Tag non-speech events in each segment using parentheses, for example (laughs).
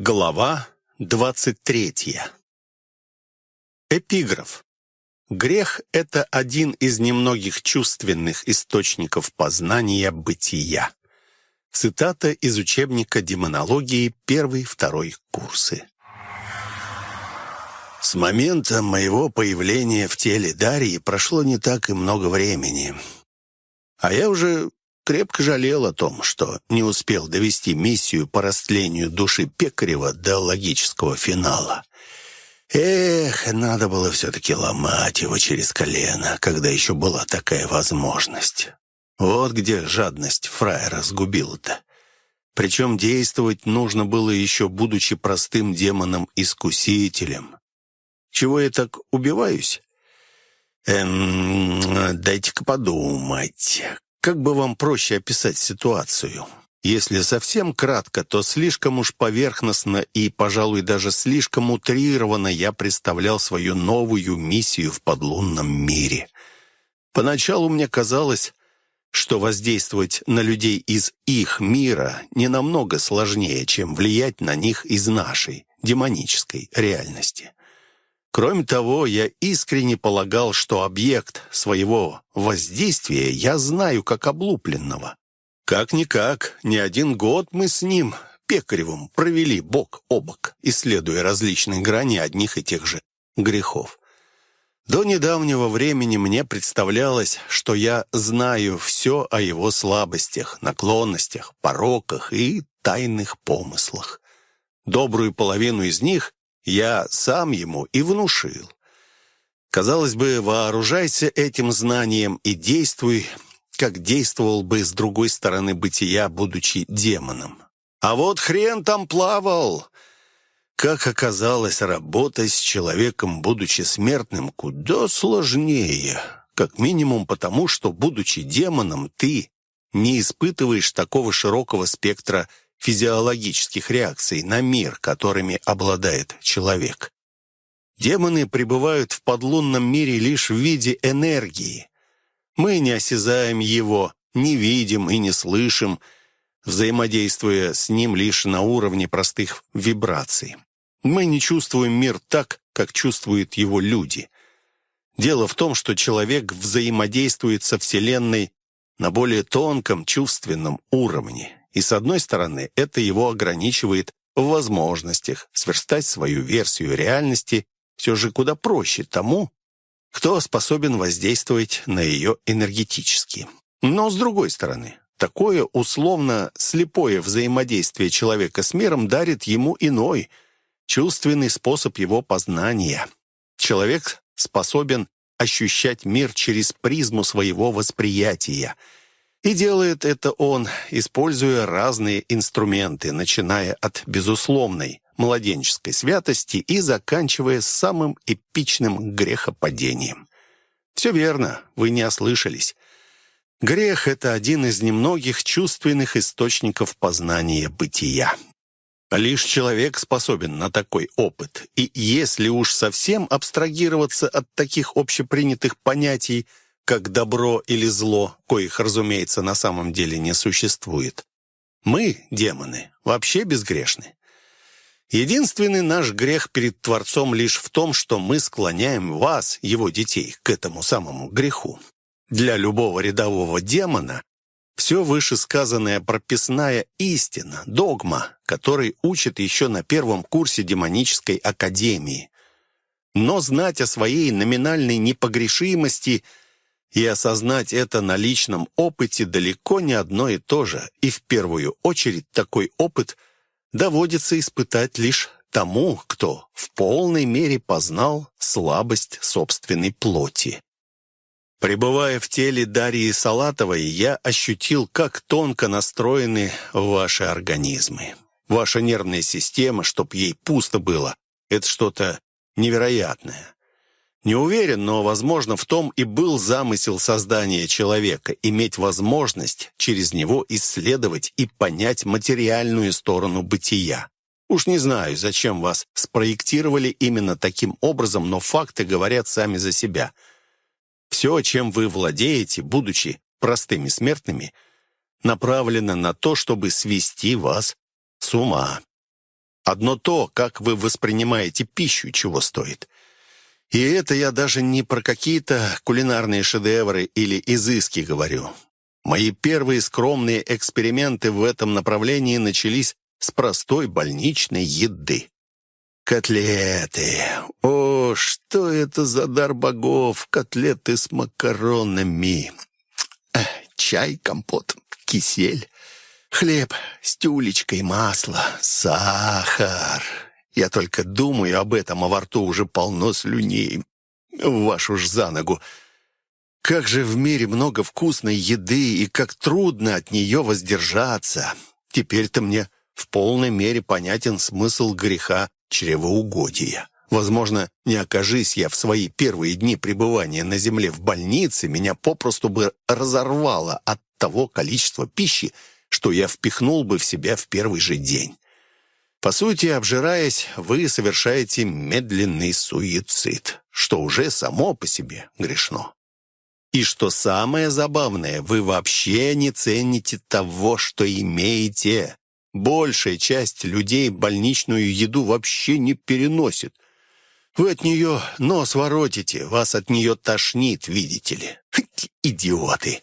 Глава двадцать третья. Эпиграф. Грех — это один из немногих чувственных источников познания бытия. Цитата из учебника демонологии первый-второй курсы. С момента моего появления в теле Дарьи прошло не так и много времени. А я уже крепко жалел о том, что не успел довести миссию по растлению души Пекарева до логического финала. Эх, надо было все-таки ломать его через колено, когда еще была такая возможность. Вот где жадность фраера сгубила-то. Причем действовать нужно было еще, будучи простым демоном-искусителем. Чего я так убиваюсь? Эм, дайте-ка подумать. Как бы вам проще описать ситуацию? Если совсем кратко, то слишком уж поверхностно и, пожалуй, даже слишком утрированно я представлял свою новую миссию в подлунном мире. Поначалу мне казалось, что воздействовать на людей из их мира не намного сложнее, чем влиять на них из нашей, демонической реальности. Кроме того, я искренне полагал, что объект своего воздействия я знаю как облупленного. Как-никак, не один год мы с ним, Пекаревым, провели бок о бок, исследуя различные грани одних и тех же грехов. До недавнего времени мне представлялось, что я знаю все о его слабостях, наклонностях, пороках и тайных помыслах. Добрую половину из них я сам ему и внушил. Казалось бы, вооружайся этим знанием и действуй, как действовал бы с другой стороны бытия, будучи демоном. А вот хрен там плавал. Как оказалось, работать с человеком, будучи смертным, куда сложнее. Как минимум потому, что, будучи демоном, ты не испытываешь такого широкого спектра физиологических реакций на мир, которыми обладает человек. Демоны пребывают в подлунном мире лишь в виде энергии. Мы не осязаем его, не видим и не слышим, взаимодействуя с ним лишь на уровне простых вибраций. Мы не чувствуем мир так, как чувствуют его люди. Дело в том, что человек взаимодействует со Вселенной на более тонком чувственном уровне. И с одной стороны, это его ограничивает в возможностях сверстать свою версию реальности все же куда проще тому, кто способен воздействовать на ее энергетически. Но с другой стороны, такое условно слепое взаимодействие человека с миром дарит ему иной, чувственный способ его познания. Человек способен ощущать мир через призму своего восприятия – и делает это он, используя разные инструменты, начиная от безусловной младенческой святости и заканчивая самым эпичным грехопадением. Все верно, вы не ослышались. Грех — это один из немногих чувственных источников познания бытия. Лишь человек способен на такой опыт, и если уж совсем абстрагироваться от таких общепринятых понятий — как добро или зло, коих, разумеется, на самом деле не существует. Мы, демоны, вообще безгрешны. Единственный наш грех перед Творцом лишь в том, что мы склоняем вас, его детей, к этому самому греху. Для любого рядового демона все вышесказанное прописная истина, догма, который учат еще на первом курсе демонической академии. Но знать о своей номинальной непогрешимости – и осознать это на личном опыте далеко не одно и то же, и в первую очередь такой опыт доводится испытать лишь тому, кто в полной мере познал слабость собственной плоти. Пребывая в теле Дарьи Салатовой, я ощутил, как тонко настроены ваши организмы. Ваша нервная система, чтоб ей пусто было, это что-то невероятное. Не уверен, но, возможно, в том и был замысел создания человека — иметь возможность через него исследовать и понять материальную сторону бытия. Уж не знаю, зачем вас спроектировали именно таким образом, но факты говорят сами за себя. Все, чем вы владеете, будучи простыми смертными, направлено на то, чтобы свести вас с ума. Одно то, как вы воспринимаете пищу, чего стоит. И это я даже не про какие-то кулинарные шедевры или изыски говорю. Мои первые скромные эксперименты в этом направлении начались с простой больничной еды. Котлеты. О, что это за дар богов? Котлеты с макаронами. Чай, компот, кисель, хлеб с тюлечкой, масло, сахар. Я только думаю об этом, а во рту уже полно слюней. Вашу ж за ногу. Как же в мире много вкусной еды, и как трудно от нее воздержаться. Теперь-то мне в полной мере понятен смысл греха чревоугодия. Возможно, не окажись я в свои первые дни пребывания на земле в больнице, меня попросту бы разорвало от того количества пищи, что я впихнул бы в себя в первый же день. По сути, обжираясь, вы совершаете медленный суицид, что уже само по себе грешно. И что самое забавное, вы вообще не цените того, что имеете. Большая часть людей больничную еду вообще не переносит. Вы от нее нос воротите, вас от нее тошнит, видите ли. Идиоты!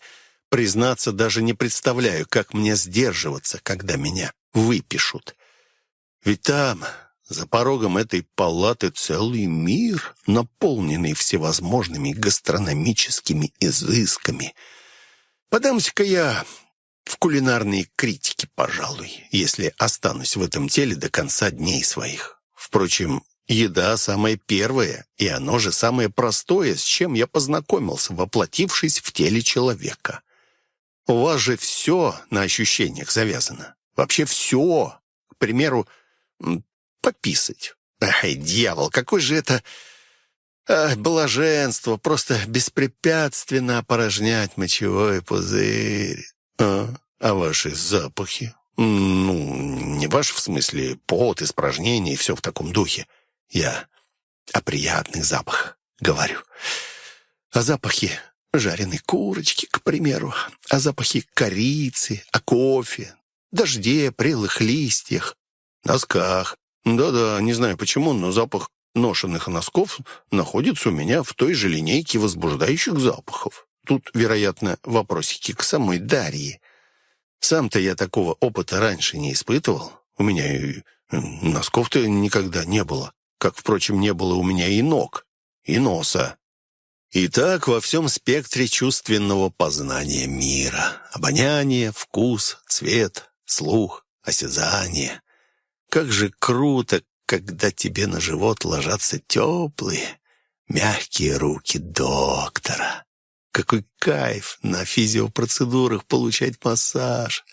Признаться, даже не представляю, как мне сдерживаться, когда меня выпишут. Ведь там, за порогом этой палаты, целый мир, наполненный всевозможными гастрономическими изысками. Подамся-ка я в кулинарные критики, пожалуй, если останусь в этом теле до конца дней своих. Впрочем, еда самая первая, и оно же самое простое, с чем я познакомился, воплотившись в теле человека. У вас же все на ощущениях завязано. Вообще все. К примеру, пописать. Ай, дьявол, какой же это... Ах, блаженство, просто беспрепятственно опорожнять мочевой пузырь. А, а ваши запахи? Ну, не ваш в смысле пот, испражнения и все в таком духе. Я о приятных запахах говорю. О запахе жареной курочки, к примеру, о запахе корицы, о кофе, дожде, прелых листьях, носках. Да-да, не знаю почему, но запах ношенных носков находится у меня в той же линейке возбуждающих запахов. Тут, вероятно, вопросики к самой Дарье. Сам-то я такого опыта раньше не испытывал. У меня и носков-то никогда не было. Как, впрочем, не было у меня и ног, и носа. И так во всем спектре чувственного познания мира. Обоняние, вкус, цвет, слух, осязание. Как же круто, когда тебе на живот ложатся теплые, мягкие руки доктора. Какой кайф на физиопроцедурах получать массаж.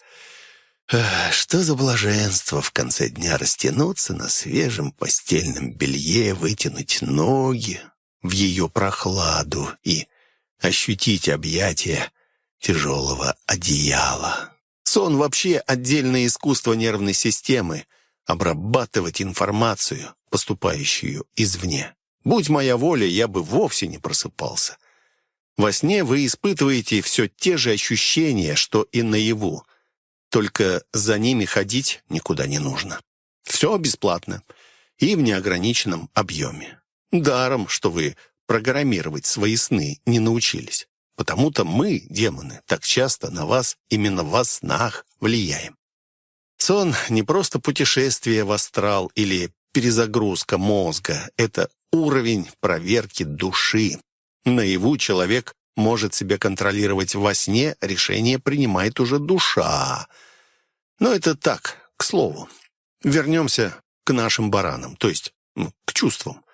Что за блаженство в конце дня растянуться на свежем постельном белье, вытянуть ноги в ее прохладу и ощутить объятия тяжелого одеяла. Сон вообще отдельное искусство нервной системы — обрабатывать информацию, поступающую извне. Будь моя воля, я бы вовсе не просыпался. Во сне вы испытываете все те же ощущения, что и наяву. Только за ними ходить никуда не нужно. Все бесплатно и в неограниченном объеме. Даром, что вы программировать свои сны не научились. Потому-то мы, демоны, так часто на вас, именно во снах, влияем. Сон — не просто путешествие в астрал или перезагрузка мозга. Это уровень проверки души. Наяву человек может себя контролировать во сне, решение принимает уже душа. Но это так, к слову. Вернемся к нашим баранам, то есть ну, к чувствам.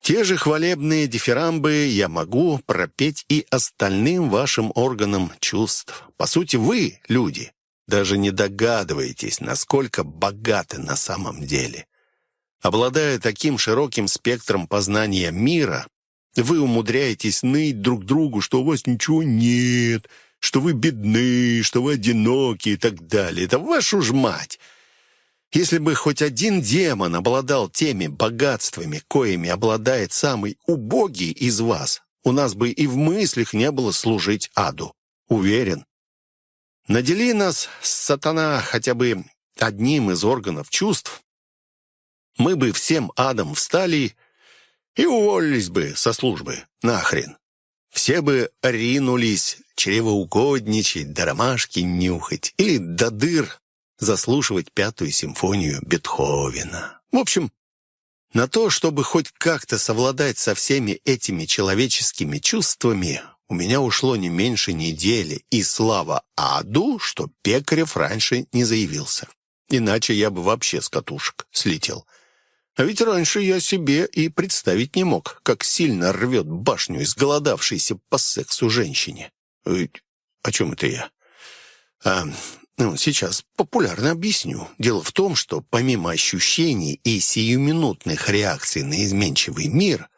Те же хвалебные дифирамбы я могу пропеть и остальным вашим органам чувств. По сути, вы, люди, даже не догадываетесь, насколько богаты на самом деле. Обладая таким широким спектром познания мира, вы умудряетесь ныть друг другу, что у вас ничего нет, что вы бедны, что вы одиноки и так далее. Это вашу ж мать! Если бы хоть один демон обладал теми богатствами, коими обладает самый убогий из вас, у нас бы и в мыслях не было служить аду. Уверен, Надели нас, сатана, хотя бы одним из органов чувств, Мы бы всем адом встали и уволились бы со службы. Нахрен. Все бы ринулись чревоугодничать, да ромашки нюхать или до дыр заслушивать пятую симфонию Бетховена. В общем, на то, чтобы хоть как-то совладать со всеми этими человеческими чувствами, у меня ушло не меньше недели, и слава аду, что Пекарев раньше не заявился. Иначе я бы вообще с катушек слетел. А ведь раньше я себе и представить не мог, как сильно рвет башню изголодавшейся по сексу женщине. О чем это я? А, ну, сейчас популярно объясню. Дело в том, что помимо ощущений и сиюминутных реакций на изменчивый мир,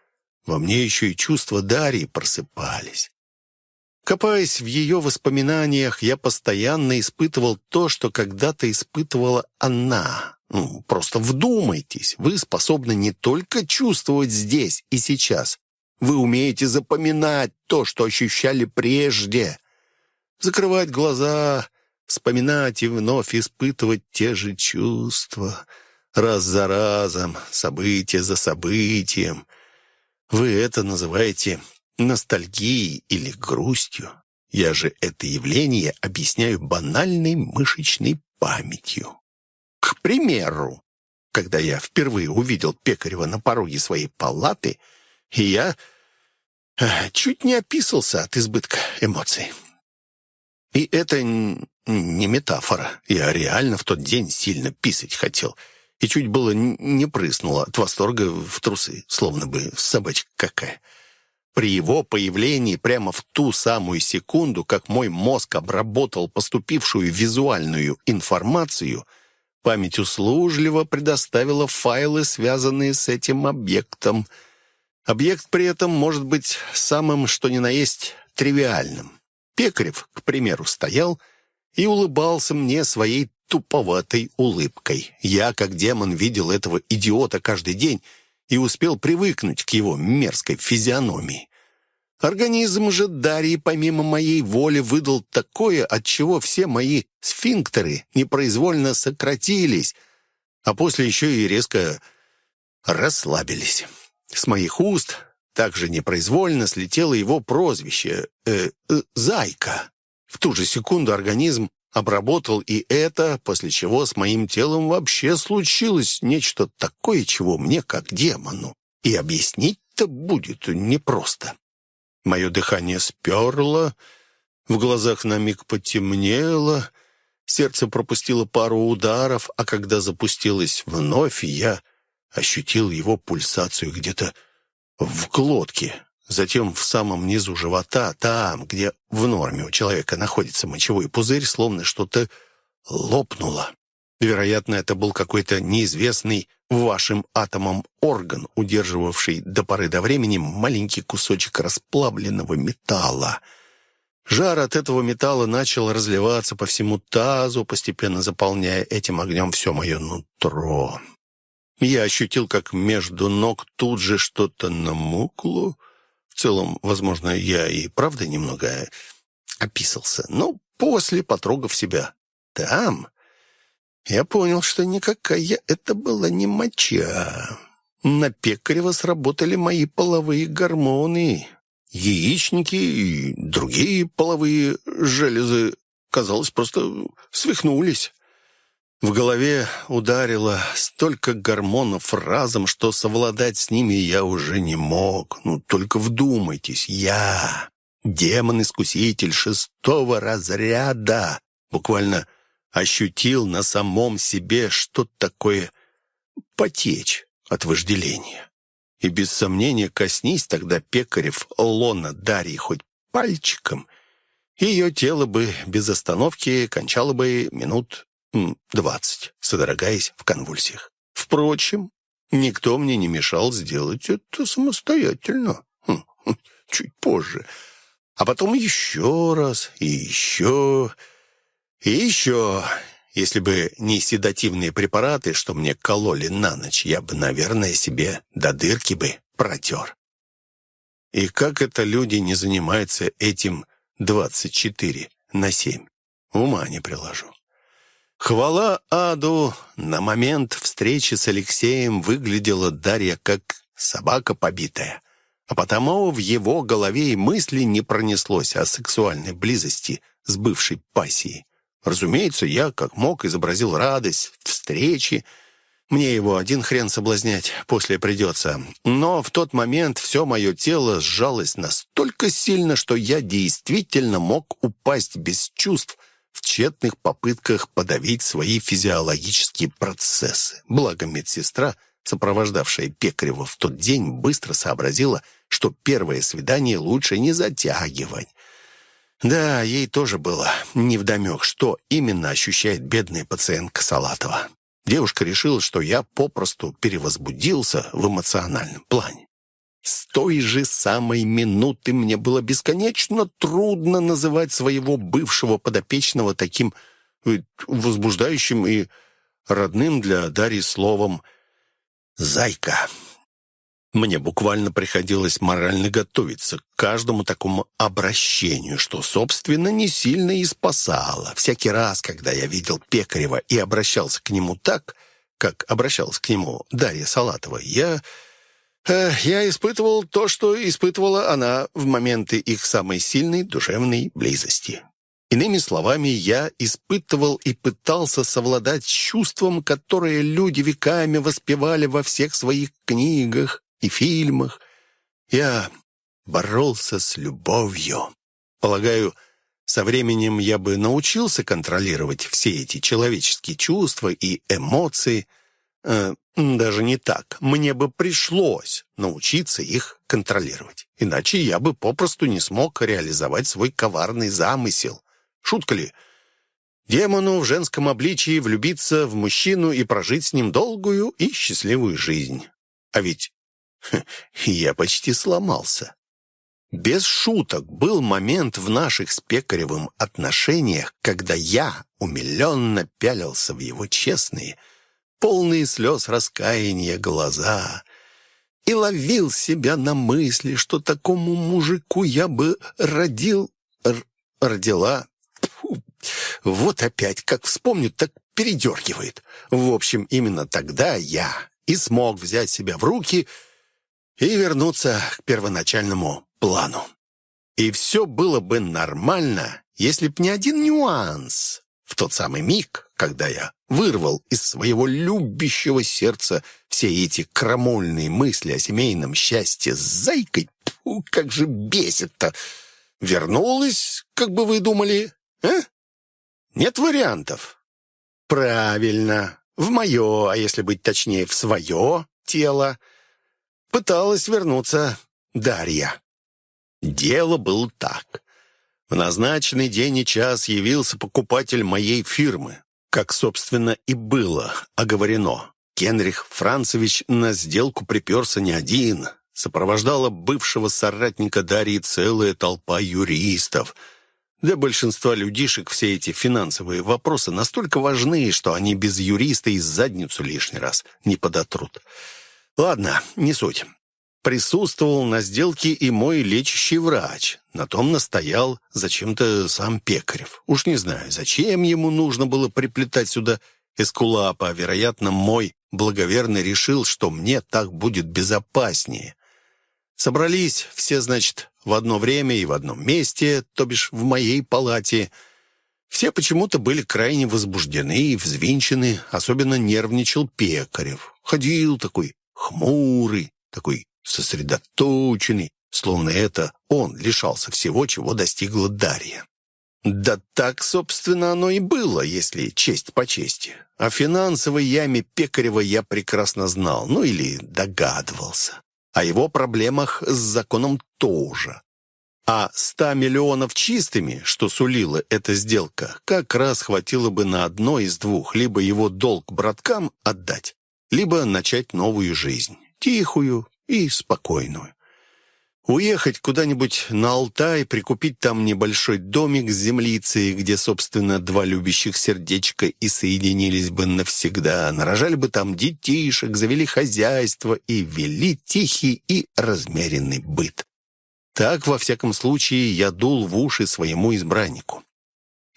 во мне еще и чувства Дарьи просыпались. Копаясь в ее воспоминаниях, я постоянно испытывал то, что когда-то испытывала она. Ну, просто вдумайтесь, вы способны не только чувствовать здесь и сейчас, вы умеете запоминать то, что ощущали прежде. Закрывать глаза, вспоминать и вновь испытывать те же чувства, раз за разом, событие за событием. Вы это называете ностальгией или грустью. Я же это явление объясняю банальной мышечной памятью. К примеру, когда я впервые увидел Пекарева на пороге своей палаты, я э, чуть не описался от избытка эмоций. И это не метафора. Я реально в тот день сильно писать хотел. И чуть было не прыснуло от восторга в трусы, словно бы собачка какая. При его появлении прямо в ту самую секунду, как мой мозг обработал поступившую визуальную информацию, память услужливо предоставила файлы, связанные с этим объектом. Объект при этом может быть самым, что ни на есть, тривиальным. Пекарев, к примеру, стоял и улыбался мне своей туповатой улыбкой. Я, как демон, видел этого идиота каждый день и успел привыкнуть к его мерзкой физиономии. Организм же Дарьи, помимо моей воли, выдал такое, от чего все мои сфинктеры непроизвольно сократились, а после еще и резко расслабились. С моих уст также непроизвольно слетело его прозвище э, э, «Зайка». В ту же секунду организм обработал и это, после чего с моим телом вообще случилось нечто такое, чего мне, как демону, и объяснить-то будет непросто. Мое дыхание сперло, в глазах на миг потемнело, сердце пропустило пару ударов, а когда запустилось вновь, я ощутил его пульсацию где-то в глотке, затем в самом низу живота, там, где в норме у человека находится мочевой пузырь, словно что-то лопнуло. Вероятно, это был какой-то неизвестный вашим атомам орган, удерживавший до поры до времени маленький кусочек расплавленного металла. Жар от этого металла начал разливаться по всему тазу, постепенно заполняя этим огнем все мое нутро. Я ощутил, как между ног тут же что-то намокло. В целом, возможно, я и правда немного описался, но после, потрогав себя там, я понял, что никакая это была не моча. На Пекарева сработали мои половые гормоны. Яичники и другие половые железы, казалось, просто свихнулись. В голове ударило столько гормонов разом, что совладать с ними я уже не мог. Ну, только вдумайтесь, я, демон-искуситель шестого разряда, буквально ощутил на самом себе что-то такое потечь от вожделения. И без сомнения коснись тогда Пекарев лона Дарьи хоть пальчиком, ее тело бы без остановки кончало бы минут двадцать, содрогаясь в конвульсиях. Впрочем, никто мне не мешал сделать это самостоятельно. Хм, хм, чуть позже. А потом еще раз, и еще, и еще. Если бы не седативные препараты, что мне кололи на ночь, я бы, наверное, себе до дырки бы протер. И как это люди не занимаются этим двадцать четыре на семь? Ума не приложу. Хвала аду, на момент встречи с Алексеем выглядела Дарья как собака побитая. А потому в его голове и мысли не пронеслось о сексуальной близости с бывшей пассией. Разумеется, я, как мог, изобразил радость встречи. Мне его один хрен соблазнять после придется. Но в тот момент все мое тело сжалось настолько сильно, что я действительно мог упасть без чувств в тщетных попытках подавить свои физиологические процессы. Благо медсестра, сопровождавшая Пекарева в тот день, быстро сообразила, что первое свидание лучше не затягивать. Да, ей тоже было невдомек, что именно ощущает бедная пациентка Салатова. Девушка решила, что я попросту перевозбудился в эмоциональном плане. С той же самой минуты мне было бесконечно трудно называть своего бывшего подопечного таким э, возбуждающим и родным для Дарьи словом «зайка». Мне буквально приходилось морально готовиться к каждому такому обращению, что, собственно, не сильно и спасало. Всякий раз, когда я видел Пекарева и обращался к нему так, как обращалась к нему Дарья Салатова, я... Я испытывал то, что испытывала она в моменты их самой сильной душевной близости. Иными словами, я испытывал и пытался совладать с чувством, которое люди веками воспевали во всех своих книгах, и фильмах. Я боролся с любовью. Полагаю, со временем я бы научился контролировать все эти человеческие чувства и эмоции. Э, даже не так. Мне бы пришлось научиться их контролировать. Иначе я бы попросту не смог реализовать свой коварный замысел. Шутка ли? Демону в женском обличии влюбиться в мужчину и прожить с ним долгую и счастливую жизнь. А ведь я почти сломался. Без шуток, был момент в наших с Пекаревым отношениях, когда я умиленно пялился в его честные, полные слез раскаяния глаза и ловил себя на мысли, что такому мужику я бы родил... родила... Фу, вот опять, как вспомню, так передергивает. В общем, именно тогда я и смог взять себя в руки — и вернуться к первоначальному плану. И все было бы нормально, если б не один нюанс. В тот самый миг, когда я вырвал из своего любящего сердца все эти крамольные мысли о семейном счастье с зайкой, фу, как же бесит-то! Вернулась, как бы вы думали, а? Нет вариантов. Правильно, в мое, а если быть точнее, в свое тело — пыталась вернуться Дарья. Дело было так. В назначенный день и час явился покупатель моей фирмы, как, собственно, и было оговорено. Генрих Францевич на сделку приперся не один. Сопровождала бывшего соратника Дарьи целая толпа юристов. Для большинства людишек все эти финансовые вопросы настолько важны, что они без юриста и задницу лишний раз не подотрут. Ладно, не суть. Присутствовал на сделке и мой лечащий врач. На том настоял зачем-то сам Пекарев. Уж не знаю, зачем ему нужно было приплетать сюда эскулапа. Вероятно, мой благоверный решил, что мне так будет безопаснее. Собрались все, значит, в одно время и в одном месте, то бишь в моей палате. Все почему-то были крайне возбуждены и взвинчены, особенно нервничал Пекарев. Ходил такой хмурый, такой сосредоточенный, словно это он лишался всего, чего достигла Дарья. Да так, собственно, оно и было, если честь по чести. О финансовой яме Пекарева я прекрасно знал, ну или догадывался. О его проблемах с законом тоже. А ста миллионов чистыми, что сулила эта сделка, как раз хватило бы на одно из двух, либо его долг браткам отдать, либо начать новую жизнь, тихую и спокойную. Уехать куда-нибудь на Алтай, прикупить там небольшой домик с землицей, где, собственно, два любящих сердечка и соединились бы навсегда, нарожали бы там детишек, завели хозяйство и вели тихий и размеренный быт. Так, во всяком случае, я дул в уши своему избраннику.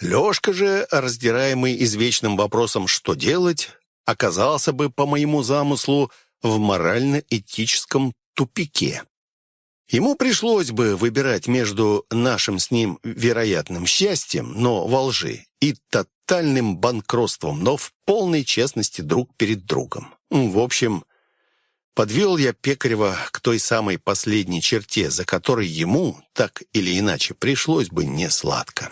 Лешка же, раздираемый извечным вопросом «что делать?», оказался бы, по моему замыслу, в морально-этическом тупике. Ему пришлось бы выбирать между нашим с ним вероятным счастьем, но во лжи, и тотальным банкротством, но в полной честности друг перед другом. В общем, подвел я Пекарева к той самой последней черте, за которой ему, так или иначе, пришлось бы не сладко.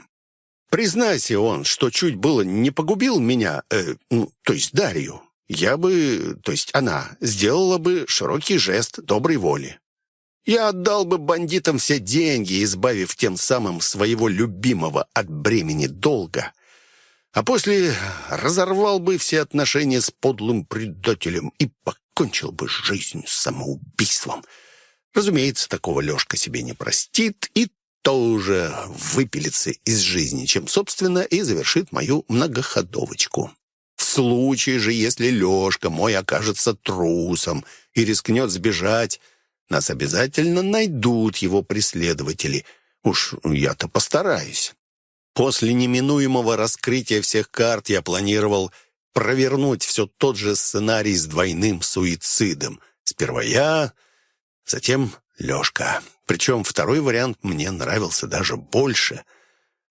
Признайся он, что чуть было не погубил меня, э, ну, то есть Дарью, я бы, то есть она, сделала бы широкий жест доброй воли. Я отдал бы бандитам все деньги, избавив тем самым своего любимого от бремени долга, а после разорвал бы все отношения с подлым предателем и покончил бы жизнь самоубийством. Разумеется, такого Лешка себе не простит и тоже выпилится из жизни, чем, собственно, и завершит мою многоходовочку. Случае же, если Лешка мой окажется трусом и рискнет сбежать, нас обязательно найдут его преследователи. Уж я-то постараюсь. После неминуемого раскрытия всех карт я планировал провернуть все тот же сценарий с двойным суицидом. Сперва я, затем Лешка. Причем второй вариант мне нравился даже больше.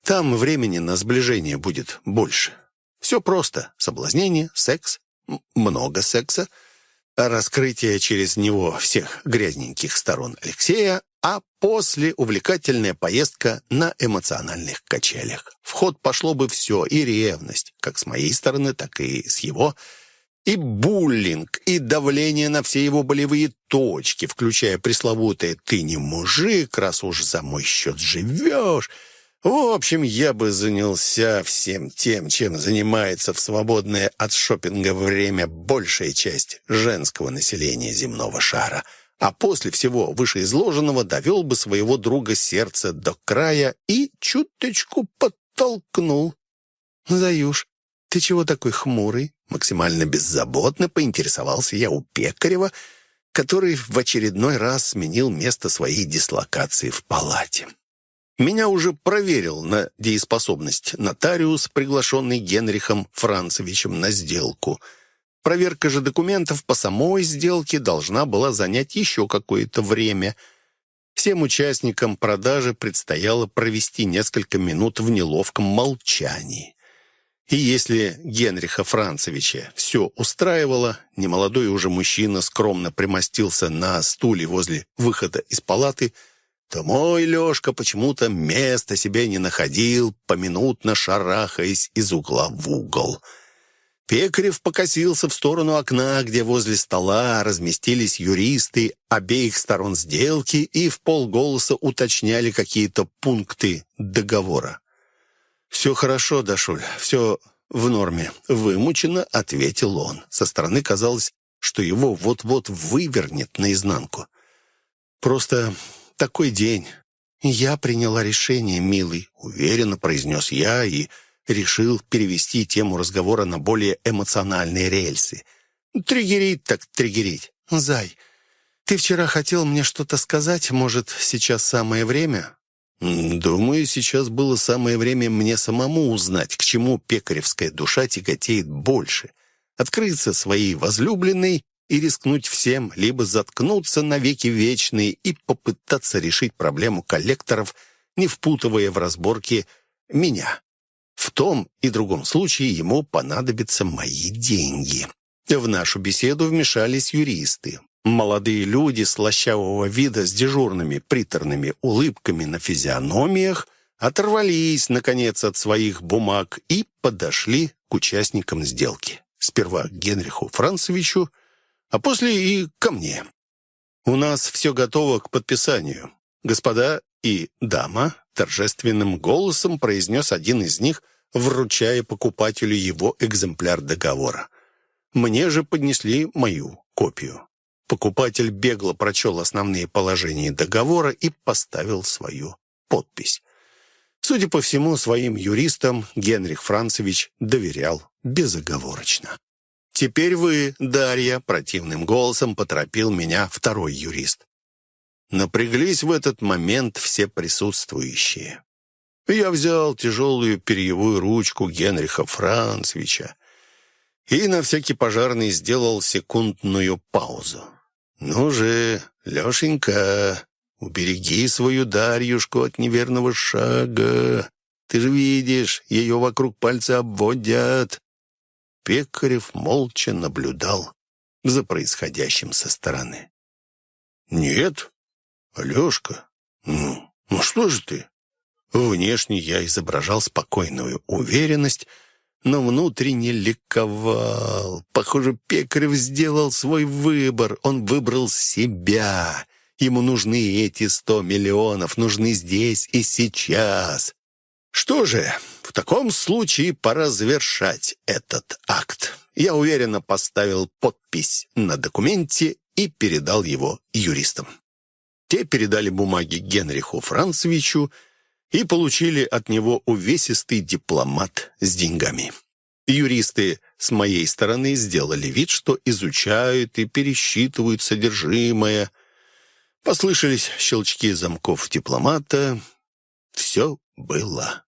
Там времени на сближение будет больше. Все просто. Соблазнение, секс, много секса, раскрытие через него всех грязненьких сторон Алексея, а после увлекательная поездка на эмоциональных качелях. В ход пошло бы все, и ревность, как с моей стороны, так и с его, и буллинг, и давление на все его болевые точки, включая пресловутое «ты не мужик, раз уж за мой счет живешь», в общем, я бы занялся всем тем, чем занимается в свободное от шопинга время большая часть женского населения земного шара, а после всего вышеизложенного довел бы своего друга сердца до края и чуточку подтолкнул. «Заюш, ты чего такой хмурый?» Максимально беззаботно поинтересовался я у Пекарева, который в очередной раз сменил место своей дислокации в палате. Меня уже проверил на дееспособность нотариус, приглашенный Генрихом Францевичем на сделку. Проверка же документов по самой сделке должна была занять еще какое-то время. Всем участникам продажи предстояло провести несколько минут в неловком молчании. И если Генриха Францевича все устраивало, немолодой уже мужчина скромно примостился на стуле возле выхода из палаты – то мой Лешка почему-то места себе не находил, поминутно шарахаясь из угла в угол. Пекарев покосился в сторону окна, где возле стола разместились юристы обеих сторон сделки и в полголоса уточняли какие-то пункты договора. «Все хорошо, Дашуль, все в норме», — вымученно ответил он. Со стороны казалось, что его вот-вот вывернет наизнанку. «Просто такой день. Я приняла решение, милый, уверенно произнес я и решил перевести тему разговора на более эмоциональные рельсы. Триггерить так триггерить. Зай, ты вчера хотел мне что-то сказать, может, сейчас самое время? Думаю, сейчас было самое время мне самому узнать, к чему пекаревская душа тяготеет больше. Открыться своей возлюбленной и рискнуть всем, либо заткнуться навеки вечные и попытаться решить проблему коллекторов, не впутывая в разборки меня. В том и другом случае ему понадобятся мои деньги. В нашу беседу вмешались юристы. Молодые люди слащавого вида с дежурными приторными улыбками на физиономиях оторвались, наконец, от своих бумаг и подошли к участникам сделки. Сперва Генриху Францевичу, а после и ко мне. У нас все готово к подписанию. Господа и дама торжественным голосом произнес один из них, вручая покупателю его экземпляр договора. Мне же поднесли мою копию. Покупатель бегло прочел основные положения договора и поставил свою подпись. Судя по всему, своим юристам Генрих Францевич доверял безоговорочно. «Теперь вы, Дарья», — противным голосом поторопил меня второй юрист. Напряглись в этот момент все присутствующие. Я взял тяжелую перьевую ручку Генриха Францевича и на всякий пожарный сделал секундную паузу. «Ну же, Лешенька, убереги свою Дарьюшку от неверного шага. Ты же видишь, ее вокруг пальца обводят». Пекарев молча наблюдал за происходящим со стороны. «Нет, Алешка, ну, ну что же ты?» Внешне я изображал спокойную уверенность, но внутренне ликовал. Похоже, Пекарев сделал свой выбор. Он выбрал себя. Ему нужны эти сто миллионов, нужны здесь и сейчас. Что же, в таком случае пора завершать этот акт. Я уверенно поставил подпись на документе и передал его юристам. Те передали бумаги Генриху Францевичу, и получили от него увесистый дипломат с деньгами. Юристы с моей стороны сделали вид, что изучают и пересчитывают содержимое. Послышались щелчки замков дипломата. Все было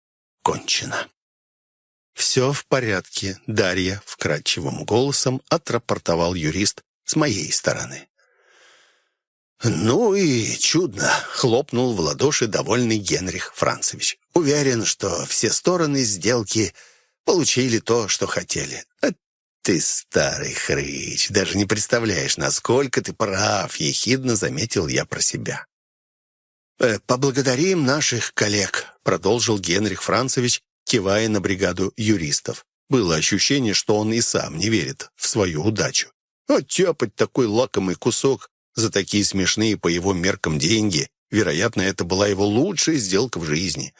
кончено. «Все в порядке», — Дарья вкрадчивым голосом отрапортовал юрист с моей стороны. «Ну и чудно!» — хлопнул в ладоши довольный Генрих Францевич. «Уверен, что все стороны сделки получили то, что хотели. А ты старый хрыч, даже не представляешь, насколько ты прав!» — ехидно заметил я про себя. «Э, «Поблагодарим наших коллег», — продолжил Генрих Францевич, кивая на бригаду юристов. Было ощущение, что он и сам не верит в свою удачу. Оттяпать такой лакомый кусок за такие смешные по его меркам деньги. Вероятно, это была его лучшая сделка в жизни.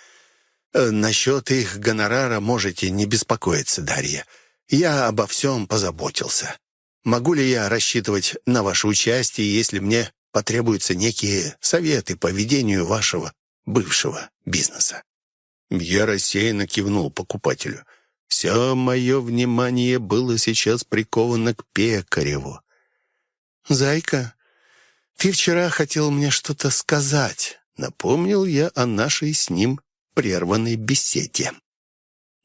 Э, «Насчет их гонорара можете не беспокоиться, Дарья. Я обо всем позаботился. Могу ли я рассчитывать на ваше участие, если мне потребуются некие советы по ведению вашего бывшего бизнеса?» Я рассеянно кивнул покупателю. Все мое внимание было сейчас приковано к Пекареву. «Зайка, «Ты вчера хотел мне что-то сказать», — напомнил я о нашей с ним прерванной беседе.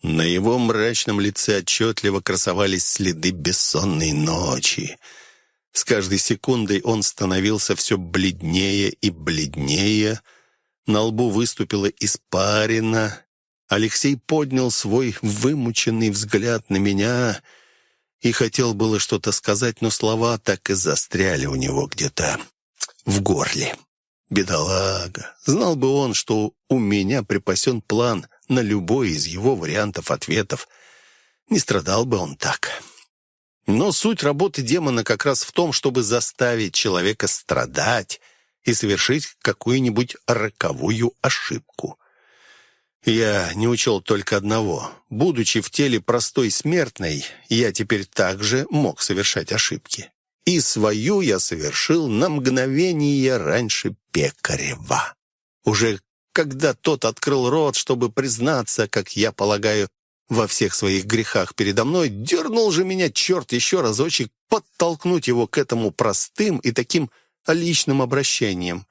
На его мрачном лице отчетливо красовались следы бессонной ночи. С каждой секундой он становился все бледнее и бледнее. На лбу выступила испарина. Алексей поднял свой вымученный взгляд на меня и хотел было что-то сказать, но слова так и застряли у него где-то в горле. Бедолага. Знал бы он, что у меня припасен план на любой из его вариантов ответов. Не страдал бы он так. Но суть работы демона как раз в том, чтобы заставить человека страдать и совершить какую-нибудь роковую ошибку. Я не учел только одного. Будучи в теле простой смертной, я теперь также мог совершать ошибки и свою я совершил на мгновение раньше Пекарева. Уже когда тот открыл рот, чтобы признаться, как я полагаю, во всех своих грехах передо мной, дернул же меня черт еще разочек подтолкнуть его к этому простым и таким личным обращением.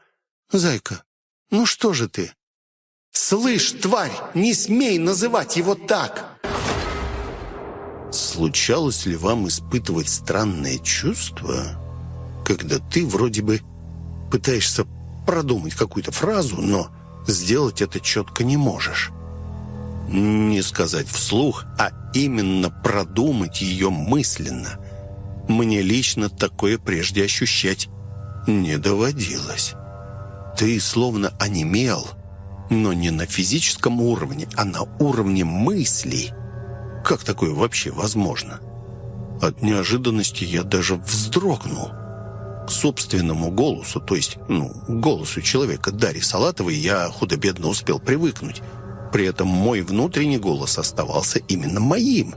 «Зайка, ну что же ты?» «Слышь, тварь, не смей называть его так!» Случалось ли вам испытывать странное чувство, когда ты вроде бы пытаешься продумать какую-то фразу, но сделать это четко не можешь? Не сказать вслух, а именно продумать ее мысленно. Мне лично такое прежде ощущать не доводилось. Ты словно онемел, но не на физическом уровне, а на уровне мыслей – как такое вообще возможно? От неожиданности я даже вздрогнул. К собственному голосу, то есть, ну, голосу человека Дарьи Салатовой я худо-бедно успел привыкнуть. При этом мой внутренний голос оставался именно моим,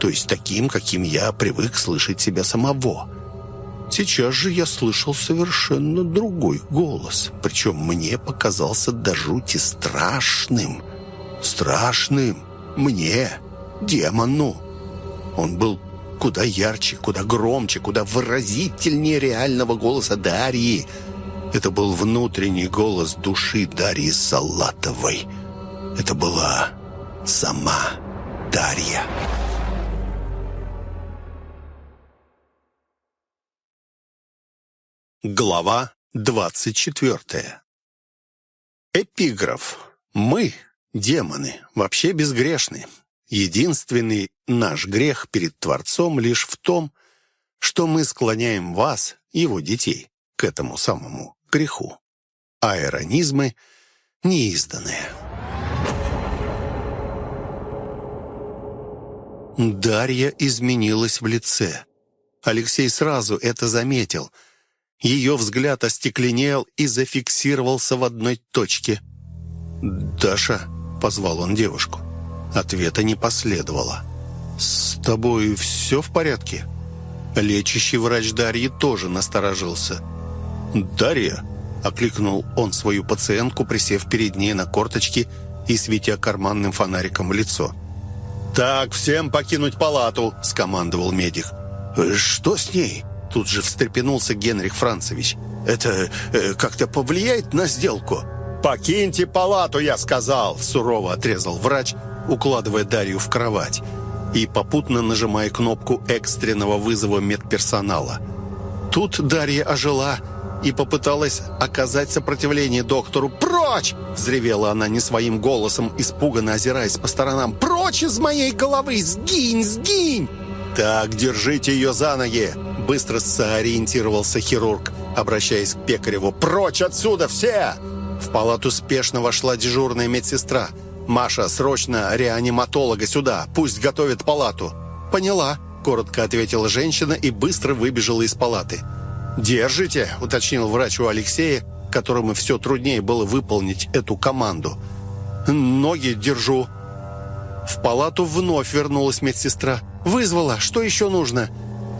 то есть таким, каким я привык слышать себя самого. Сейчас же я слышал совершенно другой голос, причем мне показался до жути страшным. Страшным мне демону. Он был куда ярче, куда громче, куда выразительнее реального голоса Дарьи. Это был внутренний голос души Дарьи Салатовой. Это была сама Дарья. Глава двадцать четвертая. Эпиграф. Мы, демоны, вообще безгрешны. Единственный наш грех перед Творцом лишь в том, что мы склоняем вас, его детей, к этому самому греху. А иронизмы неизданные. Дарья изменилась в лице. Алексей сразу это заметил. Ее взгляд остекленел и зафиксировался в одной точке. «Даша», — позвал он девушку. Ответа не последовало. «С тобой все в порядке?» Лечащий врач Дарьи тоже насторожился. «Дарья?» — окликнул он свою пациентку, присев перед ней на корточки и светя карманным фонариком в лицо. «Так, всем покинуть палату!» — скомандовал медик. «Что с ней?» — тут же встрепенулся Генрих Францевич. «Это э, как-то повлияет на сделку?» «Покиньте палату, я сказал!» — сурово отрезал врач, укладывая Дарью в кровать и попутно нажимая кнопку экстренного вызова медперсонала. Тут Дарья ожила и попыталась оказать сопротивление доктору. «Прочь!» — взревела она не своим голосом, испуганно озираясь по сторонам. «Прочь из моей головы! Сгинь, сгинь!» «Так, держите ее за ноги!» — быстро сориентировался хирург, обращаясь к Пекареву. «Прочь отсюда все!» В палату спешно вошла дежурная медсестра — «Маша, срочно реаниматолога сюда, пусть готовит палату». «Поняла», — коротко ответила женщина и быстро выбежала из палаты. «Держите», — уточнил врач у Алексея, которому все труднее было выполнить эту команду. «Ноги держу». В палату вновь вернулась медсестра. «Вызвала. Что еще нужно?»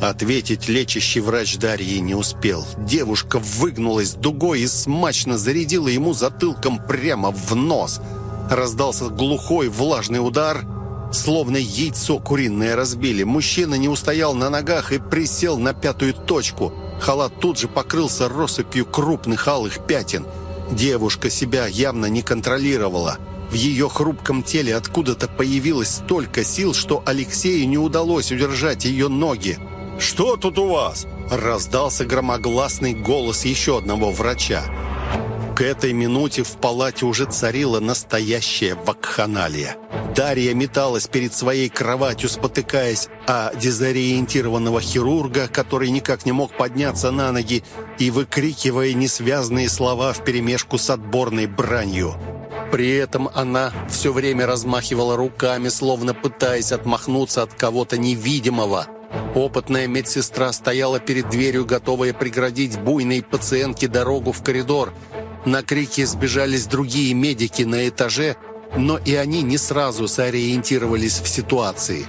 Ответить лечащий врач Дарьи не успел. Девушка выгнулась дугой и смачно зарядила ему затылком прямо в нос — Раздался глухой влажный удар, словно яйцо куриное разбили. Мужчина не устоял на ногах и присел на пятую точку. Халат тут же покрылся россыпью крупных алых пятен. Девушка себя явно не контролировала. В ее хрупком теле откуда-то появилось столько сил, что Алексею не удалось удержать ее ноги. «Что тут у вас?» – раздался громогласный голос еще одного врача. К этой минуте в палате уже царила настоящая вакханалия. Дарья металась перед своей кроватью, спотыкаясь о дезориентированного хирурга, который никак не мог подняться на ноги, и выкрикивая несвязные слова вперемешку с отборной бранью. При этом она все время размахивала руками, словно пытаясь отмахнуться от кого-то невидимого. Опытная медсестра стояла перед дверью, готовая преградить буйной пациентке дорогу в коридор – на крики сбежались другие медики на этаже, но и они не сразу сориентировались в ситуации.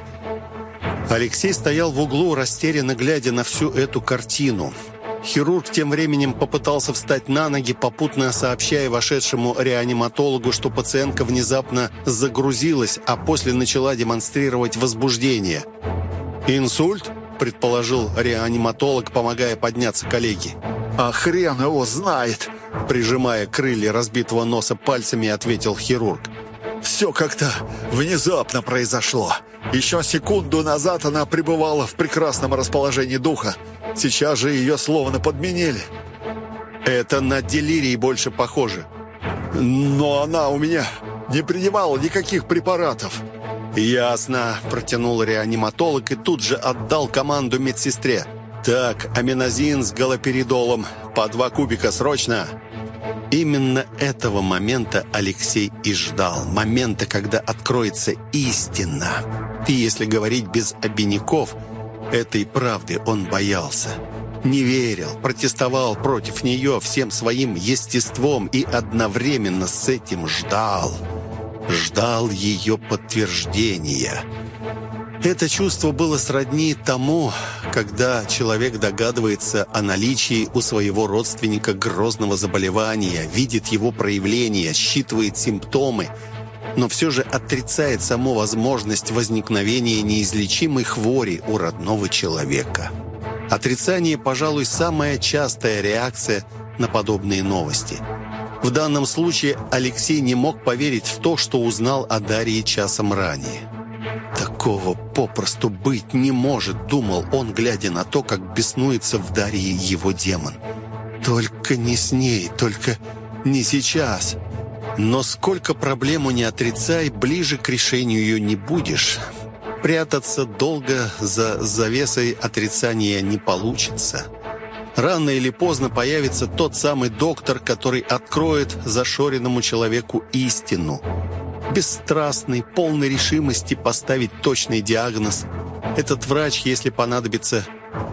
Алексей стоял в углу, растерянно глядя на всю эту картину. Хирург тем временем попытался встать на ноги, попутно сообщая вошедшему реаниматологу, что пациентка внезапно загрузилась, а после начала демонстрировать возбуждение. «Инсульт?» – предположил реаниматолог, помогая подняться коллеге. «А хрен его знает!» Прижимая крылья разбитого носа пальцами, ответил хирург. «Все как-то внезапно произошло. Еще секунду назад она пребывала в прекрасном расположении духа. Сейчас же ее словно подменили». «Это на делирий больше похоже». «Но она у меня не принимала никаких препаратов». «Ясно», — протянул реаниматолог и тут же отдал команду медсестре. «Так, аминозин с галоперидолом. По два кубика срочно!» Именно этого момента Алексей и ждал. Момента, когда откроется истина. И если говорить без обиняков, этой правды он боялся. Не верил, протестовал против нее всем своим естеством и одновременно с этим ждал. Ждал ее подтверждения. Это чувство было сродни тому, когда человек догадывается о наличии у своего родственника грозного заболевания, видит его проявления, считывает симптомы, но все же отрицает саму возможность возникновения неизлечимой хвори у родного человека. Отрицание, пожалуй, самая частая реакция на подобные новости. В данном случае Алексей не мог поверить в то, что узнал о Дарье часом ранее. «Такого попросту быть не может», — думал он, глядя на то, как беснуется в Дарье его демон. «Только не с ней, только не сейчас». Но сколько проблему не отрицай, ближе к решению ее не будешь. Прятаться долго за завесой отрицания не получится. Рано или поздно появится тот самый доктор, который откроет зашоренному человеку истину. Бесстрастный, полный решимости поставить точный диагноз. Этот врач, если понадобится,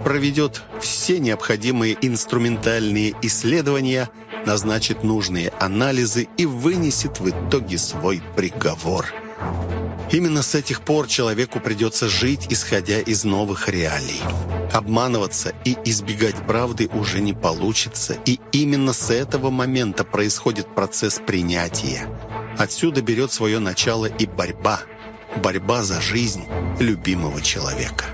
проведет все необходимые инструментальные исследования, назначит нужные анализы и вынесет в итоге свой приговор. Именно с этих пор человеку придется жить, исходя из новых реалий. Обманываться и избегать правды уже не получится, и именно с этого момента происходит процесс принятия. Отсюда берет свое начало и борьба. Борьба за жизнь любимого человека.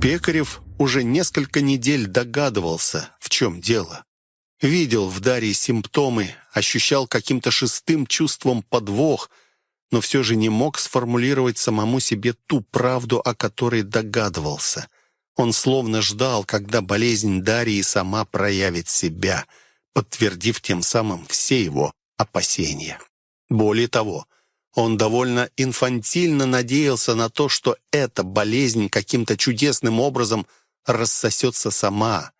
Пекарев уже несколько недель догадывался, в чем дело. Видел в Дарье симптомы, ощущал каким-то шестым чувством подвох, но все же не мог сформулировать самому себе ту правду, о которой догадывался. Он словно ждал, когда болезнь Дарьи сама проявит себя, подтвердив тем самым все его опасения. Более того, он довольно инфантильно надеялся на то, что эта болезнь каким-то чудесным образом рассосется сама,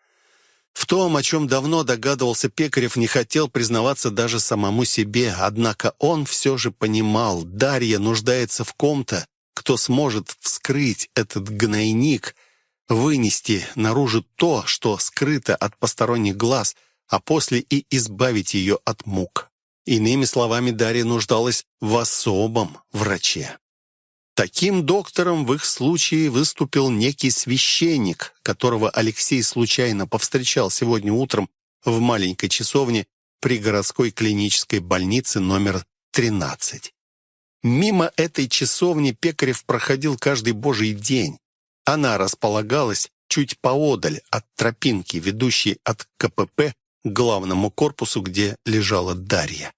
в том, о чем давно догадывался Пекарев, не хотел признаваться даже самому себе, однако он все же понимал, Дарья нуждается в ком-то, кто сможет вскрыть этот гнойник, вынести наружу то, что скрыто от посторонних глаз, а после и избавить ее от мук. Иными словами, Дарья нуждалась в особом враче. Таким доктором в их случае выступил некий священник, которого Алексей случайно повстречал сегодня утром в маленькой часовне при городской клинической больнице номер 13. Мимо этой часовни Пекарев проходил каждый божий день. Она располагалась чуть поодаль от тропинки, ведущей от КПП главному корпусу, где лежала Дарья.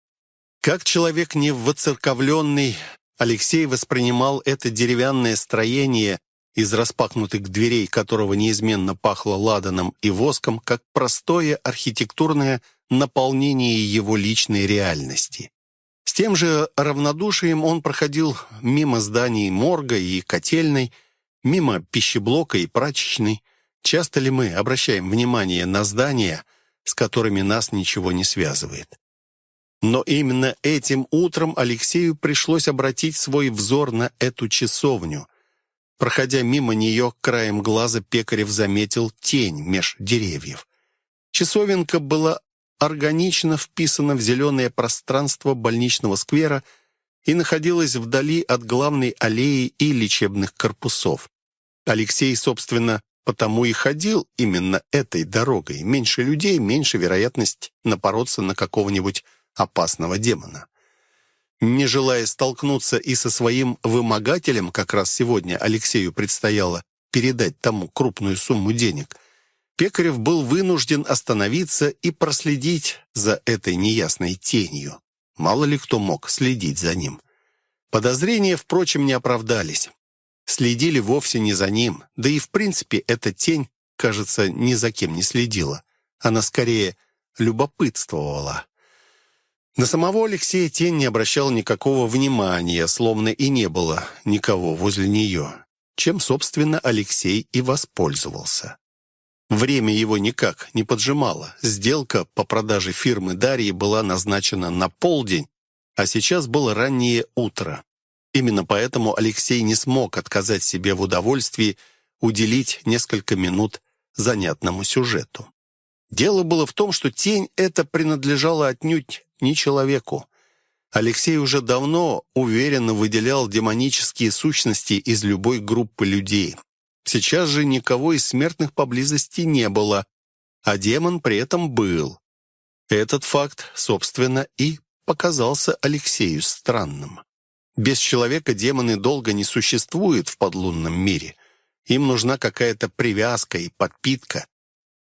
Как человек не воцерковленный, Алексей воспринимал это деревянное строение из распахнутых дверей, которого неизменно пахло ладаном и воском, как простое архитектурное наполнение его личной реальности. С тем же равнодушием он проходил мимо зданий морга и котельной, мимо пищеблока и прачечной. Часто ли мы обращаем внимание на здания, с которыми нас ничего не связывает? Но именно этим утром Алексею пришлось обратить свой взор на эту часовню. Проходя мимо нее, краем глаза Пекарев заметил тень меж деревьев. Часовенка была органично вписана в зеленое пространство больничного сквера и находилась вдали от главной аллеи и лечебных корпусов. Алексей, собственно, потому и ходил именно этой дорогой. Меньше людей, меньше вероятность напороться на какого-нибудь опасного демона. Не желая столкнуться и со своим вымогателем, как раз сегодня Алексею предстояло передать тому крупную сумму денег, Пекарев был вынужден остановиться и проследить за этой неясной тенью. Мало ли кто мог следить за ним. Подозрения, впрочем, не оправдались. Следили вовсе не за ним, да и в принципе эта тень, кажется, ни за кем не следила. Она скорее любопытствовала. На самого Алексея тень не обращал никакого внимания, словно и не было никого возле нее, чем, собственно, Алексей и воспользовался. Время его никак не поджимало. Сделка по продаже фирмы Дарьи была назначена на полдень, а сейчас было раннее утро. Именно поэтому Алексей не смог отказать себе в удовольствии уделить несколько минут занятному сюжету. Дело было в том, что тень эта принадлежала отнюдь не человеку. Алексей уже давно уверенно выделял демонические сущности из любой группы людей. Сейчас же никого из смертных поблизости не было, а демон при этом был. Этот факт, собственно, и показался Алексею странным. Без человека демоны долго не существуют в подлунном мире. Им нужна какая-то привязка и подпитка.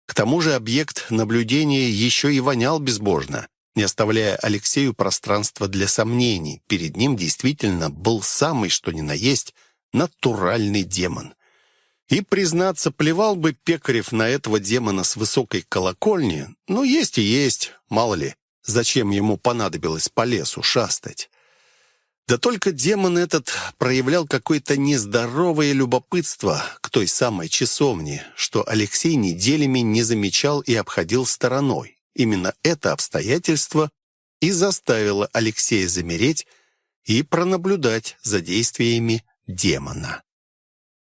К тому же объект наблюдения еще и вонял безбожно, не оставляя Алексею пространства для сомнений. Перед ним действительно был самый, что ни на есть, натуральный демон. И, признаться, плевал бы Пекарев на этого демона с высокой колокольни, но есть и есть, мало ли, зачем ему понадобилось по лесу шастать. Да только демон этот проявлял какое-то нездоровое любопытство к той самой часовне, что Алексей неделями не замечал и обходил стороной. Именно это обстоятельство и заставило Алексея замереть и пронаблюдать за действиями демона.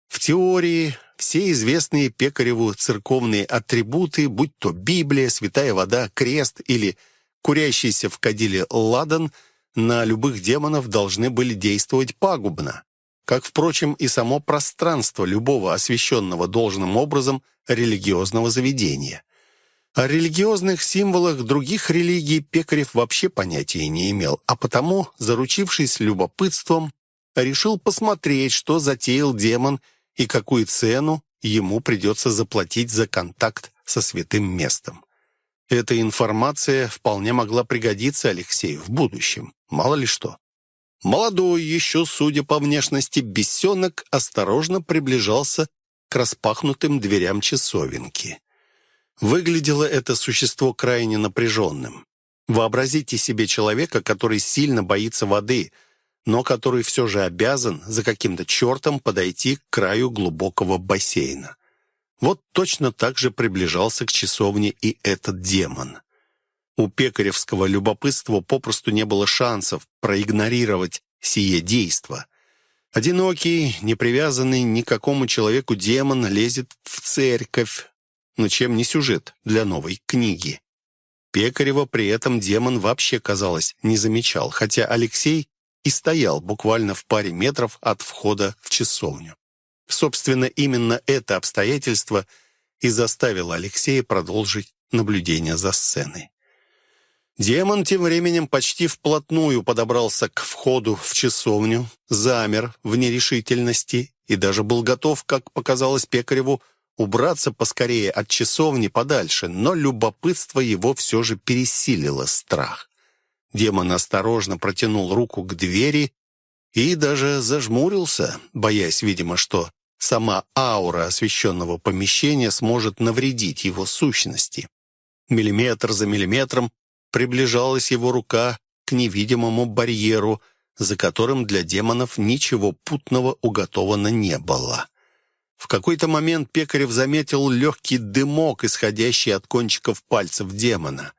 В теории все известные Пекареву церковные атрибуты, будь то Библия, святая вода, крест или курящийся в кадиле ладан – на любых демонов должны были действовать пагубно, как, впрочем, и само пространство любого освященного должным образом религиозного заведения. О религиозных символах других религий Пекарев вообще понятия не имел, а потому, заручившись любопытством, решил посмотреть, что затеял демон и какую цену ему придется заплатить за контакт со святым местом. Эта информация вполне могла пригодиться Алексею в будущем. Мало ли что. Молодой еще, судя по внешности, бесенок осторожно приближался к распахнутым дверям часовенки. Выглядело это существо крайне напряженным. Вообразите себе человека, который сильно боится воды, но который все же обязан за каким-то чертом подойти к краю глубокого бассейна. Вот точно так же приближался к часовне и этот демон. У пекаревского любопытства попросту не было шансов проигнорировать сие действо. Одинокий, не привязанный ни к какому человеку демон лезет в церковь. Но чем не сюжет для новой книги? Пекарева при этом демон вообще, казалось, не замечал, хотя Алексей и стоял буквально в паре метров от входа в часовню. Собственно, именно это обстоятельство и заставило Алексея продолжить наблюдение за сценой. Демон тем временем почти вплотную подобрался к входу в часовню, замер в нерешительности и даже был готов, как показалось Пекареву, убраться поскорее от часовни подальше, но любопытство его все же пересилило страх. Демон осторожно протянул руку к двери и даже зажмурился, боясь, видимо, что Сама аура освещенного помещения сможет навредить его сущности. Миллиметр за миллиметром приближалась его рука к невидимому барьеру, за которым для демонов ничего путного уготовано не было. В какой-то момент Пекарев заметил легкий дымок, исходящий от кончиков пальцев демона.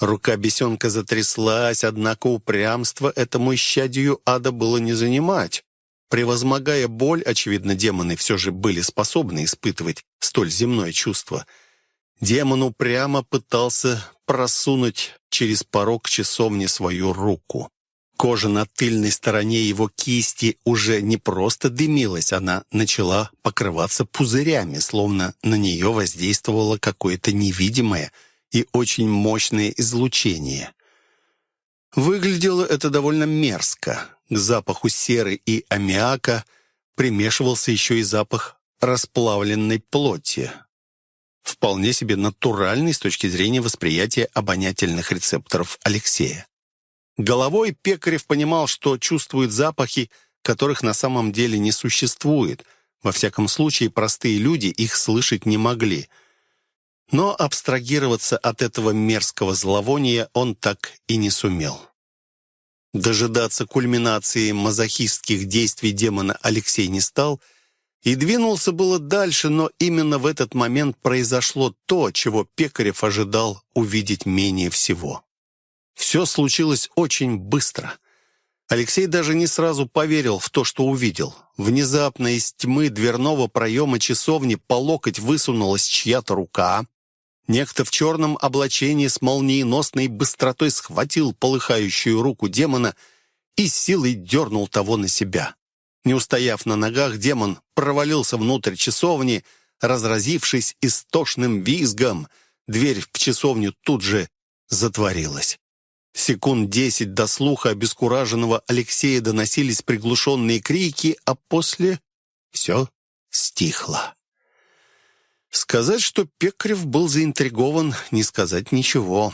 Рука бесенка затряслась, однако упрямство этому исчадию ада было не занимать. Превозмогая боль, очевидно, демоны все же были способны испытывать столь земное чувство. Демон упрямо пытался просунуть через порог часовни свою руку. Кожа на тыльной стороне его кисти уже не просто дымилась, она начала покрываться пузырями, словно на нее воздействовало какое-то невидимое и очень мощное излучение. Выглядело это довольно мерзко. К запаху серы и аммиака примешивался еще и запах расплавленной плоти. Вполне себе натуральный с точки зрения восприятия обонятельных рецепторов Алексея. Головой Пекарев понимал, что чувствует запахи, которых на самом деле не существует. Во всяком случае, простые люди их слышать не могли. Но абстрагироваться от этого мерзкого зловония он так и не сумел. Дожидаться кульминации мазохистских действий демона Алексей не стал и двинулся было дальше, но именно в этот момент произошло то, чего Пекарев ожидал увидеть менее всего. Все случилось очень быстро. Алексей даже не сразу поверил в то, что увидел. Внезапно из тьмы дверного проема часовни по локоть высунулась чья-то рука, Некто в черном облачении с молниеносной быстротой схватил полыхающую руку демона и силой дернул того на себя. Не устояв на ногах, демон провалился внутрь часовни, разразившись истошным визгом. Дверь в часовню тут же затворилась. Секунд десять до слуха обескураженного Алексея доносились приглушенные крики, а после все стихло. Сказать, что Пекарев был заинтригован, не сказать ничего.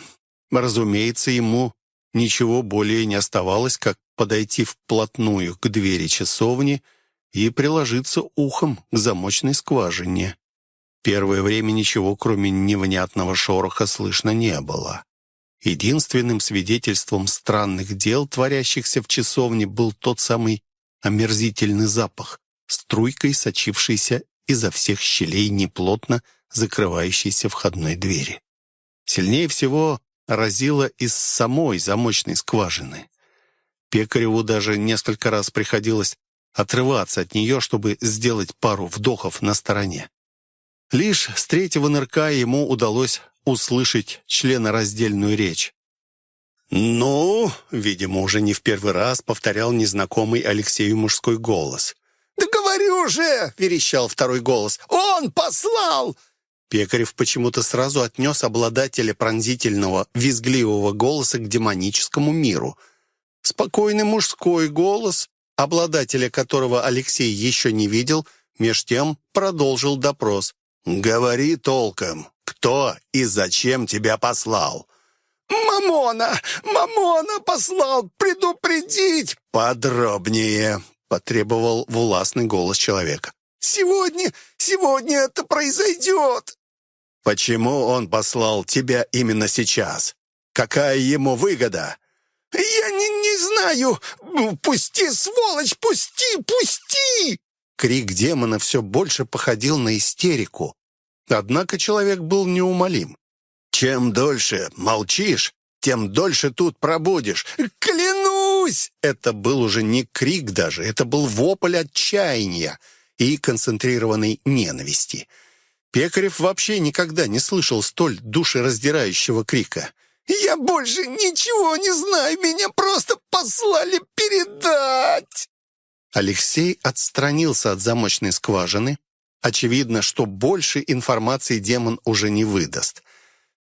Разумеется, ему ничего более не оставалось, как подойти вплотную к двери часовни и приложиться ухом к замочной скважине. Первое время ничего, кроме невнятного шороха, слышно не было. Единственным свидетельством странных дел, творящихся в часовне, был тот самый омерзительный запах, струйкой сочившийся изо всех щелей неплотно закрывающейся входной двери. Сильнее всего разило из самой замочной скважины. Пекареву даже несколько раз приходилось отрываться от нее, чтобы сделать пару вдохов на стороне. Лишь с третьего нырка ему удалось услышать членораздельную речь. «Ну?» — видимо, уже не в первый раз повторял незнакомый Алексею мужской голос. «Да говорю же!» — верещал второй голос. «Он послал!» Пекарев почему-то сразу отнес обладателя пронзительного, визгливого голоса к демоническому миру. Спокойный мужской голос, обладателя которого Алексей еще не видел, меж тем продолжил допрос. «Говори толком, кто и зачем тебя послал?» «Мамона! Мамона послал предупредить!» «Подробнее!» — потребовал властный голос человека. «Сегодня, сегодня это произойдет!» «Почему он послал тебя именно сейчас? Какая ему выгода?» «Я не, не знаю! Пусти, сволочь, пусти, пусти!» Крик демона все больше походил на истерику. Однако человек был неумолим. «Чем дольше молчишь, тем дольше тут пробудешь. Клянусь!» Это был уже не крик даже, это был вопль отчаяния и концентрированной ненависти. Пекарев вообще никогда не слышал столь душераздирающего крика. «Я больше ничего не знаю, меня просто послали передать!» Алексей отстранился от замочной скважины. Очевидно, что больше информации демон уже не выдаст.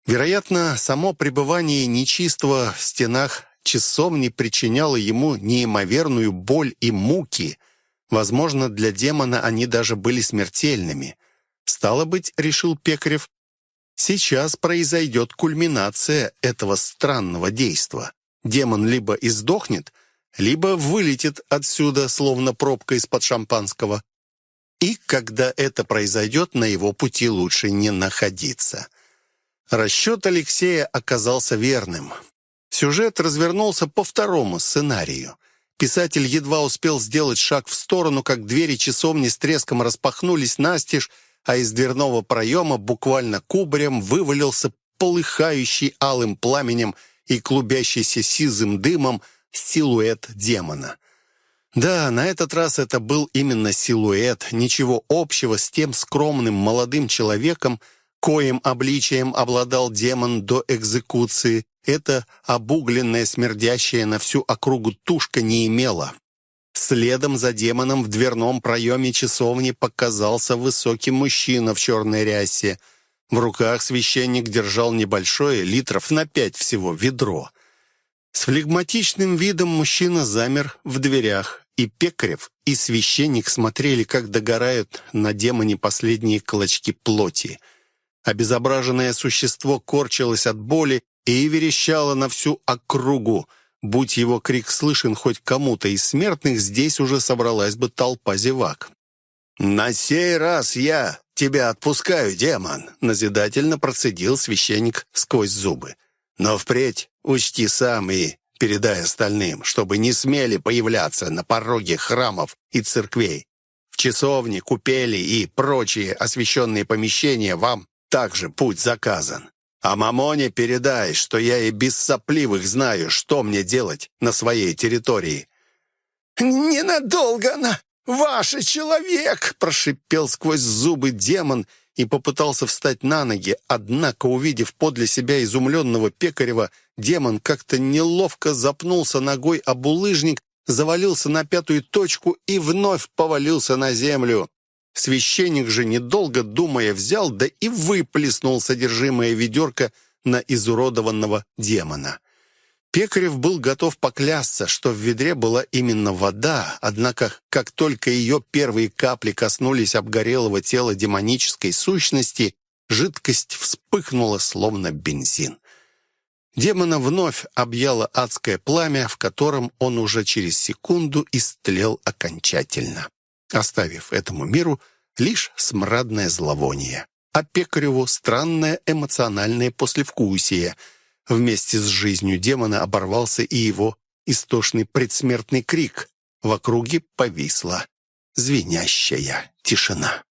Вероятно, само пребывание нечистого в стенах часовни причиняло ему неимоверную боль и муки. Возможно, для демона они даже были смертельными. Стало быть, решил Пекарев, сейчас произойдет кульминация этого странного действа. Демон либо издохнет, либо вылетит отсюда, словно пробка из-под шампанского. И когда это произойдет, на его пути лучше не находиться. Расчет Алексея оказался верным. Сюжет развернулся по второму сценарию. Писатель едва успел сделать шаг в сторону, как двери часовни с треском распахнулись настежь, а из дверного проема буквально кубарем вывалился полыхающий алым пламенем и клубящийся сизым дымом силуэт демона. Да, на этот раз это был именно силуэт, ничего общего с тем скромным молодым человеком, коим обличием обладал демон до экзекуции, это обугленная, смердящая на всю округу тушка не имела. Следом за демоном в дверном проеме часовни показался высокий мужчина в черной рясе. В руках священник держал небольшое, литров на пять всего, ведро. С флегматичным видом мужчина замер в дверях, и Пекарев, и священник смотрели, как догорают на демоне последние клочки плоти — Обезображенное существо корчилось от боли и верещало на всю округу. Будь его крик слышен хоть кому-то из смертных, здесь уже собралась бы толпа зевак. «На сей раз я тебя отпускаю, демон», — назидательно процедил священник сквозь зубы. «Но впредь учти сам и передай остальным, чтобы не смели появляться на пороге храмов и церквей. В часовне, купели и прочие освященные помещения вам также путь заказан. А Мамоне передай, что я и без сопливых знаю, что мне делать на своей территории». «Ненадолго она, ваш человек!» прошипел сквозь зубы демон и попытался встать на ноги, однако, увидев подле себя изумленного Пекарева, демон как-то неловко запнулся ногой об улыжник, завалился на пятую точку и вновь повалился на землю. Священник же, недолго думая, взял, да и выплеснул содержимое ведерка на изуродованного демона. Пекарев был готов поклясться, что в ведре была именно вода, однако как только ее первые капли коснулись обгорелого тела демонической сущности, жидкость вспыхнула, словно бензин. Демона вновь объяло адское пламя, в котором он уже через секунду истлел окончательно, оставив этому миру лишь смрадное зловоние, а Пекареву странное эмоциональное послевкусие. Вместе с жизнью демона оборвался и его истошный предсмертный крик. В округе повисла звенящая тишина.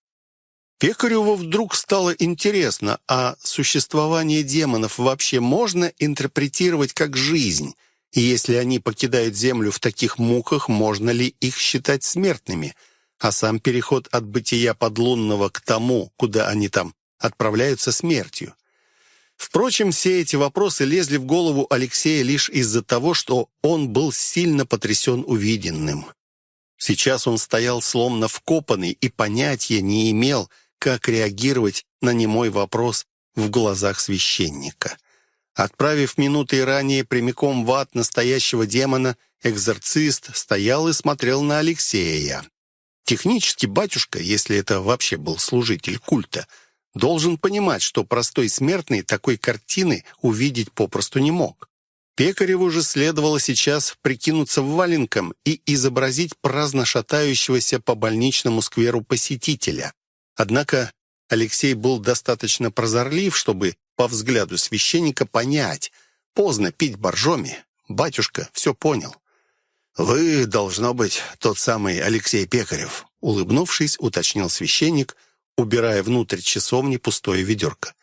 Пекареву вдруг стало интересно, а существование демонов вообще можно интерпретировать как жизнь? И если они покидают Землю в таких муках, можно ли их считать смертными? А сам переход от бытия подлунного к тому, куда они там отправляются смертью? Впрочем, все эти вопросы лезли в голову Алексея лишь из-за того, что он был сильно потрясен увиденным. Сейчас он стоял словно вкопанный и понятия не имел – как реагировать на немой вопрос в глазах священника. Отправив минуты ранее прямиком в ад настоящего демона, экзорцист стоял и смотрел на Алексея. Технически батюшка, если это вообще был служитель культа, должен понимать, что простой смертный такой картины увидеть попросту не мог. Пекареву же следовало сейчас прикинуться валенком и изобразить праздно шатающегося по больничному скверу посетителя. Однако Алексей был достаточно прозорлив, чтобы по взгляду священника понять. Поздно пить боржоми. Батюшка все понял. «Вы, должно быть, тот самый Алексей Пекарев», улыбнувшись, уточнил священник, убирая внутрь часовни пустое ведерко.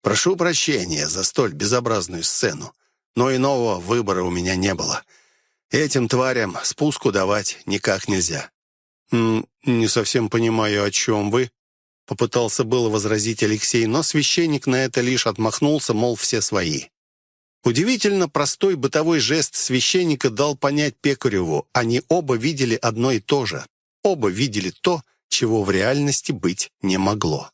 «Прошу прощения за столь безобразную сцену, но иного выбора у меня не было. Этим тварям спуску давать никак нельзя». «Не совсем понимаю, о чем вы», Попытался было возразить Алексей, но священник на это лишь отмахнулся, мол, все свои. Удивительно простой бытовой жест священника дал понять Пекареву. Они оба видели одно и то же. Оба видели то, чего в реальности быть не могло.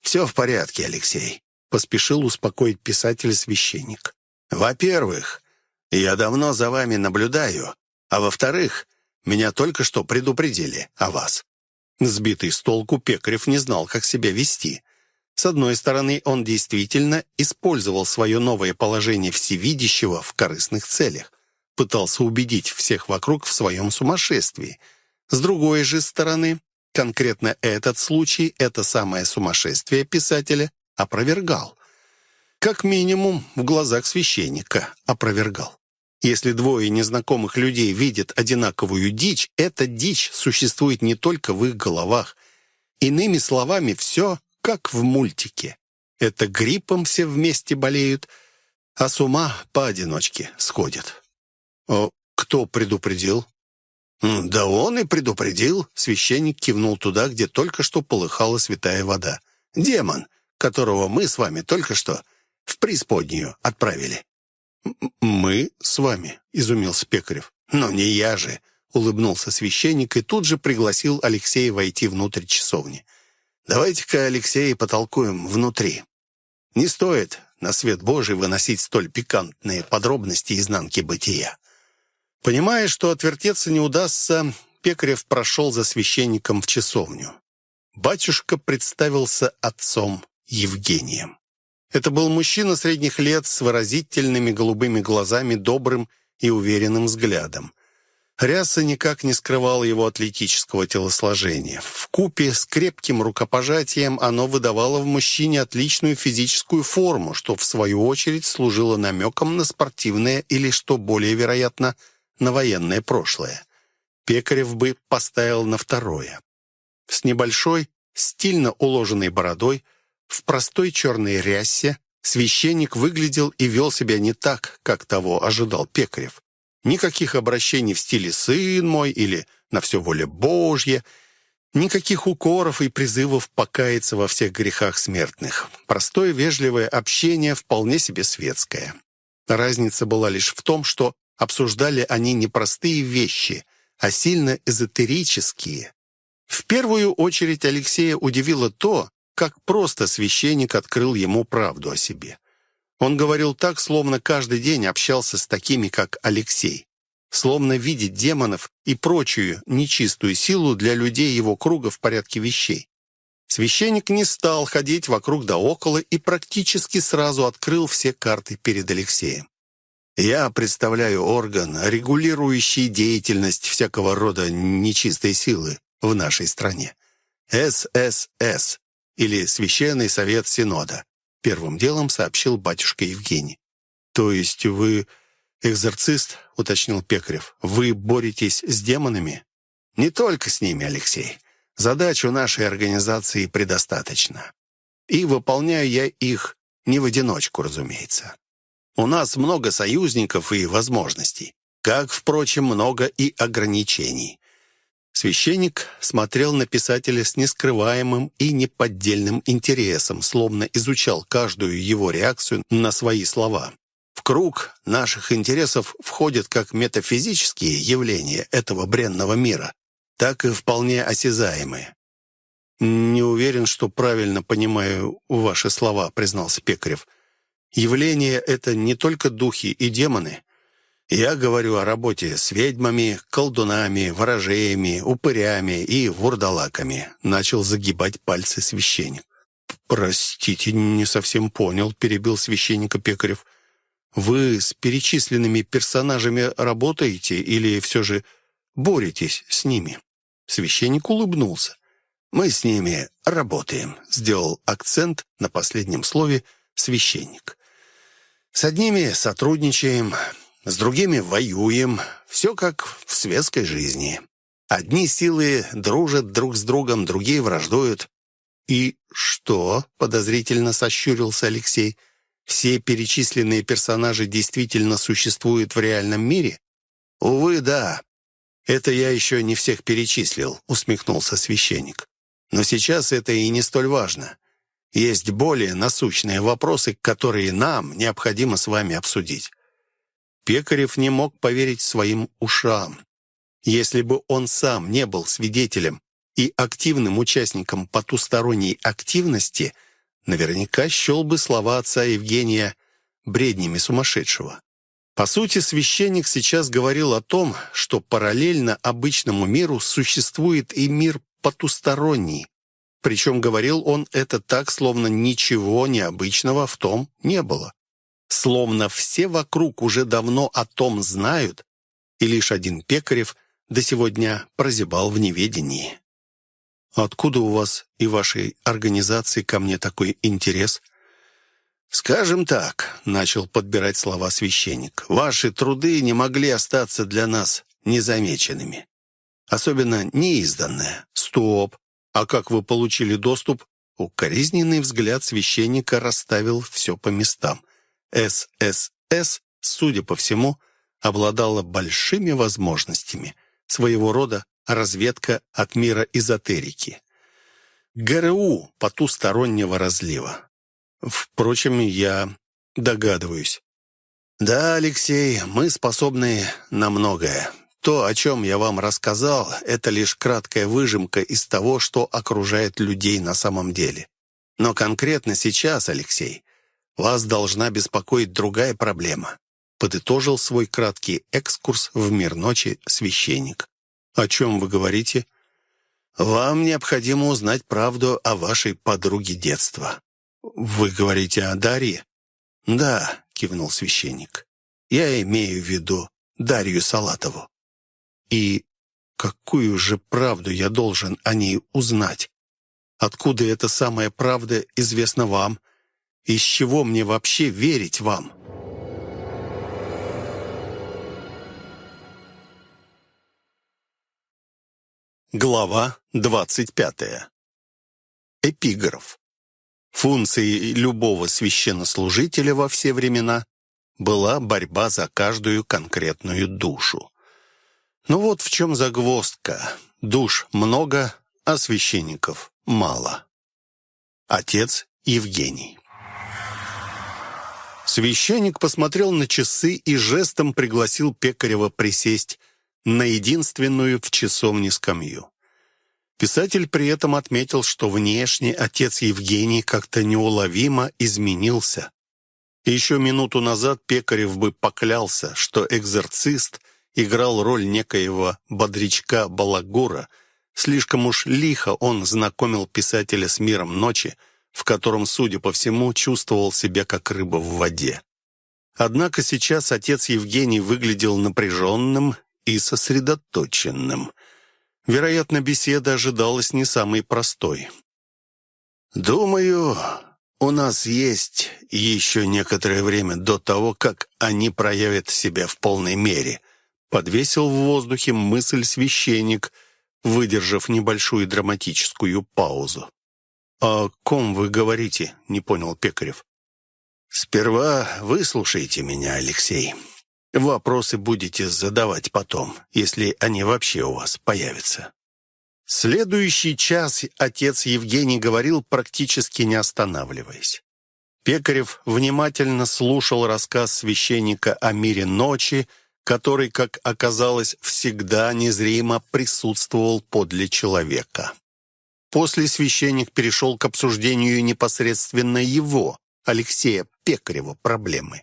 «Все в порядке, Алексей», — поспешил успокоить писатель-священник. «Во-первых, я давно за вами наблюдаю, а во-вторых, меня только что предупредили о вас. Сбитый с толку, Пекарев не знал, как себя вести. С одной стороны, он действительно использовал свое новое положение всевидящего в корыстных целях. Пытался убедить всех вокруг в своем сумасшествии. С другой же стороны, конкретно этот случай, это самое сумасшествие писателя опровергал. Как минимум, в глазах священника опровергал. Если двое незнакомых людей видят одинаковую дичь, эта дичь существует не только в их головах. Иными словами, все как в мультике. Это гриппом все вместе болеют, а с ума поодиночке сходят. О, кто предупредил? «Да он и предупредил», — священник кивнул туда, где только что полыхала святая вода. «Демон, которого мы с вами только что в преисподнюю отправили». «Мы с вами?» — изумился Пекарев. «Но не я же!» — улыбнулся священник и тут же пригласил Алексея войти внутрь часовни. «Давайте-ка, Алексей, потолкуем внутри. Не стоит на свет Божий выносить столь пикантные подробности изнанки бытия». Понимая, что отвертеться не удастся, Пекарев прошел за священником в часовню. Батюшка представился отцом Евгением. Это был мужчина средних лет с выразительными голубыми глазами, добрым и уверенным взглядом. Ряса никак не скрывала его атлетического телосложения. В купе с крепким рукопожатием оно выдавало в мужчине отличную физическую форму, что в свою очередь служило намеком на спортивное или, что более вероятно, на военное прошлое. Пекарев бы поставил на второе. С небольшой, стильно уложенной бородой, в простой черной рясе священник выглядел и вел себя не так, как того ожидал Пекарев. Никаких обращений в стиле «сын мой» или «на все воля Божья», никаких укоров и призывов покаяться во всех грехах смертных. Простое вежливое общение вполне себе светское. Разница была лишь в том, что обсуждали они не простые вещи, а сильно эзотерические. В первую очередь Алексея удивило то, как просто священник открыл ему правду о себе. Он говорил так, словно каждый день общался с такими, как Алексей. Словно видит демонов и прочую нечистую силу для людей его круга в порядке вещей. Священник не стал ходить вокруг да около и практически сразу открыл все карты перед Алексеем. «Я представляю орган, регулирующий деятельность всякого рода нечистой силы в нашей стране. ССС, или Священный Совет Синода», первым делом сообщил батюшка Евгений. «То есть вы экзорцист?» — уточнил Пекарев. «Вы боретесь с демонами?» «Не только с ними, Алексей. Задач у нашей организации предостаточно. И выполняю я их не в одиночку, разумеется. У нас много союзников и возможностей, как, впрочем, много и ограничений. Священник смотрел на писателя с нескрываемым и неподдельным интересом, словно изучал каждую его реакцию на свои слова. В круг наших интересов входят как метафизические явления этого бренного мира, так и вполне осязаемые. «Не уверен, что правильно понимаю ваши слова», — признался Пекарев. «Явление — это не только духи и демоны. Я говорю о работе с ведьмами, колдунами, ворожеями, упырями и вурдалаками», — начал загибать пальцы священник. «Простите, не совсем понял», — перебил священника Пекарев. «Вы с перечисленными персонажами работаете или все же боретесь с ними?» Священник улыбнулся. «Мы с ними работаем», — сделал акцент на последнем слове священник. «С одними сотрудничаем, с другими воюем. Все как в светской жизни. Одни силы дружат друг с другом, другие враждуют». «И что?» — подозрительно сощурился Алексей. «Все перечисленные персонажи действительно существуют в реальном мире?» «Увы, да. «Это я еще не всех перечислил», — усмехнулся священник. «Но сейчас это и не столь важно. Есть более насущные вопросы, которые нам необходимо с вами обсудить». Пекарев не мог поверить своим ушам. Если бы он сам не был свидетелем и активным участником потусторонней активности, наверняка счел бы слова отца Евгения бреднями сумасшедшего. По сути, священник сейчас говорил о том, что параллельно обычному миру существует и мир потусторонний. Причем говорил он это так, словно ничего необычного в том не было. Словно все вокруг уже давно о том знают, и лишь один Пекарев до сегодня прозябал в неведении. «Откуда у вас и вашей организации ко мне такой интерес?» «Скажем так», — начал подбирать слова священник, «ваши труды не могли остаться для нас незамеченными. Особенно неизданное. Стоп! А как вы получили доступ?» Укоризненный взгляд священника расставил все по местам. ССС, судя по всему, обладала большими возможностями. Своего рода разведка от мира эзотерики. ГРУ потустороннего разлива. Впрочем, я догадываюсь. Да, Алексей, мы способны на многое. То, о чем я вам рассказал, это лишь краткая выжимка из того, что окружает людей на самом деле. Но конкретно сейчас, Алексей, вас должна беспокоить другая проблема. Подытожил свой краткий экскурс в мир ночи священник. О чем вы говорите? Вам необходимо узнать правду о вашей подруге детства. «Вы говорите о Дарье?» «Да», — кивнул священник. «Я имею в виду Дарью Салатову». «И какую же правду я должен о ней узнать? Откуда эта самая правда известна вам? Из чего мне вообще верить вам?» Глава двадцать пятая. Эпиграф. Функцией любого священнослужителя во все времена была борьба за каждую конкретную душу. Но вот в чем загвоздка. Душ много, а священников мало. Отец Евгений Священник посмотрел на часы и жестом пригласил Пекарева присесть на единственную в часовне скамью. Писатель при этом отметил, что внешне отец Евгений как-то неуловимо изменился. Еще минуту назад Пекарев бы поклялся, что экзорцист играл роль некоего бодрячка Балагура. Слишком уж лихо он знакомил писателя с миром ночи, в котором, судя по всему, чувствовал себя как рыба в воде. Однако сейчас отец Евгений выглядел напряженным и сосредоточенным. Вероятно, беседа ожидалась не самой простой. «Думаю, у нас есть еще некоторое время до того, как они проявят себя в полной мере», подвесил в воздухе мысль священник, выдержав небольшую драматическую паузу. «О ком вы говорите?» — не понял Пекарев. «Сперва выслушайте меня, Алексей. Вопросы будете задавать потом, если они вообще у вас появятся». Следующий час отец Евгений говорил, практически не останавливаясь. Пекарев внимательно слушал рассказ священника о мире ночи, который, как оказалось, всегда незримо присутствовал подле человека. После священник перешел к обсуждению непосредственно его, Алексея Пекарева, проблемы.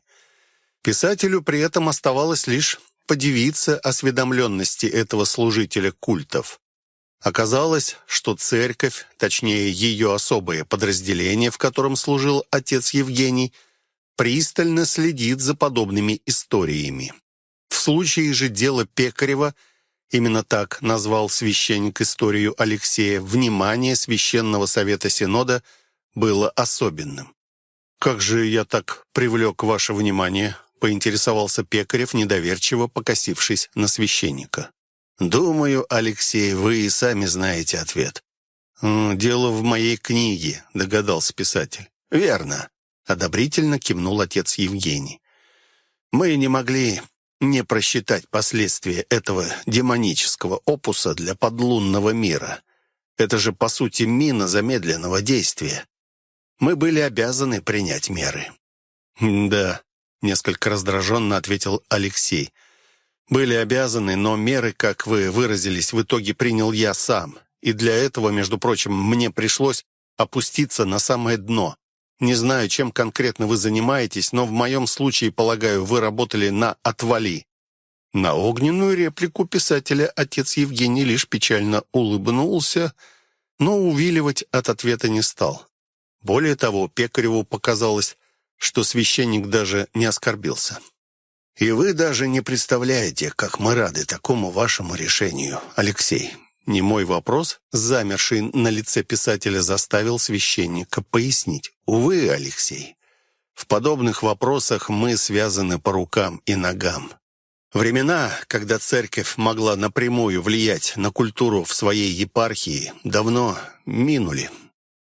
Писателю при этом оставалось лишь подивиться осведомленности этого служителя культов. Оказалось, что церковь, точнее ее особое подразделение, в котором служил отец Евгений, пристально следит за подобными историями. В случае же дела Пекарева, именно так назвал священник историю Алексея, внимание Священного Совета Синода было особенным. «Как же я так привлек ваше внимание?» — поинтересовался Пекарев, недоверчиво покосившись на священника. «Думаю, Алексей, вы и сами знаете ответ». «Дело в моей книге», — догадался писатель. «Верно», — одобрительно кивнул отец Евгений. «Мы не могли не просчитать последствия этого демонического опуса для подлунного мира. Это же, по сути, мина замедленного действия мы были обязаны принять меры». «Да», — несколько раздраженно ответил Алексей. «Были обязаны, но меры, как вы выразились, в итоге принял я сам. И для этого, между прочим, мне пришлось опуститься на самое дно. Не знаю, чем конкретно вы занимаетесь, но в моем случае, полагаю, вы работали на «отвали». На огненную реплику писателя отец Евгений лишь печально улыбнулся, но увиливать от ответа не стал. Более того, Пекареву показалось, что священник даже не оскорбился. «И вы даже не представляете, как мы рады такому вашему решению, Алексей». Не мой вопрос, замерший на лице писателя, заставил священника пояснить. «Увы, Алексей, в подобных вопросах мы связаны по рукам и ногам. Времена, когда церковь могла напрямую влиять на культуру в своей епархии, давно минули.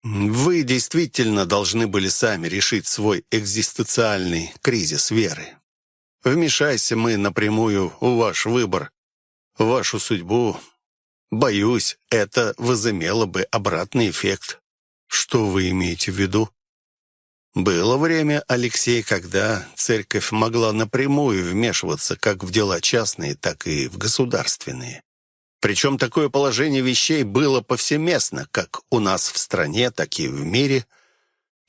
Вы действительно должны были сами решить свой экзистенциальный кризис веры. Вмешайся мы напрямую в ваш выбор, в вашу судьбу. Боюсь, это возымело бы обратный эффект. Что вы имеете в виду? Было время, Алексей, когда церковь могла напрямую вмешиваться как в дела частные, так и в государственные. Причем такое положение вещей было повсеместно, как у нас в стране, так и в мире.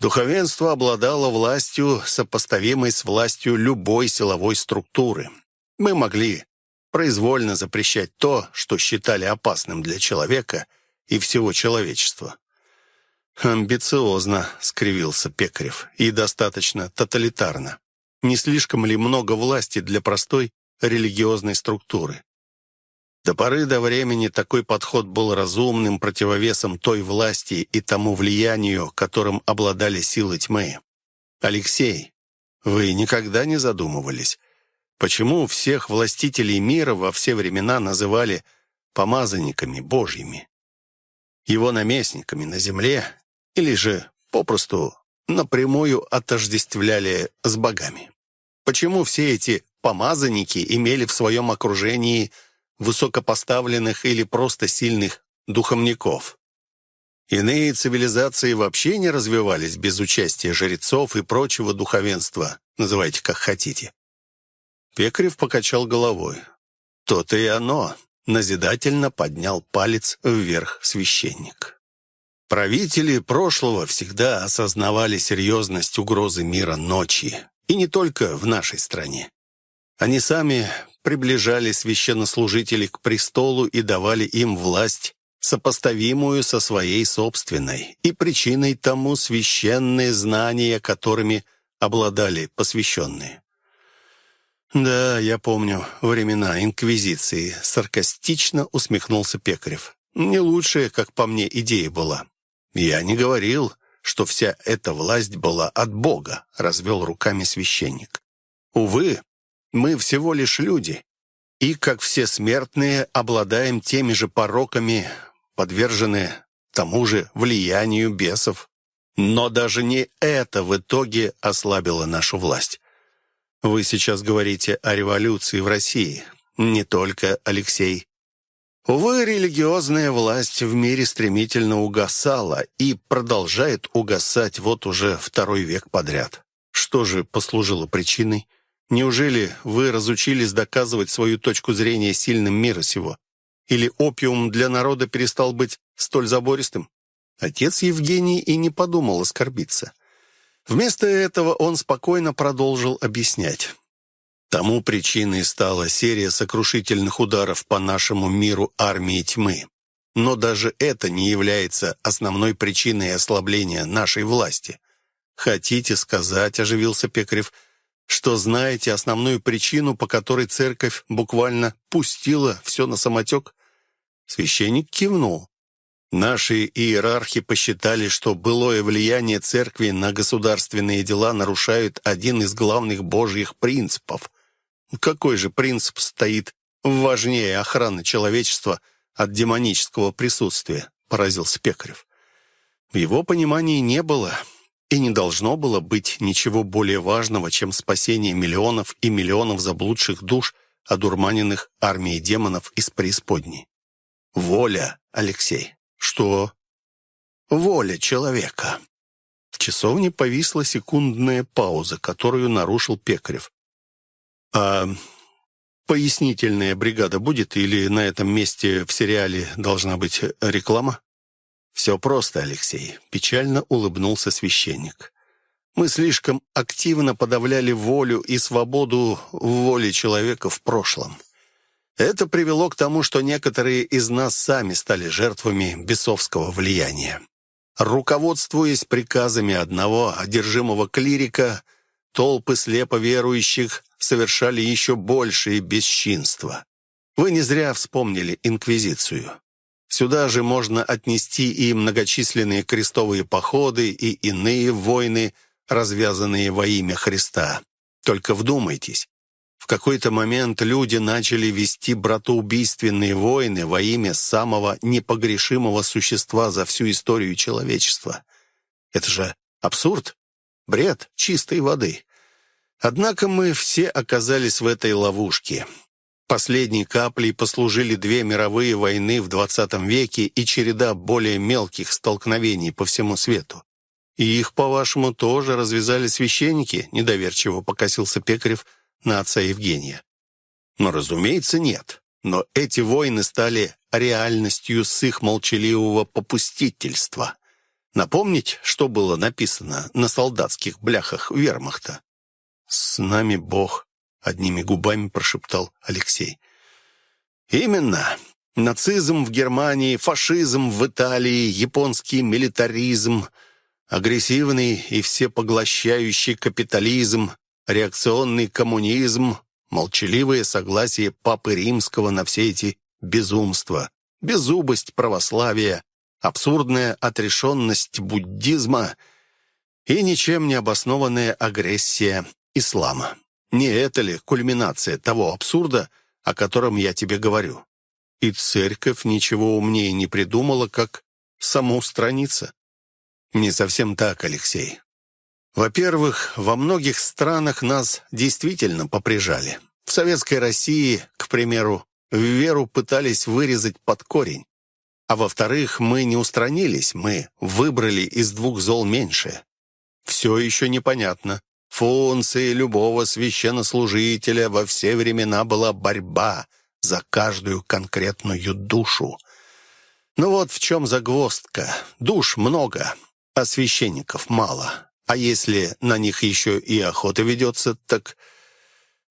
Духовенство обладало властью, сопоставимой с властью любой силовой структуры. Мы могли произвольно запрещать то, что считали опасным для человека и всего человечества. «Амбициозно», — скривился Пекарев, — «и достаточно тоталитарно. Не слишком ли много власти для простой религиозной структуры? До поры до времени такой подход был разумным противовесом той власти и тому влиянию, которым обладали силы тьмы. Алексей, вы никогда не задумывались, почему всех властителей мира во все времена называли помазанниками Божьими? Его наместниками на земле или же попросту напрямую отождествляли с богами? Почему все эти помазанники имели в своем окружении – высокопоставленных или просто сильных духовников. Иные цивилизации вообще не развивались без участия жрецов и прочего духовенства, называйте как хотите. Пекарев покачал головой. То-то и оно. Назидательно поднял палец вверх священник. Правители прошлого всегда осознавали серьезность угрозы мира ночи И не только в нашей стране. Они сами приближали священнослужителей к престолу и давали им власть, сопоставимую со своей собственной, и причиной тому священные знания, которыми обладали посвященные. «Да, я помню времена Инквизиции», — саркастично усмехнулся Пекарев. «Не лучшая, как по мне, идея была. Я не говорил, что вся эта власть была от Бога», — развел руками священник. «Увы, мы всего лишь люди, и, как все смертные, обладаем теми же пороками, подвержены тому же влиянию бесов. Но даже не это в итоге ослабило нашу власть. Вы сейчас говорите о революции в России. Не только, Алексей. Увы, религиозная власть в мире стремительно угасала и продолжает угасать вот уже второй век подряд. Что же послужило причиной? Неужели вы разучились доказывать свою точку зрения сильным мира сего? Или опиум для народа перестал быть столь забористым? Отец Евгений и не подумал оскорбиться. Вместо этого он спокойно продолжил объяснять. Тому причиной стала серия сокрушительных ударов по нашему миру армии тьмы. Но даже это не является основной причиной ослабления нашей власти. «Хотите сказать, — оживился Пекарев, — что знаете основную причину, по которой церковь буквально пустила все на самотек?» Священник кивнул. Наши иерархи посчитали, что былое влияние церкви на государственные дела нарушает один из главных божьих принципов. Какой же принцип стоит важнее охраны человечества от демонического присутствия, поразился Пекарев. В его понимании не было и не должно было быть ничего более важного, чем спасение миллионов и миллионов заблудших душ, одурманенных армией демонов из преисподней. Воля, Алексей. Что? Воля человека. В часовне повисла секундная пауза, которую нарушил Пекарев. «А пояснительная бригада будет или на этом месте в сериале должна быть реклама?» «Все просто, Алексей», — печально улыбнулся священник. «Мы слишком активно подавляли волю и свободу воли человека в прошлом. Это привело к тому, что некоторые из нас сами стали жертвами бесовского влияния. Руководствуясь приказами одного одержимого клирика, толпы слепо верующих совершали еще большие бесчинства. Вы не зря вспомнили Инквизицию. Сюда же можно отнести и многочисленные крестовые походы, и иные войны, развязанные во имя Христа. Только вдумайтесь, в какой-то момент люди начали вести братоубийственные войны во имя самого непогрешимого существа за всю историю человечества. Это же абсурд, бред чистой воды. Однако мы все оказались в этой ловушке. Последней каплей послужили две мировые войны в XX веке и череда более мелких столкновений по всему свету. «И их, по-вашему, тоже развязали священники?» — недоверчиво покосился Пекарев — на отца Евгения. Но, разумеется, нет. Но эти войны стали реальностью с их молчаливого попустительства. Напомнить, что было написано на солдатских бляхах вермахта? «С нами Бог», — одними губами прошептал Алексей. «Именно. Нацизм в Германии, фашизм в Италии, японский милитаризм, агрессивный и всепоглощающий капитализм, реакционный коммунизм, молчаливое согласие Папы Римского на все эти безумства, беззубость православия, абсурдная отрешенность буддизма и ничем не обоснованная агрессия ислама. Не это ли кульминация того абсурда, о котором я тебе говорю? И церковь ничего умнее не придумала, как самоустраниться. Не совсем так, Алексей. Во-первых, во многих странах нас действительно поприжали. В Советской России, к примеру, веру пытались вырезать под корень. А во-вторых, мы не устранились, мы выбрали из двух зол меньшее. Все еще непонятно. Функцией любого священнослужителя во все времена была борьба за каждую конкретную душу. Но вот в чем загвоздка. Душ много, а священников мало. А если на них еще и охота ведется, так...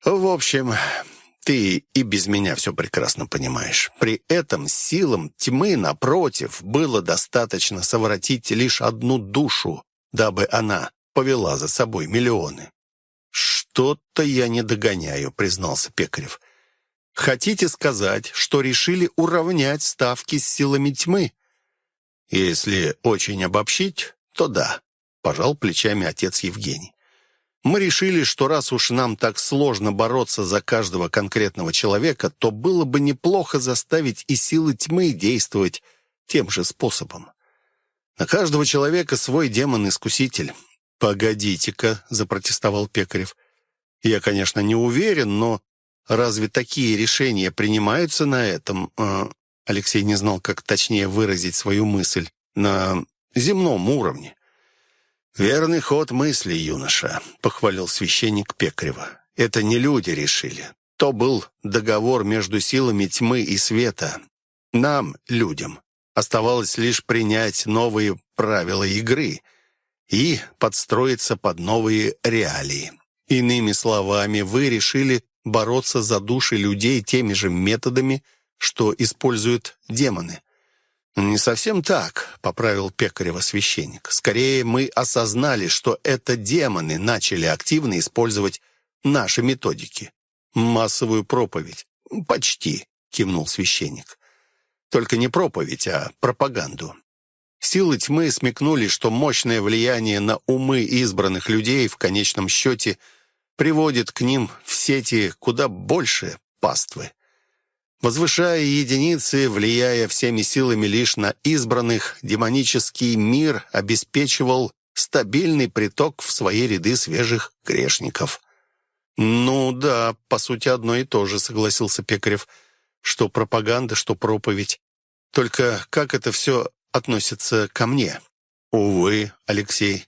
В общем, ты и без меня все прекрасно понимаешь. При этом силам тьмы, напротив, было достаточно совратить лишь одну душу, дабы она повела за собой миллионы. «Что-то я не догоняю», — признался Пекарев. «Хотите сказать, что решили уравнять ставки с силами тьмы?» «Если очень обобщить, то да», — пожал плечами отец Евгений. «Мы решили, что раз уж нам так сложно бороться за каждого конкретного человека, то было бы неплохо заставить и силы тьмы действовать тем же способом. На каждого человека свой демон-искуситель». «Погодите-ка», — запротестовал Пекарев, — я, конечно, не уверен, но разве такие решения принимаются на этом? Э, Алексей не знал, как точнее выразить свою мысль. На земном уровне. «Верный ход мысли, юноша», — похвалил священник Пекарева. «Это не люди решили. То был договор между силами тьмы и света. Нам, людям, оставалось лишь принять новые правила игры и подстроиться под новые реалии. Иными словами, вы решили бороться за души людей теми же методами, что используют демоны. «Не совсем так», — поправил Пекарева священник. «Скорее, мы осознали, что это демоны начали активно использовать наши методики. Массовую проповедь. Почти», — кивнул священник. «Только не проповедь, а пропаганду. Силы тьмы смекнули, что мощное влияние на умы избранных людей в конечном счете — приводит к ним в сети куда больше паствы. Возвышая единицы, влияя всеми силами лишь на избранных, демонический мир обеспечивал стабильный приток в свои ряды свежих грешников. «Ну да, по сути, одно и то же», — согласился Пекарев. «Что пропаганда, что проповедь. Только как это все относится ко мне?» «Увы, Алексей,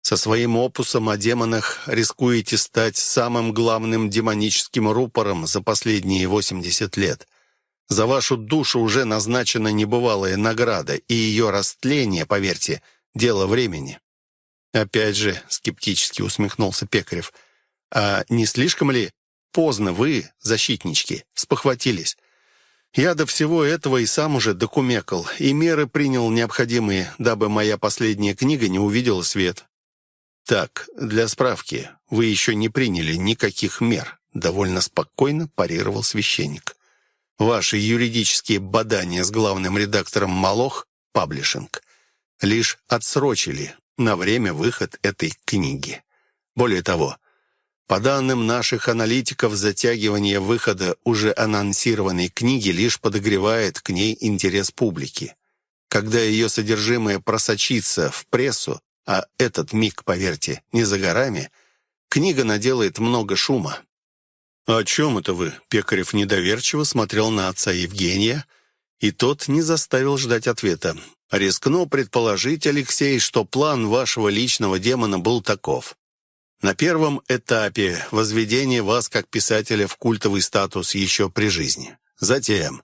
со своим опусом о демонах рискуете стать самым главным демоническим рупором за последние 80 лет. За вашу душу уже назначена небывалая награда, и ее растление, поверьте, дело времени». Опять же, скептически усмехнулся Пекарев. «А не слишком ли поздно вы, защитнички, спохватились?» Я до всего этого и сам уже докумекал, и меры принял необходимые, дабы моя последняя книга не увидела свет. «Так, для справки, вы еще не приняли никаких мер», довольно спокойно парировал священник. «Ваши юридические бадания с главным редактором Малох, паблишинг, лишь отсрочили на время выход этой книги. Более того, по данным наших аналитиков, затягивание выхода уже анонсированной книги лишь подогревает к ней интерес публики. Когда ее содержимое просочится в прессу, а этот миг, поверьте, не за горами, книга наделает много шума. «О чем это вы?» Пекарев недоверчиво смотрел на отца Евгения, и тот не заставил ждать ответа. «Рискну предположить, Алексей, что план вашего личного демона был таков. На первом этапе возведение вас как писателя в культовый статус еще при жизни. Затем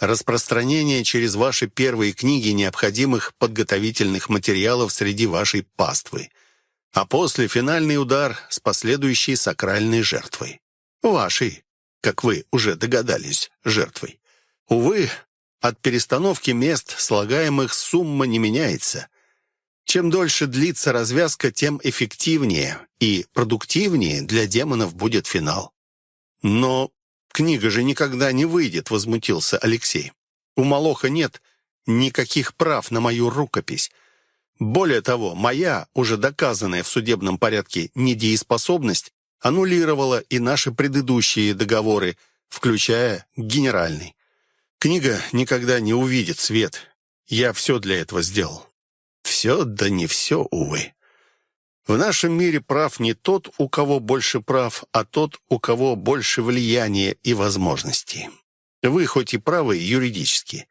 распространение через ваши первые книги необходимых подготовительных материалов среди вашей паствы, а после финальный удар с последующей сакральной жертвой. Вашей, как вы уже догадались, жертвой. Увы, от перестановки мест слагаемых сумма не меняется. Чем дольше длится развязка, тем эффективнее и продуктивнее для демонов будет финал. Но «Книга же никогда не выйдет», — возмутился Алексей. «У Малоха нет никаких прав на мою рукопись. Более того, моя, уже доказанная в судебном порядке, недееспособность аннулировала и наши предыдущие договоры, включая генеральный. Книга никогда не увидит свет. Я все для этого сделал. Все, да не все, увы. В нашем мире прав не тот, у кого больше прав, а тот, у кого больше влияния и возможностей. Вы хоть и правы юридически,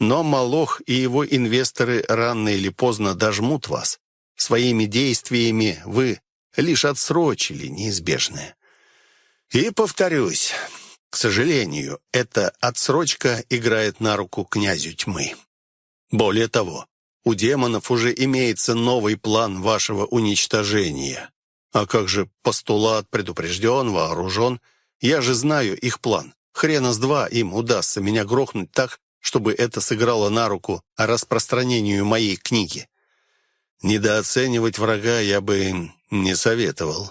но Малох и его инвесторы рано или поздно дожмут вас. Своими действиями вы лишь отсрочили неизбежное. И повторюсь, к сожалению, эта отсрочка играет на руку князю тьмы. Более того, у демонов уже имеется новый план вашего уничтожения. А как же постулат предупрежден, вооружен? Я же знаю их план. Хрена с два им удастся меня грохнуть так, чтобы это сыграло на руку распространению моей книги. Недооценивать врага я бы не советовал.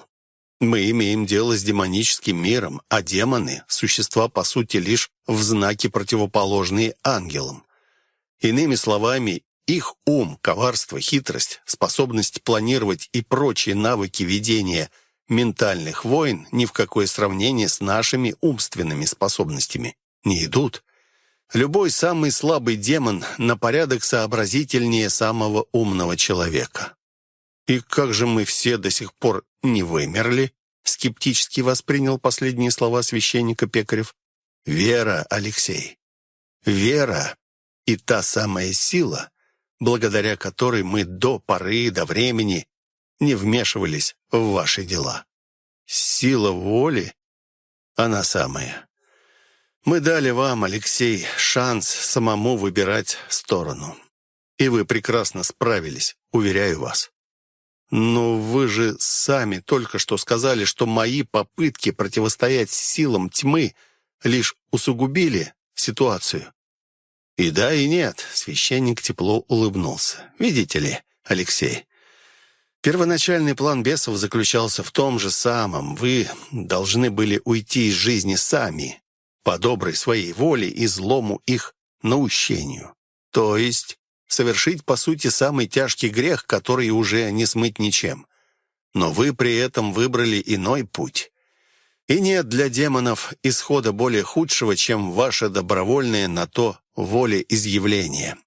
Мы имеем дело с демоническим миром, а демоны — существа, по сути, лишь в знаке противоположные ангелам. Иными словами, их ум, коварство, хитрость, способность планировать и прочие навыки ведения ментальных войн ни в какое сравнение с нашими умственными способностями не идут. Любой самый слабый демон на порядок сообразительнее самого умного человека. И как же мы все до сих пор не вымерли?» Скептически воспринял последние слова священника Пекарев. «Вера, Алексей, вера и та самая сила, благодаря которой мы до поры, до времени не вмешивались в ваши дела. Сила воли, она самая. Мы дали вам, Алексей, шанс самому выбирать сторону. И вы прекрасно справились, уверяю вас. «Но вы же сами только что сказали, что мои попытки противостоять силам тьмы лишь усугубили ситуацию». «И да, и нет», — священник тепло улыбнулся. «Видите ли, Алексей, первоначальный план бесов заключался в том же самом. Вы должны были уйти из жизни сами, по доброй своей воле и злому их наущению. То есть совершить, по сути, самый тяжкий грех, который уже не смыть ничем. Но вы при этом выбрали иной путь. И нет для демонов исхода более худшего, чем ваше добровольное на то волеизъявление.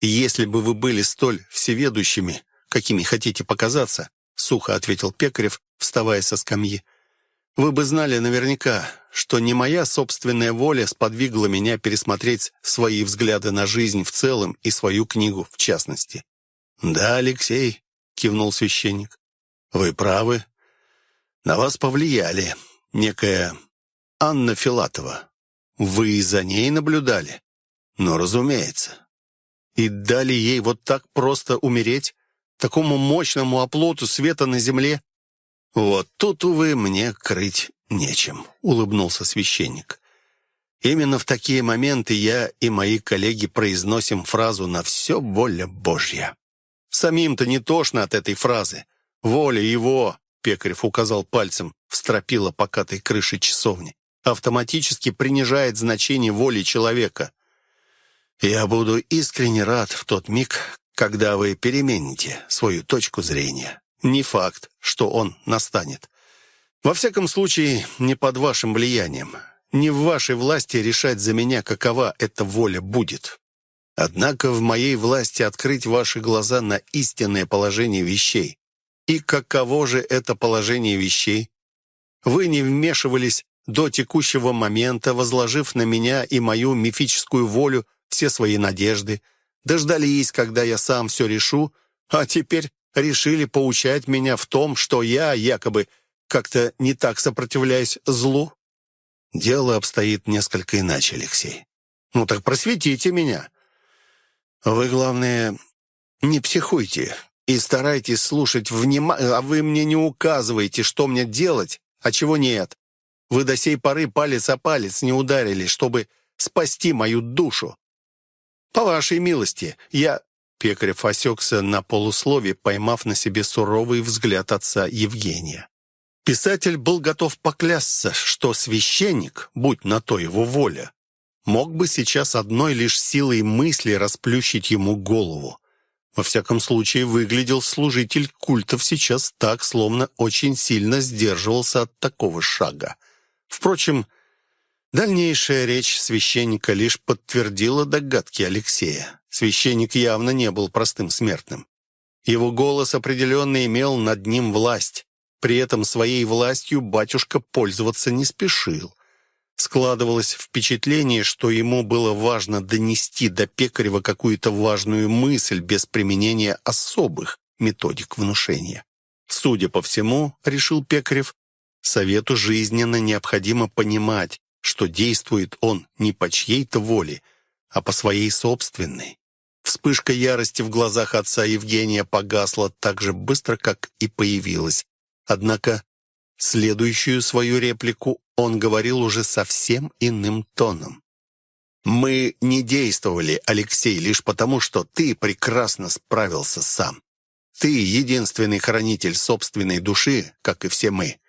Если бы вы были столь всеведущими, какими хотите показаться, сухо ответил Пекарев, вставая со скамьи, вы бы знали наверняка, что не моя собственная воля сподвигла меня пересмотреть свои взгляды на жизнь в целом и свою книгу в частности. «Да, Алексей», — кивнул священник, — «вы правы. На вас повлияли некая Анна Филатова. Вы за ней наблюдали? Ну, разумеется. И дали ей вот так просто умереть, такому мощному оплоту света на земле? Вот тут, увы, мне крыть нечем», — улыбнулся священник. «Именно в такие моменты я и мои коллеги произносим фразу «на все воля Божья». Самим-то не тошно от этой фразы. «Воля его», — Пекарев указал пальцем в стропила покатой крыши часовни, автоматически принижает значение воли человека. «Я буду искренне рад в тот миг, когда вы перемените свою точку зрения. Не факт, что он настанет. Во всяком случае, не под вашим влиянием. Не в вашей власти решать за меня, какова эта воля будет. Однако в моей власти открыть ваши глаза на истинное положение вещей. И каково же это положение вещей? Вы не вмешивались до текущего момента, возложив на меня и мою мифическую волю все свои надежды, дождались, когда я сам все решу, а теперь решили поучать меня в том, что я якобы как-то не так сопротивляюсь злу? Дело обстоит несколько иначе, Алексей. Ну так просветите меня. Вы, главное, не психуйте и старайтесь слушать внимательно, а вы мне не указываете, что мне делать, а чего нет. Вы до сей поры палец о палец не ударили, чтобы спасти мою душу. По вашей милости, я...» Пекарев осекся на полуслове, поймав на себе суровый взгляд отца Евгения. Писатель был готов поклясться, что священник, будь на то его воля, мог бы сейчас одной лишь силой мысли расплющить ему голову. Во всяком случае, выглядел служитель культов сейчас так, словно очень сильно сдерживался от такого шага. Впрочем, дальнейшая речь священника лишь подтвердила догадки Алексея. Священник явно не был простым смертным. Его голос определенно имел над ним власть. При этом своей властью батюшка пользоваться не спешил. Складывалось впечатление, что ему было важно донести до Пекарева какую-то важную мысль без применения особых методик внушения. Судя по всему, решил Пекарев, совету жизненно необходимо понимать, что действует он не по чьей-то воле, а по своей собственной. Вспышка ярости в глазах отца Евгения погасла так же быстро, как и появилась. Однако следующую свою реплику он говорил уже совсем иным тоном. «Мы не действовали, Алексей, лишь потому, что ты прекрасно справился сам. Ты единственный хранитель собственной души, как и все мы.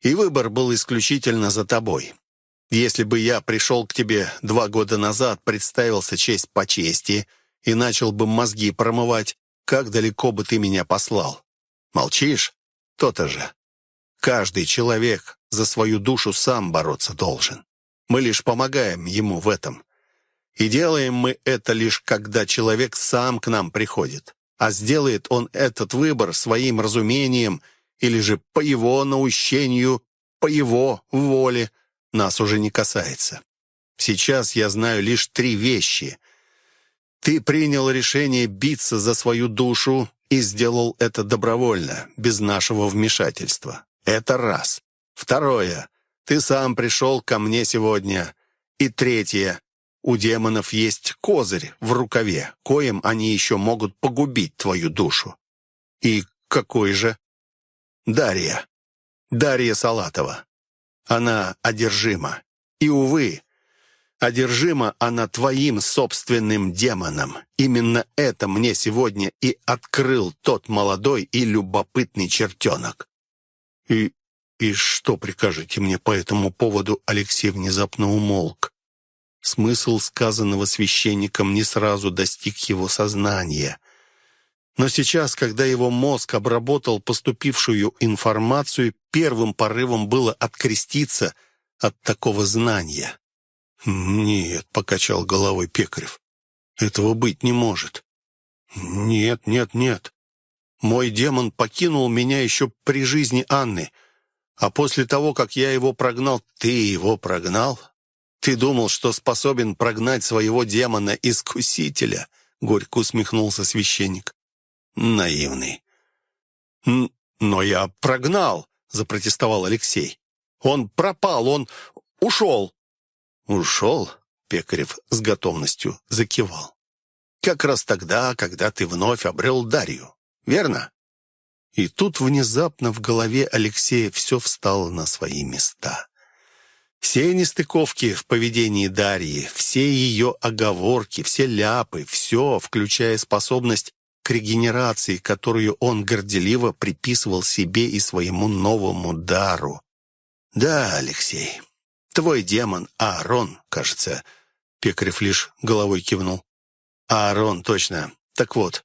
И выбор был исключительно за тобой. Если бы я пришел к тебе два года назад, представился честь по чести и начал бы мозги промывать, как далеко бы ты меня послал? Молчишь? То-то же. Каждый человек за свою душу сам бороться должен. Мы лишь помогаем ему в этом. И делаем мы это лишь, когда человек сам к нам приходит. А сделает он этот выбор своим разумением или же по его наущению, по его воле, нас уже не касается. Сейчас я знаю лишь три вещи. Ты принял решение биться за свою душу и сделал это добровольно, без нашего вмешательства. Это раз. Второе. Ты сам пришел ко мне сегодня. И третье. У демонов есть козырь в рукаве, коим они еще могут погубить твою душу. И какой же? Дарья. Дарья Салатова. Она одержима. И, увы, одержима она твоим собственным демоном. Именно это мне сегодня и открыл тот молодой и любопытный чертенок. И, и что прикажете мне по этому поводу, Алексей внезапно умолк. Смысл сказанного священником не сразу достиг его сознания. Но сейчас, когда его мозг обработал поступившую информацию, первым порывом было откреститься от такого знания. «Нет», — покачал головой Пекарев, — «этого быть не может». «Нет, нет, нет. Мой демон покинул меня еще при жизни Анны, а после того, как я его прогнал, ты его прогнал?» «Ты думал, что способен прогнать своего демона-искусителя?» — горько усмехнулся священник. «Наивный». «Но я прогнал», — запротестовал Алексей. «Он пропал, он ушел». «Ушел?» — Пекарев с готовностью закивал. «Как раз тогда, когда ты вновь обрел Дарью, верно?» И тут внезапно в голове Алексея все встало на свои места. Все нестыковки в поведении Дарьи, все ее оговорки, все ляпы, все, включая способность к регенерации, которую он горделиво приписывал себе и своему новому дару. «Да, Алексей, твой демон Аарон, кажется». Пекарев лишь головой кивнул. «Аарон, точно. Так вот,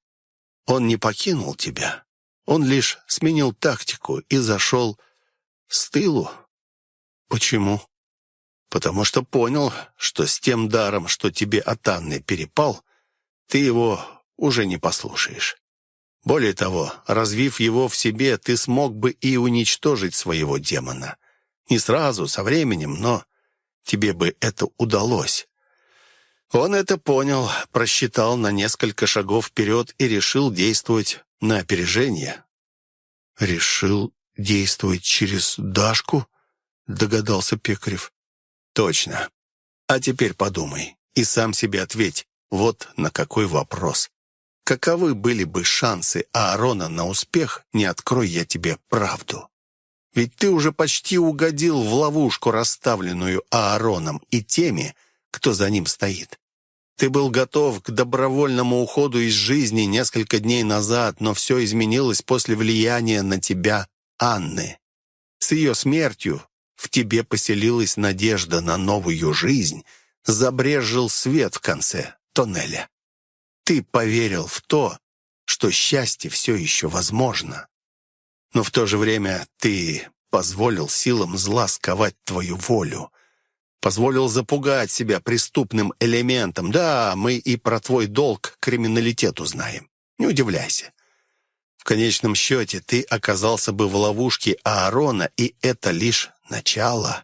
он не покинул тебя. Он лишь сменил тактику и зашел с тылу». «Почему?» потому что понял, что с тем даром, что тебе от Анны перепал, ты его уже не послушаешь. Более того, развив его в себе, ты смог бы и уничтожить своего демона. Не сразу, со временем, но тебе бы это удалось. Он это понял, просчитал на несколько шагов вперед и решил действовать на опережение. «Решил действовать через Дашку?» — догадался Пекарев. Точно. А теперь подумай и сам себе ответь вот на какой вопрос. Каковы были бы шансы Аарона на успех, не открой я тебе правду? Ведь ты уже почти угодил в ловушку, расставленную Аароном и теми, кто за ним стоит. Ты был готов к добровольному уходу из жизни несколько дней назад, но все изменилось после влияния на тебя Анны. С ее смертью в тебе поселилась надежда на новую жизнь, забрежил свет в конце тоннеля. Ты поверил в то, что счастье все еще возможно. Но в то же время ты позволил силам зла сковать твою волю. Позволил запугать себя преступным элементом. Да, мы и про твой долг криминалитету знаем. Не удивляйся. В конечном счете ты оказался бы в ловушке Аарона, и это лишь начало.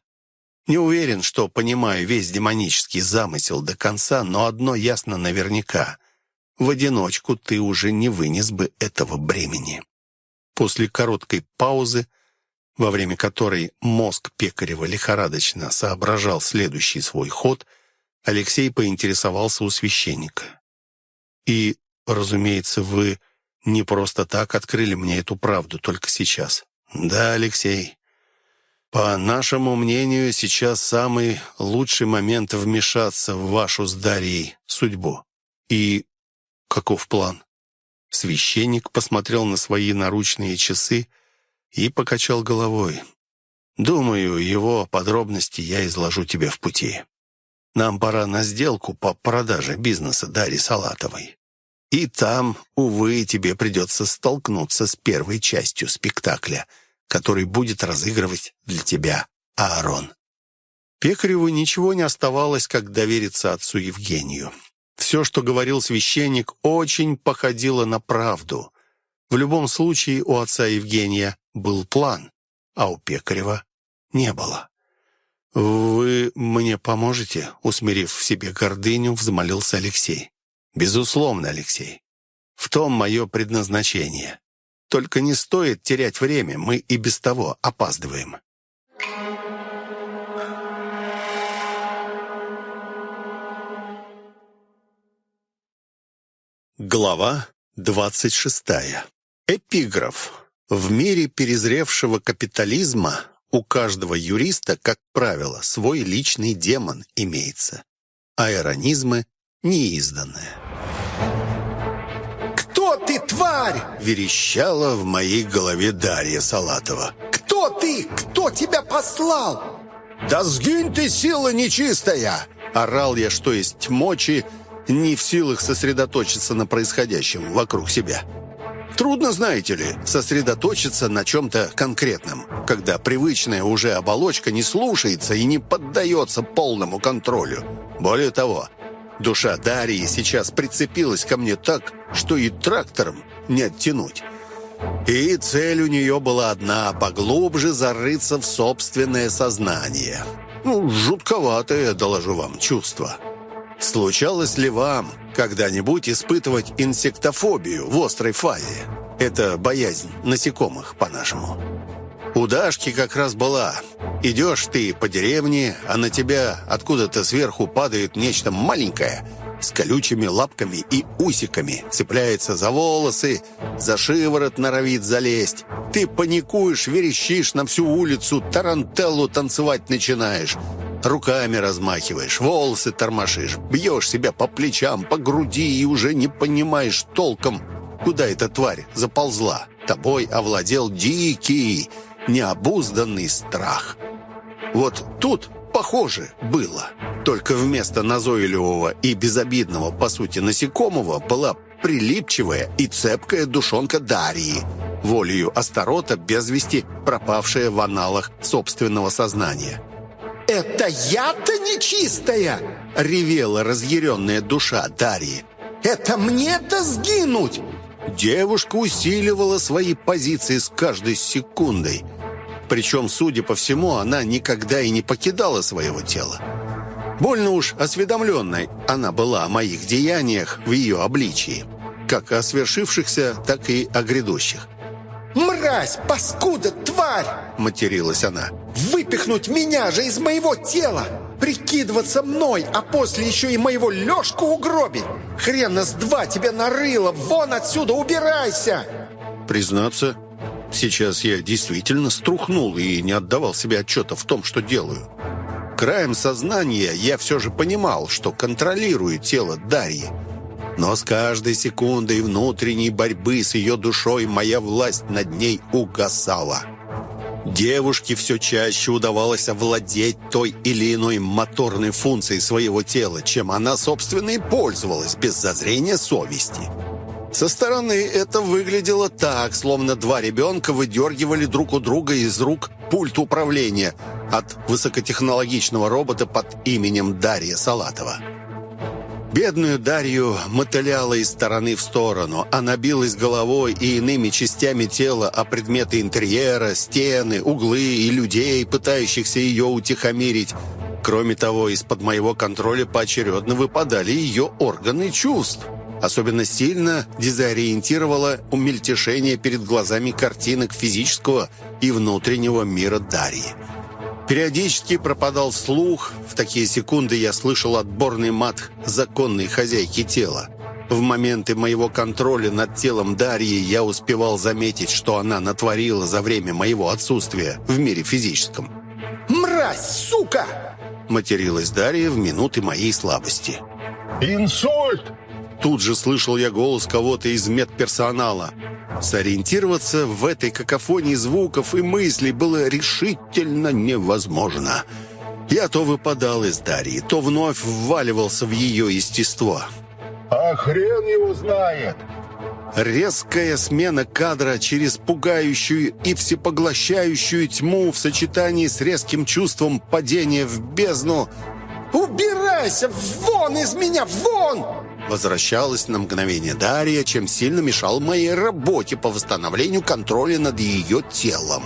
Не уверен, что понимаю весь демонический замысел до конца, но одно ясно наверняка. В одиночку ты уже не вынес бы этого бремени. После короткой паузы, во время которой мозг Пекарева лихорадочно соображал следующий свой ход, Алексей поинтересовался у священника. И, разумеется, вы не просто так открыли мне эту правду только сейчас. Да, Алексей, по нашему мнению, сейчас самый лучший момент вмешаться в вашу с Дарьей судьбу. И каков план? Священник посмотрел на свои наручные часы и покачал головой. «Думаю, его подробности я изложу тебе в пути. Нам пора на сделку по продаже бизнеса Дарьи Салатовой. И там, увы, тебе придется столкнуться с первой частью спектакля, который будет разыгрывать для тебя Аарон». Пекареву ничего не оставалось, как довериться отцу Евгению. Все, что говорил священник, очень походило на правду. В любом случае у отца Евгения был план, а у Пекарева не было. «Вы мне поможете?» — усмирив в себе гордыню, взмолился Алексей. «Безусловно, Алексей. В том мое предназначение. Только не стоит терять время, мы и без того опаздываем». Глава двадцать шестая. Эпиграф. В мире перезревшего капитализма у каждого юриста, как правило, свой личный демон имеется. А иронизмы неизданные. «Кто ты, тварь?» — верещала в моей голове Дарья Салатова. «Кто ты? Кто тебя послал?» «Да сгинь ты, сила нечистая!» — орал я, что есть мочи, — не в силах сосредоточиться на происходящем вокруг себя. Трудно, знаете ли, сосредоточиться на чем-то конкретном, когда привычная уже оболочка не слушается и не поддается полному контролю. Более того, душа Дарьи сейчас прицепилась ко мне так, что и трактором не оттянуть. И цель у нее была одна – поглубже зарыться в собственное сознание. Ну, жутковатое, доложу вам, чувство. Случалось ли вам когда-нибудь испытывать инсектофобию в острой фазе? Это боязнь насекомых, по-нашему. У Дашки как раз была. Идешь ты по деревне, а на тебя откуда-то сверху падает нечто маленькое с колючими лапками и усиками, цепляется за волосы, за шиворот норовит залезть. Ты паникуешь, верещишь на всю улицу, тарантеллу танцевать начинаешь – Руками размахиваешь, волосы тормошишь, бьешь себя по плечам, по груди и уже не понимаешь толком, куда эта тварь заползла. Тобой овладел дикий, необузданный страх. Вот тут похоже было. Только вместо назойливого и безобидного, по сути, насекомого была прилипчивая и цепкая душонка Дарьи, волею Астарота без вести пропавшая в аналах собственного сознания. «Это я-то нечистая!» — ревела разъяренная душа Дарьи. «Это мне-то сгинуть!» Девушка усиливала свои позиции с каждой секундой. Причем, судя по всему, она никогда и не покидала своего тела. Больно уж осведомленной она была о моих деяниях в ее обличии, как о свершившихся, так и о грядущих. «Мразь, паскуда, тварь!» — материлась она. «Выпихнуть меня же из моего тела! Прикидываться мной, а после еще и моего Лешку угробить! Хрена с два тебе нарыло! Вон отсюда, убирайся!» Признаться, сейчас я действительно струхнул и не отдавал себе отчета в том, что делаю. Краем сознания я все же понимал, что контролирую тело Дарьи, но с каждой секундой внутренней борьбы с ее душой моя власть над ней угасала. Девушке все чаще удавалось овладеть той или иной моторной функцией своего тела, чем она, собственно, и пользовалась без зазрения совести. Со стороны это выглядело так, словно два ребенка выдергивали друг у друга из рук пульт управления от высокотехнологичного робота под именем Дарья Салатова. Бедную Дарью мотыляло из стороны в сторону. Она билась головой и иными частями тела о предметы интерьера, стены, углы и людей, пытающихся ее утихомирить. Кроме того, из-под моего контроля поочередно выпадали ее органы чувств. Особенно сильно дезориентировало умельтешение перед глазами картинок физического и внутреннего мира Дарьи. Периодически пропадал слух. В такие секунды я слышал отборный мат законной хозяйки тела. В моменты моего контроля над телом Дарьи я успевал заметить, что она натворила за время моего отсутствия в мире физическом. «Мразь, сука!» — материлась Дарья в минуты моей слабости. «Инсульт!» Тут же слышал я голос кого-то из медперсонала. Сориентироваться в этой какофонии звуков и мыслей было решительно невозможно. Я то выпадал из Дарьи, то вновь вваливался в ее естество. «А хрен его знает!» Резкая смена кадра через пугающую и всепоглощающую тьму в сочетании с резким чувством падения в бездну «Убирайся! Вон из меня! Вон!» Возвращалась на мгновение Дарья, чем сильно мешал моей работе по восстановлению контроля над ее телом.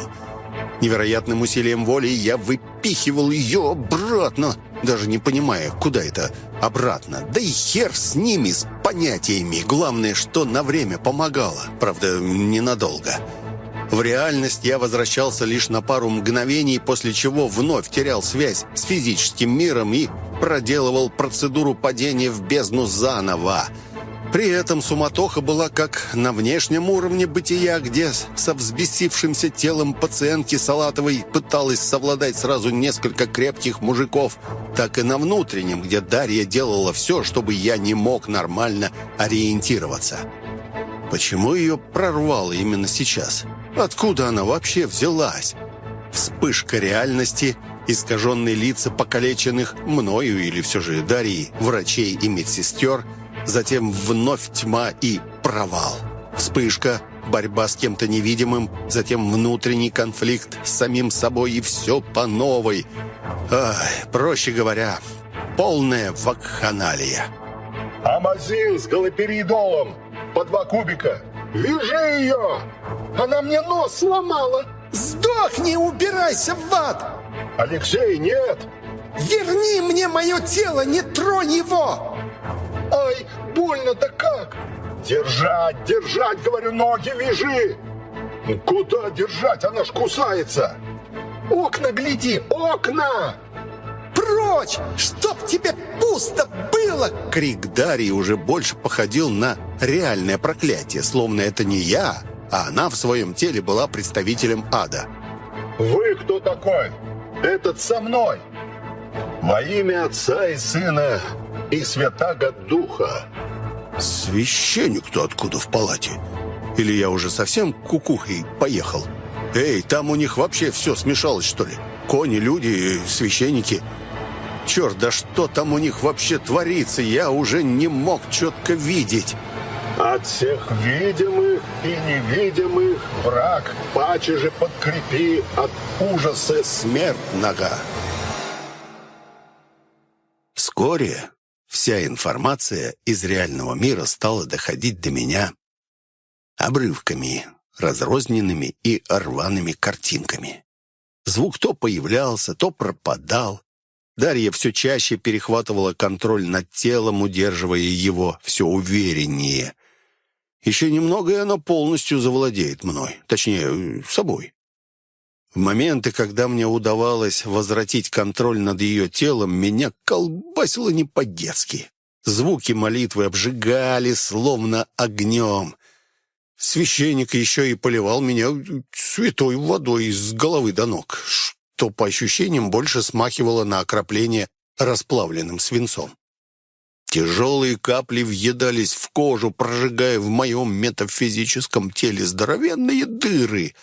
Невероятным усилием воли я выпихивал ее обратно, даже не понимая, куда это обратно. Да и хер с ними, с понятиями. Главное, что на время помогало. Правда, ненадолго. В реальность я возвращался лишь на пару мгновений, после чего вновь терял связь с физическим миром и проделывал процедуру падения в бездну заново. При этом суматоха была как на внешнем уровне бытия, где со взбесившимся телом пациентки Салатовой пыталась совладать сразу несколько крепких мужиков, так и на внутреннем, где Дарья делала все, чтобы я не мог нормально ориентироваться. Почему ее прорвало именно сейчас? Откуда она вообще взялась? Вспышка реальности, искаженные лица покалеченных мною или все же Дарьей, врачей и медсестер – затем вновь тьма и провал. Вспышка, борьба с кем-то невидимым, затем внутренний конфликт с самим собой и все по новой. Ай, проще говоря, полная вакханалия. «Амазил с галоперидолом! По два кубика! Вяжи ее! Она мне нос сломала!» «Сдохни, убирайся в ад!» «Алексей, нет!» «Верни мне мое тело, не тронь его!» «Ай, больно-то как!» «Держать, держать, говорю, ноги вяжи!» «Куда держать? Она ж кусается!» «Окна гляди, окна!» «Прочь! Чтоб тебе пусто было!» Крик Дарьи уже больше походил на реальное проклятие, словно это не я, а она в своем теле была представителем ада. «Вы кто такой? Этот со мной!» «Во имя Отца и Сына и Святаго Духа!» «Священник-то откуда в палате? Или я уже совсем кукухой поехал? Эй, там у них вообще все смешалось, что ли? Кони, люди, священники...» Черт, да что там у них вообще творится, я уже не мог четко видеть. От всех видимых и невидимых враг паче же подкрепи от ужаса смертного. Вскоре вся информация из реального мира стала доходить до меня обрывками, разрозненными и рваными картинками. Звук то появлялся, то пропадал. Дарья все чаще перехватывала контроль над телом, удерживая его все увереннее. Еще немного, и она полностью завладеет мной, точнее, собой. В моменты, когда мне удавалось возвратить контроль над ее телом, меня колбасило не по-детски. Звуки молитвы обжигали, словно огнем. Священник еще и поливал меня святой водой с головы до ног, что, по ощущениям, больше смахивало на окропление расплавленным свинцом. Тяжелые капли въедались в кожу, прожигая в моем метафизическом теле здоровенные дыры.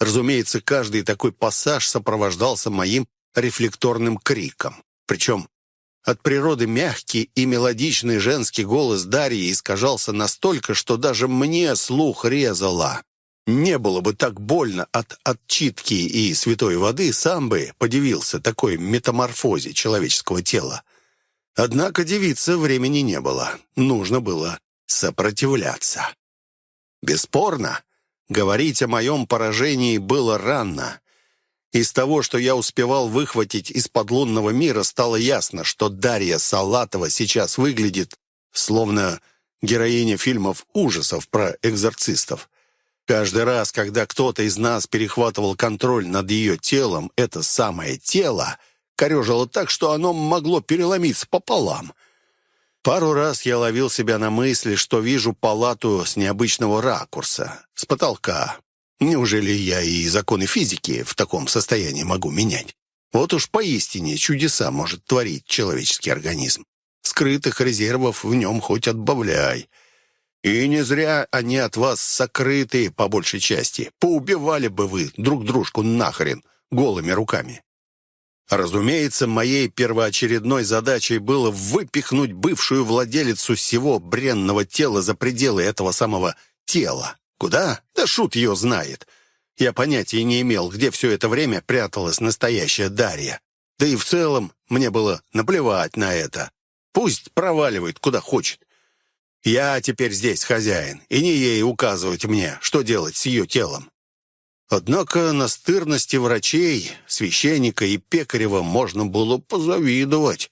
Разумеется, каждый такой пассаж сопровождался моим рефлекторным криком. Причем от природы мягкий и мелодичный женский голос Дарьи искажался настолько, что даже мне слух резало. Не было бы так больно от отчитки и святой воды, сам бы подивился такой метаморфозе человеческого тела. Однако девице времени не было. Нужно было сопротивляться. Бесспорно, говорить о моем поражении было рано. Из того, что я успевал выхватить из подлунного мира, стало ясно, что Дарья Салатова сейчас выглядит словно героиня фильмов ужасов про экзорцистов. Каждый раз, когда кто-то из нас перехватывал контроль над ее телом, это самое тело корежило так, что оно могло переломиться пополам. Пару раз я ловил себя на мысли, что вижу палату с необычного ракурса, с потолка. Неужели я и законы физики в таком состоянии могу менять? Вот уж поистине чудеса может творить человеческий организм. Скрытых резервов в нем хоть отбавляй. И не зря они от вас сокрыты, по большей части. Поубивали бы вы друг дружку нахрен голыми руками. Разумеется, моей первоочередной задачей было выпихнуть бывшую владелицу всего бренного тела за пределы этого самого тела. Куда? Да шут ее знает. Я понятия не имел, где все это время пряталась настоящая Дарья. Да и в целом мне было наплевать на это. Пусть проваливает куда хочет. Я теперь здесь хозяин, и не ей указывать мне, что делать с ее телом. Однако настырности врачей, священника и пекарева можно было позавидовать.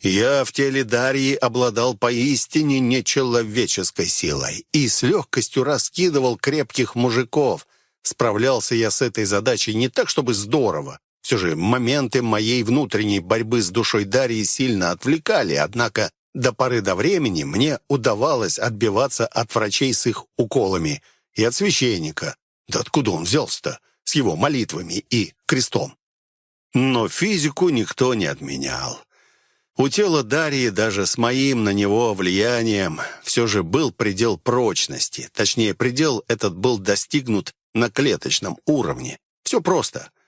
Я в теле Дарьи обладал поистине нечеловеческой силой и с легкостью раскидывал крепких мужиков. Справлялся я с этой задачей не так, чтобы здорово. Все же моменты моей внутренней борьбы с душой Дарьи сильно отвлекали, однако до поры до времени мне удавалось отбиваться от врачей с их уколами и от священника. Да откуда он взялся-то? С его молитвами и крестом. Но физику никто не отменял. У тела Дарьи даже с моим на него влиянием все же был предел прочности. Точнее, предел этот был достигнут на клеточном уровне. Все просто —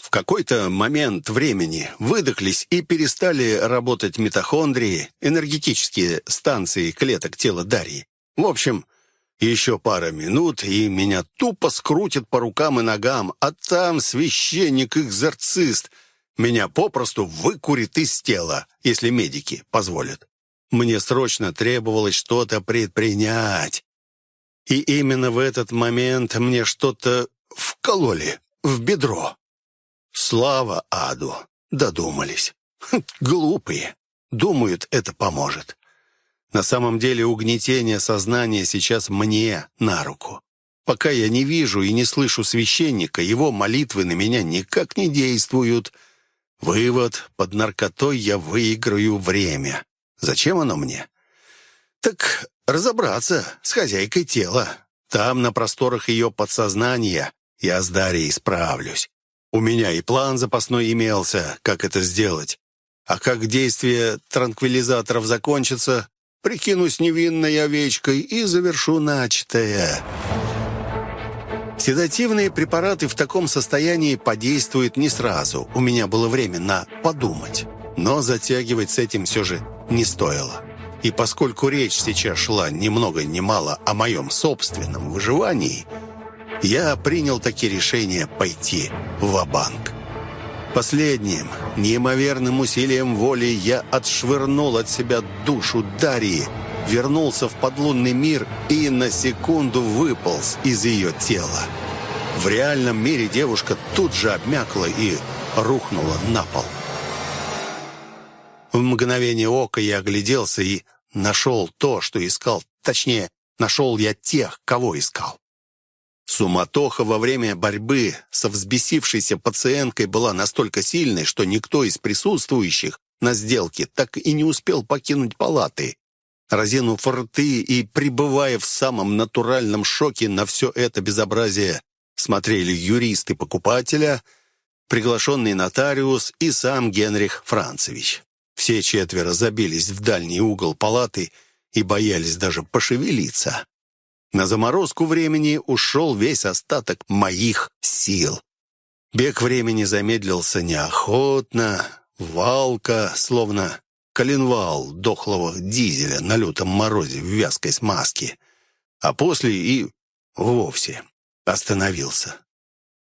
в какой-то момент времени выдохлись и перестали работать митохондрии, энергетические станции клеток тела Дарьи. В общем, еще пара минут, и меня тупо скрутит по рукам и ногам, а там священник-экзорцист меня попросту выкурит из тела, если медики позволят. Мне срочно требовалось что-то предпринять. И именно в этот момент мне что-то вкололи в бедро. Слава аду! Додумались. Хм, глупые. Думают, это поможет. На самом деле угнетение сознания сейчас мне на руку. Пока я не вижу и не слышу священника, его молитвы на меня никак не действуют. Вывод, под наркотой я выиграю время. Зачем оно мне? Так разобраться с хозяйкой тела. Там, на просторах ее подсознания, я с Дарьей справлюсь. У меня и план запасной имелся, как это сделать. А как действие транквилизаторов закончится, прикинусь невинной овечкой и завершу начатое. Седативные препараты в таком состоянии подействуют не сразу. У меня было время на подумать. Но затягивать с этим все же не стоило. И поскольку речь сейчас шла ни много ни мало о моем собственном выживании – я принял такие решения пойти в банк Последним, неимоверным усилием воли я отшвырнул от себя душу Дарьи, вернулся в подлунный мир и на секунду выполз из ее тела. В реальном мире девушка тут же обмякла и рухнула на пол. В мгновение ока я огляделся и нашел то, что искал. Точнее, нашел я тех, кого искал. Суматоха во время борьбы со взбесившейся пациенткой была настолько сильной, что никто из присутствующих на сделке так и не успел покинуть палаты. Разинув рты и пребывая в самом натуральном шоке на все это безобразие, смотрели юристы покупателя, приглашенный нотариус и сам Генрих Францевич. Все четверо забились в дальний угол палаты и боялись даже пошевелиться. На заморозку времени ушел весь остаток моих сил. Бег времени замедлился неохотно, валка, словно коленвал дохлого дизеля на лютом морозе в вязкой смазке, а после и вовсе остановился.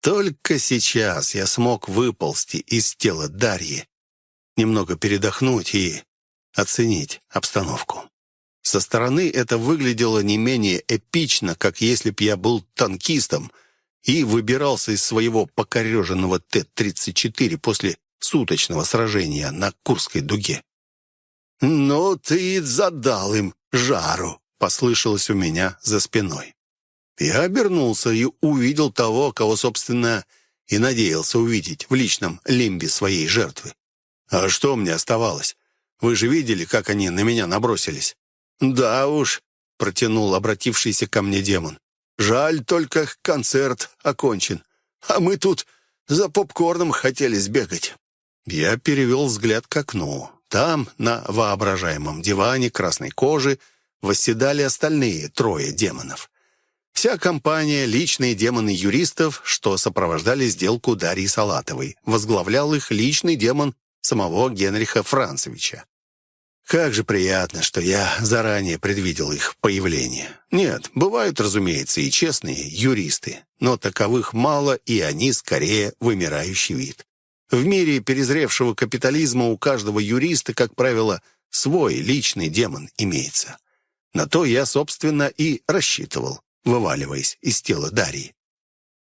Только сейчас я смог выползти из тела Дарьи, немного передохнуть и оценить обстановку. Со стороны это выглядело не менее эпично, как если б я был танкистом и выбирался из своего покореженного Т-34 после суточного сражения на Курской дуге. «Ну ты задал им жару!» — послышалось у меня за спиной. Я обернулся и увидел того, кого, собственно, и надеялся увидеть в личном лимбе своей жертвы. А что мне оставалось? Вы же видели, как они на меня набросились?» «Да уж», — протянул обратившийся ко мне демон. «Жаль, только концерт окончен. А мы тут за попкорном хотели сбегать». Я перевел взгляд к окну. Там, на воображаемом диване красной кожи, восседали остальные трое демонов. Вся компания, личные демоны юристов, что сопровождали сделку Дарьи Салатовой, возглавлял их личный демон самого Генриха Францевича. Как же приятно, что я заранее предвидел их появление. Нет, бывают, разумеется, и честные юристы, но таковых мало, и они скорее вымирающий вид. В мире перезревшего капитализма у каждого юриста, как правило, свой личный демон имеется. На то я, собственно, и рассчитывал, вываливаясь из тела Дарьи.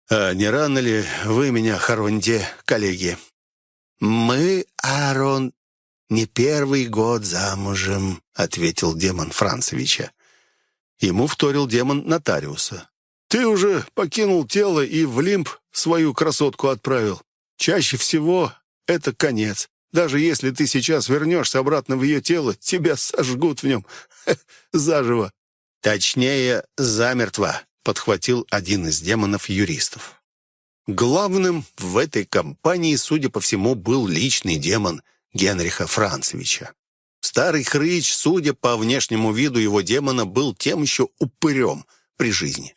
«А не рано ли вы меня хороните, коллеги?» «Мы, Аарон, не первый год замужем», — ответил демон Францевича. Ему вторил демон нотариуса. «Ты уже покинул тело и в лимб свою красотку отправил. Чаще всего это конец. Даже если ты сейчас вернешься обратно в ее тело, тебя сожгут в нем (laughs) заживо. Точнее, замертво, подхватил один из демонов-юристов. Главным в этой компании, судя по всему, был личный демон Генриха Францевича. Старый хрыч, судя по внешнему виду его демона, был тем еще упырем при жизни.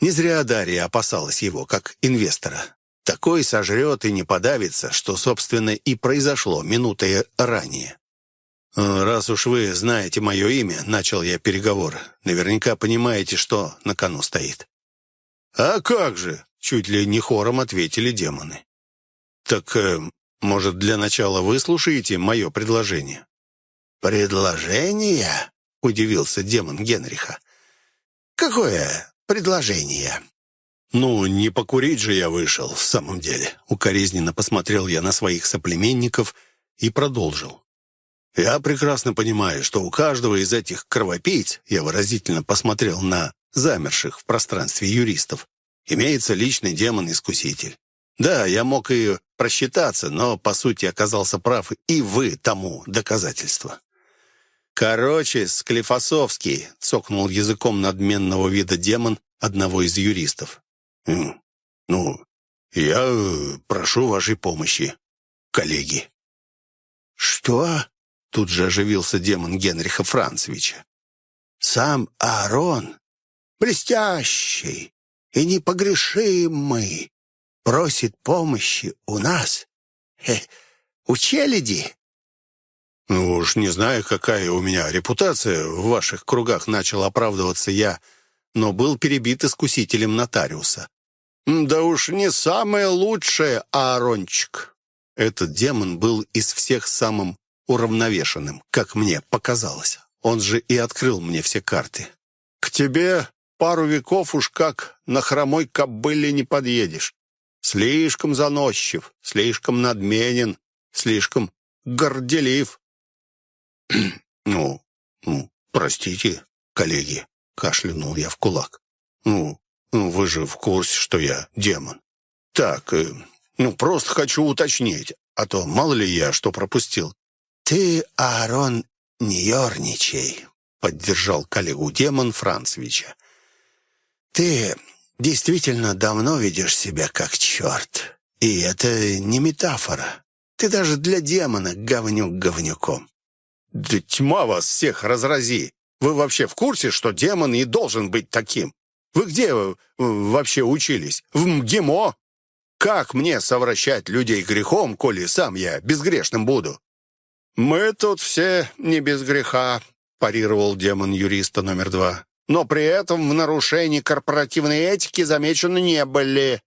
Не зря Дарья опасалась его, как инвестора. Такой сожрет и не подавится, что, собственно, и произошло минутой ранее. «Э, «Раз уж вы знаете мое имя», — начал я переговор, «наверняка понимаете, что на кону стоит». «А как же?» — чуть ли не хором ответили демоны. «Так, э, может, для начала вы слушаете мое предложение?» «Предложение?» — удивился демон Генриха. «Какое предложение?» «Ну, не покурить же я вышел, в самом деле». Укоризненно посмотрел я на своих соплеменников и продолжил. «Я прекрасно понимаю, что у каждого из этих кровопийц, я выразительно посмотрел на замерших в пространстве юристов, имеется личный демон-искуситель. Да, я мог и просчитаться, но, по сути, оказался прав, и вы тому доказательство». «Короче, Склифосовский», — цокнул языком надменного вида демон одного из юристов. «Ну, я э, прошу вашей помощи, коллеги». «Что?» — тут же оживился демон Генриха Францевича. «Сам Аарон, блестящий и непогрешимый, просит помощи у нас, э, у челяди». «Ну уж не знаю, какая у меня репутация в ваших кругах начал оправдываться я, но был перебит искусителем нотариуса. «Да уж не самое лучшее, Аарончик». Этот демон был из всех самым уравновешенным, как мне показалось. Он же и открыл мне все карты. «К тебе пару веков уж как на хромой кобыле не подъедешь. Слишком заносчив, слишком надменен, слишком горделив». (clears throat) «Ну, ну, простите, коллеги», — кашлянул я в кулак. «Ну, ну, вы же в курсе, что я демон. Так, э, ну, просто хочу уточнить, а то мало ли я что пропустил». «Ты, Аарон, не ерничай», — поддержал коллегу демон Францевича. «Ты действительно давно ведешь себя как черт, и это не метафора. Ты даже для демона говнюк говнюком». «Да тьма вас всех разрази! Вы вообще в курсе, что демон и должен быть таким? Вы где э, вообще учились? В МГИМО? Как мне совращать людей грехом, коли сам я безгрешным буду?» «Мы тут все не без греха», – парировал демон юриста номер два. «Но при этом в нарушении корпоративной этики замечены не были.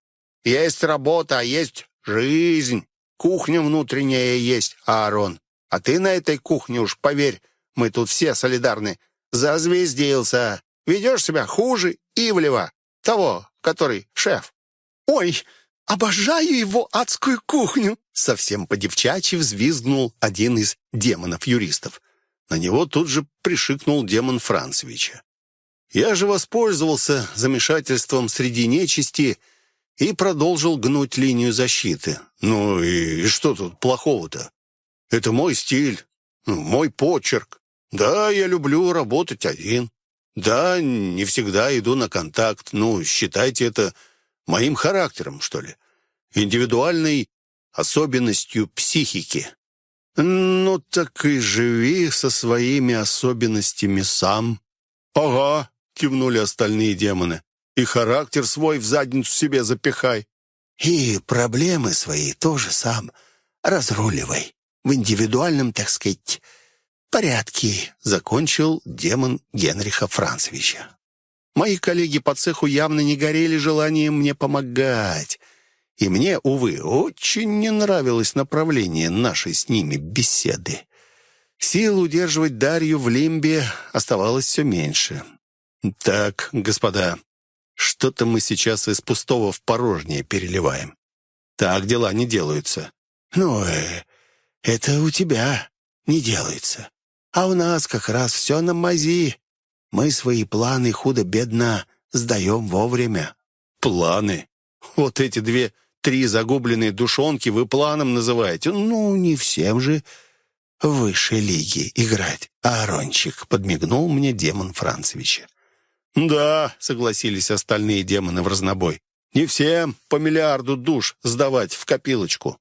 Есть работа, а есть жизнь. Кухня внутренняя есть, Аарон. А ты на этой кухне уж, поверь, мы тут все солидарны, зазвездился. Ведешь себя хуже Ивлева, того, который шеф. Ой, обожаю его адскую кухню!» Совсем по-девчачьи взвизгнул один из демонов-юристов. На него тут же пришикнул демон Францевича. Я же воспользовался замешательством среди нечисти и продолжил гнуть линию защиты. Ну и что тут плохого-то? Это мой стиль, Мой почерк. Да, я люблю работать один. Да, не всегда иду на контакт. Ну, считайте это моим характером, что ли. Индивидуальной особенностью психики. Ну, так и живи со своими особенностями сам. Ага, кивнули остальные демоны. И характер свой в задницу себе запихай. И проблемы свои тоже сам разруливай. В индивидуальном, так сказать, порядке, закончил демон Генриха Францевича. Мои коллеги по цеху явно не горели желанием мне помогать. И мне, увы, очень не нравилось направление нашей с ними беседы. Сил удерживать Дарью в лимбе оставалось все меньше. «Так, господа, что-то мы сейчас из пустого в порожнее переливаем. Так дела не делаются». «Ну, э, это у тебя не делается. А у нас как раз все на мази. Мы свои планы худо-бедно сдаем вовремя». «Планы? Вот эти две три загубленные душонки вы планом называете. Ну, не всем же высшей лиги играть. Арончик подмигнул мне демон Францевича. «Да», — согласились остальные демоны в разнобой. «Не всем по миллиарду душ сдавать в копилочку».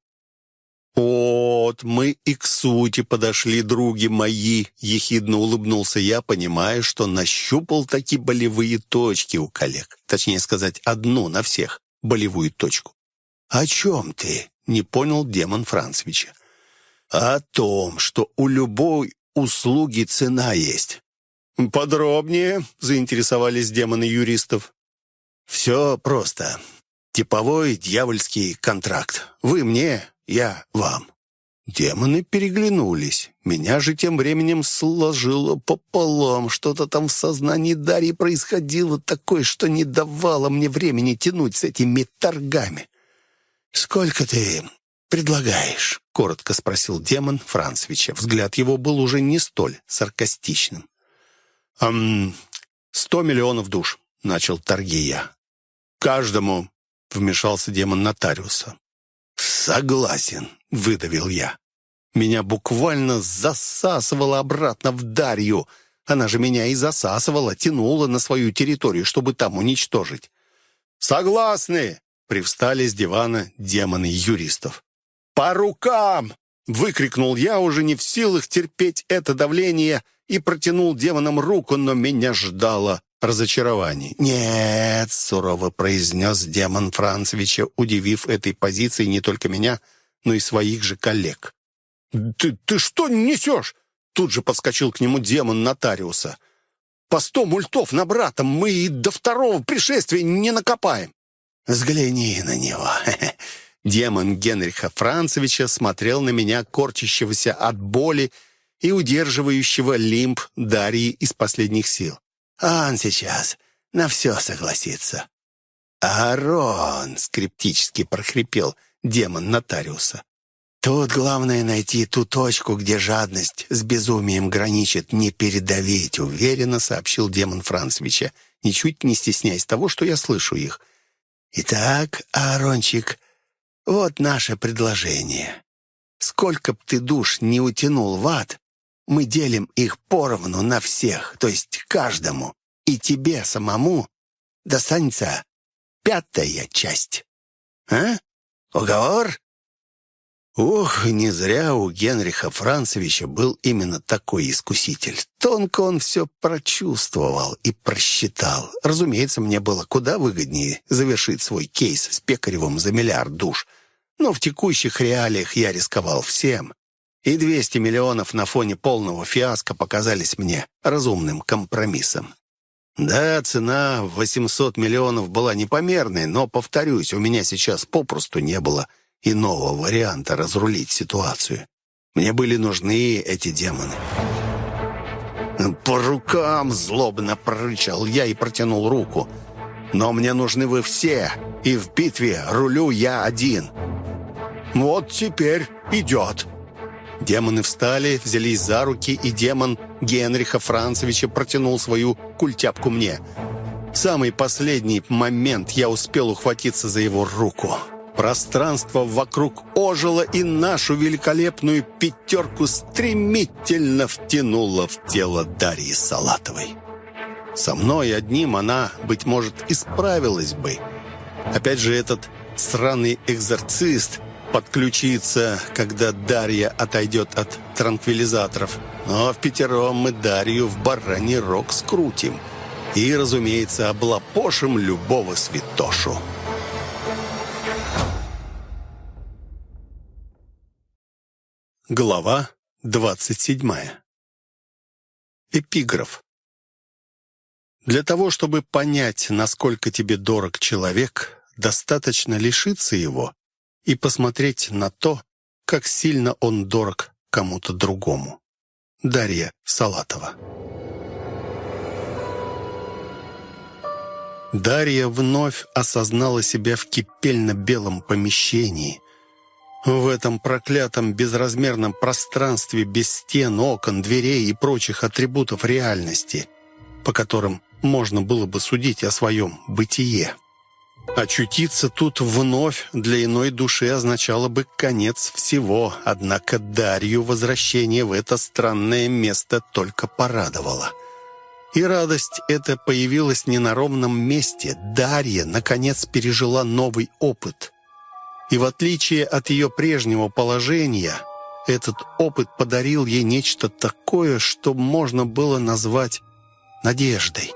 «Вот мы и к сути подошли, други мои», — ехидно улыбнулся я, понимая, что нащупал такие болевые точки у коллег. Точнее сказать, одну на всех болевую точку. «О чем ты?» — не понял демон Францевича. «О том, что у любой услуги цена есть». «Подробнее», — заинтересовались демоны юристов. «Все просто. Типовой дьявольский контракт. Вы мне, я вам». Демоны переглянулись. Меня же тем временем сложило пополам. Что-то там в сознании Дарьи происходило такое, что не давало мне времени тянуть с этими торгами. «Сколько ты предлагаешь?» — коротко спросил демон Францевича. Взгляд его был уже не столь саркастичным. «Ам, сто миллионов душ», — начал торги я. «Каждому», — вмешался демон нотариуса. «Согласен», — выдавил я. Меня буквально засасывало обратно в Дарью. Она же меня и засасывала, тянула на свою территорию, чтобы там уничтожить. «Согласны!» Привстали с дивана демоны юристов. «По рукам!» — выкрикнул я, уже не в силах терпеть это давление, и протянул демонам руку, но меня ждало разочарование. «Нет», — сурово произнес демон Францевича, удивив этой позицией не только меня, но и своих же коллег. «Ты, ты что несешь?» Тут же подскочил к нему демон нотариуса. «По сто мультов на брата мы и до второго пришествия не накопаем». «Взгляни на него!» (laughs) Демон Генриха Францевича смотрел на меня, корчащегося от боли и удерживающего лимб Дарьи из последних сил. «Он сейчас на все согласится». «Арон!» — скептически прохрипел демон нотариуса. «Тут главное найти ту точку, где жадность с безумием граничит, не передавить», — уверенно сообщил демон Францевича, ничуть не стесняясь того, что я слышу их — Итак, Аарончик, вот наше предложение. Сколько б ты душ не утянул в ад, мы делим их поровну на всех, то есть каждому, и тебе самому достанется пятая часть. А? Уговор? Ох, не зря у Генриха Францевича был именно такой искуситель. Тонко он все прочувствовал и просчитал. Разумеется, мне было куда выгоднее завершить свой кейс с Пекаревым за миллиард душ. Но в текущих реалиях я рисковал всем. И 200 миллионов на фоне полного фиаско показались мне разумным компромиссом. Да, цена в 800 миллионов была непомерной, но, повторюсь, у меня сейчас попросту не было иного варианта разрулить ситуацию. Мне были нужны эти демоны. «По рукам!» — злобно прорычал я и протянул руку. «Но мне нужны вы все, и в битве рулю я один». «Вот теперь идет!» Демоны встали, взялись за руки, и демон Генриха Францевича протянул свою культяпку мне. В самый последний момент я успел ухватиться за его руку. Пространство вокруг ожило и нашу великолепную пятерку стремительно втянуло в тело Дарьи Салатовой. Со мной одним она, быть может, исправилась бы. Опять же, этот сраный экзорцист подключится, когда Дарья отойдет от транквилизаторов. Но в пятером мы Дарью в бараний рог скрутим. И, разумеется, облапошим любого святошу. Глава 27. Эпиграф. Для того, чтобы понять, насколько тебе дорог человек, достаточно лишиться его и посмотреть на то, как сильно он дорог кому-то другому. Дарья Салатова. Дарья вновь осознала себя в кипельно-белом помещении, в этом проклятом безразмерном пространстве без стен, окон, дверей и прочих атрибутов реальности, по которым можно было бы судить о своем бытие. Очутиться тут вновь для иной души означало бы конец всего, однако Дарью возвращение в это странное место только порадовало. И радость эта появилась не на ровном месте. Дарья, наконец, пережила новый опыт. И в отличие от ее прежнего положения, этот опыт подарил ей нечто такое, что можно было назвать надеждой.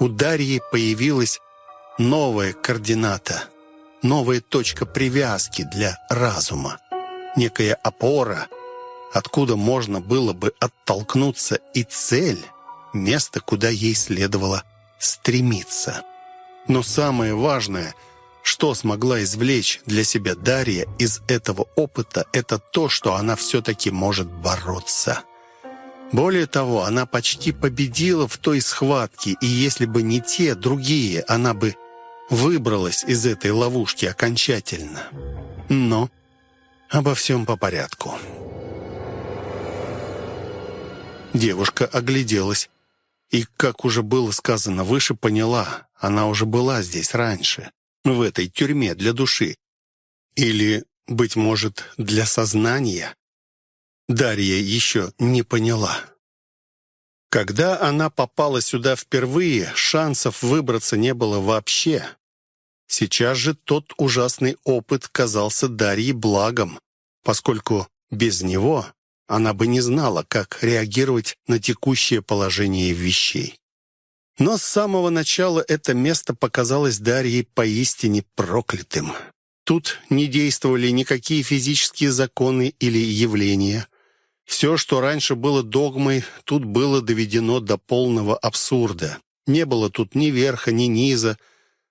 У Дарьи появилась новая координата, новая точка привязки для разума, некая опора, откуда можно было бы оттолкнуться и цель, место, куда ей следовало стремиться. Но самое важное — что смогла извлечь для себя Дарья из этого опыта, это то, что она все-таки может бороться. Более того, она почти победила в той схватке, и если бы не те, другие, она бы выбралась из этой ловушки окончательно. Но обо всем по порядку. Девушка огляделась и, как уже было сказано выше, поняла, она уже была здесь раньше в этой тюрьме для души? Или, быть может, для сознания? Дарья еще не поняла. Когда она попала сюда впервые, шансов выбраться не было вообще. Сейчас же тот ужасный опыт казался Дарье благом, поскольку без него она бы не знала, как реагировать на текущее положение вещей. Но с самого начала это место показалось Дарье поистине проклятым. Тут не действовали никакие физические законы или явления. Все, что раньше было догмой, тут было доведено до полного абсурда. Не было тут ни верха, ни низа.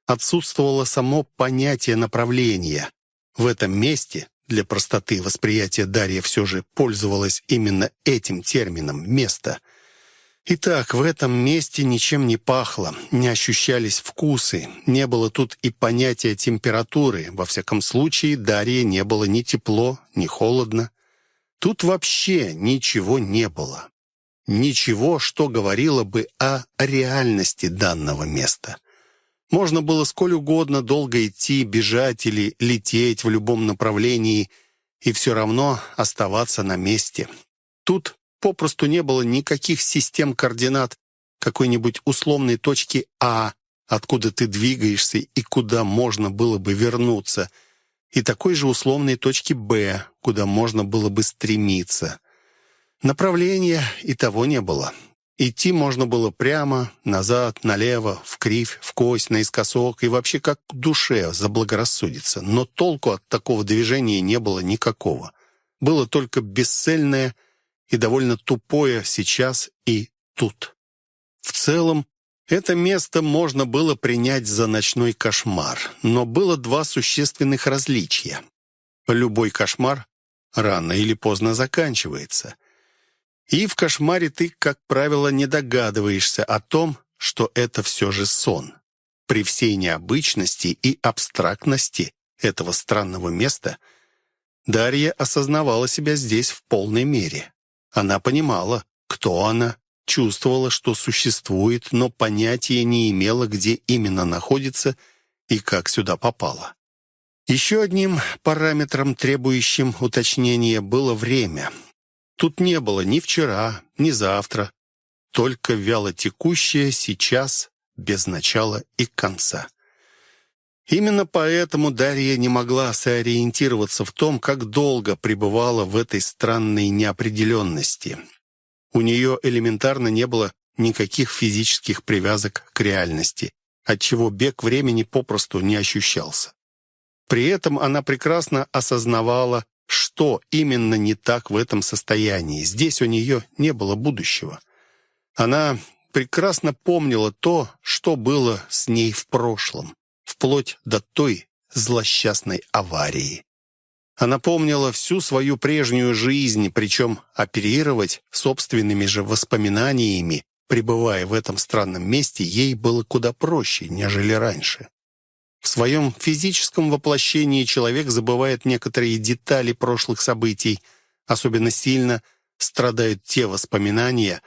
Отсутствовало само понятие направления. В этом месте, для простоты восприятия Дарья все же пользовалась именно этим термином «место», Итак, в этом месте ничем не пахло, не ощущались вкусы, не было тут и понятия температуры. Во всяком случае, Дарье не было ни тепло, ни холодно. Тут вообще ничего не было. Ничего, что говорило бы о реальности данного места. Можно было сколь угодно долго идти, бежать или лететь в любом направлении и все равно оставаться на месте. Тут попросту не было никаких систем координат какой-нибудь условной точки А, откуда ты двигаешься и куда можно было бы вернуться, и такой же условной точки Б, куда можно было бы стремиться. Направления и того не было. Идти можно было прямо, назад, налево, в кривь, в кость, наискосок и вообще как к душе заблагорассудится. Но толку от такого движения не было никакого. Было только бесцельное и довольно тупое сейчас и тут. В целом, это место можно было принять за ночной кошмар, но было два существенных различия. Любой кошмар рано или поздно заканчивается. И в кошмаре ты, как правило, не догадываешься о том, что это все же сон. При всей необычности и абстрактности этого странного места Дарья осознавала себя здесь в полной мере. Она понимала, кто она, чувствовала, что существует, но понятия не имела, где именно находится и как сюда попала. Еще одним параметром, требующим уточнения, было время. Тут не было ни вчера, ни завтра, только вяло текущее сейчас, без начала и конца. Именно поэтому Дарья не могла сориентироваться в том, как долго пребывала в этой странной неопределенности. У нее элементарно не было никаких физических привязок к реальности, отчего бег времени попросту не ощущался. При этом она прекрасно осознавала, что именно не так в этом состоянии. Здесь у нее не было будущего. Она прекрасно помнила то, что было с ней в прошлом вплоть до той злосчастной аварии. Она помнила всю свою прежнюю жизнь, причем оперировать собственными же воспоминаниями, пребывая в этом странном месте, ей было куда проще, нежели раньше. В своем физическом воплощении человек забывает некоторые детали прошлых событий, особенно сильно страдают те воспоминания,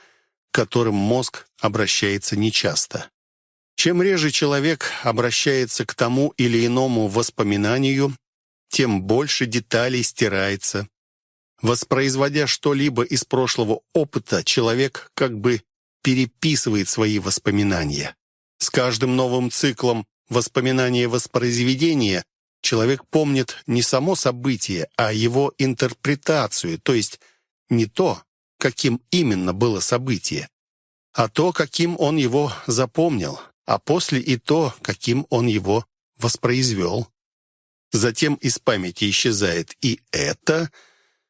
к которым мозг обращается нечасто. Чем реже человек обращается к тому или иному воспоминанию, тем больше деталей стирается. Воспроизводя что-либо из прошлого опыта, человек как бы переписывает свои воспоминания. С каждым новым циклом воспоминания-воспроизведения человек помнит не само событие, а его интерпретацию, то есть не то, каким именно было событие, а то, каким он его запомнил а после и то, каким он его воспроизвел. Затем из памяти исчезает и это,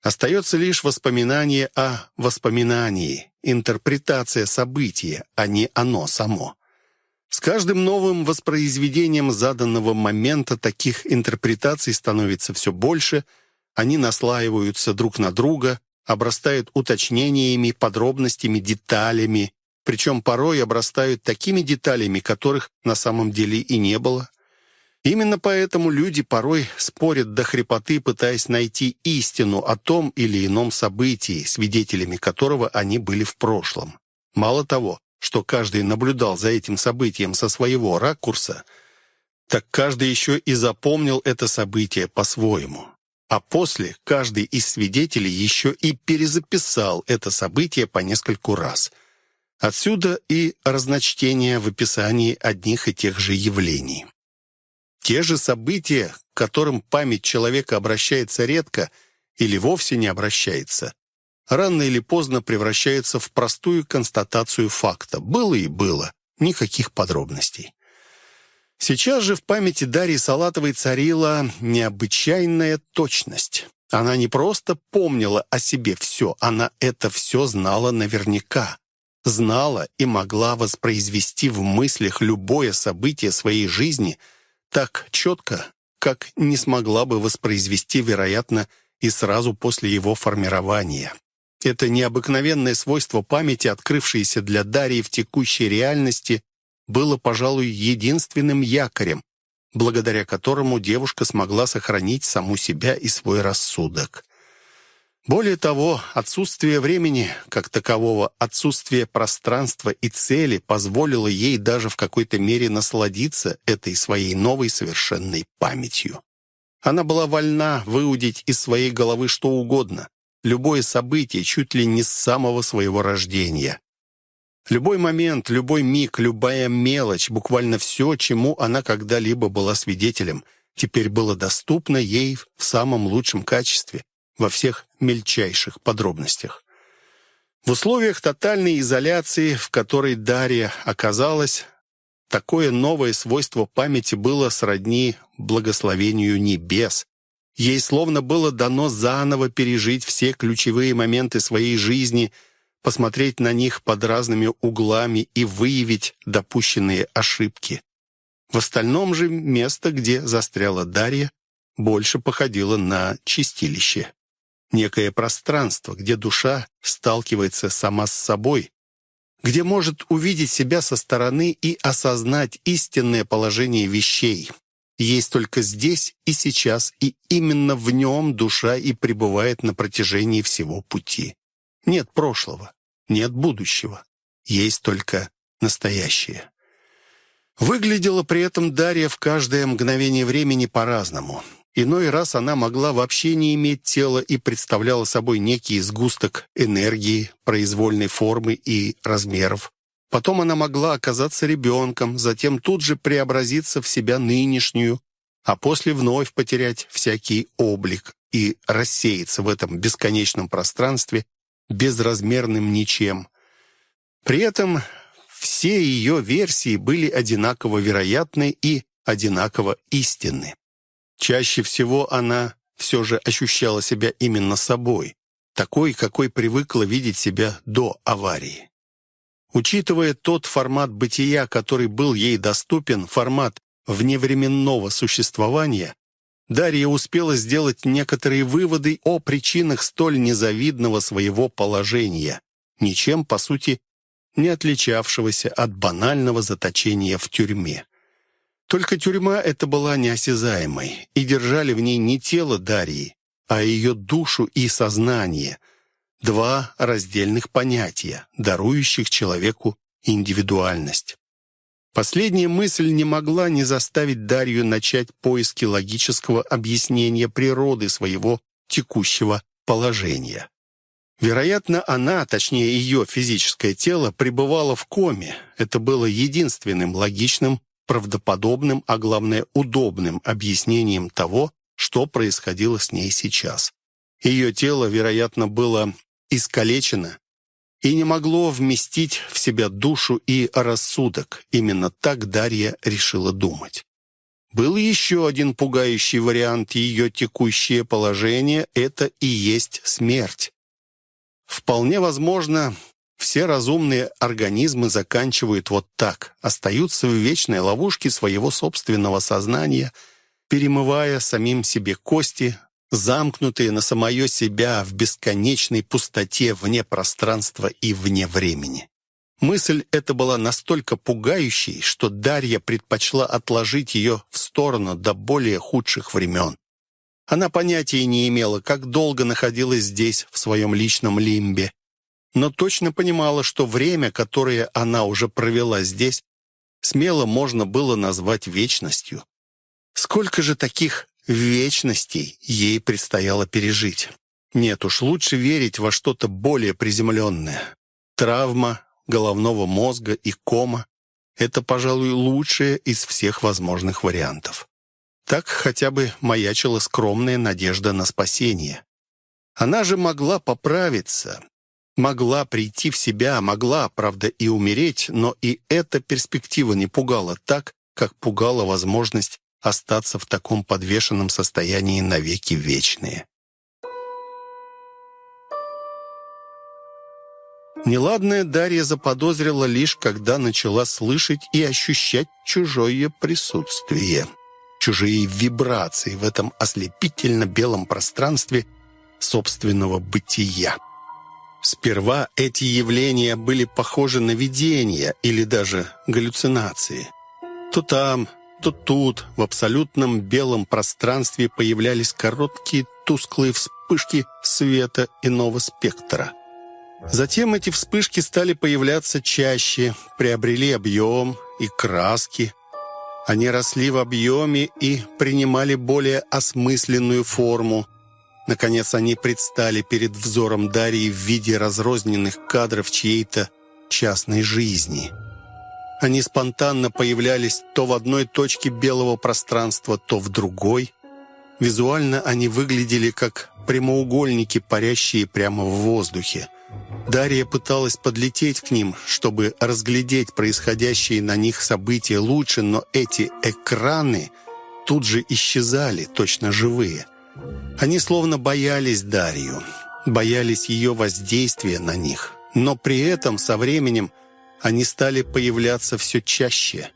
остается лишь воспоминание о воспоминании, интерпретация события, а не оно само. С каждым новым воспроизведением заданного момента таких интерпретаций становится все больше, они наслаиваются друг на друга, обрастают уточнениями, подробностями, деталями, причем порой обрастают такими деталями, которых на самом деле и не было. Именно поэтому люди порой спорят до хрипоты, пытаясь найти истину о том или ином событии, свидетелями которого они были в прошлом. Мало того, что каждый наблюдал за этим событием со своего ракурса, так каждый еще и запомнил это событие по-своему. А после каждый из свидетелей еще и перезаписал это событие по нескольку раз – Отсюда и разночтение в описании одних и тех же явлений. Те же события, к которым память человека обращается редко или вовсе не обращается, рано или поздно превращаются в простую констатацию факта. Было и было, никаких подробностей. Сейчас же в памяти Дарьи Салатовой царила необычайная точность. Она не просто помнила о себе все, она это все знала наверняка знала и могла воспроизвести в мыслях любое событие своей жизни так четко, как не смогла бы воспроизвести, вероятно, и сразу после его формирования. Это необыкновенное свойство памяти, открывшееся для Дарьи в текущей реальности, было, пожалуй, единственным якорем, благодаря которому девушка смогла сохранить саму себя и свой рассудок. Более того, отсутствие времени, как такового, отсутствие пространства и цели позволило ей даже в какой-то мере насладиться этой своей новой совершенной памятью. Она была вольна выудить из своей головы что угодно, любое событие чуть ли не с самого своего рождения. Любой момент, любой миг, любая мелочь, буквально все, чему она когда-либо была свидетелем, теперь было доступно ей в самом лучшем качестве, во всех мельчайших подробностях. В условиях тотальной изоляции, в которой Дарья оказалась, такое новое свойство памяти было сродни благословению небес. Ей словно было дано заново пережить все ключевые моменты своей жизни, посмотреть на них под разными углами и выявить допущенные ошибки. В остальном же место, где застряла Дарья, больше походило на чистилище некое пространство, где душа сталкивается сама с собой, где может увидеть себя со стороны и осознать истинное положение вещей. Есть только здесь и сейчас, и именно в нем душа и пребывает на протяжении всего пути. Нет прошлого, нет будущего, есть только настоящее. Выглядела при этом Дарья в каждое мгновение времени по-разному. Иной раз она могла вообще не иметь тела и представляла собой некий сгусток энергии, произвольной формы и размеров. Потом она могла оказаться ребенком, затем тут же преобразиться в себя нынешнюю, а после вновь потерять всякий облик и рассеяться в этом бесконечном пространстве безразмерным ничем. При этом все ее версии были одинаково вероятны и одинаково истинны. Чаще всего она все же ощущала себя именно собой, такой, какой привыкла видеть себя до аварии. Учитывая тот формат бытия, который был ей доступен, формат вневременного существования, Дарья успела сделать некоторые выводы о причинах столь незавидного своего положения, ничем, по сути, не отличавшегося от банального заточения в тюрьме. Только тюрьма эта была неосязаемой, и держали в ней не тело Дарьи, а ее душу и сознание. Два раздельных понятия, дарующих человеку индивидуальность. Последняя мысль не могла не заставить Дарью начать поиски логического объяснения природы своего текущего положения. Вероятно, она, точнее ее физическое тело, пребывала в коме. Это было единственным логичным правдоподобным, а главное удобным объяснением того, что происходило с ней сейчас. Ее тело, вероятно, было искалечено и не могло вместить в себя душу и рассудок. Именно так Дарья решила думать. Был еще один пугающий вариант ее текущее положение – это и есть смерть. Вполне возможно, все разумные организмы заканчивают вот так, остаются в вечной ловушке своего собственного сознания, перемывая самим себе кости, замкнутые на самое себя в бесконечной пустоте вне пространства и вне времени. Мысль эта была настолько пугающей, что Дарья предпочла отложить ее в сторону до более худших времен. Она понятия не имела, как долго находилась здесь, в своем личном лимбе, но точно понимала, что время, которое она уже провела здесь, смело можно было назвать вечностью. Сколько же таких вечностей ей предстояло пережить? Нет уж, лучше верить во что-то более приземленное. Травма головного мозга и кома — это, пожалуй, лучшее из всех возможных вариантов. Так хотя бы маячила скромная надежда на спасение. Она же могла поправиться, могла прийти в себя, могла, правда, и умереть, но и эта перспектива не пугала так, как пугала возможность остаться в таком подвешенном состоянии навеки вечные. Неладное Дарья заподозрила лишь, когда начала слышать и ощущать чужое присутствие, чужие вибрации в этом ослепительно белом пространстве собственного бытия. Сперва эти явления были похожи на видения или даже галлюцинации. То там, то тут, в абсолютном белом пространстве появлялись короткие тусклые вспышки света иного спектра. Затем эти вспышки стали появляться чаще, приобрели объем и краски. Они росли в объеме и принимали более осмысленную форму – Наконец они предстали перед взором Дарьи в виде разрозненных кадров чьей-то частной жизни. Они спонтанно появлялись то в одной точке белого пространства, то в другой. Визуально они выглядели как прямоугольники, парящие прямо в воздухе. Дарья пыталась подлететь к ним, чтобы разглядеть происходящие на них события лучше, но эти экраны тут же исчезали, точно живые. Они словно боялись Дарью, боялись ее воздействия на них. Но при этом со временем они стали появляться все чаще.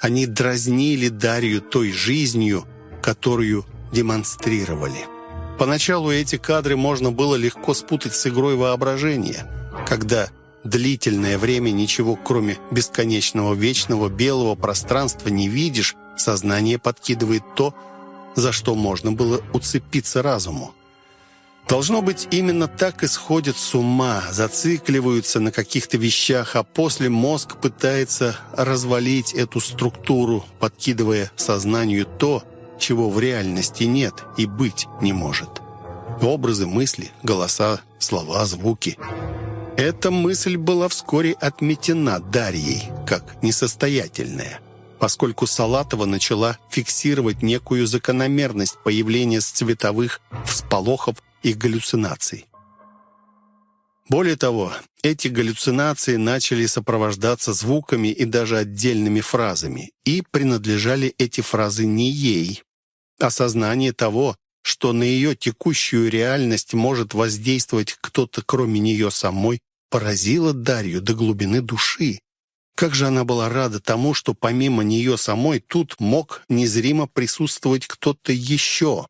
Они дразнили Дарью той жизнью, которую демонстрировали. Поначалу эти кадры можно было легко спутать с игрой воображения, когда длительное время ничего, кроме бесконечного вечного белого пространства не видишь, сознание подкидывает то, за что можно было уцепиться разуму. Должно быть, именно так исходят с ума, зацикливаются на каких-то вещах, а после мозг пытается развалить эту структуру, подкидывая сознанию то, чего в реальности нет и быть не может. Образы, мысли, голоса, слова, звуки. Эта мысль была вскоре отметена Дарьей, как несостоятельная, поскольку Салатова начала фиксировать некую закономерность появления цветовых всполохов и галлюцинаций. Более того, эти галлюцинации начали сопровождаться звуками и даже отдельными фразами, и принадлежали эти фразы не ей. Осознание того, что на ее текущую реальность может воздействовать кто-то кроме нее самой, поразило Дарью до глубины души. Как же она была рада тому, что помимо нее самой тут мог незримо присутствовать кто-то еще.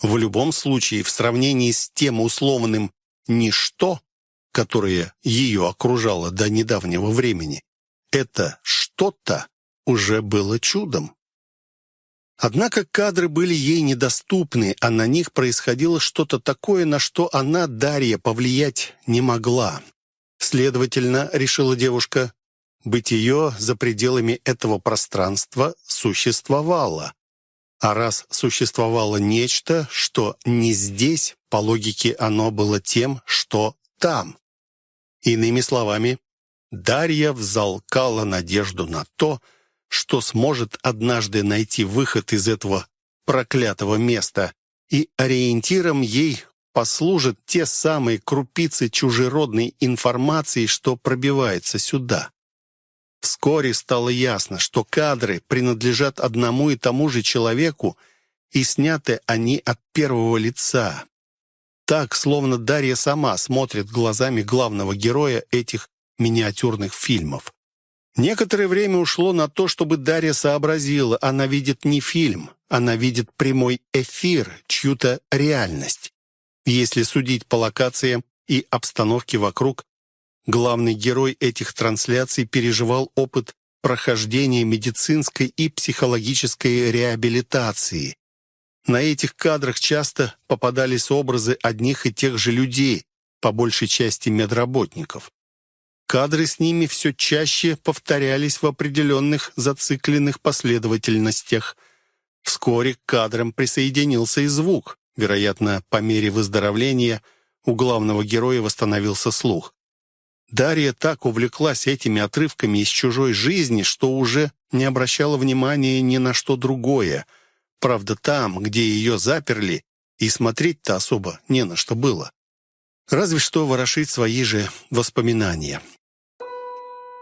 В любом случае, в сравнении с тем условным ничто, которое ее окружало до недавнего времени, это что-то уже было чудом. Однако кадры были ей недоступны, а на них происходило что-то такое, на что она, Дарья, повлиять не могла. Следовательно, решила девушка, бытие за пределами этого пространства существовало. А раз существовало нечто, что не здесь, по логике оно было тем, что там. Иными словами, Дарья взалкала надежду на то, что сможет однажды найти выход из этого проклятого места, и ориентиром ей послужат те самые крупицы чужеродной информации, что пробивается сюда. Вскоре стало ясно, что кадры принадлежат одному и тому же человеку, и сняты они от первого лица. Так, словно Дарья сама смотрит глазами главного героя этих миниатюрных фильмов. Некоторое время ушло на то, чтобы Дарья сообразила, она видит не фильм, она видит прямой эфир, чью-то реальность. Если судить по локациям и обстановке вокруг, Главный герой этих трансляций переживал опыт прохождения медицинской и психологической реабилитации. На этих кадрах часто попадались образы одних и тех же людей, по большей части медработников. Кадры с ними все чаще повторялись в определенных зацикленных последовательностях. Вскоре к кадрам присоединился и звук. Вероятно, по мере выздоровления у главного героя восстановился слух. Дарья так увлеклась этими отрывками из чужой жизни, что уже не обращала внимания ни на что другое. Правда, там, где ее заперли, и смотреть-то особо не на что было. Разве что ворошить свои же воспоминания.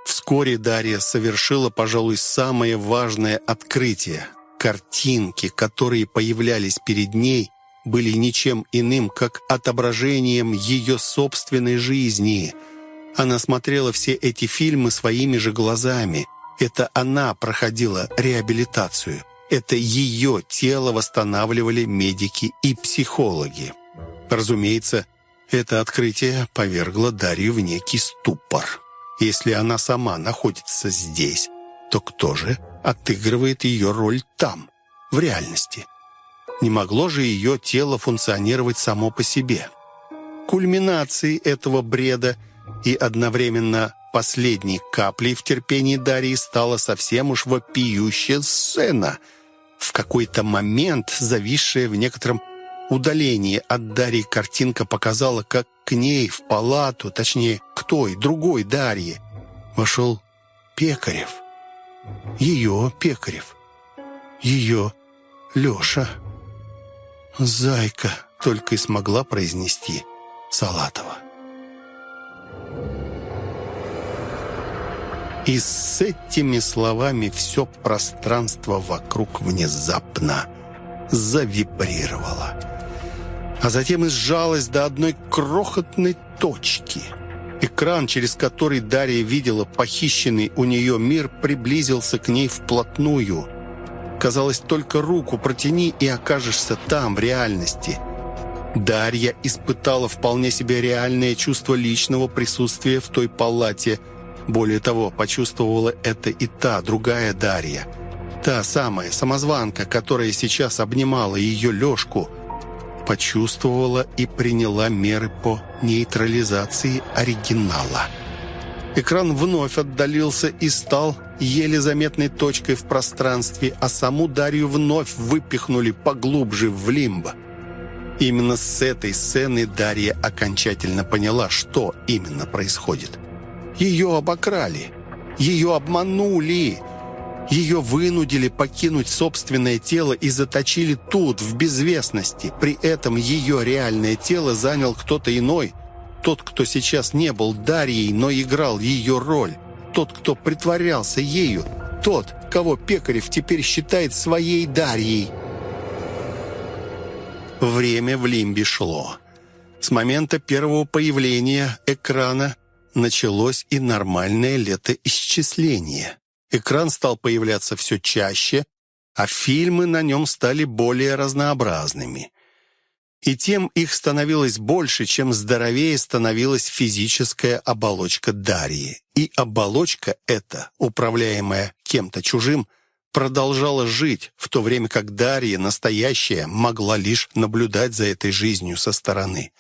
Вскоре Дарья совершила, пожалуй, самое важное открытие. Картинки, которые появлялись перед ней, были ничем иным, как отображением ее собственной жизни — она смотрела все эти фильмы своими же глазами. Это она проходила реабилитацию. Это ее тело восстанавливали медики и психологи. Разумеется, это открытие повергло Дарью в некий ступор. Если она сама находится здесь, то кто же отыгрывает ее роль там, в реальности? Не могло же ее тело функционировать само по себе. Кульминацией этого бреда – и одновременно последней каплей в терпении Дарьи стала совсем уж вопиющая сцена, в какой-то момент зависшая в некотором удалении от Дарьи картинка показала, как к ней в палату, точнее, к той, другой Дарье, вошел Пекарев. Ее Пекарев. Ее Леша. «Зайка», — только и смогла произнести Салатова. И с этими словами все пространство вокруг внезапно завибрировало. А затем и сжалось до одной крохотной точки. Экран, через который Дарья видела похищенный у нее мир, приблизился к ней вплотную. Казалось, только руку протяни и окажешься там, в реальности. Дарья испытала вполне себе реальное чувство личного присутствия в той палате – более того, почувствовала это и та, другая Дарья. Та самая самозванка, которая сейчас обнимала ее Лешку, почувствовала и приняла меры по нейтрализации оригинала. Экран вновь отдалился и стал еле заметной точкой в пространстве, а саму Дарью вновь выпихнули поглубже в лимбо. Именно с этой сцены Дарья окончательно поняла, что именно происходит. Ее обокрали, ее обманули, ее вынудили покинуть собственное тело и заточили тут, в безвестности. При этом ее реальное тело занял кто-то иной – тот, кто сейчас не был Дарьей, но играл ее роль. Тот, кто притворялся ею. Тот, кого Пекарев теперь считает своей Дарьей. Время в Лимбе шло. С момента первого появления экрана началось и нормальное летоисчисление. Экран стал появляться все чаще, а фильмы на нем стали более разнообразными и тем их становилось больше, чем здоровее становилась физическая оболочка Дарьи. И оболочка эта, управляемая кем-то чужим, продолжала жить, в то время как Дарья, настоящая, могла лишь наблюдать за этой жизнью со стороны.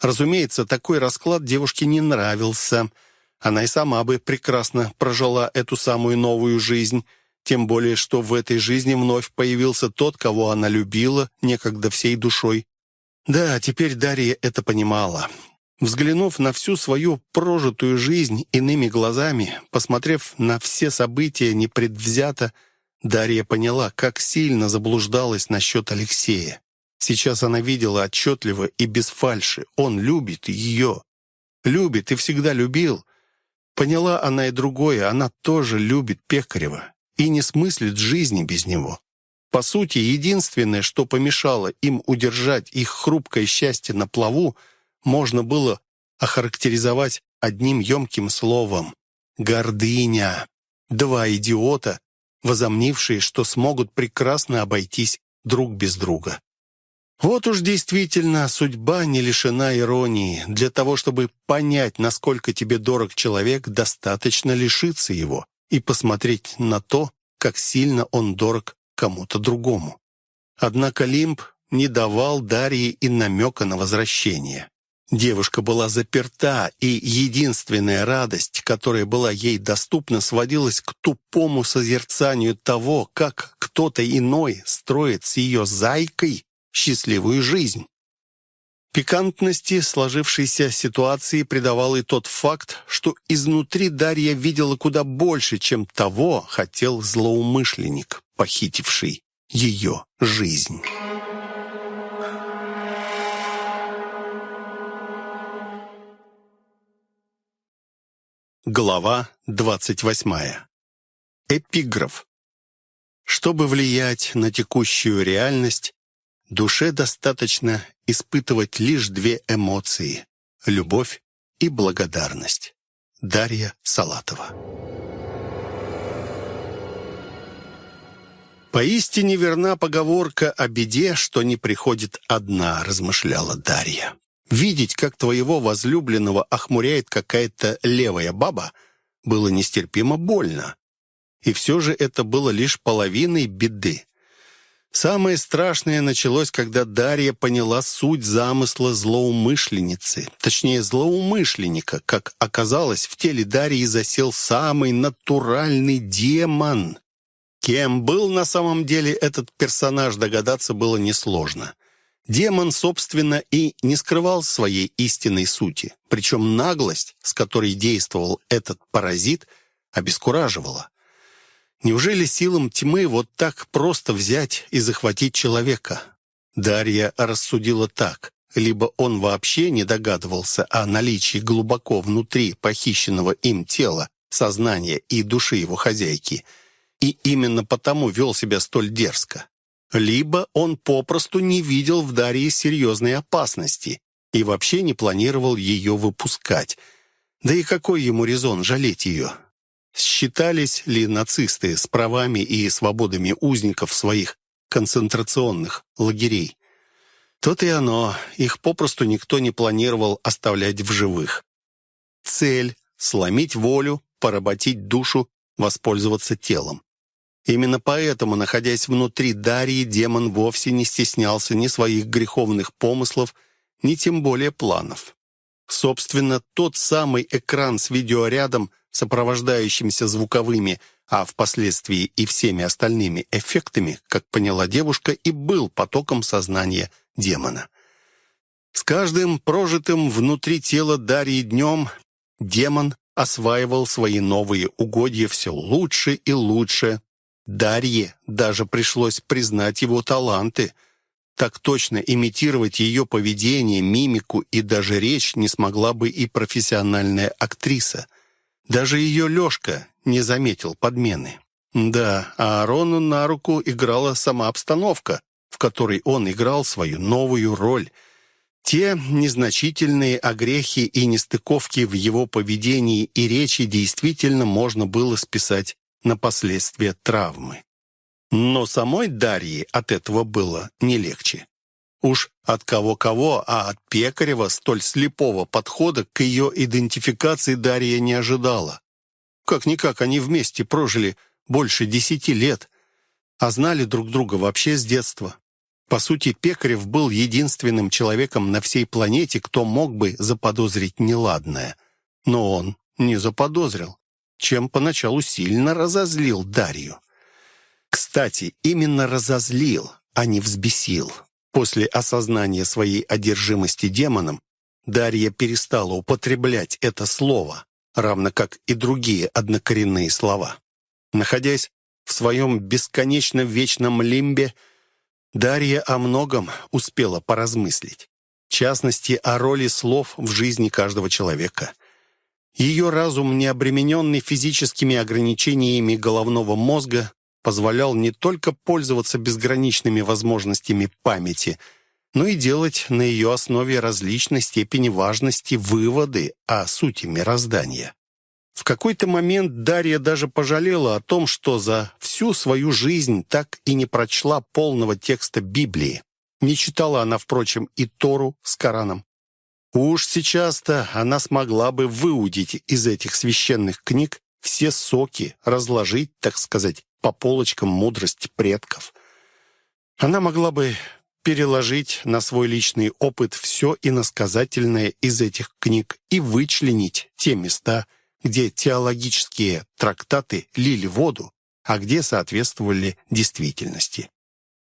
Разумеется, такой расклад девушке не нравился. Она и сама бы прекрасно прожила эту самую новую жизнь, тем более, что в этой жизни вновь появился тот, кого она любила некогда всей душой. Да, теперь Дарья это понимала. Взглянув на всю свою прожитую жизнь иными глазами, посмотрев на все события непредвзято, Дарья поняла, как сильно заблуждалась насчет Алексея. Сейчас она видела отчетливо и без фальши. Он любит ее. Любит и всегда любил. Поняла она и другое. Она тоже любит Пекарева и не смыслит жизни без него. По сути, единственное, что помешало им удержать их хрупкое счастье на плаву, можно было охарактеризовать одним емким словом — гордыня. Два идиота, возомнившие, что смогут прекрасно обойтись друг без друга. Вот уж действительно судьба не лишена иронии. Для того, чтобы понять, насколько тебе дорог человек, достаточно лишиться его и посмотреть на то, как сильно он дорог кому-то другому. Однако Лимб не давал Дарье и намека на возвращение. Девушка была заперта, и единственная радость, которая была ей доступна, сводилась к тупому созерцанию того, как кто-то иной строит с ее зайкой счастливую жизнь. Пикантности сложившейся ситуации придавал и тот факт, что изнутри Дарья видела куда больше, чем того хотел злоумышленник похитивший ее жизнь. Глава 28. Эпиграф. Чтобы влиять на текущую реальность, душе достаточно испытывать лишь две эмоции – любовь и благодарность. Дарья Салатова. «Поистине верна поговорка о беде, что не приходит одна», — размышляла Дарья. «Видеть, как твоего возлюбленного охмуряет какая-то левая баба, было нестерпимо больно. И все же это было лишь половиной беды. Самое страшное началось, когда Дарья поняла суть замысла злоумышленницы, точнее злоумышленника. Как оказалось, в теле Дарьи засел самый натуральный демон. Кем был на самом деле этот персонаж, догадаться было несложно. Демон, собственно, и не скрывал своей истинной сути. Причем наглость, с которой действовал этот паразит, обескураживала. Неужели силам тьмы вот так просто взять и захватить человека? Дарья рассудила так. Либо он вообще не догадывался о наличии глубоко внутри похищенного им тела, сознания и души его хозяйки – и именно потому вел себя столь дерзко. Либо он попросту не видел в Дарье серьезной опасности и вообще не планировал ее выпускать. Да и какой ему резон жалеть ее? Считались ли нацисты с правами и свободами узников своих концентрационных лагерей? То-то и оно, их попросту никто не планировал оставлять в живых. Цель — сломить волю, поработить душу, воспользоваться телом. Именно поэтому, находясь внутри Дарьи, демон вовсе не стеснялся ни своих греховных помыслов, ни тем более планов. Собственно, тот самый экран с видеорядом, сопровождающимся звуковыми, а впоследствии и всеми остальными эффектами, как поняла девушка, и был потоком сознания демона. С каждым прожитым внутри тела Дарьи днем демон осваивал свои новые угодья все лучше и лучше. Дарье даже пришлось признать его таланты — так точно имитировать ее поведение, мимику и даже речь не смогла бы и профессиональная актриса. Даже ее Лешка не заметил подмены. Да, а Аарону на руку играла сама обстановка, в которой он играл свою новую роль. Те незначительные огрехи и нестыковки в его поведении и речи действительно можно было списать на последствия травмы. Но самой Дарье от этого было не легче. Уж от кого-кого, а от Пекарева столь слепого подхода к ее идентификации Дарья не ожидала. Как-никак они вместе прожили больше десяти лет, а знали друг друга вообще с детства. По сути, Пекарев был единственным человеком на всей планете, кто мог бы заподозрить неладное. Но он не заподозрил, чем поначалу сильно разозлил Дарью. Кстати, именно разозлил, а не взбесил. После осознания своей одержимости демоном Дарья перестала употреблять это слово, равно как и другие однокоренные слова. Находясь в своем бесконечно вечном лимбе, Дарья о многом успела поразмыслить. В частности, о роли слов в жизни каждого человека. Ее разум, не обремененный физическими ограничениями головного мозга, позволял не только пользоваться безграничными возможностями памяти, но и делать на ее основе различной степени важности выводы о сути мироздания. В какой-то момент Дарья даже пожалела о том, что за всю свою жизнь так и не прочла полного текста Библии. Не читала она, впрочем, и Тору с Кораном. Уж сейчас-то она смогла бы выудить из этих священных книг все соки, разложить, так сказать, по полочкам мудрость предков. Она могла бы переложить на свой личный опыт все иносказательное из этих книг и вычленить те места, где теологические трактаты лили воду, а где соответствовали действительности.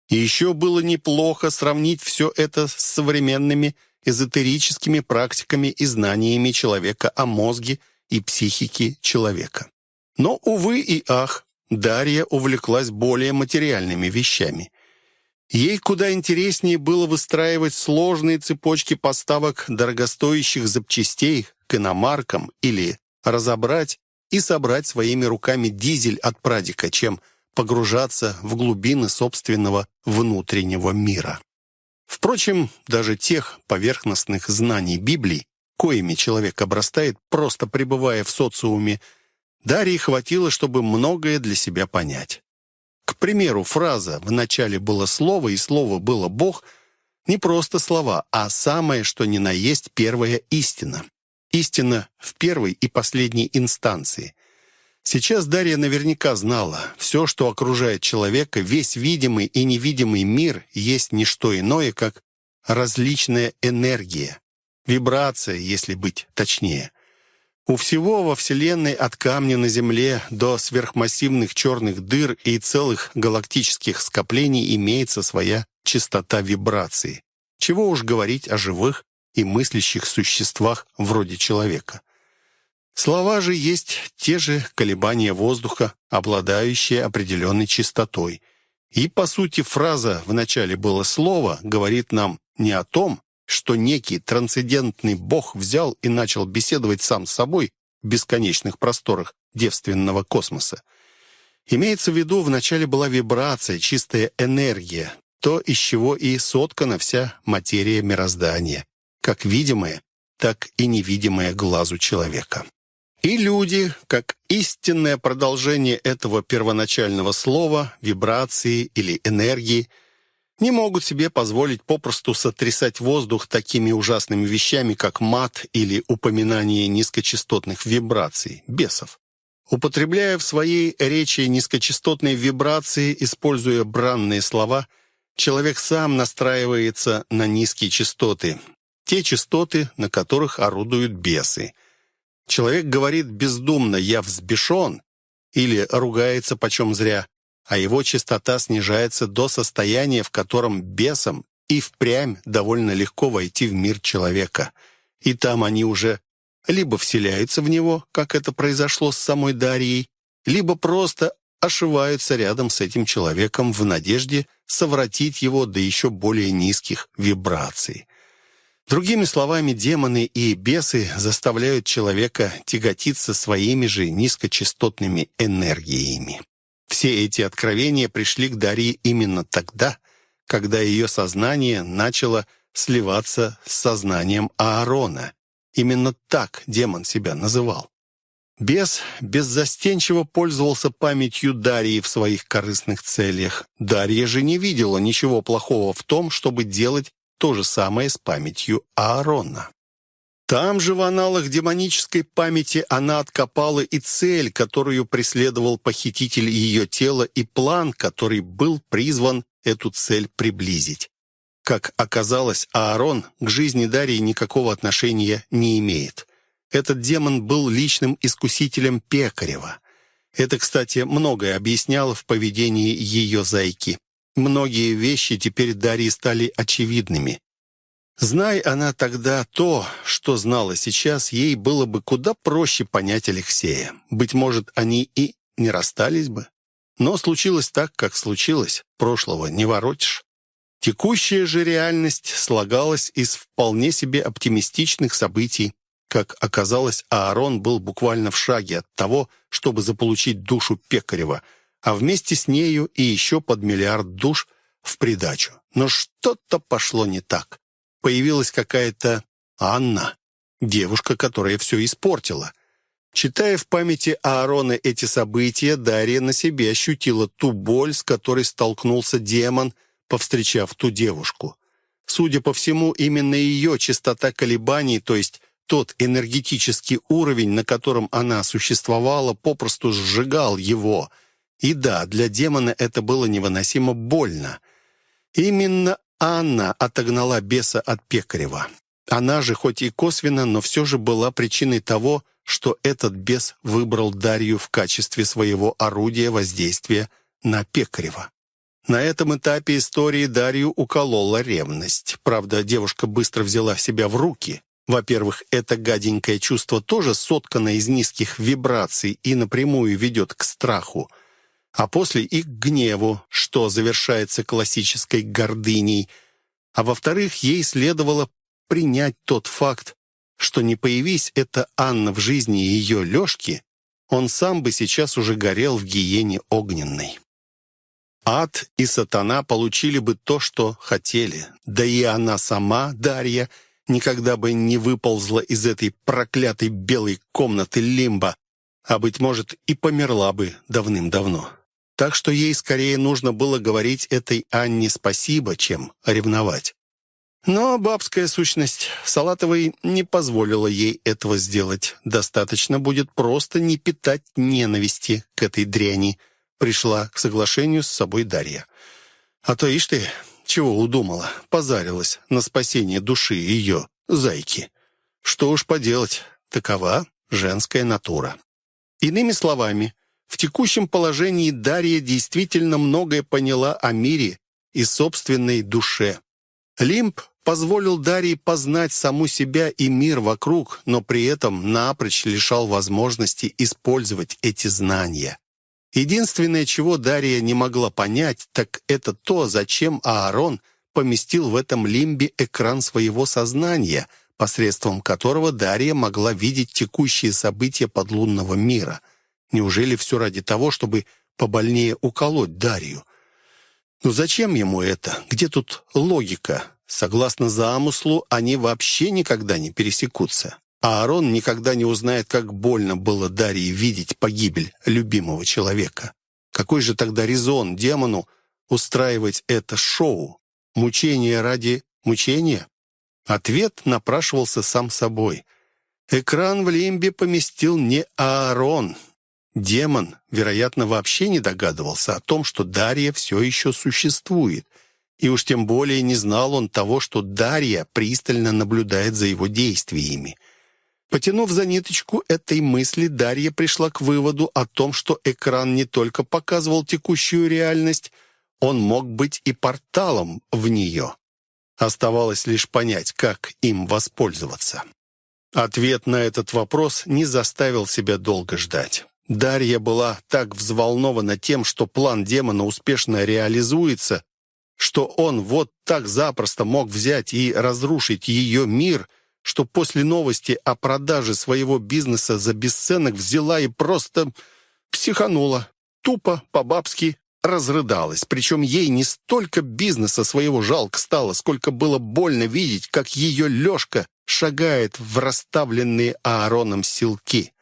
И еще было неплохо сравнить все это с современными эзотерическими практиками и знаниями человека о мозге и психике человека. Но, увы и ах, Дарья увлеклась более материальными вещами. Ей куда интереснее было выстраивать сложные цепочки поставок дорогостоящих запчастей к иномаркам или разобрать и собрать своими руками дизель от прадика, чем погружаться в глубины собственного внутреннего мира. Впрочем, даже тех поверхностных знаний Библии, коими человек обрастает, просто пребывая в социуме, Дарье хватило, чтобы многое для себя понять. К примеру, фраза «в начале было слово, и слово было Бог» не просто слова, а самое, что ни на есть первая истина. Истина в первой и последней инстанции. Сейчас Дарья наверняка знала, все, что окружает человека, весь видимый и невидимый мир, есть не что иное, как различная энергия, вибрация, если быть точнее. У всего во Вселенной от камня на Земле до сверхмассивных черных дыр и целых галактических скоплений имеется своя частота вибрации. Чего уж говорить о живых и мыслящих существах вроде человека. Слова же есть те же колебания воздуха, обладающие определенной частотой. И, по сути, фраза «в начале было слово» говорит нам не о том, что некий трансцендентный бог взял и начал беседовать сам с собой в бесконечных просторах девственного космоса. Имеется в виду, вначале была вибрация, чистая энергия, то, из чего и соткана вся материя мироздания, как видимая, так и невидимая глазу человека. И люди, как истинное продолжение этого первоначального слова, вибрации или энергии – не могут себе позволить попросту сотрясать воздух такими ужасными вещами, как мат или упоминание низкочастотных вибраций, бесов. Употребляя в своей речи низкочастотные вибрации, используя бранные слова, человек сам настраивается на низкие частоты. те частоты, на которых орудуют бесы. Человек говорит бездумно «я взбешен» или ругается почем зря, а его частота снижается до состояния, в котором бесам и впрямь довольно легко войти в мир человека. И там они уже либо вселяются в него, как это произошло с самой Дарьей, либо просто ошиваются рядом с этим человеком в надежде совратить его до еще более низких вибраций. Другими словами, демоны и бесы заставляют человека тяготиться своими же низкочастотными энергиями. Все эти откровения пришли к Дарье именно тогда, когда ее сознание начало сливаться с сознанием Аарона. Именно так демон себя называл. Бес беззастенчиво пользовался памятью Дарьи в своих корыстных целях. Дарья же не видела ничего плохого в том, чтобы делать то же самое с памятью Аарона. Там же в аналах демонической памяти она откопала и цель, которую преследовал похититель ее тела, и план, который был призван эту цель приблизить. Как оказалось, Аарон к жизни Дарьи никакого отношения не имеет. Этот демон был личным искусителем Пекарева. Это, кстати, многое объясняло в поведении ее зайки. Многие вещи теперь Дарье стали очевидными. Знай она тогда то, что знала сейчас, ей было бы куда проще понять Алексея. Быть может, они и не расстались бы. Но случилось так, как случилось. Прошлого не воротишь. Текущая же реальность слагалась из вполне себе оптимистичных событий. Как оказалось, Аарон был буквально в шаге от того, чтобы заполучить душу Пекарева, а вместе с нею и еще под миллиард душ в придачу. Но что-то пошло не так. Появилась какая-то Анна, девушка, которая все испортила. Читая в памяти Аарона эти события, Дарья на себе ощутила ту боль, с которой столкнулся демон, повстречав ту девушку. Судя по всему, именно ее частота колебаний, то есть тот энергетический уровень, на котором она существовала, попросту сжигал его. И да, для демона это было невыносимо больно. Именно Анна отогнала беса от Пекарева. Она же, хоть и косвенно, но все же была причиной того, что этот бес выбрал Дарью в качестве своего орудия воздействия на Пекарева. На этом этапе истории Дарью уколола ревность. Правда, девушка быстро взяла себя в руки. Во-первых, это гаденькое чувство тоже соткано из низких вибраций и напрямую ведет к страху, а после и к гневу, что завершается классической гордыней. А во-вторых, ей следовало принять тот факт, что не появись эта Анна в жизни ее Лешки, он сам бы сейчас уже горел в гиене огненной. Ад и сатана получили бы то, что хотели, да и она сама, Дарья, — никогда бы не выползла из этой проклятой белой комнаты лимба, а, быть может, и померла бы давным-давно. Так что ей скорее нужно было говорить этой Анне спасибо, чем ревновать. Но бабская сущность Салатовой не позволила ей этого сделать. Достаточно будет просто не питать ненависти к этой дряни. Пришла к соглашению с собой Дарья. А то, ишь ты, чего удумала? Позарилась на спасение души ее, зайки. Что уж поделать, такова женская натура. Иными словами, в текущем положении Дарья действительно многое поняла о мире и собственной душе. Лимб позволил Дарье познать саму себя и мир вокруг, но при этом напрочь лишал возможности использовать эти знания. Единственное, чего Дарья не могла понять, так это то, зачем Аарон поместил в этом лимбе экран своего сознания, посредством которого Дарья могла видеть текущие события подлунного мира. Неужели все ради того, чтобы побольнее уколоть Дарью? Ну зачем ему это? Где тут логика? Согласно замыслу, они вообще никогда не пересекутся. А Аарон никогда не узнает, как больно было Дарье видеть погибель любимого человека. Какой же тогда резон демону устраивать это шоу? Мучение ради мучения? Ответ напрашивался сам собой. Экран в лимбе поместил не Аарон. Демон, вероятно, вообще не догадывался о том, что Дарья все еще существует. И уж тем более не знал он того, что Дарья пристально наблюдает за его действиями. Потянув за ниточку этой мысли, Дарья пришла к выводу о том, что экран не только показывал текущую реальность, он мог быть и порталом в нее. Оставалось лишь понять, как им воспользоваться. Ответ на этот вопрос не заставил себя долго ждать. Дарья была так взволнована тем, что план демона успешно реализуется, что он вот так запросто мог взять и разрушить ее мир, что после новости о продаже своего бизнеса за бесценок взяла и просто психанула. Тупо, по-бабски разрыдалась. Причем ей не столько бизнеса своего жалко стало, сколько было больно видеть, как ее Лешка шагает в расставленные Аароном силки.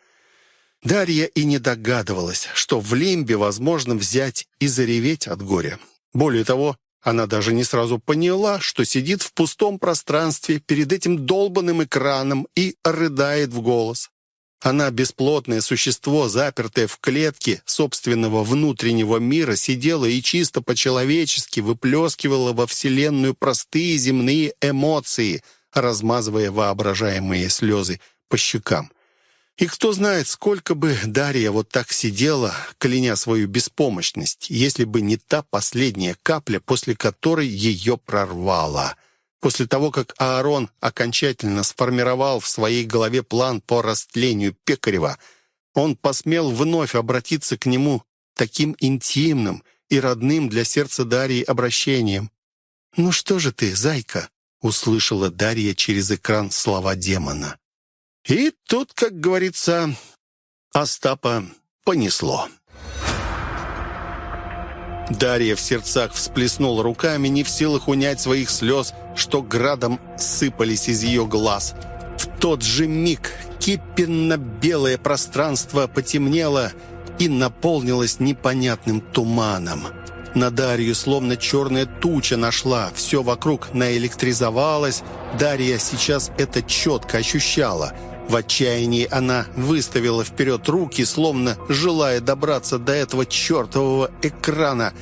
Дарья и не догадывалась, что в Лимбе возможно взять и зареветь от горя. Более того, она даже не сразу поняла, что сидит в пустом пространстве перед этим долбанным экраном и рыдает в голос. Она, бесплотное существо, запертое в клетке собственного внутреннего мира, сидела и чисто по-человечески выплескивала во Вселенную простые земные эмоции, размазывая воображаемые слезы по щекам. И кто знает, сколько бы Дарья вот так сидела, кляня свою беспомощность, если бы не та последняя капля, после которой ее прорвало. После того, как Аарон окончательно сформировал в своей голове план по растлению Пекарева, он посмел вновь обратиться к нему таким интимным и родным для сердца Дарьи обращением. «Ну что же ты, зайка?» — услышала Дарья через экран слова демона. И тут, как говорится, Остапа понесло. Дарья в сердцах всплеснула руками, не в силах унять своих слез, что градом сыпались из ее глаз. В тот же миг кипенно-белое пространство потемнело и наполнилось непонятным туманом. На Дарью словно черная туча нашла, все вокруг наэлектризовалось. Дарья сейчас это четко ощущала – в отчаянии она выставила вперед руки, словно желая добраться до этого чертового экрана.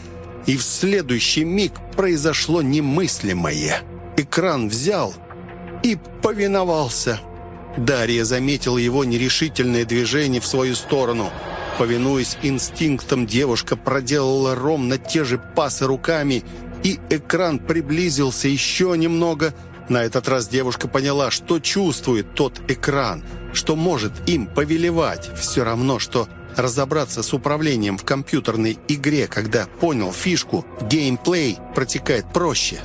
И в следующий миг произошло немыслимое. Экран взял и повиновался. Дарья заметила его нерешительное движение в свою сторону. Повинуясь инстинктам, девушка проделала ровно те же пасы руками, и экран приблизился еще немного – на этот раз девушка поняла, что чувствует тот экран, что может им повелевать. Все равно, что разобраться с управлением в компьютерной игре, когда понял фишку, геймплей протекает проще.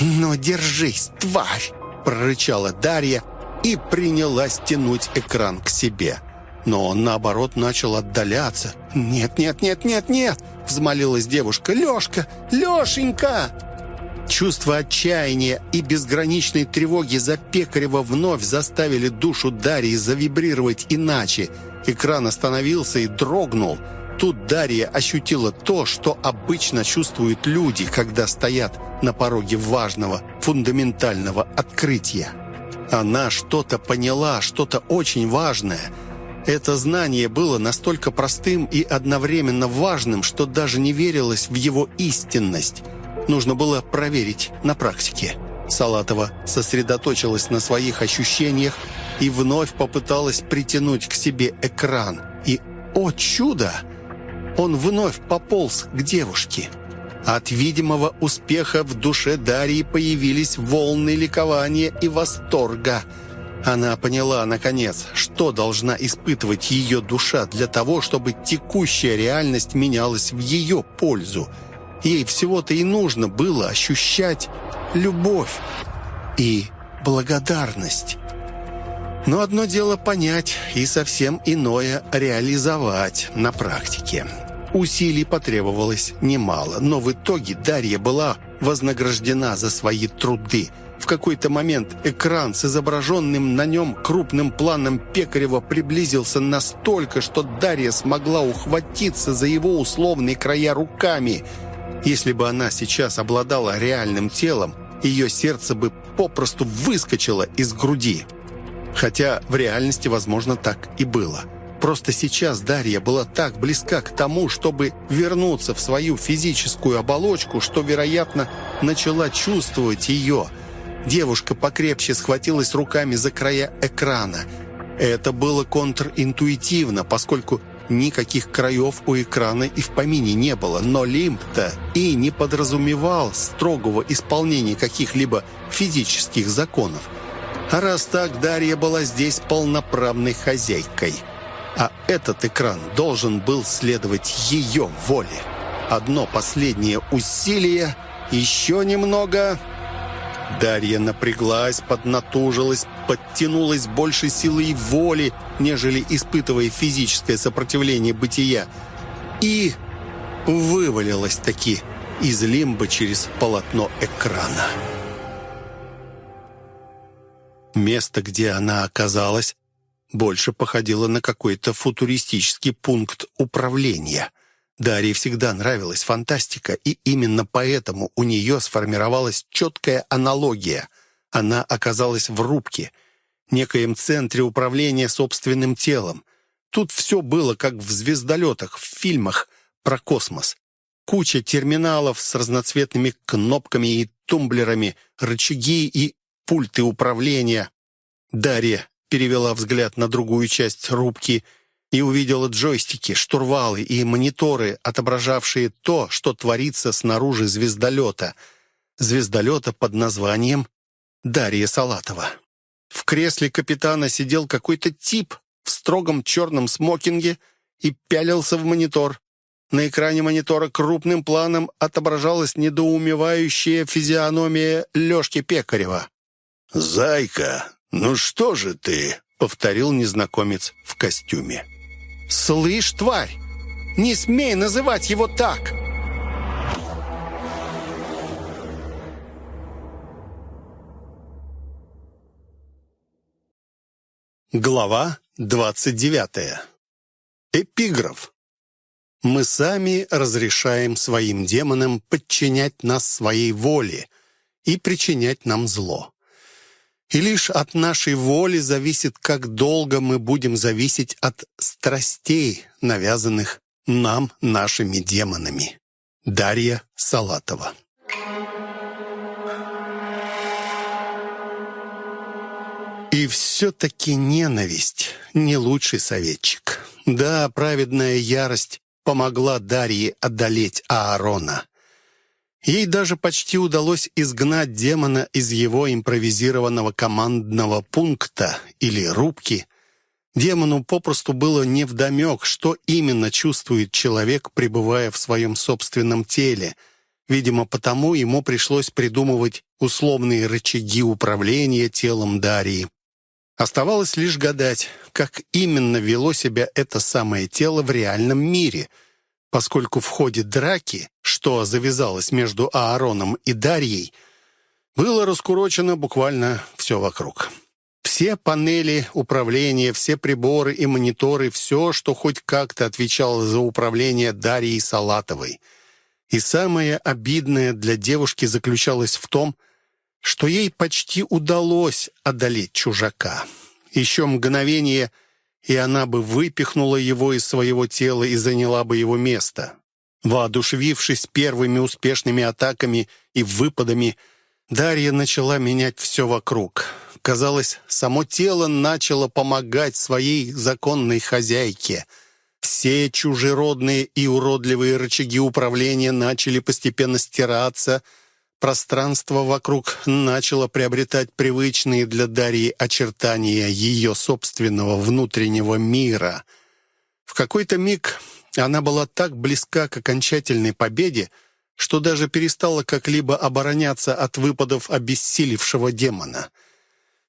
«Но держись, тварь!» – прорычала Дарья и принялась тянуть экран к себе. Но он, наоборот, начал отдаляться. «Нет, нет, нет, нет, нет!» – взмолилась девушка. «Лешка! Лешенька!» Чувство отчаяния и безграничной тревоги за Пекарева вновь заставили душу Дарьи завибрировать иначе. Экран остановился и дрогнул. Тут Дарья ощутила то, что обычно чувствуют люди, когда стоят на пороге важного, фундаментального открытия. Она что-то поняла, что-то очень важное. Это знание было настолько простым и одновременно важным, что даже не верилось в его истинность – Нужно было проверить на практике. Салатова сосредоточилась на своих ощущениях и вновь попыталась притянуть к себе экран. И, о чудо! Он вновь пополз к девушке. От видимого успеха в душе Дарьи появились волны ликования и восторга. Она поняла, наконец, что должна испытывать ее душа для того, чтобы текущая реальность менялась в ее пользу – Ей всего-то и нужно было ощущать любовь и благодарность. Но одно дело понять, и совсем иное реализовать на практике. Усилий потребовалось немало, но в итоге Дарья была вознаграждена за свои труды. В какой-то момент экран с изображенным на нем крупным планом Пекарева приблизился настолько, что Дарья смогла ухватиться за его условные края руками – если бы она сейчас обладала реальным телом, ее сердце бы попросту выскочило из груди. Хотя в реальности, возможно, так и было. Просто сейчас Дарья была так близка к тому, чтобы вернуться в свою физическую оболочку, что, вероятно, начала чувствовать ее. Девушка покрепче схватилась руками за края экрана. Это было контринтуитивно, поскольку никаких краев у экрана и в помине не было, но лимб-то и не подразумевал строгого исполнения каких-либо физических законов. А раз так, Дарья была здесь полноправной хозяйкой – а этот экран должен был следовать ее воле. Одно последнее усилие, еще немного... Дарья напряглась, поднатужилась, подтянулась больше силой воли, нежели испытывая физическое сопротивление бытия, и вывалилась таки из лимба через полотно экрана. Место, где она оказалась, больше походила на какой-то футуристический пункт управления. Дарье всегда нравилась фантастика, и именно поэтому у нее сформировалась четкая аналогия. Она оказалась в рубке, некоем центре управления собственным телом. Тут все было как в звездолетах, в фильмах про космос. Куча терминалов с разноцветными кнопками и тумблерами, рычаги и пульты управления. Дарья перевела взгляд на другую часть рубки и увидела джойстики, штурвалы и мониторы, отображавшие то, что творится снаружи звездолета. Звездолета под названием Дарья Салатова. В кресле капитана сидел какой-то тип в строгом черном смокинге и пялился в монитор. На экране монитора крупным планом отображалась недоумевающая физиономия Лешки Пекарева. «Зайка, «Ну что же ты?» — повторил незнакомец в костюме. «Слышь, тварь, не смей называть его так!» Глава двадцать девятая. Эпиграф. Мы сами разрешаем своим демонам подчинять нас своей воле и причинять нам зло. И лишь от нашей воли зависит, как долго мы будем зависеть от страстей, навязанных нам нашими демонами. Дарья Салатова И все-таки ненависть — не лучший советчик. Да, праведная ярость помогла Дарье одолеть Аарона. Ей даже почти удалось изгнать демона из его импровизированного командного пункта или рубки. Демону попросту было невдомек, что именно чувствует человек, пребывая в своем собственном теле. Видимо, потому ему пришлось придумывать условные рычаги управления телом Дарьи. Оставалось лишь гадать, как именно вело себя это самое тело в реальном мире — поскольку в ходе драки, что завязалось между Аароном и Дарьей, было раскурочено буквально все вокруг. Все панели управления, все приборы и мониторы, все, что хоть как-то отвечало за управление Дарьей Салатовой. И самое обидное для девушки заключалось в том, что ей почти удалось одолеть чужака. Еще мгновение — и она бы выпихнула его из своего тела и заняла бы его место. Воодушевившись первыми успешными атаками и выпадами, Дарья начала менять все вокруг. Казалось, само тело начало помогать своей законной хозяйке. Все чужеродные и уродливые рычаги управления начали постепенно стираться – Пространство вокруг начало приобретать привычные для Дарьи очертания ее собственного внутреннего мира. В какой-то миг она была так близка к окончательной победе, что даже перестала как-либо обороняться от выпадов обессилевшего демона.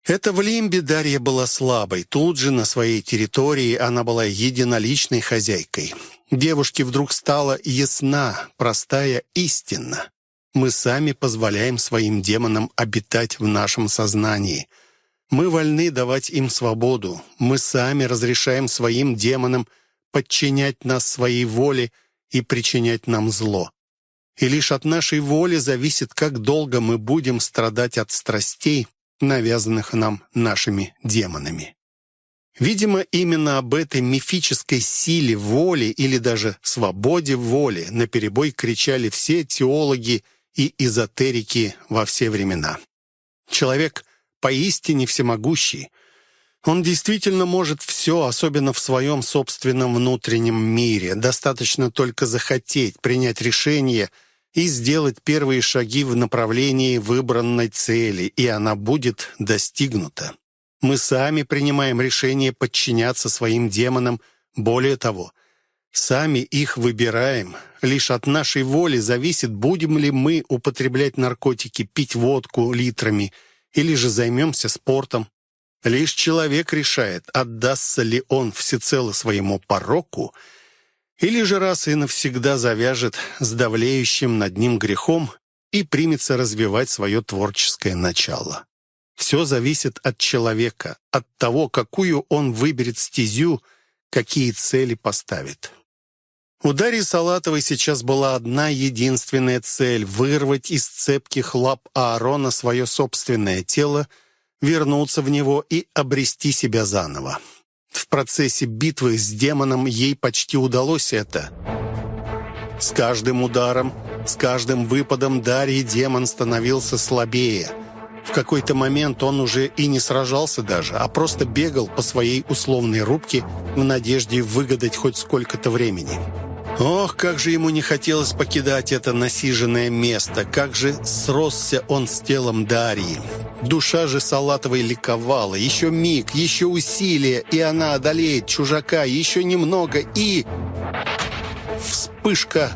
Это в Лимбе Дарья была слабой. Тут же, на своей территории, она была единоличной хозяйкой. Девушке вдруг стала ясна, простая истина. Мы сами позволяем своим демонам обитать в нашем сознании. Мы вольны давать им свободу. Мы сами разрешаем своим демонам подчинять нас своей воле и причинять нам зло. И лишь от нашей воли зависит, как долго мы будем страдать от страстей, навязанных нам нашими демонами. Видимо, именно об этой мифической силе воли или даже свободе воли наперебой кричали все теологи и эзотерики во все времена. Человек поистине всемогущий. Он действительно может все, особенно в своем собственном внутреннем мире. Достаточно только захотеть, принять решение и сделать первые шаги в направлении выбранной цели, и она будет достигнута. Мы сами принимаем решение подчиняться своим демонам. Более того, сами их выбираем. Лишь от нашей воли зависит, будем ли мы употреблять наркотики, пить водку литрами или же займемся спортом. Лишь человек решает, отдастся ли он всецело своему пороку или же раз и навсегда завяжет с давлеющим над ним грехом и примется развивать свое творческое начало. Все зависит от человека, от того, какую он выберет стезю, какие цели поставит. У Дарьи Салатовой сейчас была одна единственная цель — вырвать из цепких лап Аарона свое собственное тело, вернуться в него и обрести себя заново. В процессе битвы с демоном ей почти удалось это. С каждым ударом, с каждым выпадом Дарьи демон становился слабее — в какой-то момент он уже и не сражался даже, а просто бегал по своей условной рубке в надежде выгадать хоть сколько-то времени. Ох, как же ему не хотелось покидать это насиженное место, как же сросся он с телом Дарьи. Душа же Салатовой ликовала. Еще миг, еще усилие, и она одолеет чужака. Еще немного, и... Вспышка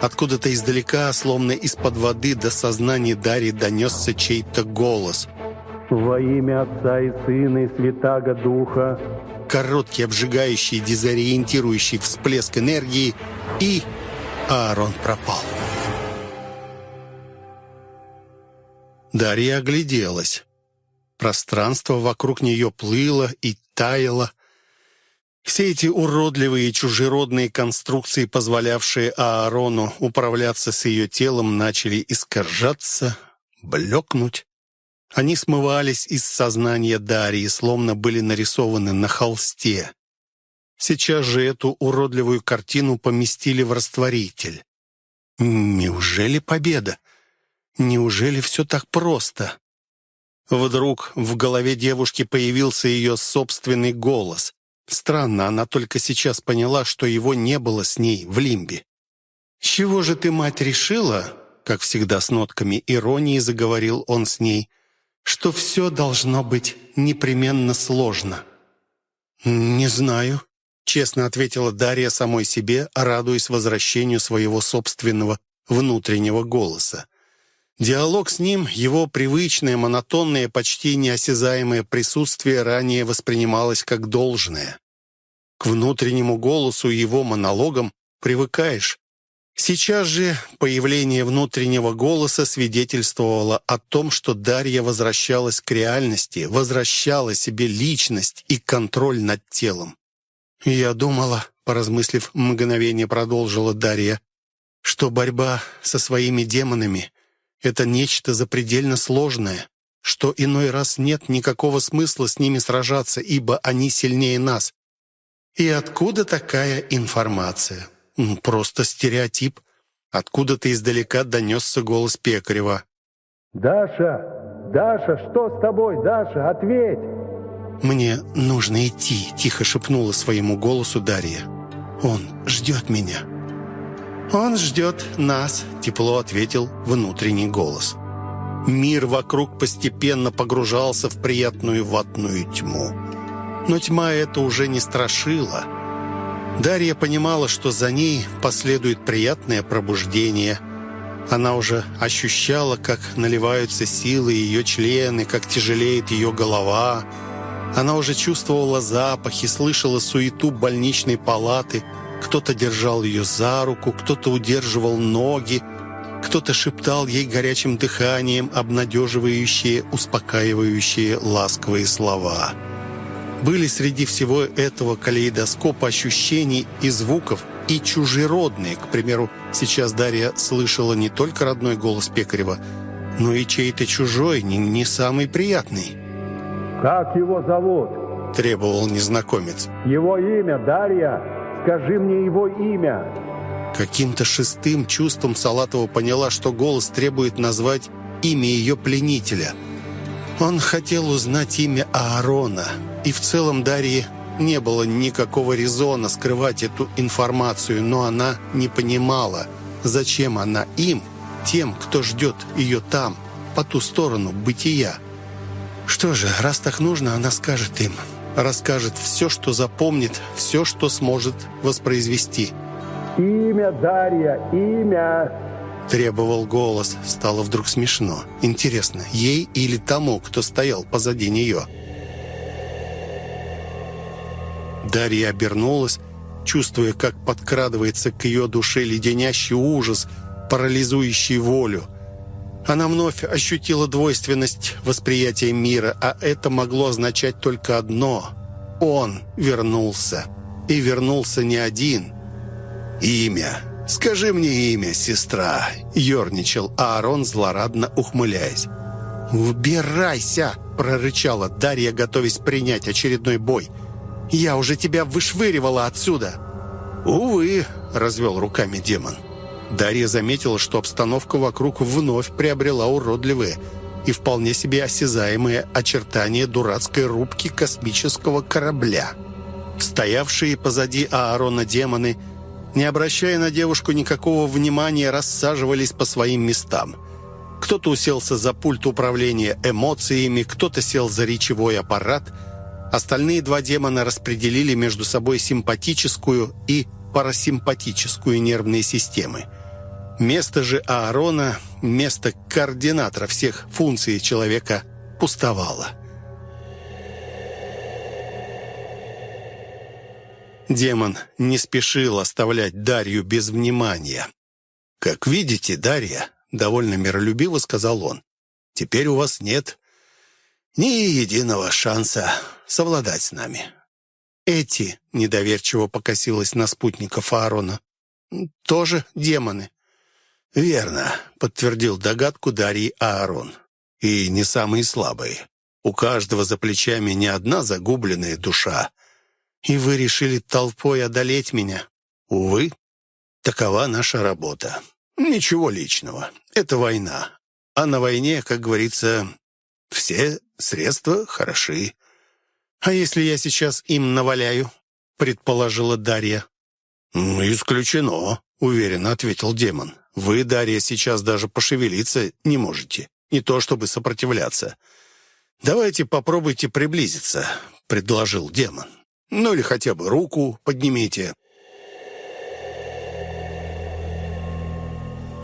Откуда-то издалека, словно из-под воды, до сознания Дарьи донесся чей-то голос. «Во имя Отца и Сына и Святаго Духа». Короткий, обжигающий, дезориентирующий всплеск энергии, и Аарон пропал. Дарья огляделась. Пространство вокруг нее плыло и таяло. Все эти уродливые чужеродные конструкции, позволявшие Аарону управляться с ее телом, начали искажаться, блекнуть. Они смывались из сознания Дарьи, словно были нарисованы на холсте. Сейчас же эту уродливую картину поместили в растворитель. Неужели победа? Неужели все так просто? Вдруг в голове девушки появился ее собственный голос. Странно, она только сейчас поняла, что его не было с ней в лимбе. «Чего же ты, мать, решила?» Как всегда с нотками иронии заговорил он с ней, что все должно быть непременно сложно. «Не знаю», — честно ответила Дарья самой себе, радуясь возвращению своего собственного внутреннего голоса. Диалог с ним, его привычное, монотонное, почти неосязаемое присутствие ранее воспринималось как должное. К внутреннему голосу его монологам привыкаешь. Сейчас же появление внутреннего голоса свидетельствовало о том, что Дарья возвращалась к реальности, возвращала себе личность и контроль над телом. «Я думала», — поразмыслив мгновение, продолжила Дарья, «что борьба со своими демонами это нечто запредельно сложное, что иной раз нет никакого смысла с ними сражаться, ибо они сильнее нас. И откуда такая информация? Просто стереотип. Откуда-то издалека донесся голос Пекарева. «Даша! Даша, что с тобой, Даша? Ответь!» «Мне нужно идти», — тихо шепнула своему голосу Дарья. «Он ждет меня». «Он ждет нас», — тепло ответил внутренний голос. Мир вокруг постепенно погружался в приятную ватную тьму. Но тьма это уже не страшила. Дарья понимала, что за ней последует приятное пробуждение. Она уже ощущала, как наливаются силы ее члены, как тяжелеет ее голова. Она уже чувствовала запахи, слышала суету больничной палаты — кто-то держал ее за руку, кто-то удерживал ноги, кто-то шептал ей горячим дыханием обнадеживающие, успокаивающие ласковые слова. Были среди всего этого калейдоскопа ощущений и звуков и чужеродные. К примеру, сейчас Дарья слышала не только родной голос Пекарева, но и чей-то чужой, не, не самый приятный. «Как его зовут?» — требовал незнакомец. Его имя, Дарья. Скажи мне его имя. Каким-то шестым чувством Салатова поняла, что голос требует назвать имя ее пленителя. Он хотел узнать имя Аарона, и в целом Дарье не было никакого резона скрывать эту информацию, но она не понимала, зачем она им, тем, кто ждет ее там, по ту сторону бытия. Что же, раз так нужно, она скажет им. Расскажет все, что запомнит, все, что сможет воспроизвести. Имя, Дарья, имя. Требовал голос. Стало вдруг смешно. Интересно, ей или тому, кто стоял позади нее? Дарья обернулась, чувствуя, как подкрадывается к ее душе леденящий ужас, парализующий волю. Она вновь ощутила двойственность восприятия мира, а это могло означать только одно. Он вернулся. И вернулся не один. «Имя. Скажи мне имя, сестра», — ерничал Аарон, злорадно ухмыляясь. «Убирайся!» — прорычала Дарья, готовясь принять очередной бой. «Я уже тебя вышвыривала отсюда!» «Увы», — развел руками демон. Дарья заметила, что обстановка вокруг вновь приобрела уродливые и вполне себе осязаемые очертания дурацкой рубки космического корабля. Стоявшие позади Аарона демоны, не обращая на девушку никакого внимания, рассаживались по своим местам. Кто-то уселся за пульт управления эмоциями, кто-то сел за речевой аппарат. Остальные два демона распределили между собой симпатическую и парасимпатическую нервные системы – Место же Аарона, место координатора всех функций человека, пустовало. Демон не спешил оставлять Дарью без внимания. «Как видите, Дарья», — довольно миролюбиво сказал он, «теперь у вас нет ни единого шанса совладать с нами». Эти, недоверчиво покосилась на спутников Аарона, тоже демоны. «Верно», — подтвердил догадку Дарьи Аарон. «И не самые слабые. У каждого за плечами не одна загубленная душа. И вы решили толпой одолеть меня? Увы, такова наша работа. Ничего личного. Это война. А на войне, как говорится, все средства хороши. А если я сейчас им наваляю?» — предположила Дарья. «Исключено», — уверенно ответил демон. Вы, Дарья, сейчас даже пошевелиться не можете. Не то чтобы сопротивляться. «Давайте попробуйте приблизиться», — предложил демон. «Ну или хотя бы руку поднимите».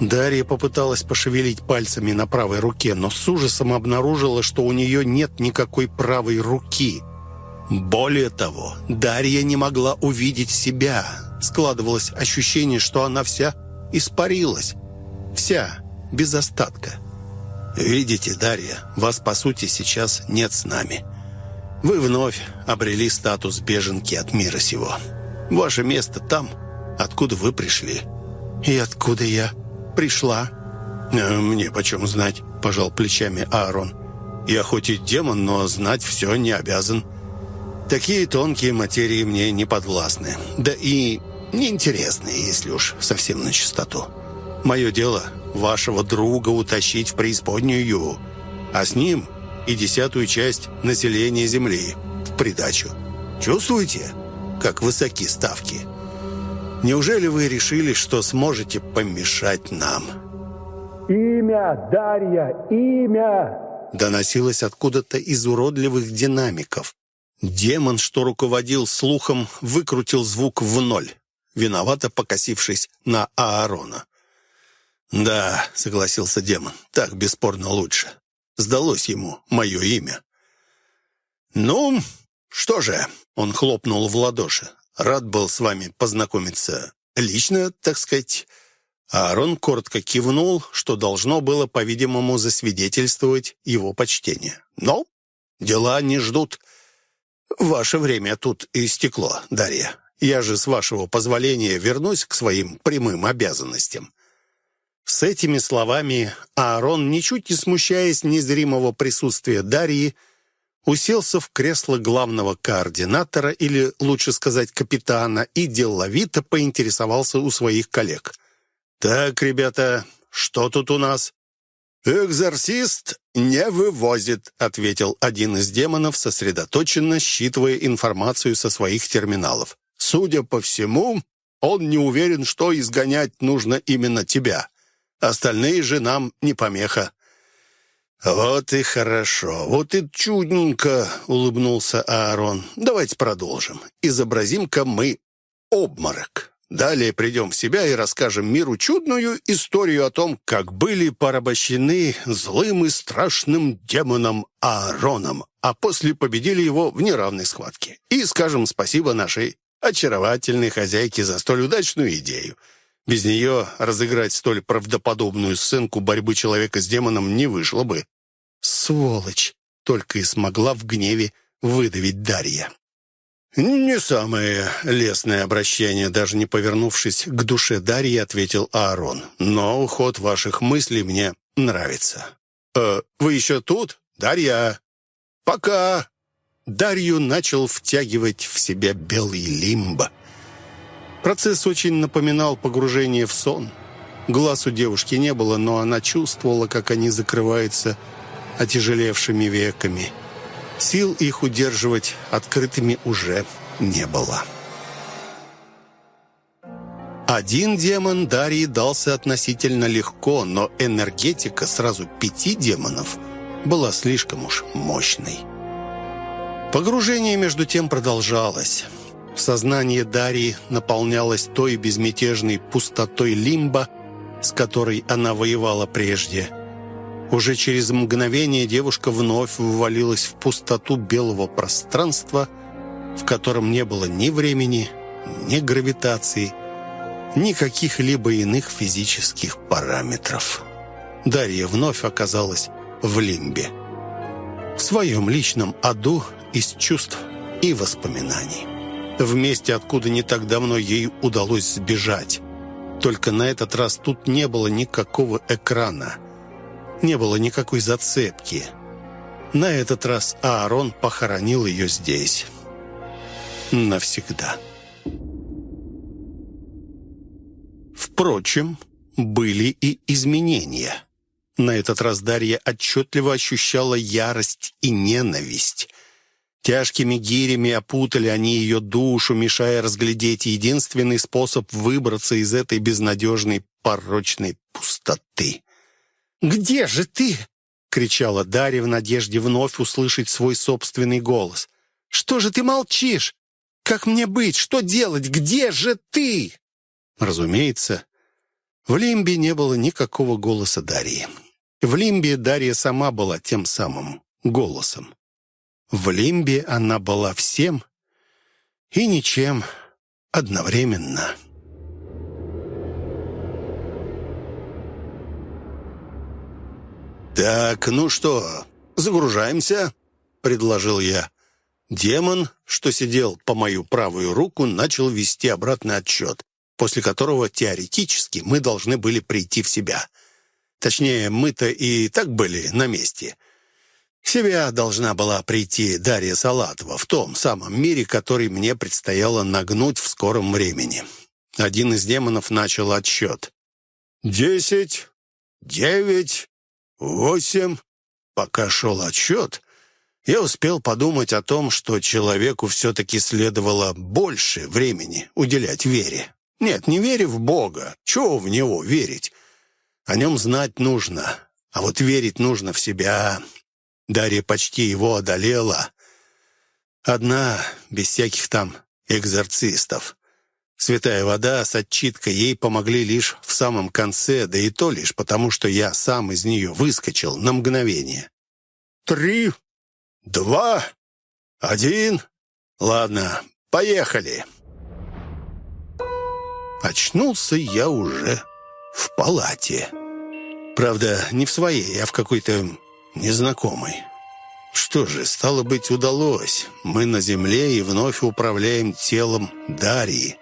Дарья попыталась пошевелить пальцами на правой руке, но с ужасом обнаружила, что у нее нет никакой правой руки. Более того, Дарья не могла увидеть себя. Складывалось ощущение, что она вся испарилась. Вся, без остатка. Видите, Дарья, вас, по сути, сейчас нет с нами. Вы вновь обрели статус беженки от мира сего. Ваше место там, откуда вы пришли. И откуда я пришла? «Э, «Мне почем знать?» – пожал плечами Аарон. «Я хоть и демон, но знать все не обязан. Такие тонкие материи мне не подвластны. Да и неинтересные, если уж совсем на чистоту. Мое дело вашего друга утащить в преисподнюю, а с ним и десятую часть населения Земли в придачу. Чувствуете, как высоки ставки? Неужели вы решили, что сможете помешать нам?» «Имя, Дарья, имя!» доносилось откуда-то из уродливых динамиков. Демон, что руководил слухом, выкрутил звук в ноль виновато покосившись на Аарона. «Да», — согласился демон, — «так бесспорно лучше. Сдалось ему мое имя». «Ну, что же?» — он хлопнул в ладоши. «Рад был с вами познакомиться лично, так сказать». Аарон коротко кивнул, что должно было, по-видимому, засвидетельствовать его почтение. «Но дела не ждут. Ваше время тут истекло, Дарья. Я же, с вашего позволения, вернусь к своим прямым обязанностям». С этими словами Аарон, ничуть не смущаясь незримого присутствия Дарьи, уселся в кресло главного координатора, или, лучше сказать, капитана, и деловито поинтересовался у своих коллег. «Так, ребята, что тут у нас?» «Экзорцист не вывозит», — ответил один из демонов, сосредоточенно считывая информацию со своих терминалов. «Судя по всему, он не уверен, что изгонять нужно именно тебя. Остальные же нам не помеха». «Вот и хорошо, вот и чудненько», — улыбнулся Аарон. «Давайте продолжим. Изобразим-ка мы обморок. Далее придем в себя и расскажем миру чудную историю о том, как были порабощены злым и страшным демоном Аароном, а после победили его в неравной схватке. И скажем спасибо нашей очаровательной хозяйке за столь удачную идею. Без нее разыграть столь правдоподобную сценку борьбы человека с демоном не вышло бы. «Сволочь!» — только и смогла в гневе выдавить Дарья. «Не самое лестное обращение», даже не повернувшись к душе Дарьи, ответил Аарон. «Но уход ваших мыслей мне нравится». «Э, «Вы еще тут? Дарья?» «Пока!» Дарью начал втягивать в себя белый лимбо. Процесс очень напоминал погружение в сон. Глаз у девушки не было, но она чувствовала, как они закрываются отяжелевшими веками. Сил их удерживать открытыми уже не было. Один демон Дарьи дался относительно легко, но энергетика сразу пяти демонов была слишком уж мощной. Погружение между тем продолжалось. Сознание Дарьи наполнялось той безмятежной пустотой лимба, с которой она воевала прежде – уже через мгновение девушка вновь ввалилась в пустоту белого пространства, в котором не было ни времени, ни гравитации, ни каких-либо иных физических параметров. Дарья вновь оказалась в лимбе. В своем личном аду из чувств и воспоминаний. В месте, откуда не так давно ей удалось сбежать. Только на этот раз тут не было никакого экрана – не было никакой зацепки. На этот раз Аарон похоронил ее здесь. Навсегда. Впрочем, были и изменения. На этот раз Дарья отчетливо ощущала ярость и ненависть. Тяжкими гирями опутали они ее душу, мешая разглядеть единственный способ выбраться из этой безнадежной порочной пустоты. «Где же ты?» — кричала Дарья в надежде вновь услышать свой собственный голос. «Что же ты молчишь? Как мне быть? Что делать? Где же ты?» Разумеется, в Лимбе не было никакого голоса Дарьи. В Лимбе Дарья сама была тем самым голосом. В Лимбе она была всем и ничем одновременно. «Так, ну что, загружаемся?» — предложил я. Демон, что сидел по мою правую руку, начал вести обратный отчет, после которого теоретически мы должны были прийти в себя. Точнее, мы-то и так были на месте. В себя должна была прийти Дарья Салатова в том самом мире, который мне предстояло нагнуть в скором времени. Один из демонов начал отсчет. «Десять, девять, Восемь. Пока шел отсчет, я успел подумать о том, что человеку все-таки следовало больше времени уделять вере. Нет, не вере в Бога. Чего в Него верить? О нем знать нужно, а вот верить нужно в себя. Дарья почти его одолела. Одна, без всяких там экзорцистов. Святая вода с отчиткой ей помогли лишь в самом конце, да и то лишь потому, что я сам из нее выскочил на мгновение. «Три, два, один. Ладно, поехали». Очнулся я уже в палате. Правда, не в своей, а в какой-то незнакомой. Что же, стало быть, удалось. Мы на земле и вновь управляем телом Дарьи.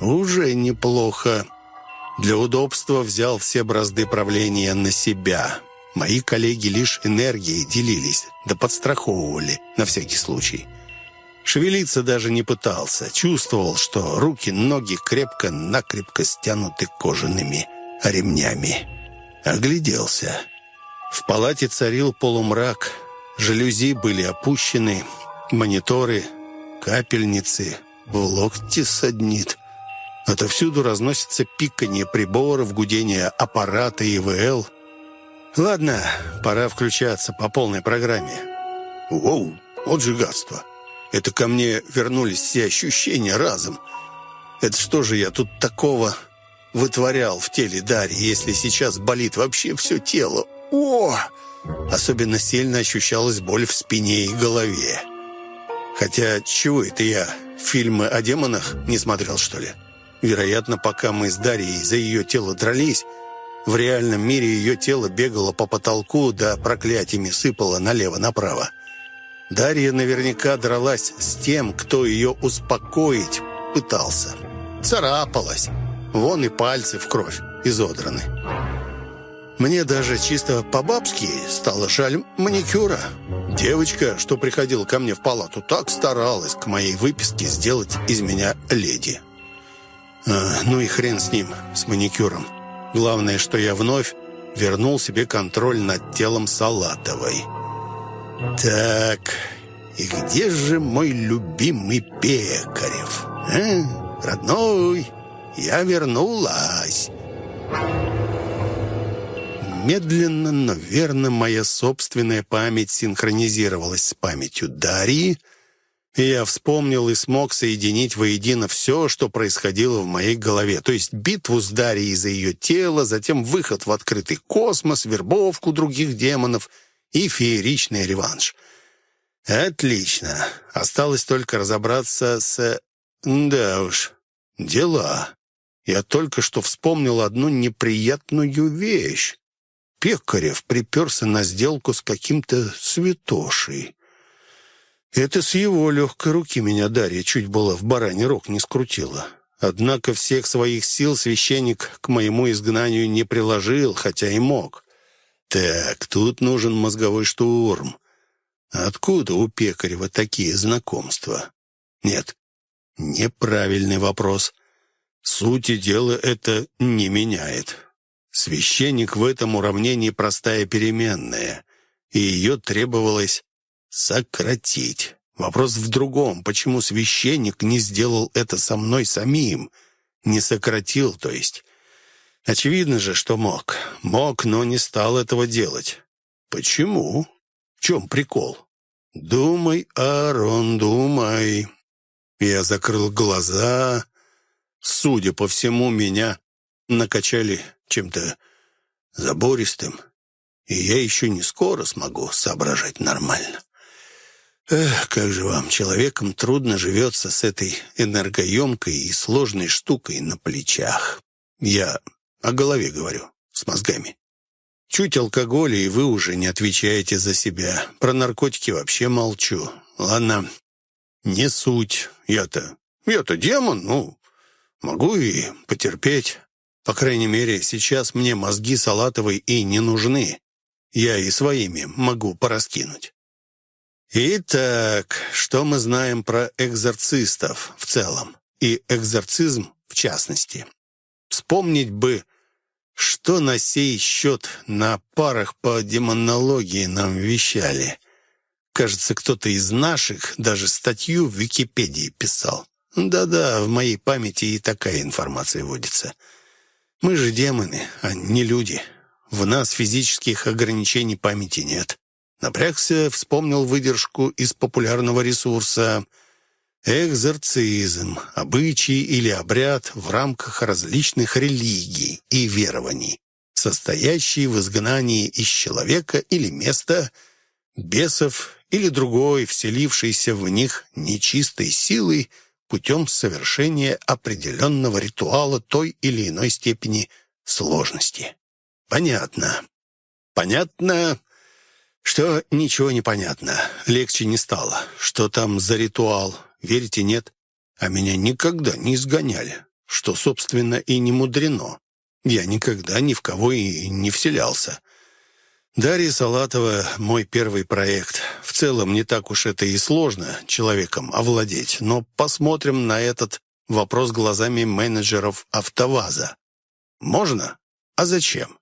Уже неплохо. Для удобства взял все бразды правления на себя. Мои коллеги лишь энергией делились, да подстраховывали на всякий случай. Шевелиться даже не пытался. Чувствовал, что руки, ноги крепко-накрепко стянуты кожаными ремнями. Огляделся. В палате царил полумрак. Жалюзи были опущены, мониторы, капельницы, в локте саднит. Отовсюду разносится пиканье приборов, гудение аппарата ИВЛ. Ладно, пора включаться по полной программе. Воу, вот же гадство. Это ко мне вернулись все ощущения разом. Это что же я тут такого вытворял в теле Дарьи, если сейчас болит вообще все тело? О! Особенно сильно ощущалась боль в спине и голове. Хотя чего это я? Фильмы о демонах не смотрел, что ли? Вероятно, пока мы с Дарьей за ее тело дрались, в реальном мире ее тело бегало по потолку, да проклятиями сыпало налево-направо. Дарья наверняка дралась с тем, кто ее успокоить пытался. Царапалась. Вон и пальцы в кровь изодраны. Мне даже чисто по-бабски стало жаль маникюра. Девочка, что приходила ко мне в палату, так старалась к моей выписке сделать из меня леди. А, ну и хрен с ним, с маникюром. Главное, что я вновь вернул себе контроль над телом Салатовой. Так, и где же мой любимый Пекарев? А? Родной, я вернулась. Медленно, но верно моя собственная память синхронизировалась с памятью Дарьи, и я вспомнил и смог соединить воедино все, что происходило в моей голове. То есть битву с Дарьей за ее тело, затем выход в открытый космос, вербовку других демонов и фееричный реванш. Отлично. Осталось только разобраться с... Да уж, дела. Я только что вспомнил одну неприятную вещь. Пекарев приперся на сделку с каким-то святошей. Это с его легкой руки меня Дарья чуть было в бараний рог не скрутила. Однако всех своих сил священник к моему изгнанию не приложил, хотя и мог. Так, тут нужен мозговой штурм. Откуда у Пекарева такие знакомства? Нет, неправильный вопрос. Сути дела это не меняет. Священник в этом уравнении простая переменная, и ее требовалось сократить. Вопрос в другом. Почему священник не сделал это со мной самим? Не сократил, то есть. Очевидно же, что мог. Мог, но не стал этого делать. Почему? В чем прикол? Думай, Аарон, думай. Я закрыл глаза. Судя по всему, меня накачали чем-то забористым, и я еще не скоро смогу соображать нормально. Эх, как же вам, человеком, трудно живется с этой энергоемкой и сложной штукой на плечах. Я о голове говорю, с мозгами. Чуть алкоголя, и вы уже не отвечаете за себя. Про наркотики вообще молчу. Ладно, не суть. Я-то... Я-то демон, ну, могу и потерпеть. По крайней мере, сейчас мне мозги салатовой и не нужны. Я и своими могу пораскинуть. Итак, что мы знаем про экзорцистов в целом и экзорцизм в частности? Вспомнить бы, что на сей счет на парах по демонологии нам вещали. Кажется, кто-то из наших даже статью в Википедии писал. Да-да, в моей памяти и такая информация водится. Мы же демоны, а не люди. В нас физических ограничений памяти нет. Напрягся, вспомнил выдержку из популярного ресурса «Экзорцизм – обычай или обряд в рамках различных религий и верований, состоящий в изгнании из человека или места бесов или другой, вселившейся в них нечистой силой путем совершения определенного ритуала той или иной степени сложности». Понятно. Понятно что ничего не понятно. Легче не стало. Что там за ритуал? Верите, нет? А меня никогда не изгоняли. Что, собственно, и не мудрено. Я никогда ни в кого и не вселялся. Дарья Салатова — мой первый проект. В целом, не так уж это и сложно человеком овладеть, но посмотрим на этот вопрос глазами менеджеров «АвтоВАЗа». Можно? А зачем?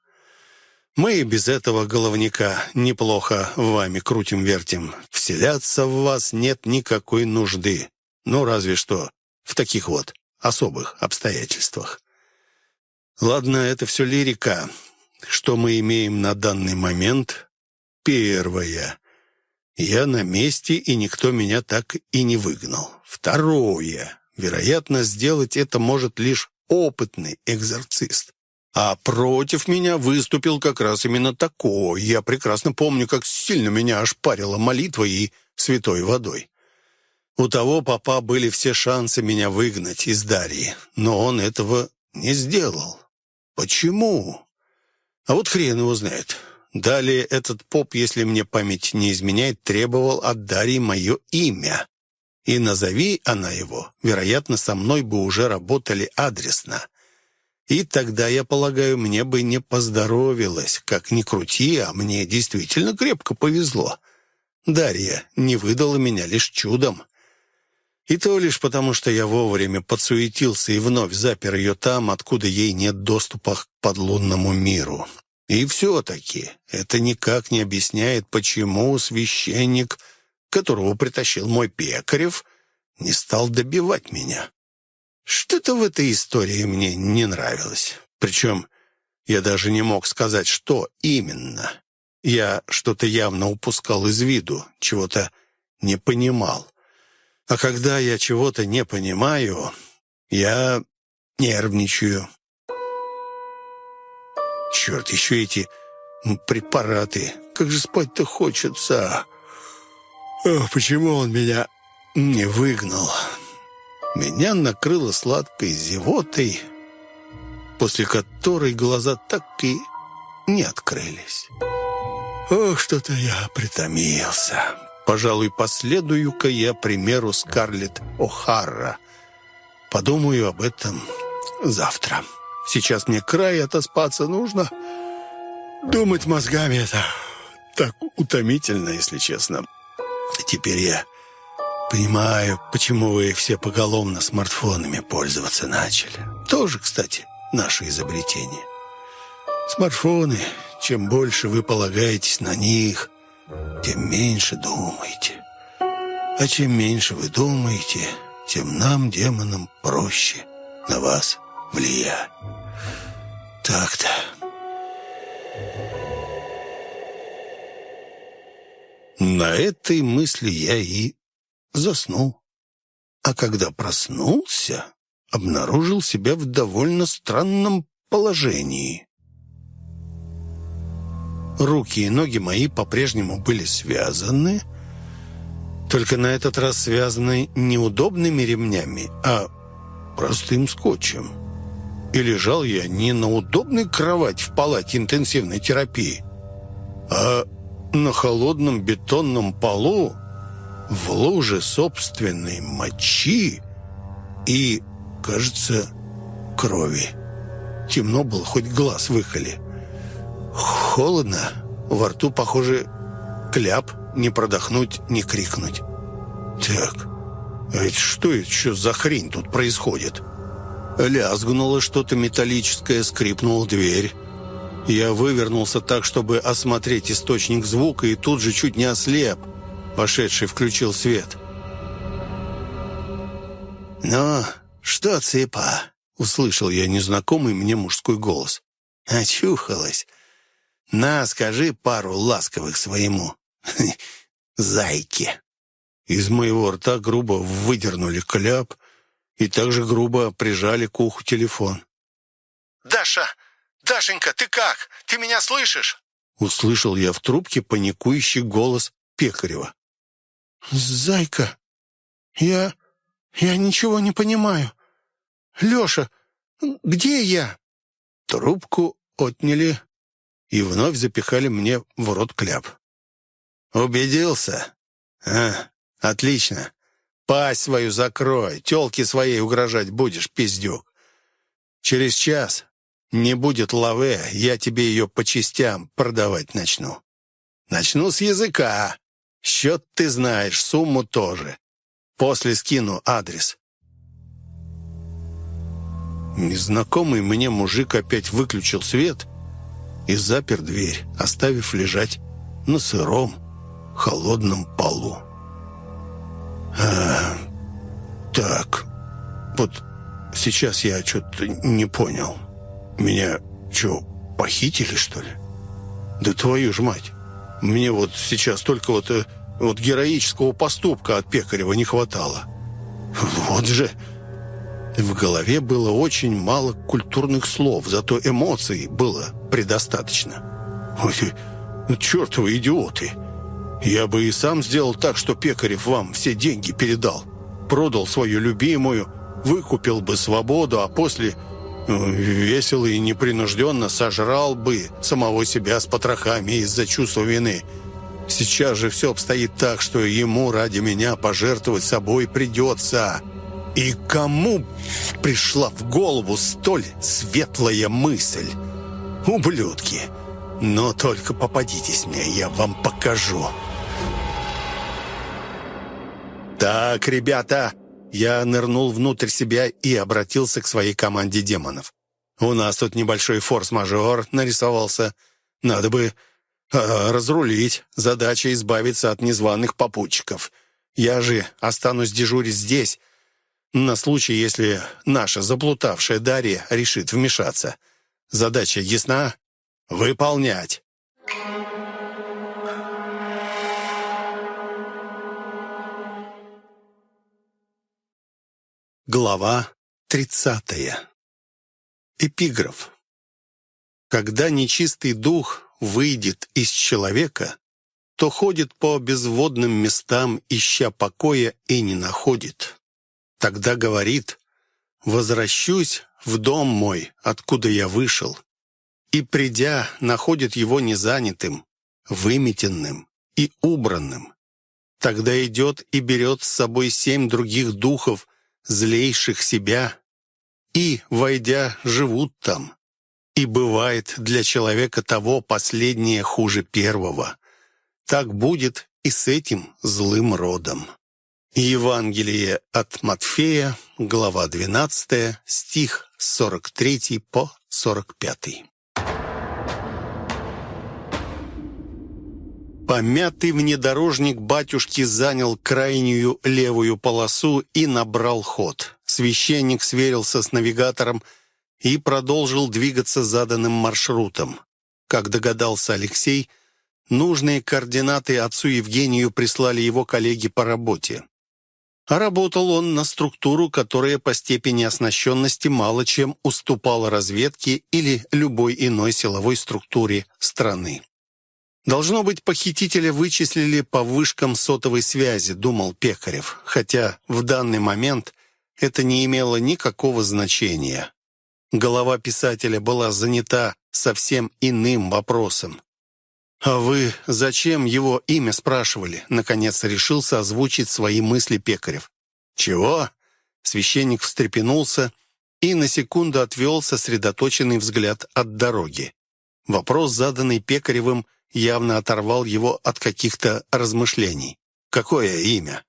Мы и без этого головника неплохо вами крутим-вертим. Вселяться в вас нет никакой нужды. Ну, разве что в таких вот особых обстоятельствах. Ладно, это все лирика. Что мы имеем на данный момент? Первое. Я на месте, и никто меня так и не выгнал. Второе. Вероятно, сделать это может лишь опытный экзорцист. А против меня выступил как раз именно такой. Я прекрасно помню, как сильно меня ошпарила молитва и святой водой. У того папа были все шансы меня выгнать из Дарьи, но он этого не сделал. Почему? А вот хрен его знает. Далее этот поп, если мне память не изменяет, требовал от Дарьи мое имя. И назови она его, вероятно, со мной бы уже работали адресно. И тогда, я полагаю, мне бы не поздоровилось. Как ни крути, а мне действительно крепко повезло. Дарья не выдала меня лишь чудом. И то лишь потому, что я вовремя подсуетился и вновь запер ее там, откуда ей нет доступа к подлунному миру. И все-таки это никак не объясняет, почему священник, которого притащил мой Пекарев, не стал добивать меня. Что-то в этой истории мне не нравилось. Причем я даже не мог сказать, что именно. Я что-то явно упускал из виду, чего-то не понимал. А когда я чего-то не понимаю, я нервничаю. Черт, еще эти препараты. Как же спать-то хочется. Ох, почему он меня не выгнал? Меня накрыло сладкой зевотой, после которой глаза так и не открылись. Ох, что-то я притомился. Пожалуй, последую-ка я примеру Скарлетт О'Харра. Подумаю об этом завтра. Сейчас мне край отоспаться нужно. Думать мозгами — это так утомительно, если честно. Теперь я понимаю, почему вы все поголовно смартфонами пользоваться начали. Тоже, кстати, наше изобретение. Смартфоны, чем больше вы полагаетесь на них — тем меньше думаете. А чем меньше вы думаете, тем нам, демонам, проще на вас влиять. Так-то. На этой мысли я и заснул. А когда проснулся, обнаружил себя в довольно странном положении. Руки и ноги мои по-прежнему были связаны, только на этот раз связаны не удобными ремнями, а простым скотчем. И лежал я не на удобной кровати в палате интенсивной терапии, а на холодном бетонном полу в луже собственной мочи и, кажется, крови. Темно было, хоть глаз выколи. Холодно. Во рту, похоже, кляп. Не продохнуть, не крикнуть. Так, а это что еще за хрень тут происходит? Лязгнуло что-то металлическое, скрипнула дверь. Я вывернулся так, чтобы осмотреть источник звука, и тут же чуть не ослеп. Вошедший включил свет. «Ну, что, цыпа?» — услышал я незнакомый мне мужской голос. «Очухалась. На, скажи пару ласковых своему (laughs) зайке». Из моего рта грубо выдернули кляп и также грубо прижали к уху телефон. «Даша! Дашенька, ты как? Ты меня слышишь?» Услышал я в трубке паникующий голос Пекарева. «Зайка, я... я ничего не понимаю. Леша, где я?» Трубку отняли и вновь запихали мне в рот кляп. «Убедился? А, отлично. Пасть свою закрой, тёлке своей угрожать будешь, пиздюк. Через час Не будет лаве, я тебе ее по частям продавать начну. Начну с языка. Счет ты знаешь, сумму тоже. После скину адрес. Незнакомый мне мужик опять выключил свет и запер дверь, оставив лежать на сыром, холодном полу. А, так, вот сейчас я что-то не понял. Меня что, похитили, что ли? Да твою ж мать! Мне вот сейчас только вот, э, вот героического поступка от Пекарева не хватало. Вот же... В голове было очень мало культурных слов, зато эмоций было предостаточно. Ой, ну, чертовы идиоты! Я бы и сам сделал так, что Пекарев вам все деньги передал. Продал свою любимую, выкупил бы свободу, а после э, весело и непринужденно сожрал бы самого себя с потрохами из-за чувства вины. Сейчас же все обстоит так, что ему ради меня пожертвовать собой придется. И кому пришла в голову столь светлая мысль? Ублюдки! Но только попадитесь мне, я вам покажу. Так, ребята, я нырнул внутрь себя и обратился к своей команде демонов. У нас тут небольшой форс-мажор нарисовался. Надо бы э, разрулить. Задача избавиться от незваных попутчиков. Я же останусь дежурить здесь, на случай, если наша заплутавшая Дарья решит вмешаться. Задача ясна? Выполнять. Глава тридцатая. Эпиграф. Когда нечистый дух выйдет из человека, то ходит по безводным местам, ища покоя, и не находит. Тогда говорит, «Возвращусь в дом мой, откуда я вышел». И, придя, находит его незанятым, выметенным и убранным. Тогда идет и берет с собой семь других духов, злейших себя, и, войдя, живут там. И бывает для человека того последнее хуже первого. Так будет и с этим злым родом. Евангелие от Матфея, глава 12, стих 43 по 45. Помятый внедорожник батюшки занял крайнюю левую полосу и набрал ход. Священник сверился с навигатором и продолжил двигаться заданным маршрутом. Как догадался Алексей, нужные координаты отцу Евгению прислали его коллеги по работе. А работал он на структуру, которая по степени оснащенности мало чем уступала разведке или любой иной силовой структуре страны. «Должно быть, похитителя вычислили по вышкам сотовой связи», — думал Пекарев, хотя в данный момент это не имело никакого значения. Голова писателя была занята совсем иным вопросом. «А вы зачем его имя спрашивали?» Наконец решился озвучить свои мысли Пекарев. «Чего?» Священник встрепенулся и на секунду отвел сосредоточенный взгляд от дороги. Вопрос, заданный Пекаревым, явно оторвал его от каких-то размышлений. «Какое имя?»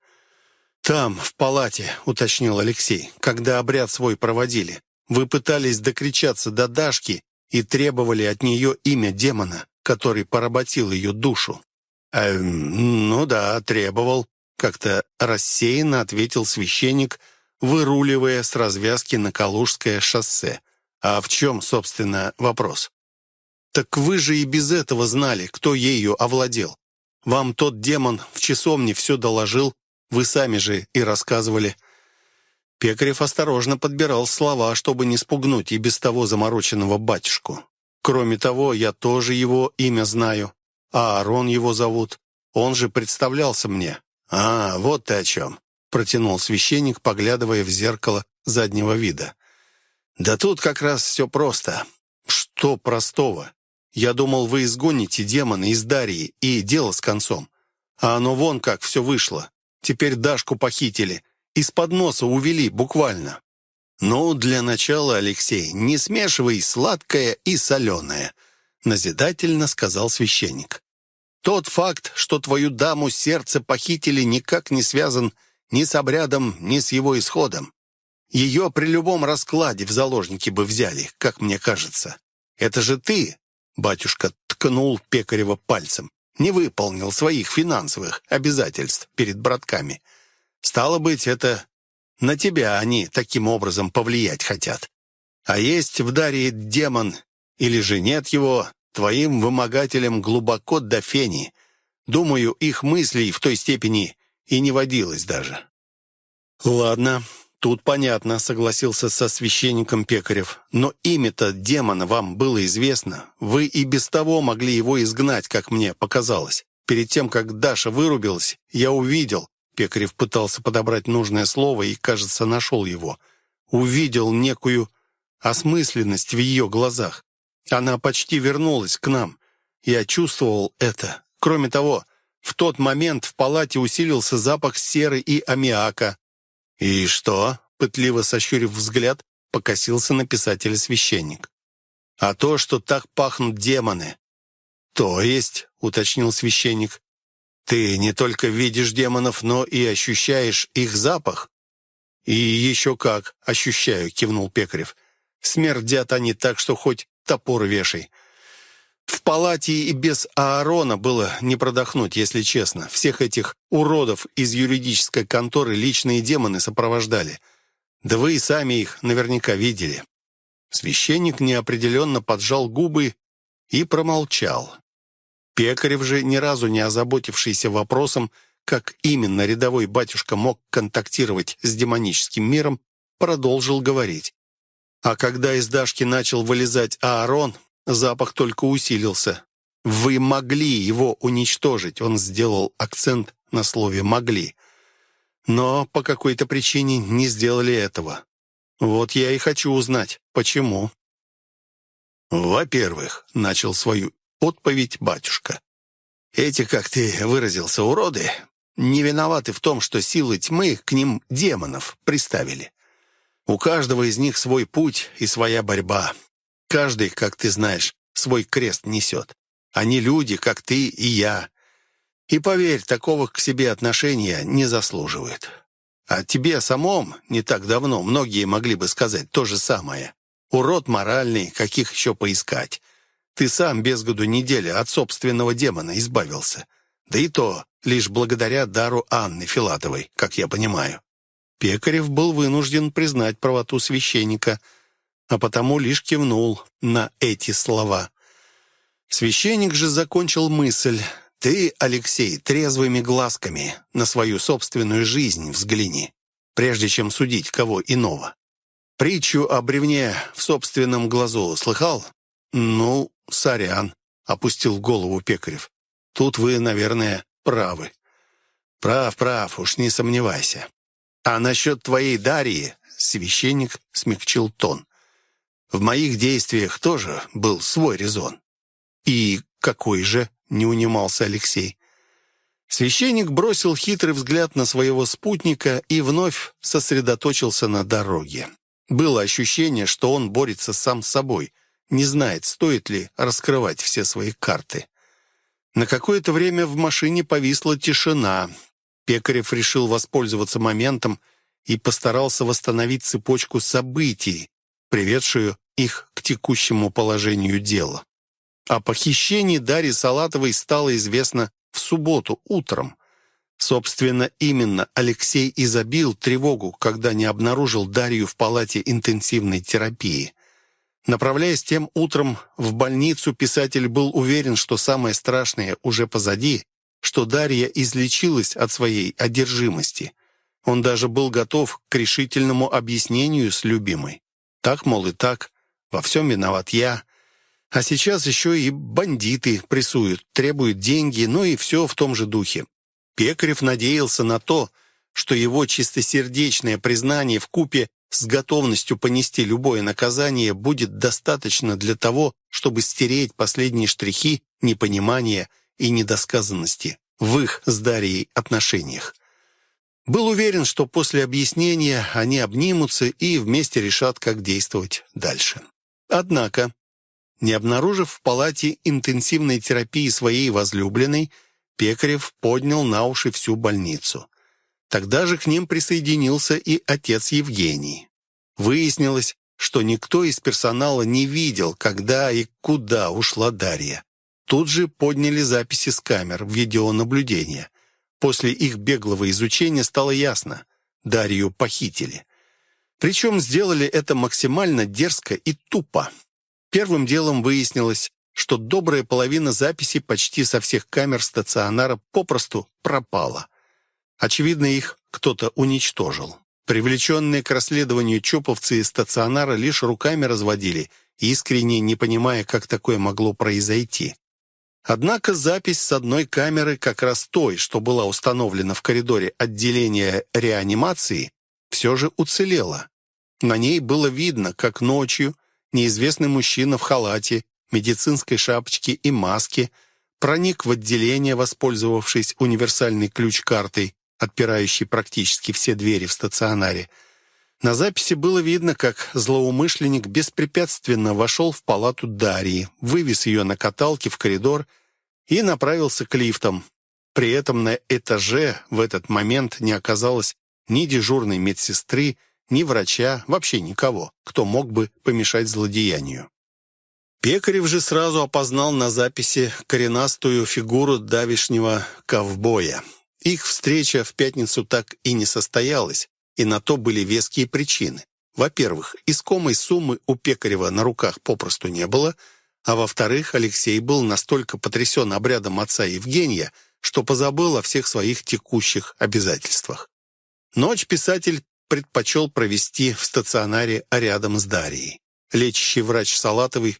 «Там, в палате», — уточнил Алексей, «когда обряд свой проводили. Вы пытались докричаться до Дашки и требовали от нее имя демона который поработил ее душу. «Э, «Ну да, требовал», — как-то рассеянно ответил священник, выруливая с развязки на Калужское шоссе. «А в чем, собственно, вопрос?» «Так вы же и без этого знали, кто ею овладел. Вам тот демон в часовне все доложил, вы сами же и рассказывали». Пекарев осторожно подбирал слова, чтобы не спугнуть и без того замороченного батюшку. Кроме того, я тоже его имя знаю. А Аарон его зовут. Он же представлялся мне. А, вот ты о чем. Протянул священник, поглядывая в зеркало заднего вида. Да тут как раз все просто. Что простого? Я думал, вы изгоните демона из Дарьи, и дело с концом. А оно вон как все вышло. Теперь Дашку похитили. Из-под носа увели, буквально. «Ну, для начала, Алексей, не смешивай сладкое и соленое», — назидательно сказал священник. «Тот факт, что твою даму сердце похитили, никак не связан ни с обрядом, ни с его исходом. Ее при любом раскладе в заложники бы взяли, как мне кажется. Это же ты, — батюшка ткнул Пекарева пальцем, — не выполнил своих финансовых обязательств перед братками. Стало быть, это на тебя они таким образом повлиять хотят. А есть в Дарье демон, или же нет его, твоим вымогателем глубоко до фени. Думаю, их мыслей в той степени и не водилось даже. Ладно, тут понятно, согласился со священником Пекарев. Но имя-то демона вам было известно. Вы и без того могли его изгнать, как мне показалось. Перед тем, как Даша вырубилась, я увидел, Пекарев пытался подобрать нужное слово и, кажется, нашел его. Увидел некую осмысленность в ее глазах. Она почти вернулась к нам. Я чувствовал это. Кроме того, в тот момент в палате усилился запах серы и аммиака. «И что?» — пытливо сощурив взгляд, покосился на писателя священник. «А то, что так пахнут демоны». «То есть?» — уточнил священник. Ты не только видишь демонов, но и ощущаешь их запах. И еще как ощущаю, кивнул Пекарев. Смердят они так, что хоть топор вешай. В палате и без Аарона было не продохнуть, если честно. Всех этих уродов из юридической конторы личные демоны сопровождали. Да вы и сами их наверняка видели. Священник неопределенно поджал губы и промолчал. Пекарев же, ни разу не озаботившийся вопросом, как именно рядовой батюшка мог контактировать с демоническим миром, продолжил говорить. А когда из Дашки начал вылезать Аарон, запах только усилился. «Вы могли его уничтожить», — он сделал акцент на слове «могли». Но по какой-то причине не сделали этого. Вот я и хочу узнать, почему. «Во-первых», — начал свою отповедь батюшка. Эти, как ты выразился, уроды, не виноваты в том, что силы тьмы к ним демонов приставили. У каждого из них свой путь и своя борьба. Каждый, как ты знаешь, свой крест несет. Они люди, как ты и я. И поверь, такого к себе отношения не заслуживают. А тебе самом не так давно многие могли бы сказать то же самое. Урод моральный, каких еще поискать. Ты сам без году недели от собственного демона избавился. Да и то лишь благодаря дару Анны Филатовой, как я понимаю. Пекарев был вынужден признать правоту священника, а потому лишь кивнул на эти слова. Священник же закончил мысль. «Ты, Алексей, трезвыми глазками на свою собственную жизнь взгляни, прежде чем судить кого иного. Притчу о бревне в собственном глазу слыхал? Ну, «Сорян», — опустил голову Пекарев. «Тут вы, наверное, правы». «Прав, прав, уж не сомневайся. А насчет твоей Дарьи...» — священник смягчил тон. «В моих действиях тоже был свой резон». «И какой же?» — не унимался Алексей. Священник бросил хитрый взгляд на своего спутника и вновь сосредоточился на дороге. Было ощущение, что он борется сам с собой, не знает, стоит ли раскрывать все свои карты. На какое-то время в машине повисла тишина. Пекарев решил воспользоваться моментом и постарался восстановить цепочку событий, приведшую их к текущему положению дела. О похищении Дарьи Салатовой стало известно в субботу утром. Собственно, именно Алексей и забил тревогу, когда не обнаружил Дарью в палате интенсивной терапии. Направляясь тем утром в больницу, писатель был уверен, что самое страшное уже позади, что Дарья излечилась от своей одержимости. Он даже был готов к решительному объяснению с любимой. Так, мол, и так, во всем виноват я. А сейчас еще и бандиты прессуют, требуют деньги, ну и все в том же духе. Пекарев надеялся на то, что его чистосердечное признание в купе с готовностью понести любое наказание будет достаточно для того, чтобы стереть последние штрихи непонимания и недосказанности в их с Дарьей отношениях. Был уверен, что после объяснения они обнимутся и вместе решат, как действовать дальше. Однако, не обнаружив в палате интенсивной терапии своей возлюбленной, Пекарев поднял на уши всю больницу. Тогда же к ним присоединился и отец Евгений. Выяснилось, что никто из персонала не видел, когда и куда ушла Дарья. Тут же подняли записи с камер видеонаблюдения. После их беглого изучения стало ясно – Дарью похитили. Причем сделали это максимально дерзко и тупо. Первым делом выяснилось, что добрая половина записей почти со всех камер стационара попросту пропала. Очевидно, их кто-то уничтожил. Привлеченные к расследованию чоповцы из стационара лишь руками разводили, искренне не понимая, как такое могло произойти. Однако запись с одной камеры, как раз той, что была установлена в коридоре отделения реанимации, все же уцелела. На ней было видно, как ночью неизвестный мужчина в халате, медицинской шапочке и маске проник в отделение, воспользовавшись универсальной ключ-картой, отпирающей практически все двери в стационаре. На записи было видно, как злоумышленник беспрепятственно вошел в палату Дарьи, вывез ее на каталке в коридор и направился к лифтам. При этом на этаже в этот момент не оказалось ни дежурной медсестры, ни врача, вообще никого, кто мог бы помешать злодеянию. Пекарев же сразу опознал на записи коренастую фигуру давишнего ковбоя. Их встреча в пятницу так и не состоялась, и на то были веские причины. Во-первых, искомой суммы у Пекарева на руках попросту не было, а во-вторых, Алексей был настолько потрясен обрядом отца Евгения, что позабыл о всех своих текущих обязательствах. Ночь писатель предпочел провести в стационаре рядом с Дарьей. Лечащий врач Салатовый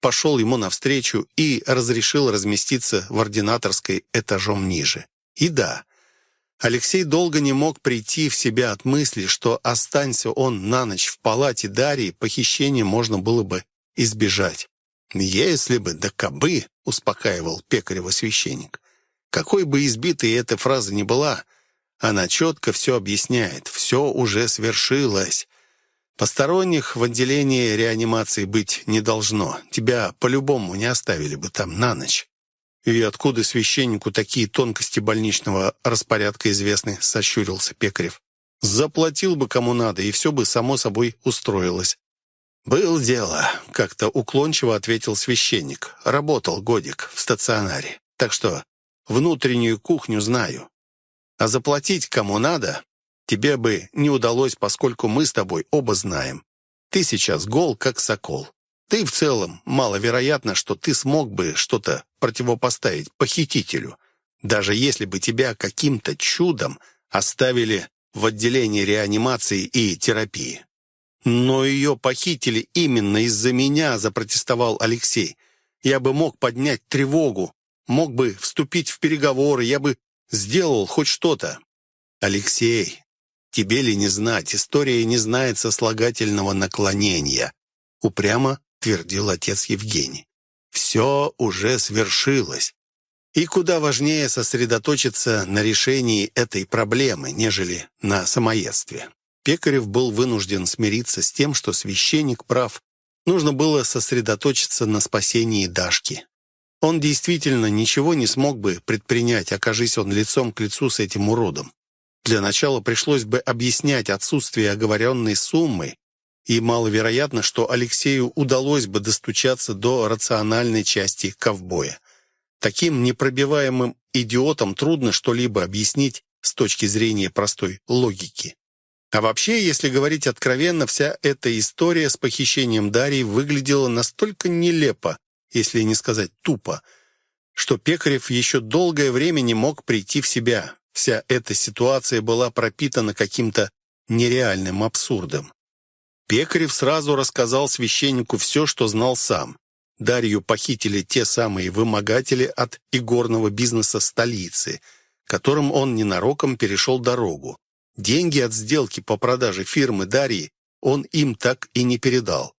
пошел ему навстречу и разрешил разместиться в ординаторской этажом ниже. И да, Алексей долго не мог прийти в себя от мысли, что останься он на ночь в палате Дарьи, похищение можно было бы избежать. «Если бы, да кабы», — успокаивал пекарева священник. Какой бы избитой эта фраза ни была, она четко все объясняет, все уже свершилось. Посторонних в отделении реанимации быть не должно. Тебя по-любому не оставили бы там на ночь. «И откуда священнику такие тонкости больничного распорядка известны?» — сощурился Пекарев. «Заплатил бы кому надо, и все бы само собой устроилось». «Был дело», — как-то уклончиво ответил священник. «Работал годик в стационаре, так что внутреннюю кухню знаю. А заплатить кому надо тебе бы не удалось, поскольку мы с тобой оба знаем. Ты сейчас гол, как сокол. Ты в целом маловероятно, что ты смог бы что-то противопоставить похитителю, даже если бы тебя каким-то чудом оставили в отделении реанимации и терапии. «Но ее похитили именно из-за меня», — запротестовал Алексей. «Я бы мог поднять тревогу, мог бы вступить в переговоры, я бы сделал хоть что-то». «Алексей, тебе ли не знать, история не знает сослагательного наклонения», — упрямо твердил отец Евгений. «Все уже свершилось. И куда важнее сосредоточиться на решении этой проблемы, нежели на самоедстве». Пекарев был вынужден смириться с тем, что священник прав. Нужно было сосредоточиться на спасении Дашки. Он действительно ничего не смог бы предпринять, окажись он лицом к лицу с этим уродом. Для начала пришлось бы объяснять отсутствие оговоренной суммы и маловероятно, что Алексею удалось бы достучаться до рациональной части ковбоя. Таким непробиваемым идиотам трудно что-либо объяснить с точки зрения простой логики. А вообще, если говорить откровенно, вся эта история с похищением Дарьи выглядела настолько нелепо, если не сказать тупо, что Пекарев еще долгое время не мог прийти в себя. Вся эта ситуация была пропитана каким-то нереальным абсурдом. Пекарев сразу рассказал священнику все, что знал сам. Дарью похитили те самые вымогатели от игорного бизнеса столицы, которым он ненароком перешел дорогу. Деньги от сделки по продаже фирмы Дарьи он им так и не передал.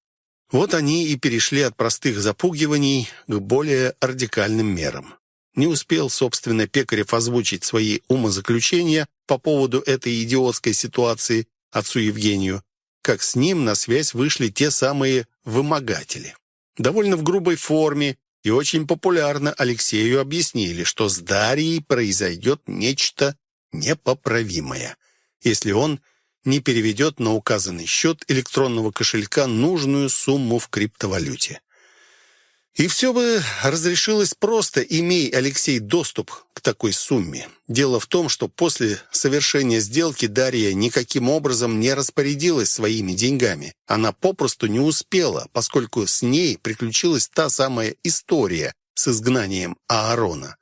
Вот они и перешли от простых запугиваний к более радикальным мерам. Не успел, собственно, Пекарев озвучить свои умозаключения, по поводу этой идиотской ситуации отцу Евгению, как с ним на связь вышли те самые вымогатели. Довольно в грубой форме и очень популярно Алексею объяснили, что с Дарьей произойдет нечто непоправимое, если он не переведет на указанный счет электронного кошелька нужную сумму в криптовалюте. И все бы разрешилось просто, имей Алексей доступ к такой сумме. Дело в том, что после совершения сделки Дарья никаким образом не распорядилась своими деньгами. Она попросту не успела, поскольку с ней приключилась та самая история с изгнанием Аарона.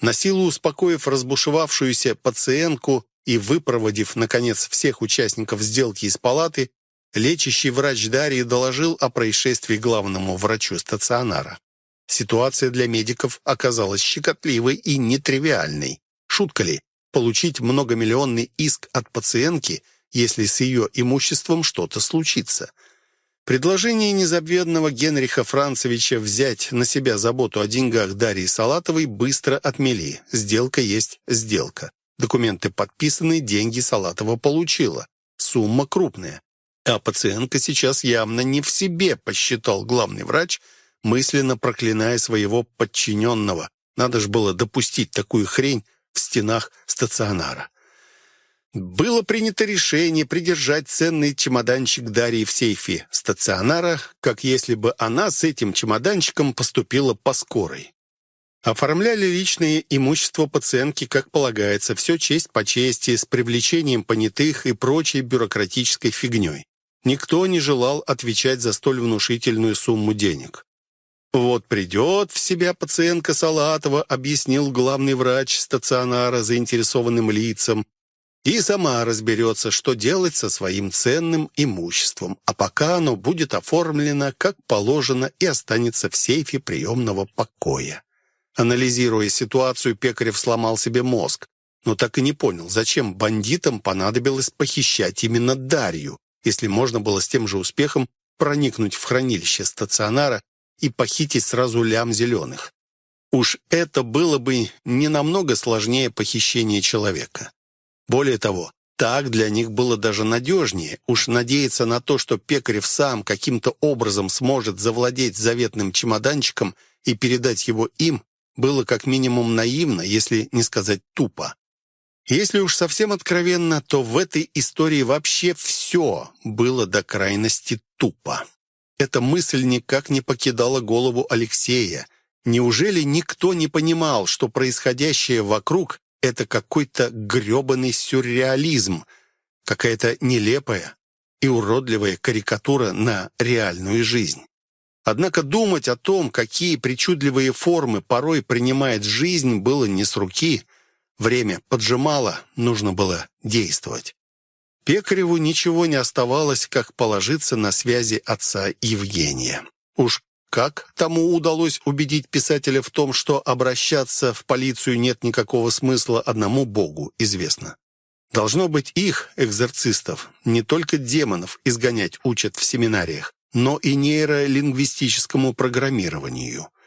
На силу успокоив разбушевавшуюся пациентку и выпроводив, наконец, всех участников сделки из палаты, Лечащий врач Дарьи доложил о происшествии главному врачу стационара. Ситуация для медиков оказалась щекотливой и нетривиальной. Шутка ли? Получить многомиллионный иск от пациентки, если с ее имуществом что-то случится. Предложение незабвенного Генриха Францевича взять на себя заботу о деньгах Дарьи Салатовой быстро отмели. Сделка есть сделка. Документы подписаны, деньги Салатова получила. Сумма крупная. А пациентка сейчас явно не в себе, посчитал главный врач, мысленно проклиная своего подчиненного. Надо же было допустить такую хрень в стенах стационара. Было принято решение придержать ценный чемоданчик Дарьи в сейфе стационара, как если бы она с этим чемоданчиком поступила по скорой. Оформляли личное имущество пациентки, как полагается, все честь по чести, с привлечением понятых и прочей бюрократической фигней. Никто не желал отвечать за столь внушительную сумму денег. «Вот придет в себя пациентка Салатова», объяснил главный врач стационара заинтересованным лицам, и сама разберется, что делать со своим ценным имуществом, а пока оно будет оформлено как положено и останется в сейфе приемного покоя. Анализируя ситуацию, Пекарев сломал себе мозг, но так и не понял, зачем бандитам понадобилось похищать именно Дарью, если можно было с тем же успехом проникнуть в хранилище стационара и похитить сразу лям зеленых. Уж это было бы не намного сложнее похищения человека. Более того, так для них было даже надежнее. Уж надеяться на то, что Пекарев сам каким-то образом сможет завладеть заветным чемоданчиком и передать его им, было как минимум наивно, если не сказать тупо. Если уж совсем откровенно, то в этой истории вообще все было до крайности тупо. Эта мысль никак не покидала голову Алексея. Неужели никто не понимал, что происходящее вокруг — это какой-то грёбаный сюрреализм, какая-то нелепая и уродливая карикатура на реальную жизнь? Однако думать о том, какие причудливые формы порой принимает жизнь, было не с руки — Время поджимало, нужно было действовать. Пекареву ничего не оставалось, как положиться на связи отца Евгения. Уж как тому удалось убедить писателя в том, что обращаться в полицию нет никакого смысла, одному Богу известно. Должно быть их, экзорцистов, не только демонов изгонять учат в семинариях, но и нейролингвистическому программированию –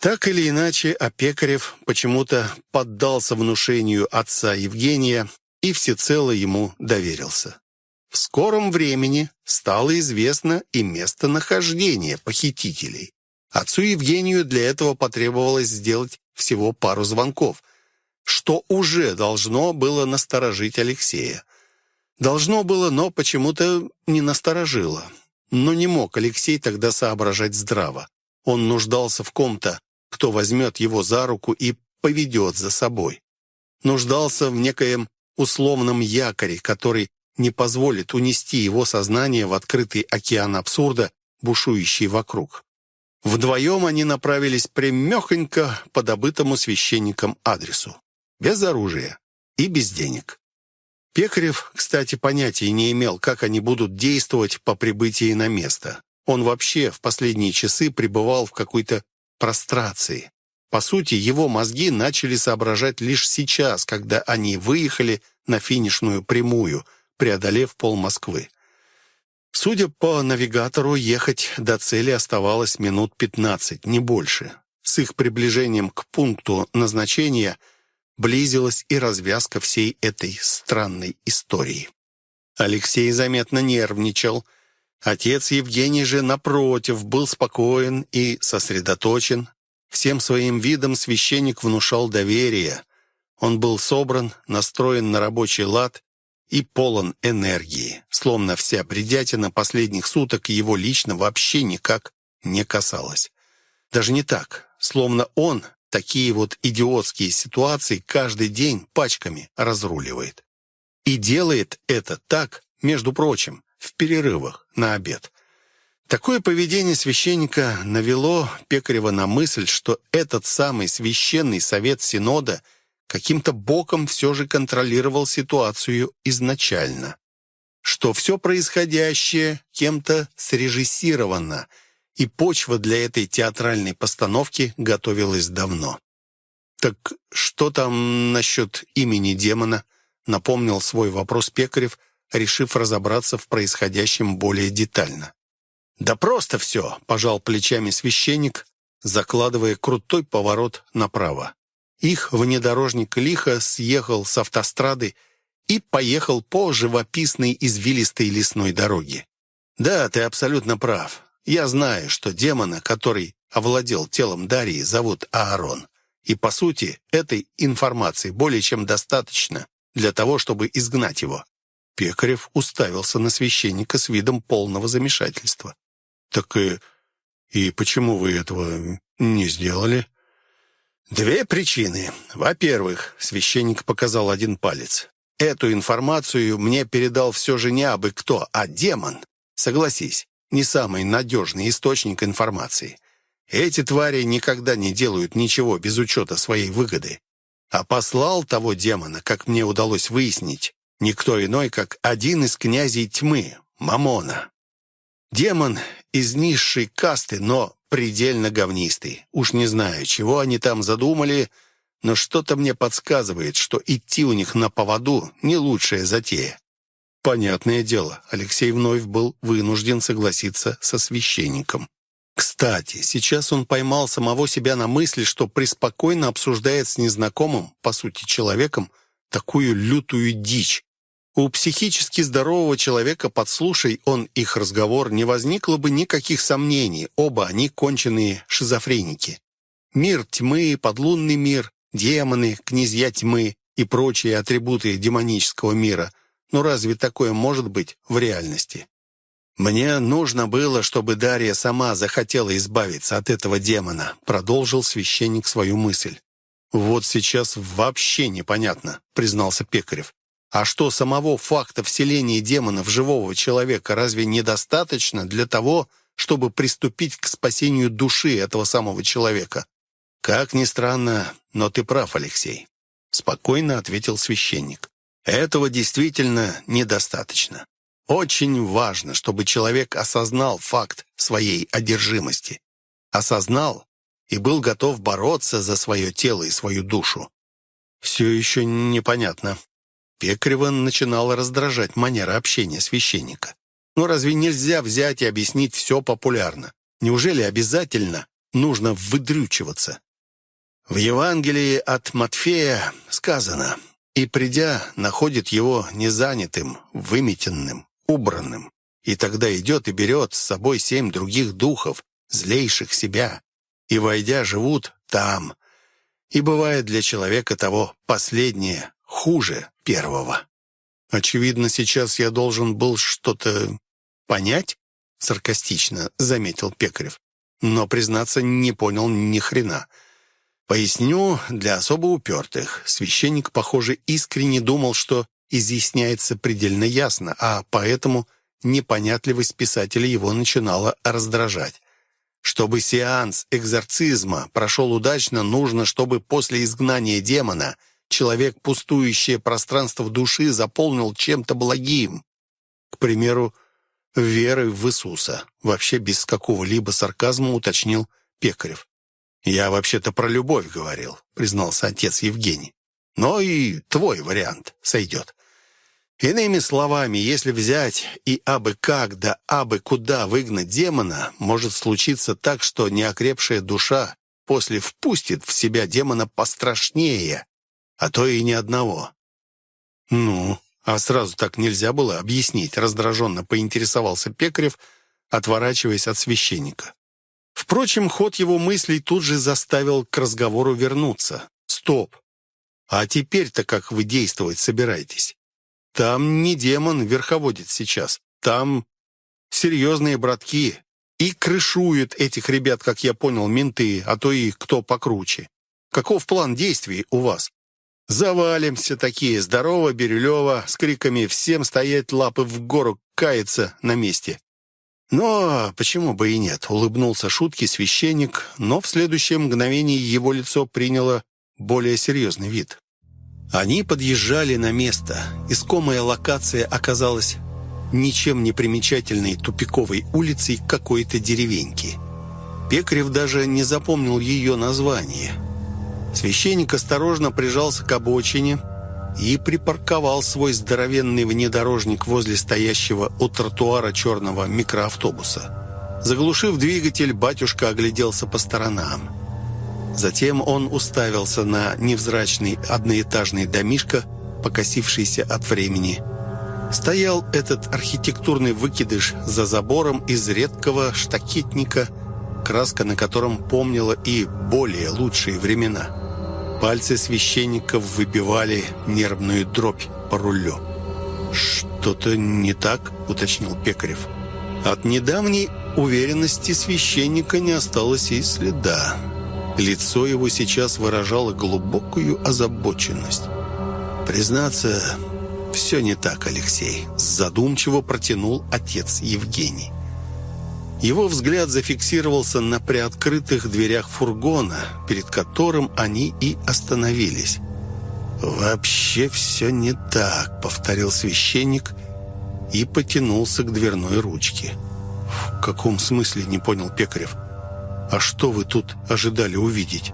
так или иначе, а Пекарев почему-то поддался внушению отца Евгения и всецело ему доверился. В скором времени стало известно и местонахождение похитителей. Отцу Евгению для этого потребовалось сделать всего пару звонков, что уже должно было насторожить Алексея. Должно было, но почему-то не насторожило. Но не мог Алексей тогда соображать здраво. Он нуждался в ком-то, кто возьмет его за руку и поведет за собой. Нуждался в некоем условном якоре, который не позволит унести его сознание в открытый океан абсурда, бушующий вокруг. Вдвоем они направились прямехонько по добытому священникам адресу. Без оружия и без денег. Пекарев, кстати, понятия не имел, как они будут действовать по прибытии на место. Он вообще в последние часы пребывал в какой-то прострации. По сути, его мозги начали соображать лишь сейчас, когда они выехали на финишную прямую, преодолев пол Москвы. Судя по навигатору, ехать до цели оставалось минут 15, не больше. С их приближением к пункту назначения близилась и развязка всей этой странной истории. Алексей заметно нервничал. Отец Евгений же, напротив, был спокоен и сосредоточен. Всем своим видом священник внушал доверие. Он был собран, настроен на рабочий лад и полон энергии, словно вся бредятина последних суток его лично вообще никак не касалась. Даже не так, словно он такие вот идиотские ситуации каждый день пачками разруливает. И делает это так, между прочим, в перерывах на обед. Такое поведение священника навело Пекарева на мысль, что этот самый священный совет Синода каким-то боком все же контролировал ситуацию изначально. Что все происходящее кем-то срежиссировано – и почва для этой театральной постановки готовилась давно. «Так что там насчет имени демона?» — напомнил свой вопрос Пекарев, решив разобраться в происходящем более детально. «Да просто все!» — пожал плечами священник, закладывая крутой поворот направо. Их внедорожник лихо съехал с автострады и поехал по живописной извилистой лесной дороге. «Да, ты абсолютно прав. Я знаю, что демона, который овладел телом Дарьи, зовут Аарон. И, по сути, этой информации более чем достаточно для того, чтобы изгнать его. Пекарев уставился на священника с видом полного замешательства. «Так и, и почему вы этого не сделали?» «Две причины. Во-первых, священник показал один палец. Эту информацию мне передал все же не абы кто, а демон. Согласись, не самый надежный источник информации. Эти твари никогда не делают ничего без учета своей выгоды. А послал того демона, как мне удалось выяснить, никто иной, как один из князей тьмы, Мамона. Демон из низшей касты, но предельно говнистый. Уж не знаю, чего они там задумали, но что-то мне подсказывает, что идти у них на поводу — не лучшая затея. Понятное дело, Алексей вновь был вынужден согласиться со священником. Кстати, сейчас он поймал самого себя на мысли, что преспокойно обсуждает с незнакомым, по сути, человеком, такую лютую дичь. У психически здорового человека, подслушай он их разговор, не возникло бы никаких сомнений, оба они конченые шизофреники. Мир тьмы, подлунный мир, демоны, князья тьмы и прочие атрибуты демонического мира – но разве такое может быть в реальности? «Мне нужно было, чтобы Дарья сама захотела избавиться от этого демона», продолжил священник свою мысль. «Вот сейчас вообще непонятно», признался Пекарев. «А что, самого факта вселения демона в живого человека разве недостаточно для того, чтобы приступить к спасению души этого самого человека?» «Как ни странно, но ты прав, Алексей», — спокойно ответил священник. Этого действительно недостаточно. Очень важно, чтобы человек осознал факт своей одержимости. Осознал и был готов бороться за свое тело и свою душу. Все еще непонятно. Пекарева начинала раздражать манера общения священника. Но разве нельзя взять и объяснить все популярно? Неужели обязательно нужно выдрючиваться? В Евангелии от Матфея сказано и, придя, находит его незанятым, выметенным, убранным. И тогда идет и берет с собой семь других духов, злейших себя, и, войдя, живут там. И бывает для человека того последнее хуже первого. Очевидно, сейчас я должен был что-то понять, саркастично заметил Пекарев. Но, признаться, не понял ни хрена. Поясню для особо упертых. Священник, похоже, искренне думал, что изъясняется предельно ясно, а поэтому непонятливость писателя его начинала раздражать. Чтобы сеанс экзорцизма прошел удачно, нужно, чтобы после изгнания демона человек пустующее пространство души заполнил чем-то благим. К примеру, верой в Иисуса. Вообще без какого-либо сарказма уточнил Пекарев. «Я вообще-то про любовь говорил», — признался отец Евгений. «Но и твой вариант сойдет. Иными словами, если взять и абы как да абы куда выгнать демона, может случиться так, что неокрепшая душа после впустит в себя демона пострашнее, а то и ни одного». «Ну, а сразу так нельзя было объяснить», — раздраженно поинтересовался Пекарев, отворачиваясь от священника. Впрочем, ход его мыслей тут же заставил к разговору вернуться. «Стоп! А теперь-то как вы действовать собираетесь? Там не демон верховодит сейчас. Там серьезные братки. И крышуют этих ребят, как я понял, менты, а то и кто покруче. Каков план действий у вас? Завалимся такие, здорово, Бирюлева, с криками «Всем стоять, лапы в гору, каяться на месте!» Но почему бы и нет, улыбнулся шутки священник, но в следующее мгновение его лицо приняло более серьезный вид. Они подъезжали на место. Искомая локация оказалась ничем не примечательной тупиковой улицей какой-то деревеньки. Пекарев даже не запомнил ее название. Священник осторожно прижался к обочине и припарковал свой здоровенный внедорожник возле стоящего у тротуара черного микроавтобуса. Заглушив двигатель, батюшка огляделся по сторонам. Затем он уставился на невзрачный одноэтажный домишко, покосившийся от времени. Стоял этот архитектурный выкидыш за забором из редкого штакетника, краска на котором помнила и более лучшие времена. Пальцы священников выбивали нервную дробь по рулю. «Что-то не так?» — уточнил Пекарев. От недавней уверенности священника не осталось и следа. Лицо его сейчас выражало глубокую озабоченность. «Признаться, все не так, Алексей», — задумчиво протянул отец Евгений. Его взгляд зафиксировался на приоткрытых дверях фургона, перед которым они и остановились. «Вообще все не так», — повторил священник и потянулся к дверной ручке. «В каком смысле?» — не понял Пекарев. «А что вы тут ожидали увидеть?»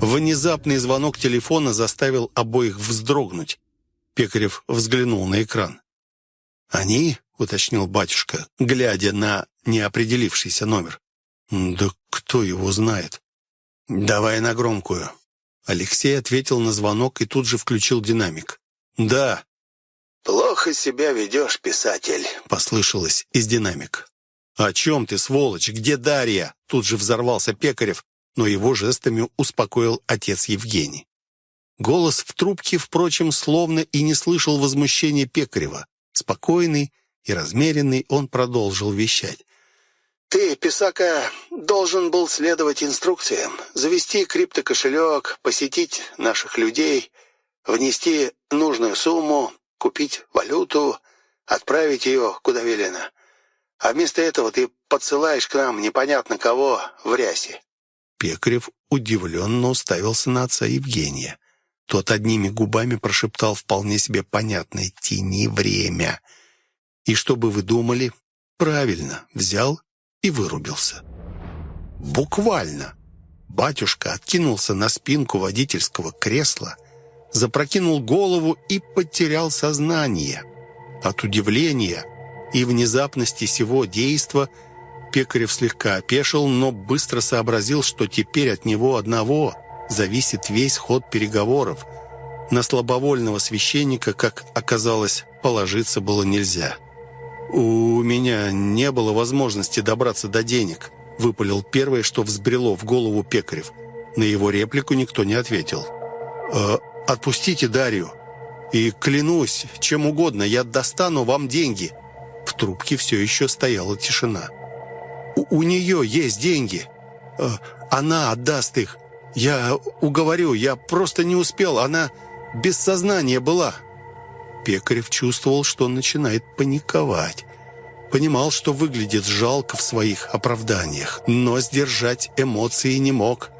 Внезапный звонок телефона заставил обоих вздрогнуть. Пекарев взглянул на экран. «Они?» — уточнил батюшка, глядя на неопределившийся номер. «Да кто его знает?» «Давай на громкую». Алексей ответил на звонок и тут же включил динамик. «Да». «Плохо себя ведешь, писатель», — послышалось из динамик. «О чем ты, сволочь? Где Дарья?» Тут же взорвался Пекарев, но его жестами успокоил отец Евгений. Голос в трубке, впрочем, словно и не слышал возмущения Пекарева. Спокойный и размеренный он продолжил вещать. «Ты, Писака, должен был следовать инструкциям. Завести криптокошелек, посетить наших людей, внести нужную сумму, купить валюту, отправить ее куда велено. А вместо этого ты подсылаешь к нам непонятно кого в рясе». Пекарев удивленно уставился на отца Евгения. Тот одними губами прошептал вполне себе понятное «тяни время». И что бы вы думали? Правильно, взял и вырубился. Буквально. Батюшка откинулся на спинку водительского кресла, запрокинул голову и потерял сознание. От удивления и внезапности сего действа Пекарев слегка опешил, но быстро сообразил, что теперь от него одного зависит весь ход переговоров. На слабовольного священника, как оказалось, положиться было нельзя. «У меня не было возможности добраться до денег», — выпалил первое, что взбрело в голову Пекарев. На его реплику никто не ответил. «Э, «Отпустите Дарью, и клянусь, чем угодно, я достану вам деньги». В трубке все еще стояла тишина. «У, у нее есть деньги. Э, она отдаст их. Я уговорю, я просто не успел, она без сознания была». Пекарев чувствовал, что начинает паниковать. Понимал, что выглядит жалко в своих оправданиях, но сдержать эмоции не мог.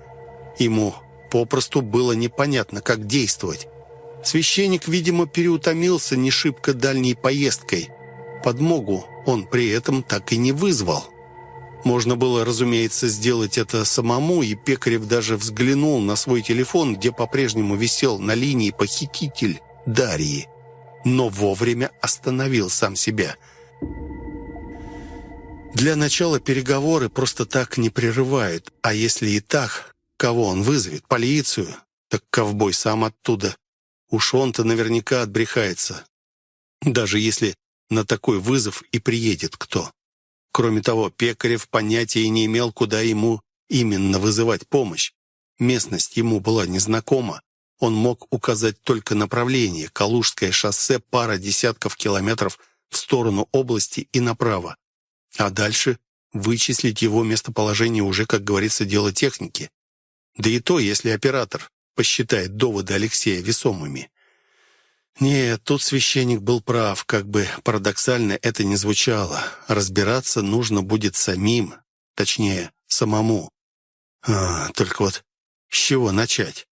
Ему попросту было непонятно, как действовать. Священник, видимо, переутомился не шибко дальней поездкой. Подмогу он при этом так и не вызвал. Можно было, разумеется, сделать это самому, и Пекарев даже взглянул на свой телефон, где по-прежнему висел на линии похититель Дарьи но вовремя остановил сам себя. Для начала переговоры просто так не прерывают, а если и так, кого он вызовет? Полицию? Так ковбой сам оттуда. Уж он-то наверняка отбрехается. Даже если на такой вызов и приедет кто. Кроме того, Пекарев понятия не имел, куда ему именно вызывать помощь. Местность ему была незнакома. Он мог указать только направление. Калужское шоссе, пара десятков километров в сторону области и направо. А дальше вычислить его местоположение уже, как говорится, дело техники. Да и то, если оператор посчитает доводы Алексея весомыми. Нет, тут священник был прав, как бы парадоксально это ни звучало. Разбираться нужно будет самим, точнее, самому. А, только вот с чего начать?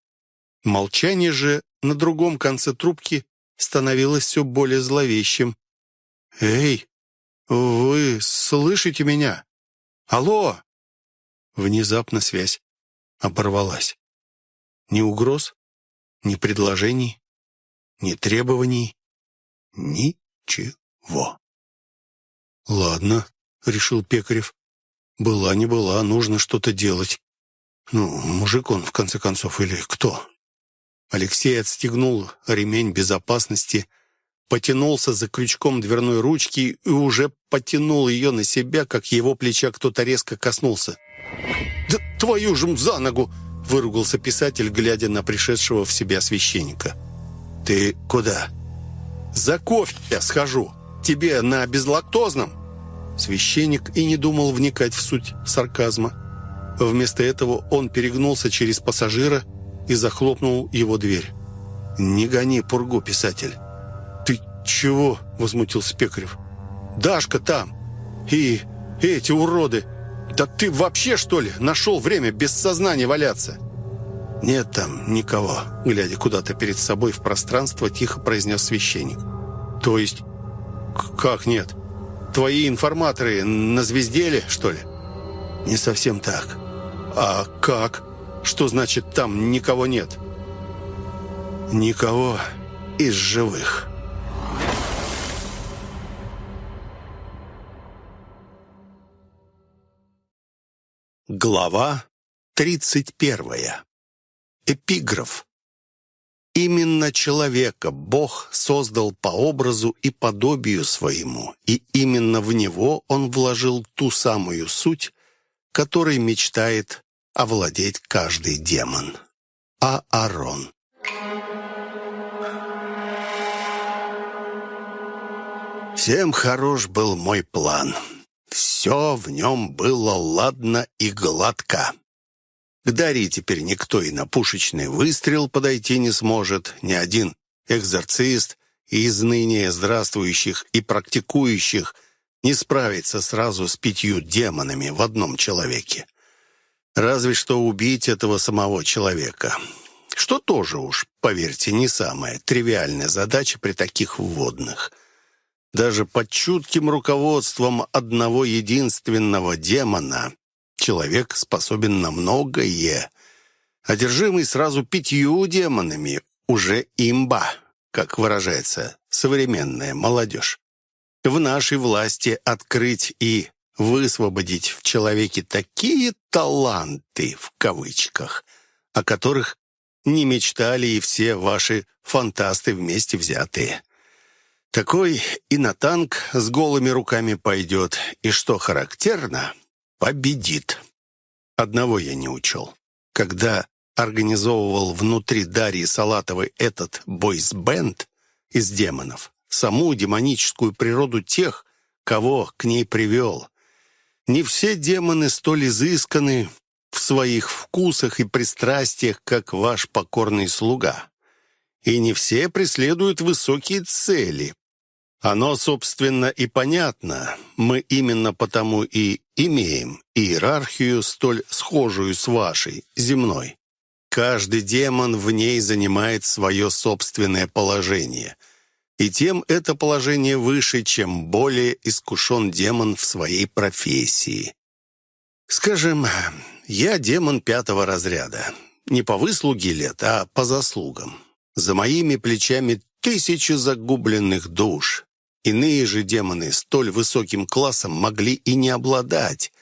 Молчание же на другом конце трубки становилось все более зловещим. «Эй, вы слышите меня? Алло!» Внезапно связь оборвалась. Ни угроз, ни предложений, ни требований, ничего. «Ладно», — решил Пекарев. «Была не была, нужно что-то делать. Ну, мужик он, в конце концов, или кто?» Алексей отстегнул ремень безопасности, потянулся за крючком дверной ручки и уже потянул ее на себя, как его плеча кто-то резко коснулся. «Да твою же за ногу!» — выругался писатель, глядя на пришедшего в себя священника. «Ты куда?» «За кофе я схожу. Тебе на безлактозном?» Священник и не думал вникать в суть сарказма. Вместо этого он перегнулся через пассажира и захлопнул его дверь. «Не гони пургу, писатель». «Ты чего?» — возмутился Пекарев. «Дашка там. И эти уроды. Да ты вообще, что ли, нашел время без сознания валяться?» «Нет там никого», — глядя куда-то перед собой в пространство, тихо произнес священник. «То есть? Как нет? Твои информаторы на звезделе, что ли?» «Не совсем так». «А как? Что значит там никого нет?» «Никого из живых». Глава тридцать первая Эпиграф. Именно человека Бог создал по образу и подобию своему, и именно в него он вложил ту самую суть, которой мечтает овладеть каждый демон. Аарон. Всем хорош был мой план. Все в нем было ладно и гладко. К Дарье теперь никто и на пушечный выстрел подойти не сможет, ни один экзорцист из ныне здравствующих и практикующих не справится сразу с пятью демонами в одном человеке. Разве что убить этого самого человека. Что тоже уж, поверьте, не самая тривиальная задача при таких вводных. Даже под чутким руководством одного единственного демона человек способен на многое. Одержимый сразу пятью демонами уже имба, как выражается современная молодежь. В нашей власти открыть и высвободить в человеке такие «таланты» в кавычках, о которых не мечтали и все ваши фантасты вместе взятые. Такой и на танк с голыми руками пойдет, и, что характерно, победит. Одного я не учел. Когда организовывал внутри Дарьи Салатовой этот бойс-бенд из демонов, саму демоническую природу тех, кого к ней привел. Не все демоны столь изысканы в своих вкусах и пристрастиях, как ваш покорный слуга. И не все преследуют высокие цели, оно, собственно, и понятно. Мы именно потому и имеем иерархию, столь схожую с вашей, земной. Каждый демон в ней занимает свое собственное положение. И тем это положение выше, чем более искушен демон в своей профессии. Скажем, я демон пятого разряда. Не по выслуге лет, а по заслугам. За моими плечами тысячи загубленных душ, Иные же демоны столь высоким классом могли и не обладать.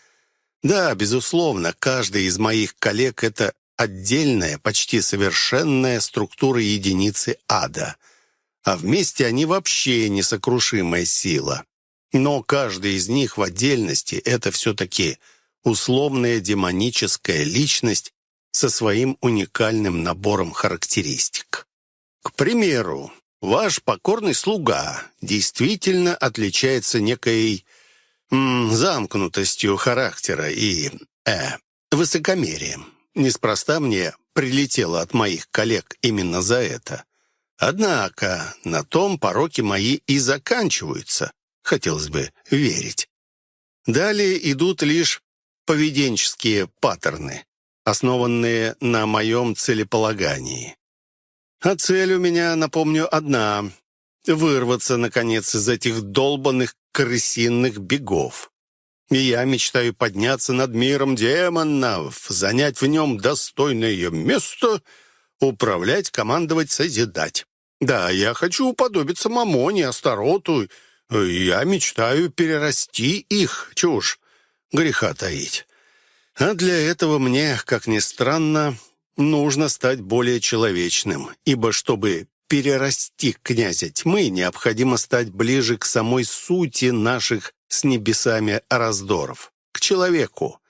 Да, безусловно, каждый из моих коллег — это отдельная, почти совершенная структура единицы ада. А вместе они вообще несокрушимая сила. Но каждый из них в отдельности — это все-таки условная демоническая личность со своим уникальным набором характеристик. К примеру, ваш покорный слуга действительно отличается некой м, замкнутостью характера и э, высокомерием. Неспроста мне прилетело от моих коллег именно за это. Однако на том пороки мои и заканчиваются, хотелось бы верить. Далее идут лишь поведенческие паттерны, основанные на моем целеполагании. А цель у меня, напомню, одна — вырваться, наконец, из этих долбанных крысиных бегов. И я мечтаю подняться над миром демонов, занять в нем достойное место, управлять, командовать, созидать. Да, я хочу уподобиться Мамоне, Астароту. Я мечтаю перерасти их, чушь, греха таить. А для этого мне, как ни странно, нужно стать более человечным, ибо чтобы перерасти князя тьмы, необходимо стать ближе к самой сути наших с небесами раздоров, к человеку.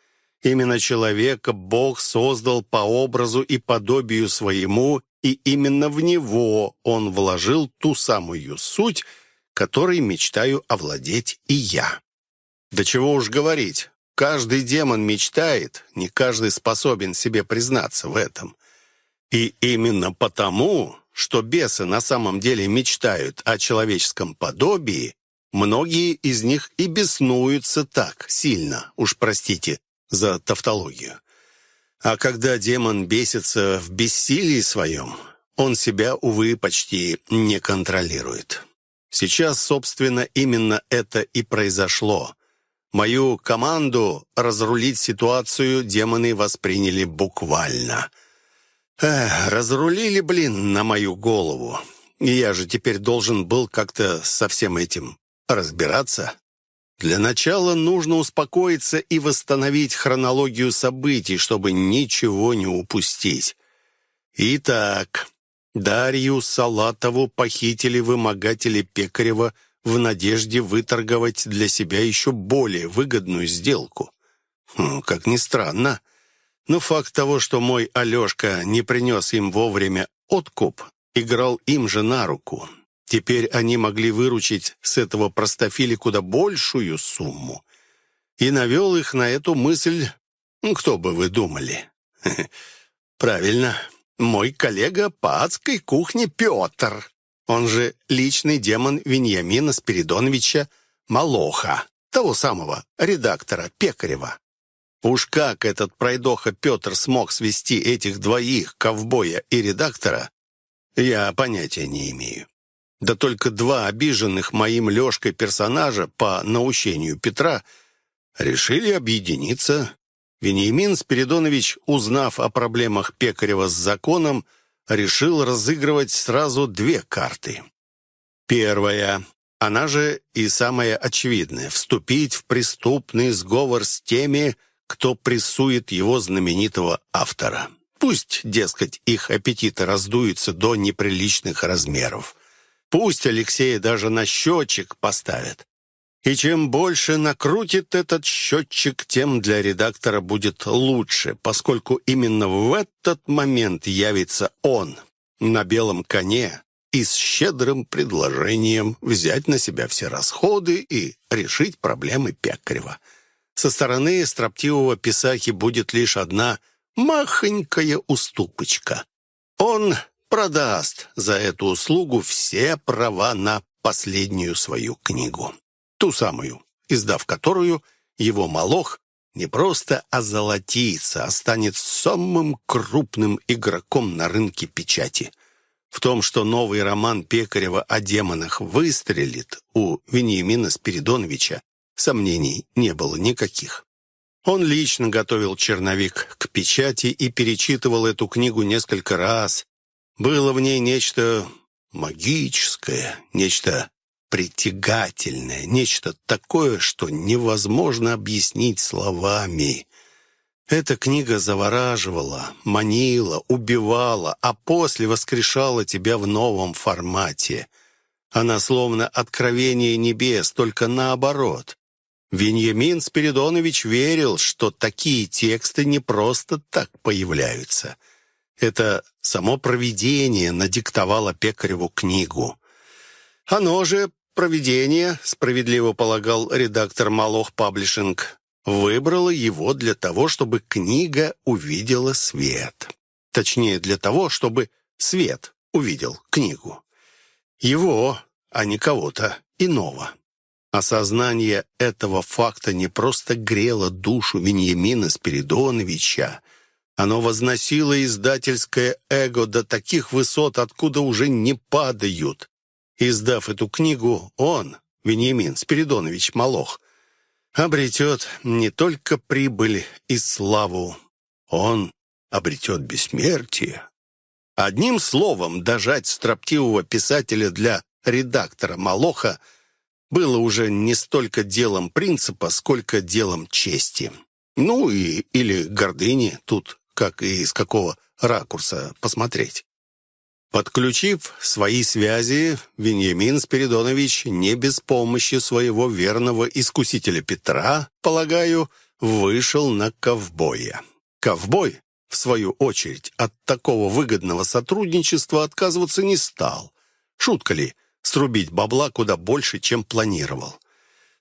Именно человека Бог создал по образу и подобию своему, и именно в него он вложил ту самую суть, которой мечтаю овладеть и я. Да чего уж говорить, Каждый демон мечтает, не каждый способен себе признаться в этом. И именно потому, что бесы на самом деле мечтают о человеческом подобии, многие из них и беснуются так сильно, уж простите за тавтологию. А когда демон бесится в бессилии своем, он себя, увы, почти не контролирует. Сейчас, собственно, именно это и произошло. Мою команду разрулить ситуацию демоны восприняли буквально. Эх, разрулили, блин, на мою голову. И я же теперь должен был как-то со всем этим разбираться. Для начала нужно успокоиться и восстановить хронологию событий, чтобы ничего не упустить. Итак, Дарью Салатову похитили вымогатели Пекарева – в надежде выторговать для себя еще более выгодную сделку. Хм, как ни странно, но факт того, что мой Алешка не принес им вовремя откуп, играл им же на руку. Теперь они могли выручить с этого простофили куда большую сумму. И навел их на эту мысль, ну, кто бы вы думали? (laughs) Правильно, мой коллега по адской кухне Петр он же личный демон Веньямина Спиридоновича Малоха, того самого редактора Пекарева. Уж как этот пройдоха Петр смог свести этих двоих, ковбоя и редактора, я понятия не имею. Да только два обиженных моим Лешкой персонажа по наущению Петра решили объединиться. Вениамин Спиридонович, узнав о проблемах Пекарева с законом, решил разыгрывать сразу две карты. Первая, она же и самая очевидная, вступить в преступный сговор с теми, кто прессует его знаменитого автора. Пусть, дескать, их аппетиты раздуются до неприличных размеров. Пусть Алексея даже на счетчик поставят. И чем больше накрутит этот счетчик, тем для редактора будет лучше, поскольку именно в этот момент явится он на белом коне и с щедрым предложением взять на себя все расходы и решить проблемы Пекарева. Со стороны строптивого писахи будет лишь одна махонькая уступочка. Он продаст за эту услугу все права на последнюю свою книгу ту самую, издав которую его молох не просто озолотится, а станет самым крупным игроком на рынке печати. В том, что новый роман Пекарева о демонах выстрелит, у Вениамина Спиридоновича сомнений не было никаких. Он лично готовил черновик к печати и перечитывал эту книгу несколько раз. Было в ней нечто магическое, нечто притягательное, нечто такое, что невозможно объяснить словами. Эта книга завораживала, манила, убивала, а после воскрешала тебя в новом формате. Она словно откровение небес, только наоборот. Веньямин Спиридонович верил, что такие тексты не просто так появляются. Это само провидение надиктовало Пекареву книгу. Оно же, провидение, справедливо полагал редактор Малох Паблишинг, выбрала его для того, чтобы книга увидела свет. Точнее, для того, чтобы свет увидел книгу. Его, а не кого-то иного. Осознание этого факта не просто грело душу Вениамина Спиридоновича, оно возносило издательское эго до таких высот, откуда уже не падают. Издав эту книгу, он, Вениамин Спиридонович Малох, обретет не только прибыль и славу, он обретет бессмертие. Одним словом, дожать строптивого писателя для редактора Малоха было уже не столько делом принципа, сколько делом чести. Ну и или гордыни, тут как и из какого ракурса посмотреть. Подключив свои связи, Вениамин Спиридонович не без помощи своего верного искусителя Петра, полагаю, вышел на ковбоя. Ковбой, в свою очередь, от такого выгодного сотрудничества отказываться не стал. Шутка ли, срубить бабла куда больше, чем планировал.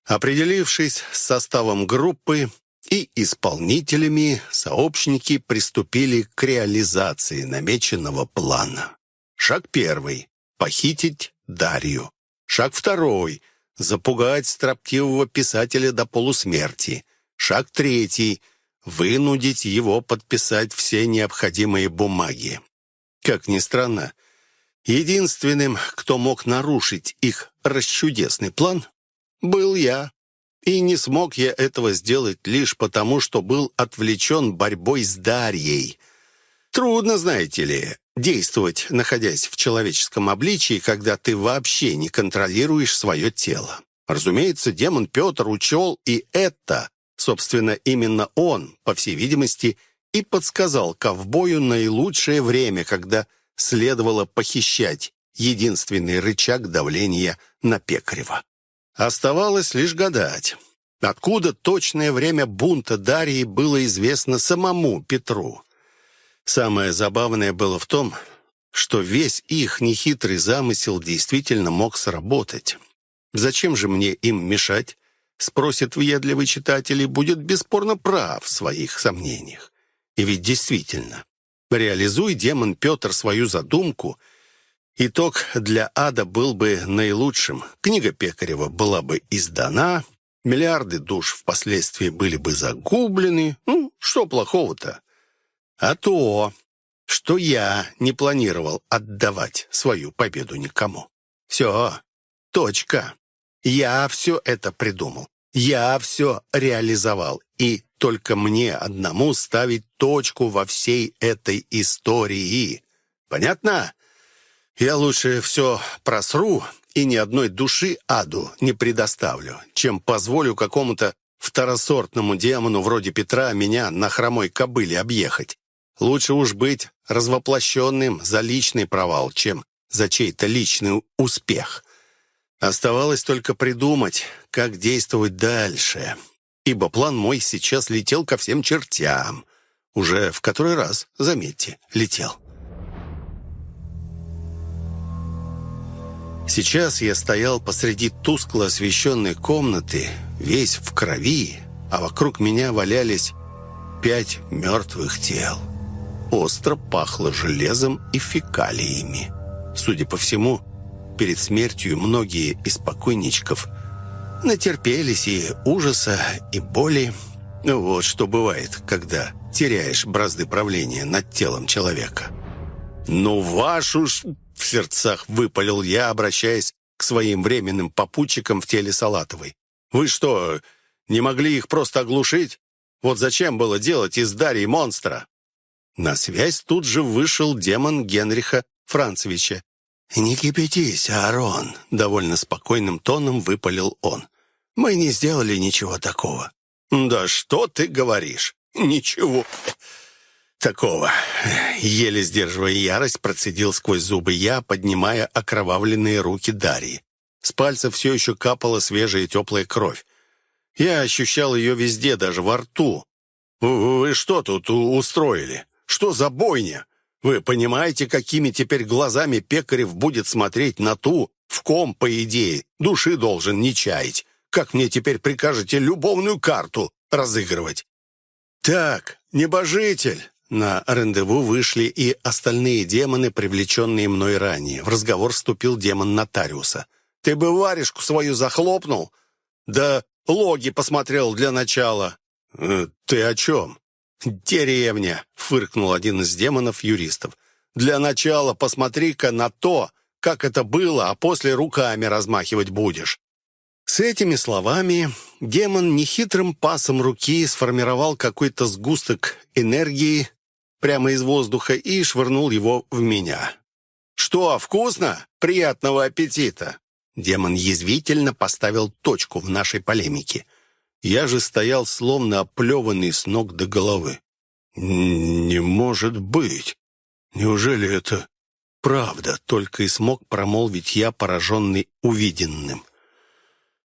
Определившись с составом группы и исполнителями, сообщники приступили к реализации намеченного плана. Шаг первый — похитить Дарью. Шаг второй — запугать строптивого писателя до полусмерти. Шаг третий — вынудить его подписать все необходимые бумаги. Как ни странно, единственным, кто мог нарушить их расчудесный план, был я. И не смог я этого сделать лишь потому, что был отвлечен борьбой с Дарьей. Трудно, знаете ли, действовать, находясь в человеческом обличии, когда ты вообще не контролируешь свое тело. Разумеется, демон Петр учел и это. Собственно, именно он, по всей видимости, и подсказал ковбою наилучшее время, когда следовало похищать единственный рычаг давления на Пекарева. Оставалось лишь гадать, откуда точное время бунта Дарьи было известно самому Петру. Самое забавное было в том, что весь их нехитрый замысел действительно мог сработать. Зачем же мне им мешать? Спросит въедливый читатель и будет бесспорно прав в своих сомнениях. И ведь действительно, реализуй демон Петр свою задумку, итог для ада был бы наилучшим. Книга Пекарева была бы издана, миллиарды душ впоследствии были бы загублены. Ну, что плохого-то? А то, что я не планировал отдавать свою победу никому. Все, точка. Я все это придумал. Я все реализовал. И только мне одному ставить точку во всей этой истории. Понятно? Я лучше все просру и ни одной души аду не предоставлю, чем позволю какому-то второсортному демону вроде Петра меня на хромой кобыле объехать. Лучше уж быть развоплощенным за личный провал, чем за чей-то личный успех. Оставалось только придумать, как действовать дальше, ибо план мой сейчас летел ко всем чертям. Уже в который раз, заметьте, летел. Сейчас я стоял посреди тускло освещенной комнаты, весь в крови, а вокруг меня валялись пять мертвых тел остро пахло железом и фекалиями. Судя по всему, перед смертью многие из покойничков натерпелись и ужаса, и боли. Вот что бывает, когда теряешь бразды правления над телом человека. «Ну, вашу ж...» — в сердцах выпалил я, обращаясь к своим временным попутчикам в теле Салатовой. «Вы что, не могли их просто оглушить? Вот зачем было делать из Дарьи монстра?» На связь тут же вышел демон Генриха Францевича. «Не кипятись, Аарон», — довольно спокойным тоном выпалил он. «Мы не сделали ничего такого». «Да что ты говоришь? ничего такого. Еле сдерживая ярость, процедил сквозь зубы я, поднимая окровавленные руки Дарьи. С пальца все еще капала свежая теплая кровь. Я ощущал ее везде, даже во рту. «Вы что тут устроили? Что за бойня? Вы понимаете, какими теперь глазами Пекарев будет смотреть на ту, в ком, по идее, души должен не чаять? Как мне теперь прикажете любовную карту разыгрывать?» «Так, небожитель!» На рандеву вышли и остальные демоны, привлеченные мной ранее. В разговор вступил демон нотариуса. «Ты бы варежку свою захлопнул? Да логи посмотрел для начала». «Э, «Ты о чем?» «Деревня», — фыркнул один из демонов-юристов. «Для начала посмотри-ка на то, как это было, а после руками размахивать будешь». С этими словами демон нехитрым пасом руки сформировал какой-то сгусток энергии прямо из воздуха и швырнул его в меня. «Что, вкусно? Приятного аппетита!» Демон язвительно поставил точку в нашей полемике. Я же стоял словно оплеванный с ног до головы. «Не может быть! Неужели это правда?» Только и смог промолвить я, пораженный увиденным.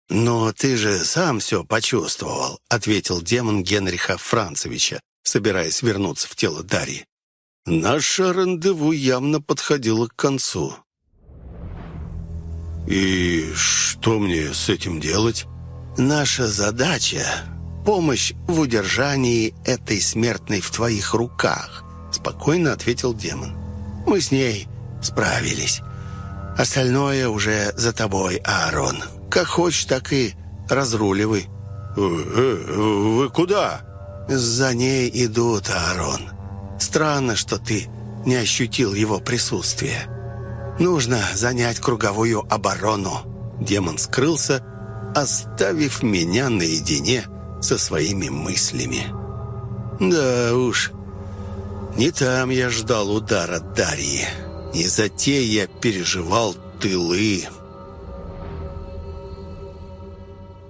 «Но ты же сам все почувствовал», — ответил демон Генриха Францевича, собираясь вернуться в тело Дарьи. Наше рандеву явно подходило к концу. «И что мне с этим делать?» «Наша задача — помощь в удержании этой смертной в твоих руках», — спокойно ответил демон. «Мы с ней справились. Остальное уже за тобой, Аарон. Как хочешь, так и разруливай». «Э, э, «Вы куда?» «За ней идут, Аарон. Странно, что ты не ощутил его присутствие. Нужно занять круговую оборону». Демон скрылся, оставив меня наедине со своими мыслями. Да уж, не там я ждал удара Дарьи. Не за те я переживал тылы.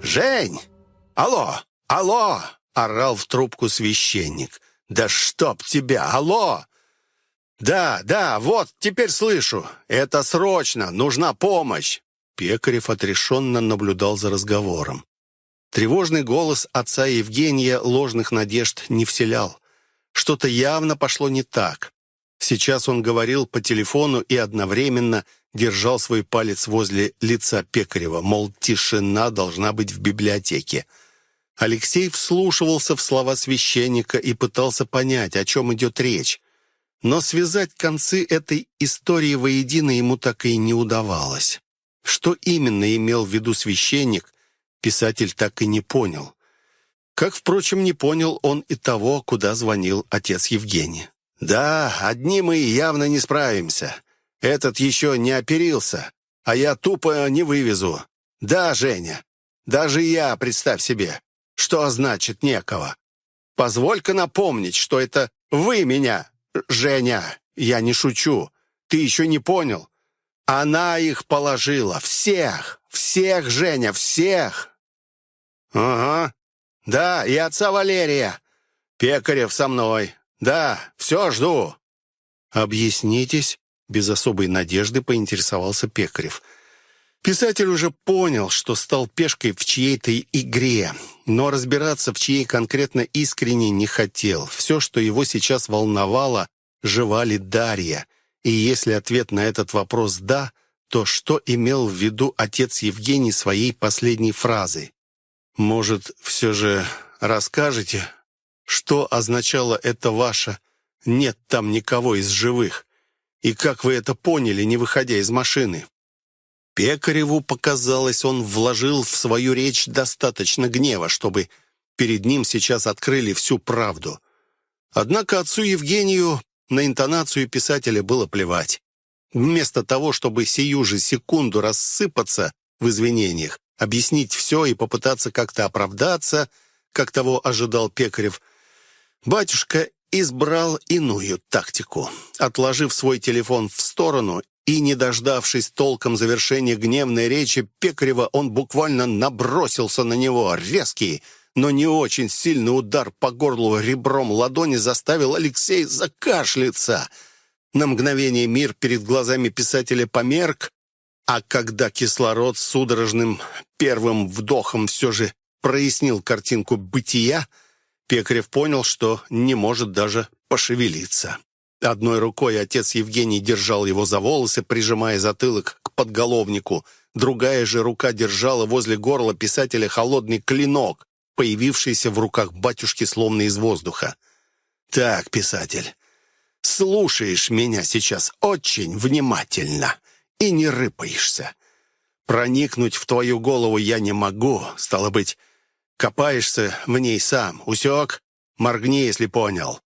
«Жень! Алло! Алло!» — орал в трубку священник. «Да чтоб тебя! Алло!» «Да, да, вот, теперь слышу. Это срочно, нужна помощь!» Пекарев отрешенно наблюдал за разговором. Тревожный голос отца Евгения ложных надежд не вселял. Что-то явно пошло не так. Сейчас он говорил по телефону и одновременно держал свой палец возле лица Пекарева, мол, тишина должна быть в библиотеке. Алексей вслушивался в слова священника и пытался понять, о чем идет речь. Но связать концы этой истории воедино ему так и не удавалось. Что именно имел в виду священник, писатель так и не понял. Как, впрочем, не понял он и того, куда звонил отец Евгений. «Да, одни мы явно не справимся. Этот еще не оперился, а я тупо не вывезу. Да, Женя, даже я, представь себе, что значит некого. Позволь-ка напомнить, что это вы меня, Женя, я не шучу. Ты еще не понял. Она их положила. Всех! Всех, Женя, всех!» «Ага. Да, и отца Валерия. Пекарев со мной. Да, все, жду». «Объяснитесь?» Без особой надежды поинтересовался Пекарев. Писатель уже понял, что стал пешкой в чьей-то игре, но разбираться в чьей конкретно искренне не хотел. Все, что его сейчас волновало, жива ли Дарья, и если ответ на этот вопрос «да», то что имел в виду отец Евгений своей последней фразой? «Может, все же расскажете, что означало это ваше «нет там никого из живых»? И как вы это поняли, не выходя из машины?» Пекареву показалось, он вложил в свою речь достаточно гнева, чтобы перед ним сейчас открыли всю правду. Однако отцу Евгению на интонацию писателя было плевать. Вместо того, чтобы сию же секунду рассыпаться в извинениях, объяснить все и попытаться как-то оправдаться, как того ожидал Пекарев, батюшка избрал иную тактику. Отложив свой телефон в сторону и, не дождавшись толком завершения гневной речи Пекарева, он буквально набросился на него, резкий, но не очень сильный удар по горлу ребром ладони заставил Алексея закашляться. На мгновение мир перед глазами писателя померк, а когда кислород судорожным первым вдохом все же прояснил картинку бытия, Пекарев понял, что не может даже пошевелиться. Одной рукой отец Евгений держал его за волосы, прижимая затылок к подголовнику. Другая же рука держала возле горла писателя холодный клинок, появившийся в руках батюшки словно из воздуха. «Так, писатель, слушаешь меня сейчас очень внимательно и не рыпаешься. Проникнуть в твою голову я не могу, стало быть, копаешься в ней сам. Усек? Моргни, если понял».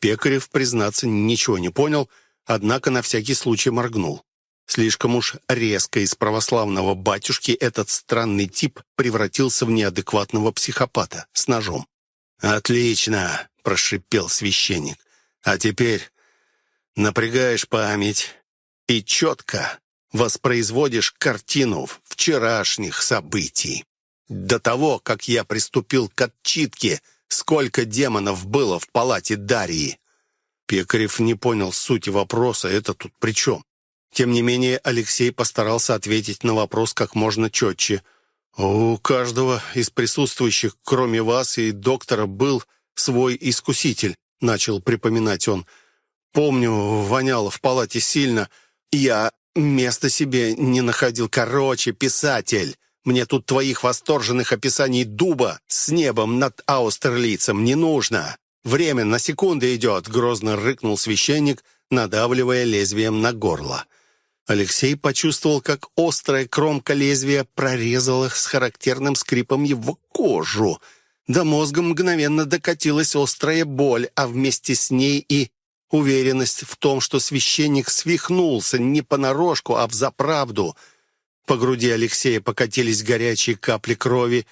Пекарев, признаться, ничего не понял, однако на всякий случай моргнул. Слишком уж резко из православного батюшки этот странный тип превратился в неадекватного психопата с ножом. «Отлично!» — прошипел священник. «А теперь напрягаешь память и четко воспроизводишь картину вчерашних событий. До того, как я приступил к отчитке, сколько демонов было в палате Дарьи. Пекарев не понял сути вопроса, это тут при чем? Тем не менее, Алексей постарался ответить на вопрос как можно четче. «У каждого из присутствующих, кроме вас и доктора, был свой искуситель», — начал припоминать он. «Помню, воняло в палате сильно. Я места себе не находил. Короче, писатель, мне тут твоих восторженных описаний дуба с небом над Аустерлицем не нужно. Время на секунды идет», — грозно рыкнул священник, надавливая лезвием на горло. Алексей почувствовал, как острая кромка лезвия прорезала с характерным скрипом его кожу. До мозга мгновенно докатилась острая боль, а вместе с ней и Уверенность в том, что священник свихнулся не понарошку, а взаправду. По груди Алексея покатились горячие капли крови,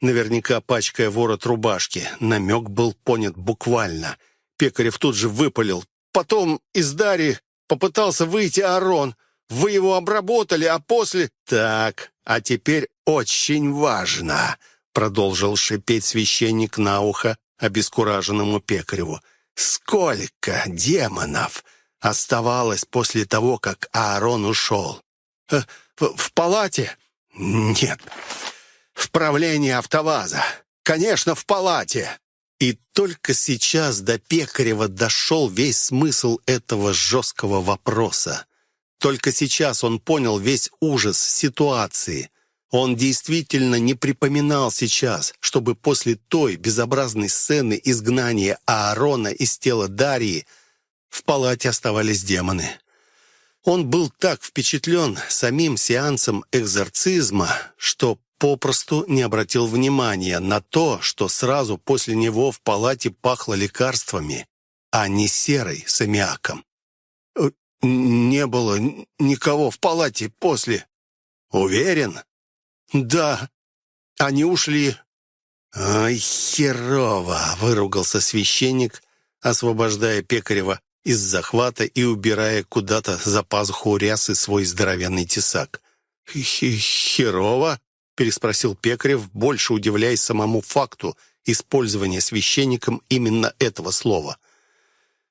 наверняка пачкая ворот рубашки. Намек был понят буквально. Пекарев тут же выпалил. Потом из Дари попытался выйти Арон. Вы его обработали, а после... Так, а теперь очень важно, продолжил шипеть священник на ухо обескураженному Пекареву. Сколько демонов оставалось после того, как Аарон ушел? В палате? Нет. В правлении автоваза. Конечно, в палате. И только сейчас до Пекарева дошел весь смысл этого жесткого вопроса. Только сейчас он понял весь ужас ситуации. Он действительно не припоминал сейчас, чтобы после той безобразной сцены изгнания Аарона из тела Дарьи в палате оставались демоны. Он был так впечатлен самим сеансом экзорцизма, что попросту не обратил внимания на то, что сразу после него в палате пахло лекарствами, а не серой с аммиаком. «Э, «Не было никого в палате после». «Уверен?» «Да, они ушли». «Ой, херово!» — выругался священник, освобождая Пекарева из захвата и убирая куда-то за пазуху рясы свой здоровенный тесак. «Херово?» — переспросил Пекарев, больше удивляясь самому факту использования священником именно этого слова.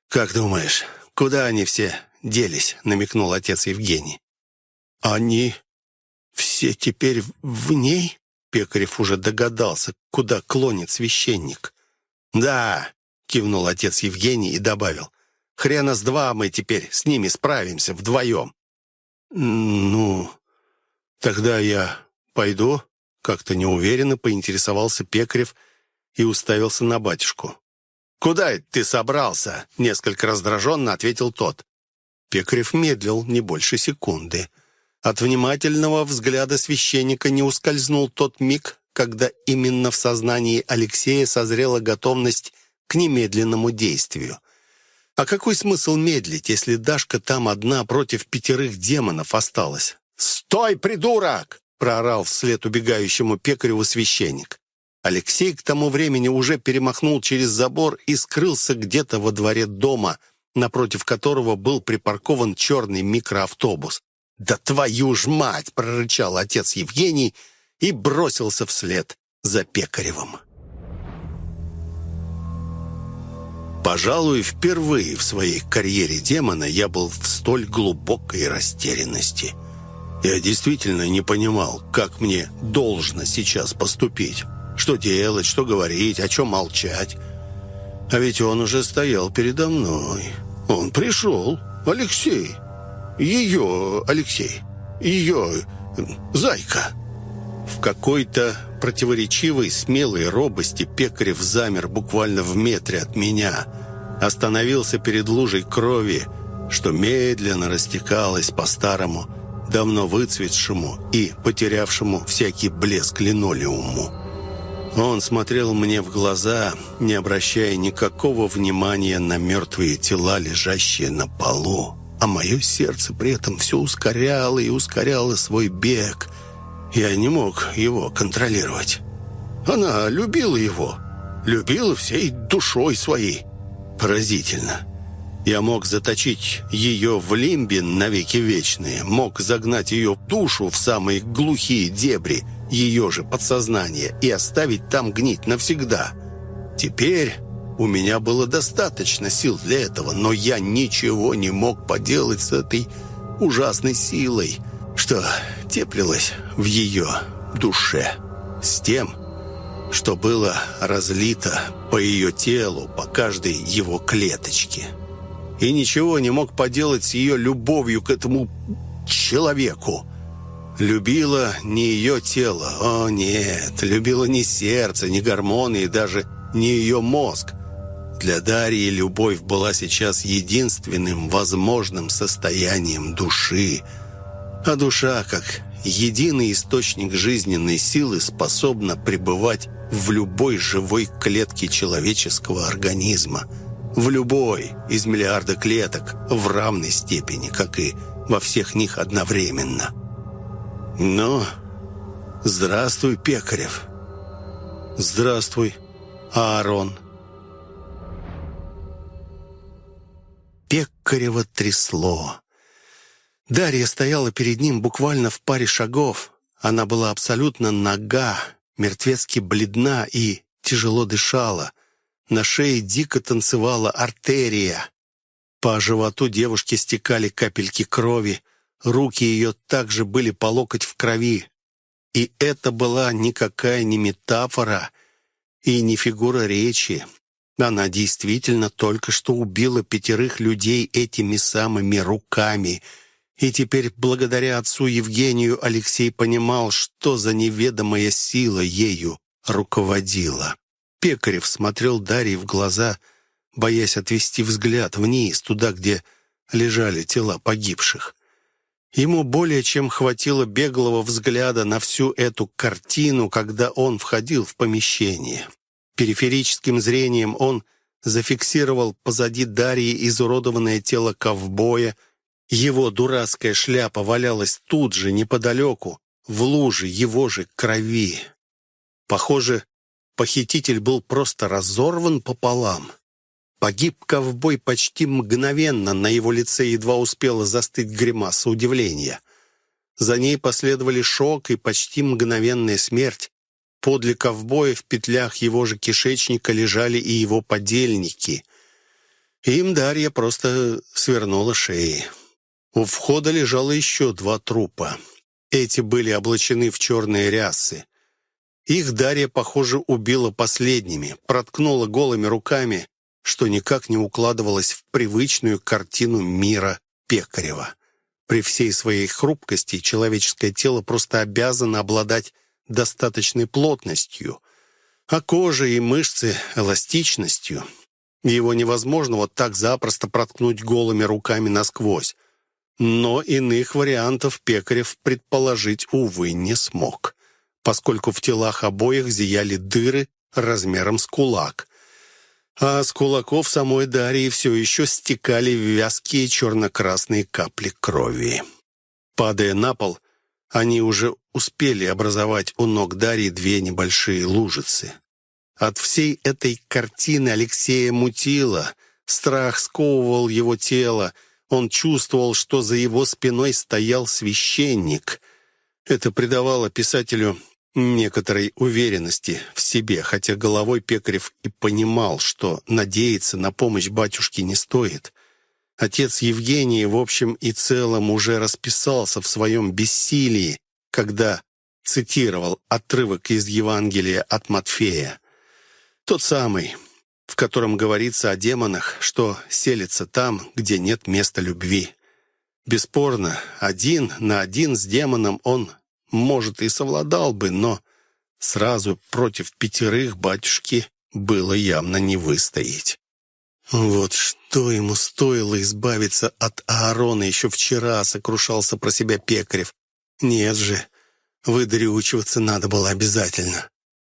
«Как думаешь, куда они все делись?» — намекнул отец Евгений. «Они «Все теперь в ней?» Пекарев уже догадался, куда клонит священник. «Да», — кивнул отец Евгений и добавил, «хрена с два мы теперь с ними справимся вдвоем». «Ну, тогда я пойду?» Как-то неуверенно поинтересовался Пекарев и уставился на батюшку. «Куда ты собрался?» — несколько раздраженно ответил тот. Пекарев медлил не больше секунды. От внимательного взгляда священника не ускользнул тот миг, когда именно в сознании Алексея созрела готовность к немедленному действию. А какой смысл медлить, если Дашка там одна против пятерых демонов осталась? «Стой, придурок!» — проорал вслед убегающему пекареву священник. Алексей к тому времени уже перемахнул через забор и скрылся где-то во дворе дома, напротив которого был припаркован черный микроавтобус. «Да твою ж мать!» — прорычал отец Евгений и бросился вслед за Пекаревым. Пожалуй, впервые в своей карьере демона я был в столь глубокой растерянности. Я действительно не понимал, как мне должно сейчас поступить. Что делать, что говорить, о чем молчать. А ведь он уже стоял передо мной. Он пришел, Алексей. Ее Алексей. Ее зайка. В какой-то противоречивой, смелой робости Пекарев замер буквально в метре от меня. Остановился перед лужей крови, что медленно растекалась по старому, давно выцветшему и потерявшему всякий блеск линолеуму. Он смотрел мне в глаза, не обращая никакого внимания на мертвые тела, лежащие на полу. А мое сердце при этом все ускоряло и ускоряло свой бег. Я не мог его контролировать. Она любила его, любила всей душой своей. Поразительно. Я мог заточить ее в лимбе навеки вечные, мог загнать ее душу в самые глухие дебри ее же подсознания и оставить там гнить навсегда. Теперь у меня было достаточно сил для этого, но я ничего не мог поделать с этой ужасной силой, что теплилась в ее душе, с тем, что было разлито по ее телу, по каждой его клеточке и ничего не мог поделать с ее любовью к этому человеку. Любила не ее тело, о нет, любила не сердце, не гормоны и даже не ее мозг. Для Дарьи любовь была сейчас единственным возможным состоянием души. А душа, как единый источник жизненной силы, способна пребывать в любой живой клетке человеческого организма – в любой из миллиарда клеток в равной степени, как и во всех них одновременно. Но здравствуй, Пекарев. Здравствуй, Аарон. Пекарева трясло. Дарья стояла перед ним буквально в паре шагов. Она была абсолютно нага, мертвецки бледна и тяжело дышала – на шее дико танцевала артерия. По животу девушки стекали капельки крови. Руки ее также были по локоть в крови. И это была никакая не метафора и не фигура речи. Она действительно только что убила пятерых людей этими самыми руками. И теперь, благодаря отцу Евгению, Алексей понимал, что за неведомая сила ею руководила. Пекарев смотрел Дарье в глаза, боясь отвести взгляд вниз, туда, где лежали тела погибших. Ему более чем хватило беглого взгляда на всю эту картину, когда он входил в помещение. Периферическим зрением он зафиксировал позади Дарьи изуродованное тело ковбоя. Его дурацкая шляпа валялась тут же, неподалеку, в луже его же крови. Похоже, Похититель был просто разорван пополам. Погиб ковбой почти мгновенно, на его лице едва успела застыть гримаса удивления. За ней последовали шок и почти мгновенная смерть. Подле ковбоя в петлях его же кишечника лежали и его подельники. Им Дарья просто свернула шеи. У входа лежало еще два трупа. Эти были облачены в черные рясы. Их Дарья, похоже, убила последними, проткнула голыми руками, что никак не укладывалось в привычную картину мира Пекарева. При всей своей хрупкости человеческое тело просто обязано обладать достаточной плотностью, а кожа и мышцы — эластичностью. Его невозможно вот так запросто проткнуть голыми руками насквозь. Но иных вариантов Пекарев предположить, увы, не смог поскольку в телах обоих зияли дыры размером с кулак. А с кулаков самой Дарьи все еще стекали вязкие черно-красные капли крови. Падая на пол, они уже успели образовать у ног Дарьи две небольшие лужицы. От всей этой картины Алексея мутило, страх сковывал его тело, он чувствовал, что за его спиной стоял священник. Это придавало писателю некоторой уверенности в себе, хотя головой Пекарев и понимал, что надеяться на помощь батюшке не стоит. Отец Евгений, в общем и целом, уже расписался в своем бессилии, когда цитировал отрывок из Евангелия от Матфея. Тот самый, в котором говорится о демонах, что селится там, где нет места любви. Бесспорно, один на один с демоном он может, и совладал бы, но сразу против пятерых батюшки было явно не выстоять. Вот что ему стоило избавиться от Аарона еще вчера, сокрушался про себя Пекарев. Нет же, выдрючиваться надо было обязательно.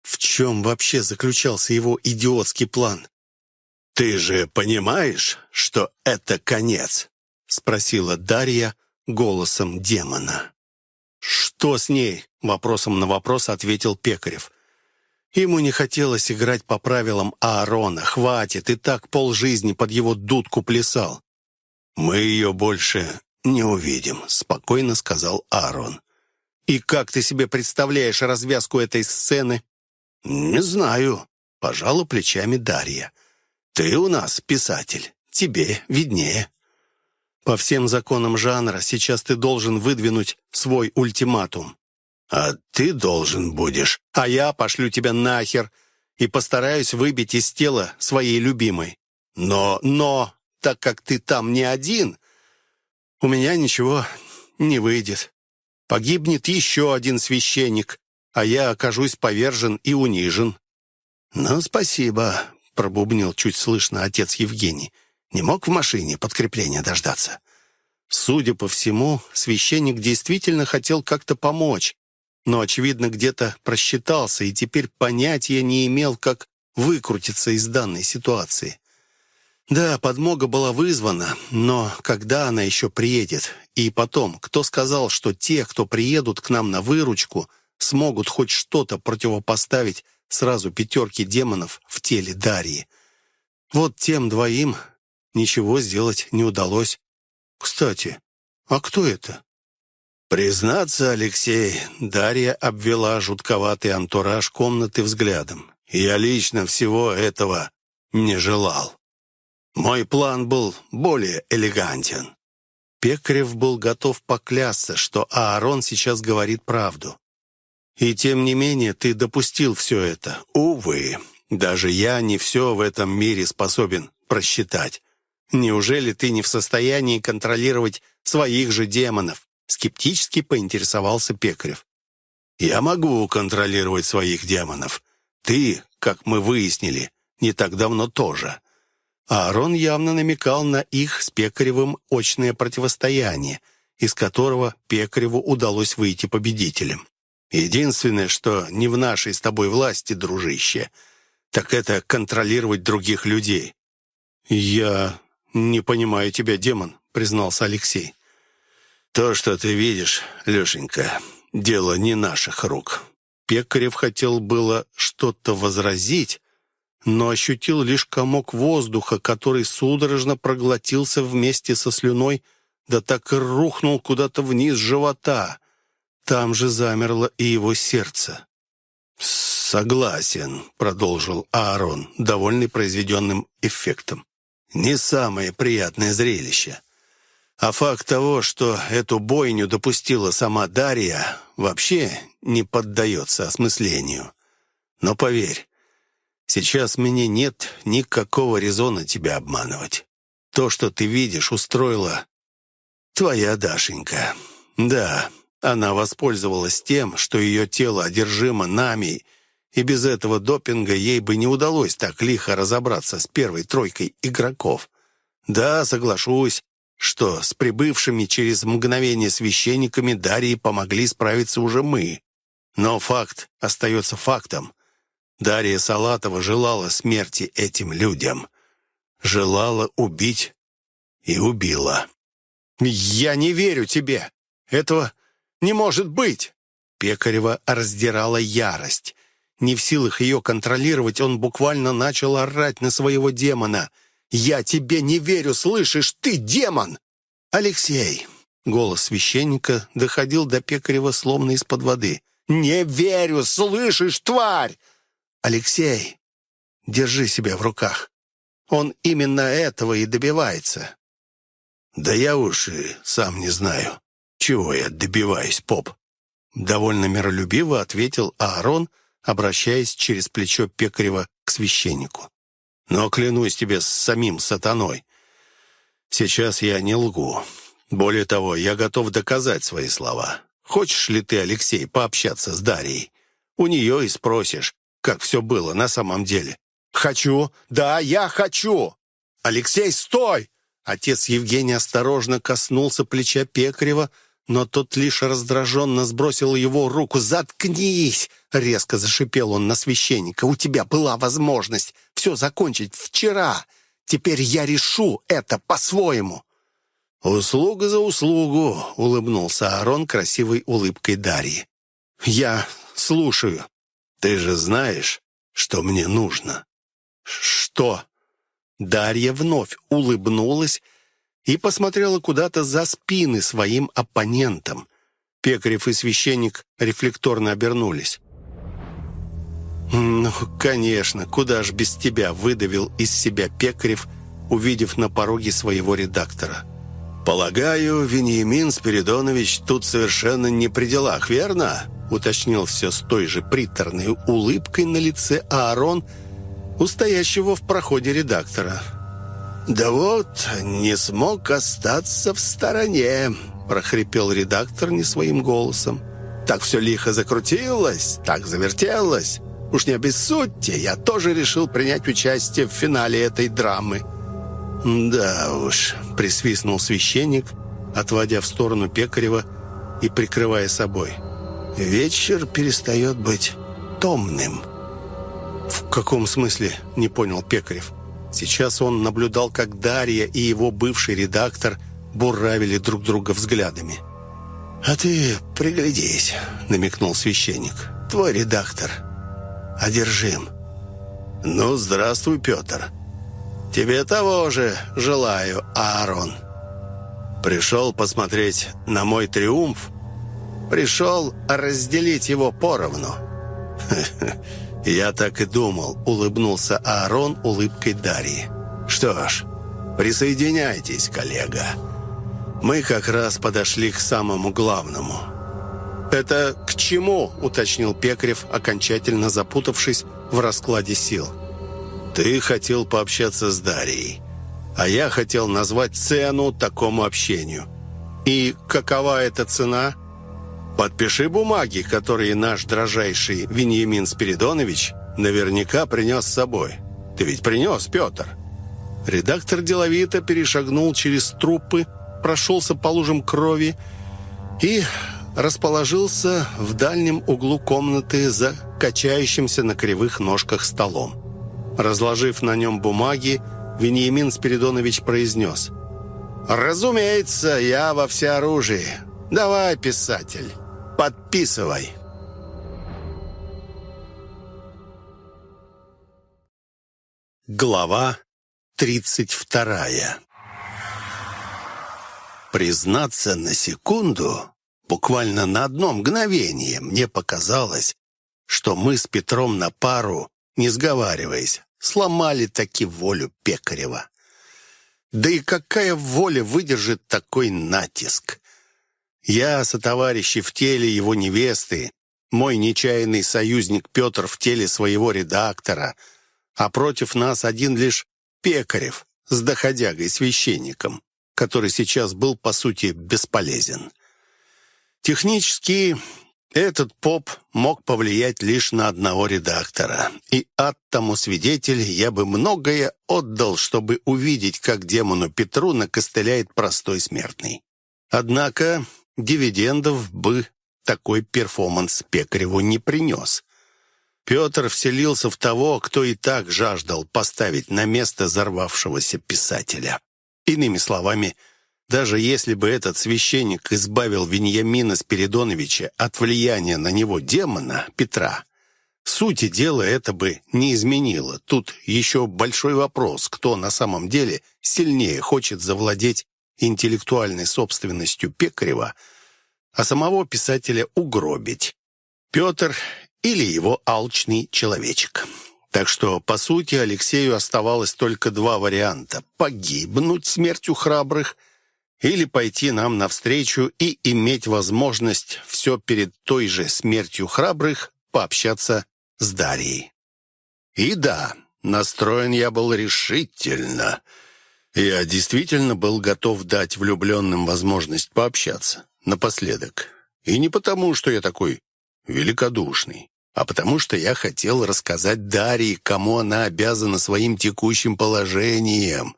В чем вообще заключался его идиотский план? «Ты же понимаешь, что это конец?» — спросила Дарья голосом демона. «Что с ней?» — вопросом на вопрос ответил Пекарев. Ему не хотелось играть по правилам Аарона. Хватит, и так полжизни под его дудку плясал. «Мы ее больше не увидим», — спокойно сказал Аарон. «И как ты себе представляешь развязку этой сцены?» «Не знаю», — пожала плечами Дарья. «Ты у нас писатель, тебе виднее». По всем законам жанра сейчас ты должен выдвинуть свой ультиматум. А ты должен будешь. А я пошлю тебя нахер и постараюсь выбить из тела своей любимой. Но, но, так как ты там не один, у меня ничего не выйдет. Погибнет еще один священник, а я окажусь повержен и унижен». «Ну, спасибо», — пробубнил чуть слышно отец Евгений. Не мог в машине подкрепления дождаться. Судя по всему, священник действительно хотел как-то помочь, но, очевидно, где-то просчитался и теперь понятия не имел, как выкрутиться из данной ситуации. Да, подмога была вызвана, но когда она еще приедет? И потом, кто сказал, что те, кто приедут к нам на выручку, смогут хоть что-то противопоставить сразу пятерке демонов в теле Дарьи? Вот тем двоим ничего сделать не удалось. Кстати, а кто это? Признаться, Алексей, Дарья обвела жутковатый антураж комнаты взглядом. Я лично всего этого не желал. Мой план был более элегантен. Пекарев был готов поклясться, что Аарон сейчас говорит правду. И тем не менее ты допустил все это. Увы, даже я не все в этом мире способен просчитать. Неужели ты не в состоянии контролировать своих же демонов?» Скептически поинтересовался Пекарев. «Я могу контролировать своих демонов. Ты, как мы выяснили, не так давно тоже». Аарон явно намекал на их с Пекаревым очное противостояние, из которого Пекареву удалось выйти победителем. «Единственное, что не в нашей с тобой власти, дружище, так это контролировать других людей». «Я «Не понимаю тебя, демон», — признался Алексей. «То, что ты видишь, Лешенька, дело не наших рук». Пекарев хотел было что-то возразить, но ощутил лишь комок воздуха, который судорожно проглотился вместе со слюной, да так и рухнул куда-то вниз живота. Там же замерло и его сердце. «Согласен», — продолжил Аарон, довольный произведенным эффектом не самое приятное зрелище. А факт того, что эту бойню допустила сама Дарья, вообще не поддается осмыслению. Но поверь, сейчас мне нет никакого резона тебя обманывать. То, что ты видишь, устроила твоя Дашенька. Да, она воспользовалась тем, что ее тело одержимо нами и без этого допинга ей бы не удалось так лихо разобраться с первой тройкой игроков. Да, соглашусь, что с прибывшими через мгновение священниками Дарьи помогли справиться уже мы. Но факт остается фактом. Дарья Салатова желала смерти этим людям. Желала убить и убила. «Я не верю тебе! Этого не может быть!» Пекарева раздирала ярость. Не в силах ее контролировать, он буквально начал орать на своего демона. «Я тебе не верю, слышишь? Ты демон!» «Алексей!» Голос священника доходил до Пекарева словно из-под воды. «Не верю! Слышишь, тварь!» «Алексей, держи себя в руках. Он именно этого и добивается». «Да я уж и сам не знаю, чего я добиваюсь, поп». Довольно миролюбиво ответил Аарон, обращаясь через плечо Пекарева к священнику. «Но клянусь тебе с самим сатаной, сейчас я не лгу. Более того, я готов доказать свои слова. Хочешь ли ты, Алексей, пообщаться с Дарьей? У нее и спросишь, как все было на самом деле. «Хочу! Да, я хочу!» «Алексей, стой!» Отец Евгений осторожно коснулся плеча Пекарева, но тот лишь раздраженно сбросил его руку. «Заткнись!» — резко зашипел он на священника. «У тебя была возможность все закончить вчера. Теперь я решу это по-своему». «Услуга за услугу», — улыбнулся Аарон красивой улыбкой Дарьи. «Я слушаю. Ты же знаешь, что мне нужно». «Что?» Дарья вновь улыбнулась и посмотрела куда-то за спины своим оппонентам. Пекарев и священник рефлекторно обернулись. «Ну, конечно, куда ж без тебя?» — выдавил из себя Пекарев, увидев на пороге своего редактора. «Полагаю, Вениамин Спиридонович тут совершенно не при делах, верно?» уточнил все с той же приторной улыбкой на лице Аарон, у стоящего в проходе редактора. «Да вот, не смог остаться в стороне», — прохрипел редактор не своим голосом. «Так все лихо закрутилось, так завертелось. Уж не обессудьте, я тоже решил принять участие в финале этой драмы». «Да уж», — присвистнул священник, отводя в сторону Пекарева и прикрывая собой. «Вечер перестает быть томным». «В каком смысле?» — не понял Пекарев. Сейчас он наблюдал, как Дарья и его бывший редактор буравили друг друга взглядами. «А ты приглядись», — намекнул священник. «Твой редактор одержим». «Ну, здравствуй, Петр». «Тебе того же желаю, Аарон». «Пришел посмотреть на мой триумф?» «Пришел разделить его поровну». (laughs) «Я так и думал», — улыбнулся Аарон улыбкой Дарьи. «Что ж, присоединяйтесь, коллега. Мы как раз подошли к самому главному». «Это к чему?» — уточнил Пекарев, окончательно запутавшись в раскладе сил. Ты хотел пообщаться с Дарьей, а я хотел назвать цену такому общению. И какова эта цена? Подпиши бумаги, которые наш дрожайший Вениамин Спиридонович наверняка принес с собой. Ты ведь принес, Петр?» Редактор деловито перешагнул через трупы, прошелся по лужам крови и расположился в дальнем углу комнаты за качающимся на кривых ножках столом. Разложив на нем бумаги, Вениамин Спиридонович произнес. «Разумеется, я во всеоружии. Давай, писатель, подписывай». Глава тридцать вторая Признаться на секунду, буквально на одно мгновение, мне показалось, что мы с Петром на пару не сговариваясь, сломали таки волю Пекарева. Да и какая воля выдержит такой натиск? Я, сотоварищи в теле его невесты, мой нечаянный союзник Петр в теле своего редактора, а против нас один лишь Пекарев с доходягой-священником, который сейчас был, по сути, бесполезен. Технически этот поп мог повлиять лишь на одного редактора. И от тому свидетель я бы многое отдал, чтобы увидеть, как демону Петру накостыляет простой смертный. Однако дивидендов бы такой перформанс Пекареву не принес. Петр вселился в того, кто и так жаждал поставить на место взорвавшегося писателя. Иными словами, даже если бы этот священник избавил Вениамина Спиридоновича от влияния на него демона, Петра, сути дела это бы не изменило. Тут еще большой вопрос, кто на самом деле сильнее хочет завладеть интеллектуальной собственностью Пекарева, а самого писателя угробить. Петр или его алчный человечек. Так что, по сути, Алексею оставалось только два варианта – погибнуть смертью храбрых или пойти нам навстречу и иметь возможность все перед той же смертью храбрых пообщаться с Дарьей. И да, настроен я был решительно. Я действительно был готов дать влюбленным возможность пообщаться напоследок. И не потому, что я такой великодушный, а потому что я хотел рассказать Дарье, кому она обязана своим текущим положением.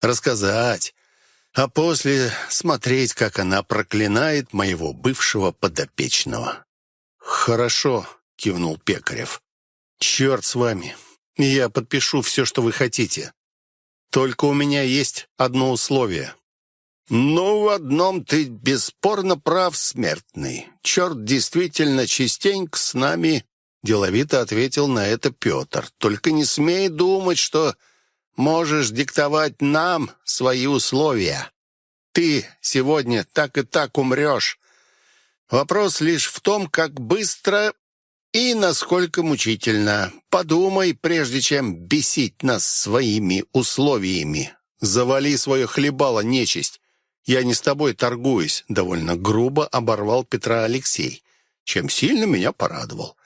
Рассказать, а после смотреть, как она проклинает моего бывшего подопечного. «Хорошо», — кивнул Пекарев. «Черт с вами. Я подпишу все, что вы хотите. Только у меня есть одно условие». «Ну, в одном ты бесспорно прав, смертный. Черт действительно частенько с нами...» Деловито ответил на это Петр. «Только не смей думать, что можешь диктовать нам свои условия. Ты сегодня так и так умрешь. Вопрос лишь в том, как быстро и насколько мучительно. Подумай, прежде чем бесить нас своими условиями. Завали свое хлебало, нечисть. «Я не с тобой торгуюсь», — довольно грубо оборвал Петра Алексей, чем сильно меня порадовал.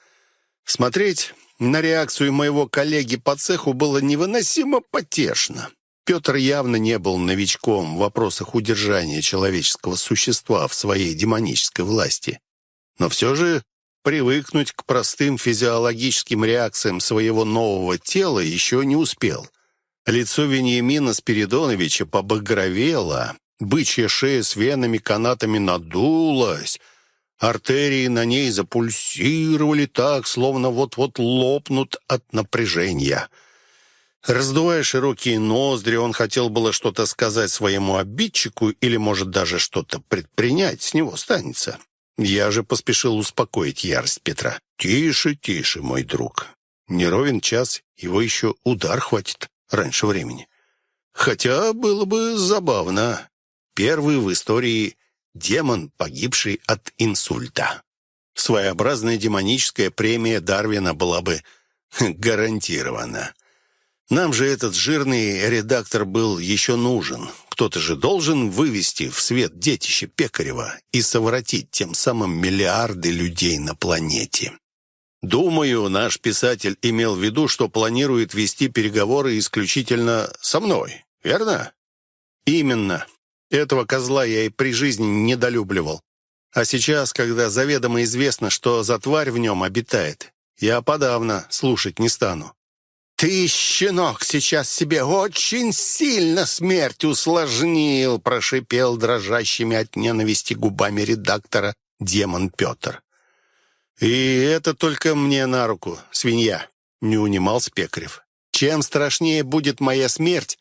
Смотреть на реакцию моего коллеги по цеху было невыносимо потешно. Петр явно не был новичком в вопросах удержания человеческого существа в своей демонической власти. Но все же привыкнуть к простым физиологическим реакциям своего нового тела еще не успел. Лицо Вениамина Спиридоновича побагровело, Бычья шея с венами, канатами надулась. Артерии на ней запульсировали так, словно вот-вот лопнут от напряжения. Раздувая широкие ноздри, он хотел было что-то сказать своему обидчику или, может, даже что-то предпринять, с него станется. Я же поспешил успокоить ярость Петра. «Тише, тише, мой друг. Не ровен час, его еще удар хватит раньше времени. Хотя было бы забавно, Первый в истории демон, погибший от инсульта. Своеобразная демоническая премия Дарвина была бы (laughs) гарантирована. Нам же этот жирный редактор был еще нужен. Кто-то же должен вывести в свет детище Пекарева и совратить тем самым миллиарды людей на планете. Думаю, наш писатель имел в виду, что планирует вести переговоры исключительно со мной, верно? Именно. Этого козла я и при жизни недолюбливал. А сейчас, когда заведомо известно, что за тварь в нем обитает, я подавно слушать не стану. «Ты, щенок, сейчас себе очень сильно смерть усложнил», прошипел дрожащими от ненависти губами редактора демон Петр. «И это только мне на руку, свинья», — не унимался Пекарев. «Чем страшнее будет моя смерть,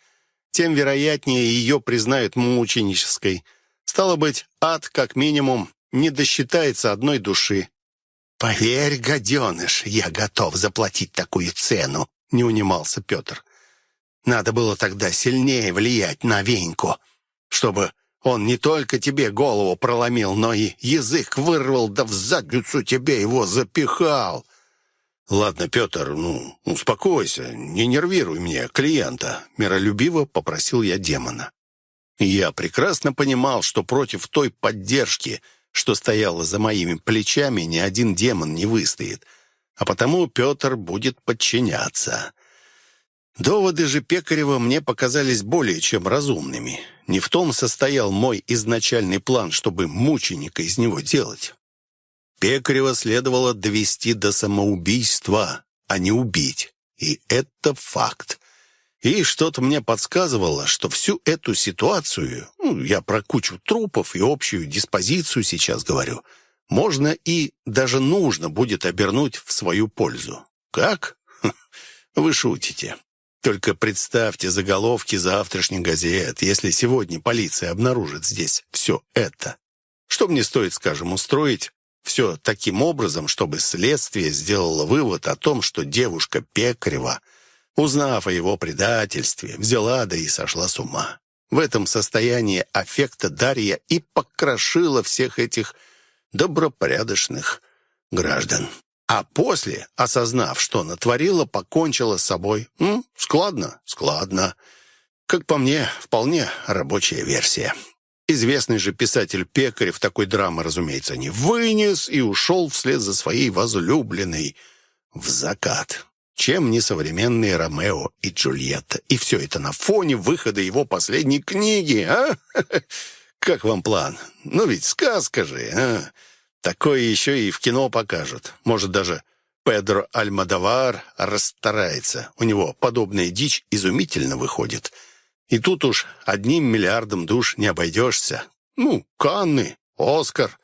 тем вероятнее ее признают мученической. Стало быть, ад, как минимум, не досчитается одной души. «Поверь, гаденыш, я готов заплатить такую цену», — не унимался Петр. «Надо было тогда сильнее влиять на Веньку, чтобы он не только тебе голову проломил, но и язык вырвал, да в задницу тебе его запихал. «Ладно, Петр, ну, успокойся, не нервируй мне, клиента», — миролюбиво попросил я демона. Я прекрасно понимал, что против той поддержки, что стояла за моими плечами, ни один демон не выстоит, а потому Петр будет подчиняться. Доводы же Пекарева мне показались более чем разумными. Не в том состоял мой изначальный план, чтобы мученика из него делать. Пекарева следовало довести до самоубийства, а не убить. И это факт. И что-то мне подсказывало, что всю эту ситуацию, ну, я про кучу трупов и общую диспозицию сейчас говорю, можно и даже нужно будет обернуть в свою пользу. Как? (laughs) Вы шутите. Только представьте заголовки завтрашних газет, если сегодня полиция обнаружит здесь все это. Что мне стоит, скажем, устроить все таким образом, чтобы следствие сделало вывод о том, что девушка Пекарева, узнав о его предательстве, взяла да и сошла с ума. В этом состоянии аффекта Дарья и покрошила всех этих добропорядочных граждан. А после, осознав, что натворила, покончила с собой. М? Складно? Складно. Как по мне, вполне рабочая версия. Известный же писатель Пекарев такой драмы, разумеется, не вынес и ушел вслед за своей возлюбленной в закат. Чем не современные Ромео и Джульетта? И все это на фоне выхода его последней книги, а? (laughs) Как вам план? Ну ведь сказка же, а? Такое еще и в кино покажут. Может, даже Педро Альмадовар расстарается. У него подобная дичь изумительно выходит. И тут уж одним миллиардом душ не обойдешься. Ну, Канны, Оскар,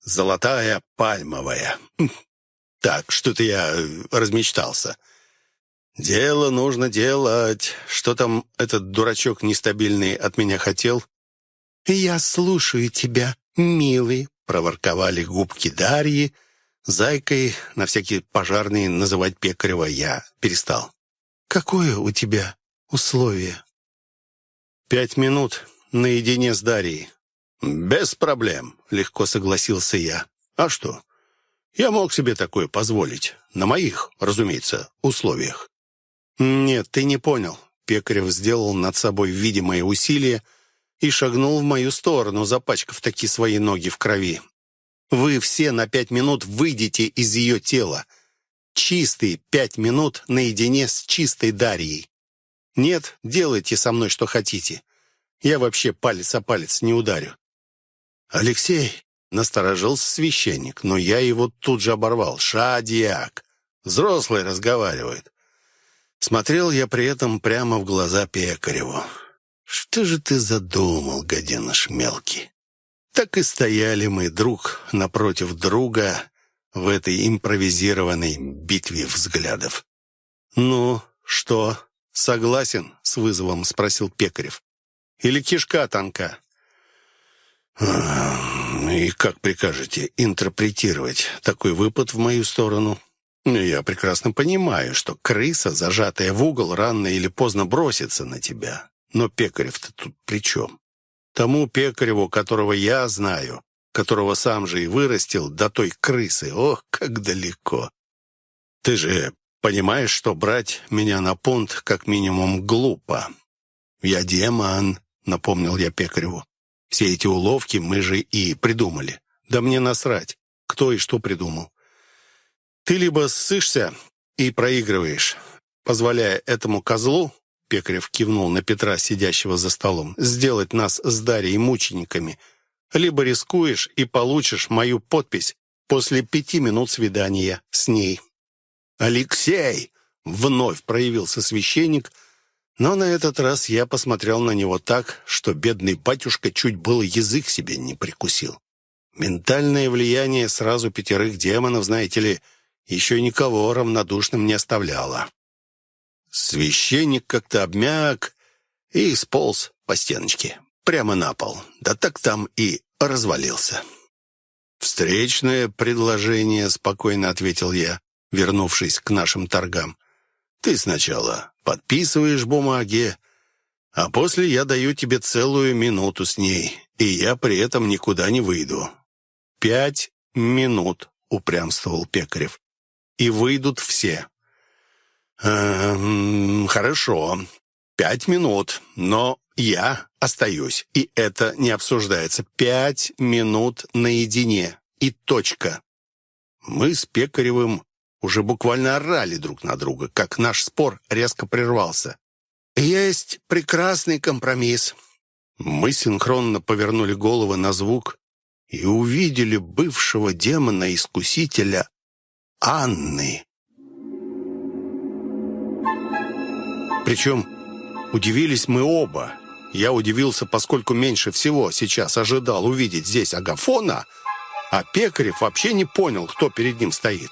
золотая пальмовая. Хм. Так, что-то я размечтался. Дело нужно делать. Что там этот дурачок нестабильный от меня хотел? «Я слушаю тебя, милый», — проворковали губки Дарьи. Зайкой на всякий пожарный называть Пекарева я перестал. «Какое у тебя условие?» «Пять минут наедине с Дарьей». «Без проблем», — легко согласился я. «А что? Я мог себе такое позволить. На моих, разумеется, условиях». «Нет, ты не понял». Пекарев сделал над собой видимое усилие, — и шагнул в мою сторону, запачкав такие свои ноги в крови. «Вы все на пять минут выйдете из ее тела. Чистые пять минут наедине с чистой Дарьей. Нет, делайте со мной что хотите. Я вообще палец о палец не ударю». «Алексей!» — насторожился священник, но я его тут же оборвал. «Шадьяк! Взрослый разговаривает». Смотрел я при этом прямо в глаза Пекареву. «Что же ты задумал, гаденыш мелкий?» Так и стояли мы друг напротив друга в этой импровизированной битве взглядов. «Ну, что, согласен?» — с вызовом спросил Пекарев. «Или кишка тонка?» «И как прикажете интерпретировать такой выпад в мою сторону?» «Я прекрасно понимаю, что крыса, зажатая в угол, рано или поздно бросится на тебя. Но Пекарев-то тут при чем? Тому Пекареву, которого я знаю, которого сам же и вырастил, до той крысы, ох, как далеко. Ты же понимаешь, что брать меня на понт как минимум глупо. Я демон, напомнил я Пекареву. Все эти уловки мы же и придумали. Да мне насрать, кто и что придумал. Ты либо ссышься и проигрываешь, позволяя этому козлу Пекарев кивнул на Петра, сидящего за столом, «сделать нас с Дарьей мучениками. Либо рискуешь и получишь мою подпись после пяти минут свидания с ней». «Алексей!» — вновь проявился священник, но на этот раз я посмотрел на него так, что бедный батюшка чуть было язык себе не прикусил. Ментальное влияние сразу пятерых демонов, знаете ли, еще никого равнодушным не оставляло. Священник как-то обмяк и сполз по стеночке, прямо на пол. Да так там и развалился. «Встречное предложение», — спокойно ответил я, вернувшись к нашим торгам. «Ты сначала подписываешь бумаги, а после я даю тебе целую минуту с ней, и я при этом никуда не выйду». «Пять минут», — упрямствовал Пекарев. «И выйдут все. «Эм, «Хорошо. Пять минут. Но я остаюсь, и это не обсуждается. Пять минут наедине. И точка». Мы с Пекаревым уже буквально орали друг на друга, как наш спор резко прервался. «Есть прекрасный компромисс». Мы синхронно повернули головы на звук и увидели бывшего демона-искусителя Анны. Причем удивились мы оба. Я удивился, поскольку меньше всего сейчас ожидал увидеть здесь Агафона, а Пекарев вообще не понял, кто перед ним стоит.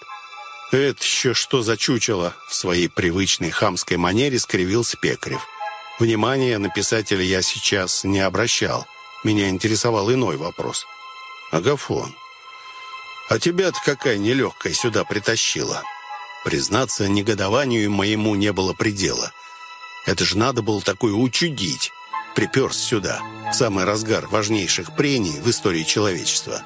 «Это еще что за чучело?» В своей привычной хамской манере скривился Пекарев. Внимания на писателя я сейчас не обращал. Меня интересовал иной вопрос. «Агафон, а тебя-то какая нелегкая сюда притащила?» Признаться, негодованию моему не было предела. Это же надо было такое учудить. Приперся сюда, самый разгар важнейших прений в истории человечества.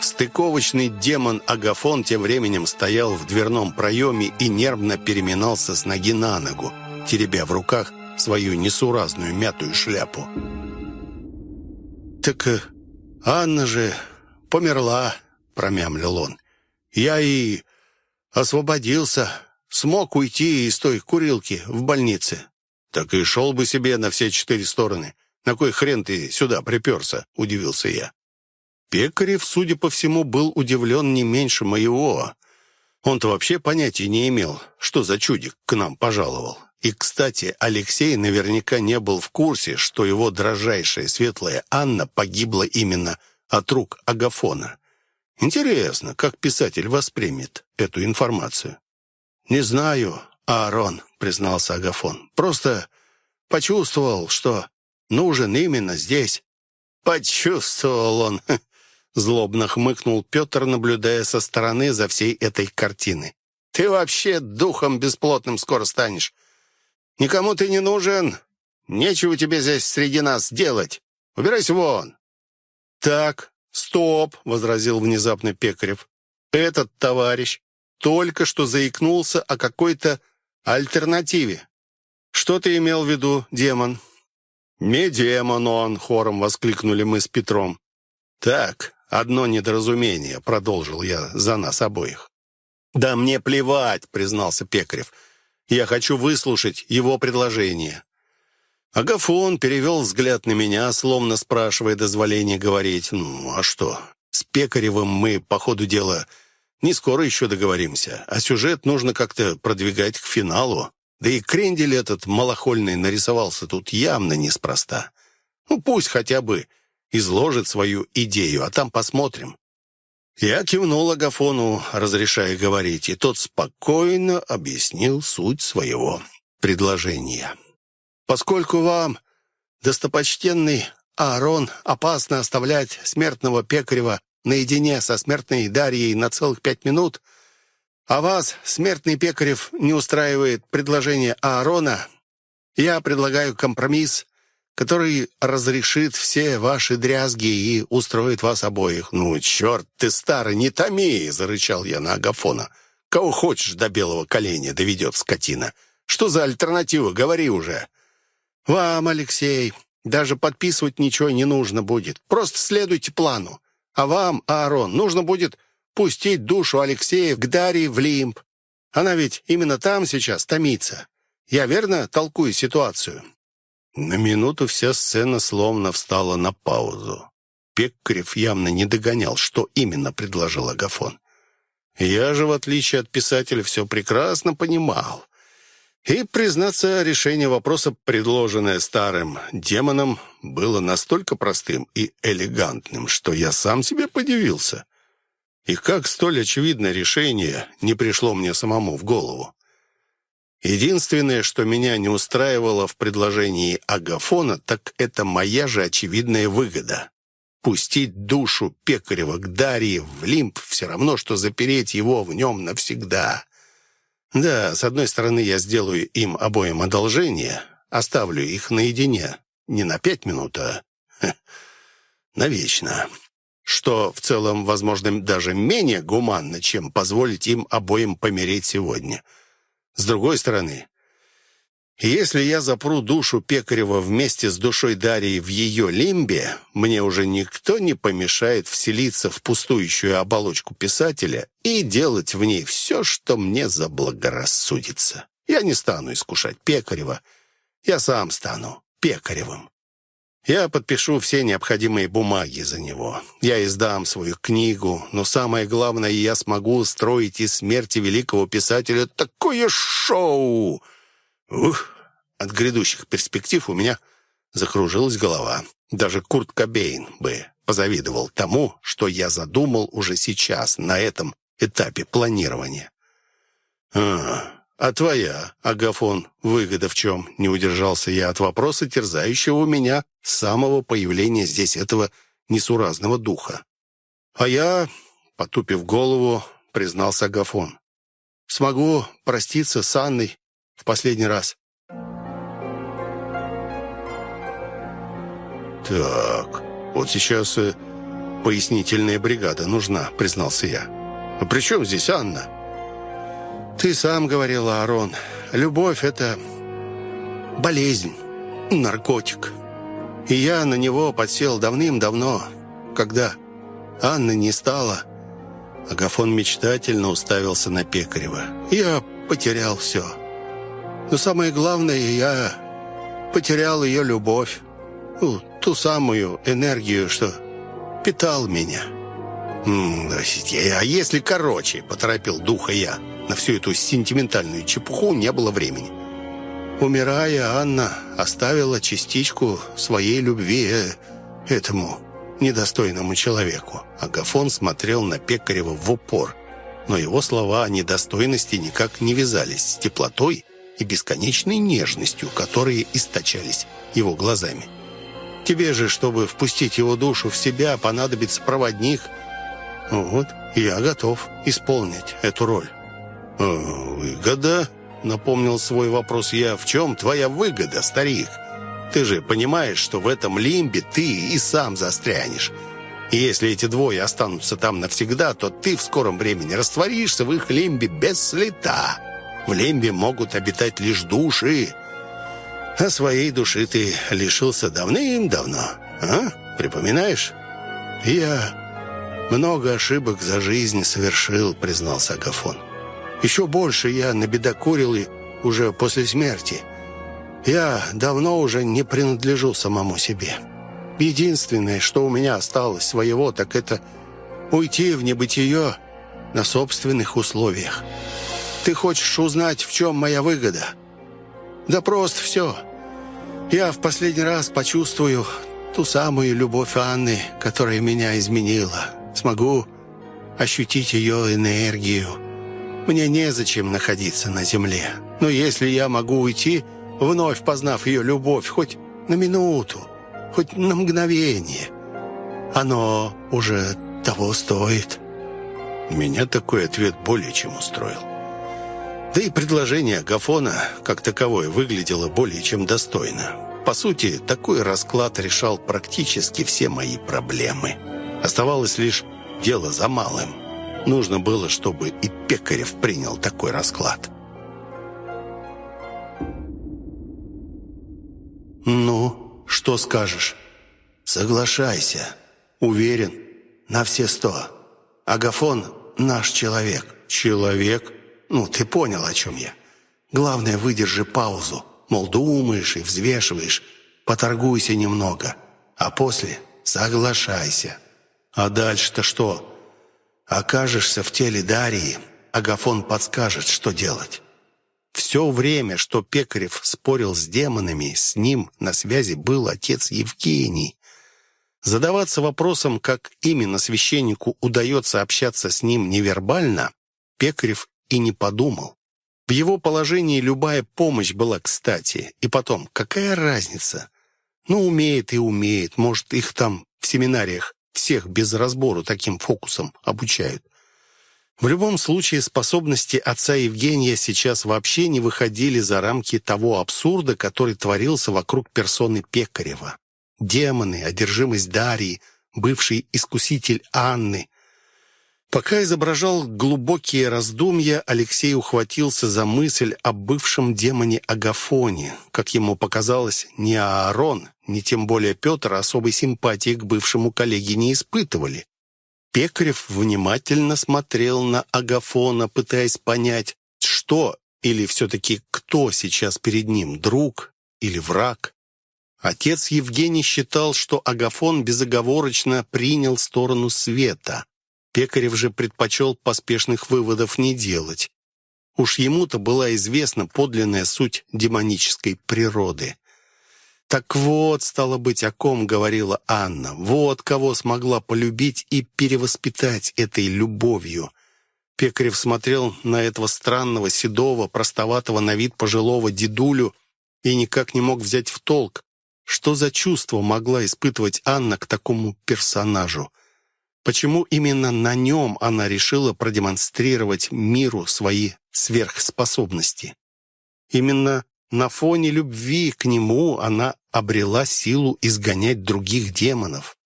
Стыковочный демон Агафон тем временем стоял в дверном проеме и нервно переминался с ноги на ногу, теребя в руках свою несуразную мятую шляпу. «Так э, Анна же померла», — промямлил он. «Я и освободился, смог уйти из той курилки в больнице». «Так и шел бы себе на все четыре стороны. На кой хрен ты сюда приперся?» — удивился я. Пекарев, судя по всему, был удивлен не меньше моего. Он-то вообще понятия не имел, что за чудик к нам пожаловал. И, кстати, Алексей наверняка не был в курсе, что его дрожайшая светлая Анна погибла именно от рук Агафона. Интересно, как писатель воспримет эту информацию. «Не знаю, Аарон», — признался Агафон. «Просто почувствовал, что нужен именно здесь». «Почувствовал он», — злобно хмыкнул Петр, наблюдая со стороны за всей этой картиной. «Ты вообще духом бесплотным скоро станешь. Никому ты не нужен. Нечего тебе здесь среди нас делать. Убирайся вон». «Так, стоп», — возразил внезапно Пекарев. «Этот товарищ только что заикнулся о какой-то альтернативе. Что ты имел в виду, демон?» «Не демон он», — хором воскликнули мы с Петром. «Так, одно недоразумение», — продолжил я за нас обоих. «Да мне плевать», — признался Пекарев. Я хочу выслушать его предложение». Агафон перевел взгляд на меня, словно спрашивая дозволения говорить. «Ну, а что? С Пекаревым мы, по ходу дела, не скоро еще договоримся, а сюжет нужно как-то продвигать к финалу. Да и крендель этот малохольный нарисовался тут явно неспроста. Ну, пусть хотя бы изложит свою идею, а там посмотрим. Я кивнул Агафону, разрешая говорить, и тот спокойно объяснил суть своего предложения. «Поскольку вам, достопочтенный Аарон, опасно оставлять смертного Пекарева наедине со смертной Дарьей на целых пять минут, а вас, смертный Пекарев, не устраивает предложение Аарона, я предлагаю компромисс, который разрешит все ваши дрязги и устроит вас обоих». «Ну, черт ты, старый, не томи!» — зарычал я на Агафона. «Кого хочешь до белого коленя доведет скотина. Что за альтернатива? Говори уже». «Вам, Алексей, даже подписывать ничего не нужно будет. Просто следуйте плану. А вам, Аарон, нужно будет пустить душу Алексея к Дарье в Лимб. Она ведь именно там сейчас томится. Я верно толкую ситуацию?» На минуту вся сцена словно встала на паузу. Пекарев явно не догонял, что именно предложил Агафон. Я же, в отличие от писателя, все прекрасно понимал. И, признаться, решение вопроса, предложенное старым демоном, было настолько простым и элегантным, что я сам себе подивился. И как столь очевидное решение не пришло мне самому в голову. Единственное, что меня не устраивало в предложении Агафона, так это моя же очевидная выгода. Пустить душу Пекарева к Дарье в лимб все равно, что запереть его в нем навсегда. Да, с одной стороны, я сделаю им обоим одолжение, оставлю их наедине. Не на пять минут, а ха, (laughs) навечно. Что в целом, возможно, даже менее гуманно, чем позволить им обоим помереть сегодня. — с другой стороны, если я запру душу Пекарева вместе с душой Дарьи в ее лимбе, мне уже никто не помешает вселиться в пустующую оболочку писателя и делать в ней все, что мне заблагорассудится. Я не стану искушать Пекарева, я сам стану Пекаревым. Я подпишу все необходимые бумаги за него. Я издам свою книгу, но самое главное, я смогу устроить из смерти великого писателя такое шоу. Ух, от грядущих перспектив у меня закружилась голова. Даже Курт Кобейн бы позавидовал тому, что я задумал уже сейчас, на этом этапе планирования. А, «А твоя, Агафон, выгода в чем?» Не удержался я от вопроса, терзающего меня с самого появления здесь этого несуразного духа. «А я, потупив голову, признался Агафон, смогу проститься с Анной в последний раз». «Так, вот сейчас э, пояснительная бригада нужна», — признался я. «А при чем здесь Анна?» «Ты сам говорил, Аарон, любовь — это болезнь, наркотик. И я на него подсел давным-давно, когда Анны не стало». Агафон мечтательно уставился на Пекарева. «Я потерял все. Но самое главное, я потерял ее любовь. Ну, ту самую энергию, что питал меня». «М -м, «А если короче?» — поторопил духа я. На всю эту сентиментальную чепуху не было времени. Умирая, Анна оставила частичку своей любви э, этому недостойному человеку. Агафон смотрел на Пекарева в упор, но его слова о недостойности никак не вязались с теплотой и бесконечной нежностью, которые источались его глазами. «Тебе же, чтобы впустить его душу в себя, понадобится проводник. Вот, я готов исполнить эту роль». «Э, «Выгода?» — напомнил свой вопрос я. «В чем твоя выгода, старик?» Ты же понимаешь, что в этом лимбе ты и сам застрянешь. И если эти двое останутся там навсегда, то ты в скором времени растворишься в их лимбе без следа. В лимбе могут обитать лишь души. А своей души ты лишился давным-давно. А? Припоминаешь? Я много ошибок за жизнь совершил, признался Агафон. Еще больше я набедокурил и уже после смерти – я давно уже не принадлежу самому себе. Единственное, что у меня осталось своего, так это уйти в небытие на собственных условиях. Ты хочешь узнать, в чем моя выгода? Да просто все. Я в последний раз почувствую ту самую любовь Анны, которая меня изменила. Смогу ощутить ее энергию. Мне незачем находиться на земле. Но если я могу уйти вновь познав ее любовь хоть на минуту, хоть на мгновение. Оно уже того стоит. Меня такой ответ более чем устроил. Да и предложение Гафона, как таковое, выглядело более чем достойно. По сути, такой расклад решал практически все мои проблемы. Оставалось лишь дело за малым. Нужно было, чтобы и Пекарев принял такой расклад. «Ну, что скажешь?» «Соглашайся. Уверен. На все сто. Агафон — наш человек». «Человек?» «Ну, ты понял, о чем я. Главное, выдержи паузу. Мол, думаешь и взвешиваешь. Поторгуйся немного. А после соглашайся. А дальше-то что? Окажешься в теле Дарьи, Агафон подскажет, что делать». Все время, что Пекарев спорил с демонами, с ним на связи был отец Евгений. Задаваться вопросом, как именно священнику удается общаться с ним невербально, Пекарев и не подумал. В его положении любая помощь была кстати. И потом, какая разница? Ну, умеет и умеет. Может, их там в семинариях всех без разбору таким фокусом обучают. В любом случае, способности отца Евгения сейчас вообще не выходили за рамки того абсурда, который творился вокруг персоны Пекарева. Демоны, одержимость Дарьи, бывший искуситель Анны. Пока изображал глубокие раздумья, Алексей ухватился за мысль о бывшем демоне Агафоне. Как ему показалось, ни Аарон, ни тем более Петр особой симпатии к бывшему коллеге не испытывали. Пекарев внимательно смотрел на Агафона, пытаясь понять, что или все-таки кто сейчас перед ним, друг или враг. Отец Евгений считал, что Агафон безоговорочно принял сторону света. Пекарев же предпочел поспешных выводов не делать. Уж ему-то была известна подлинная суть демонической природы. Так вот, стало быть, о ком говорила Анна. Вот кого смогла полюбить и перевоспитать этой любовью. Пекарев смотрел на этого странного, седого, простоватого на вид пожилого дедулю и никак не мог взять в толк, что за чувство могла испытывать Анна к такому персонажу. Почему именно на нем она решила продемонстрировать миру свои сверхспособности? Именно на фоне любви к нему она обрела силу изгонять других демонов.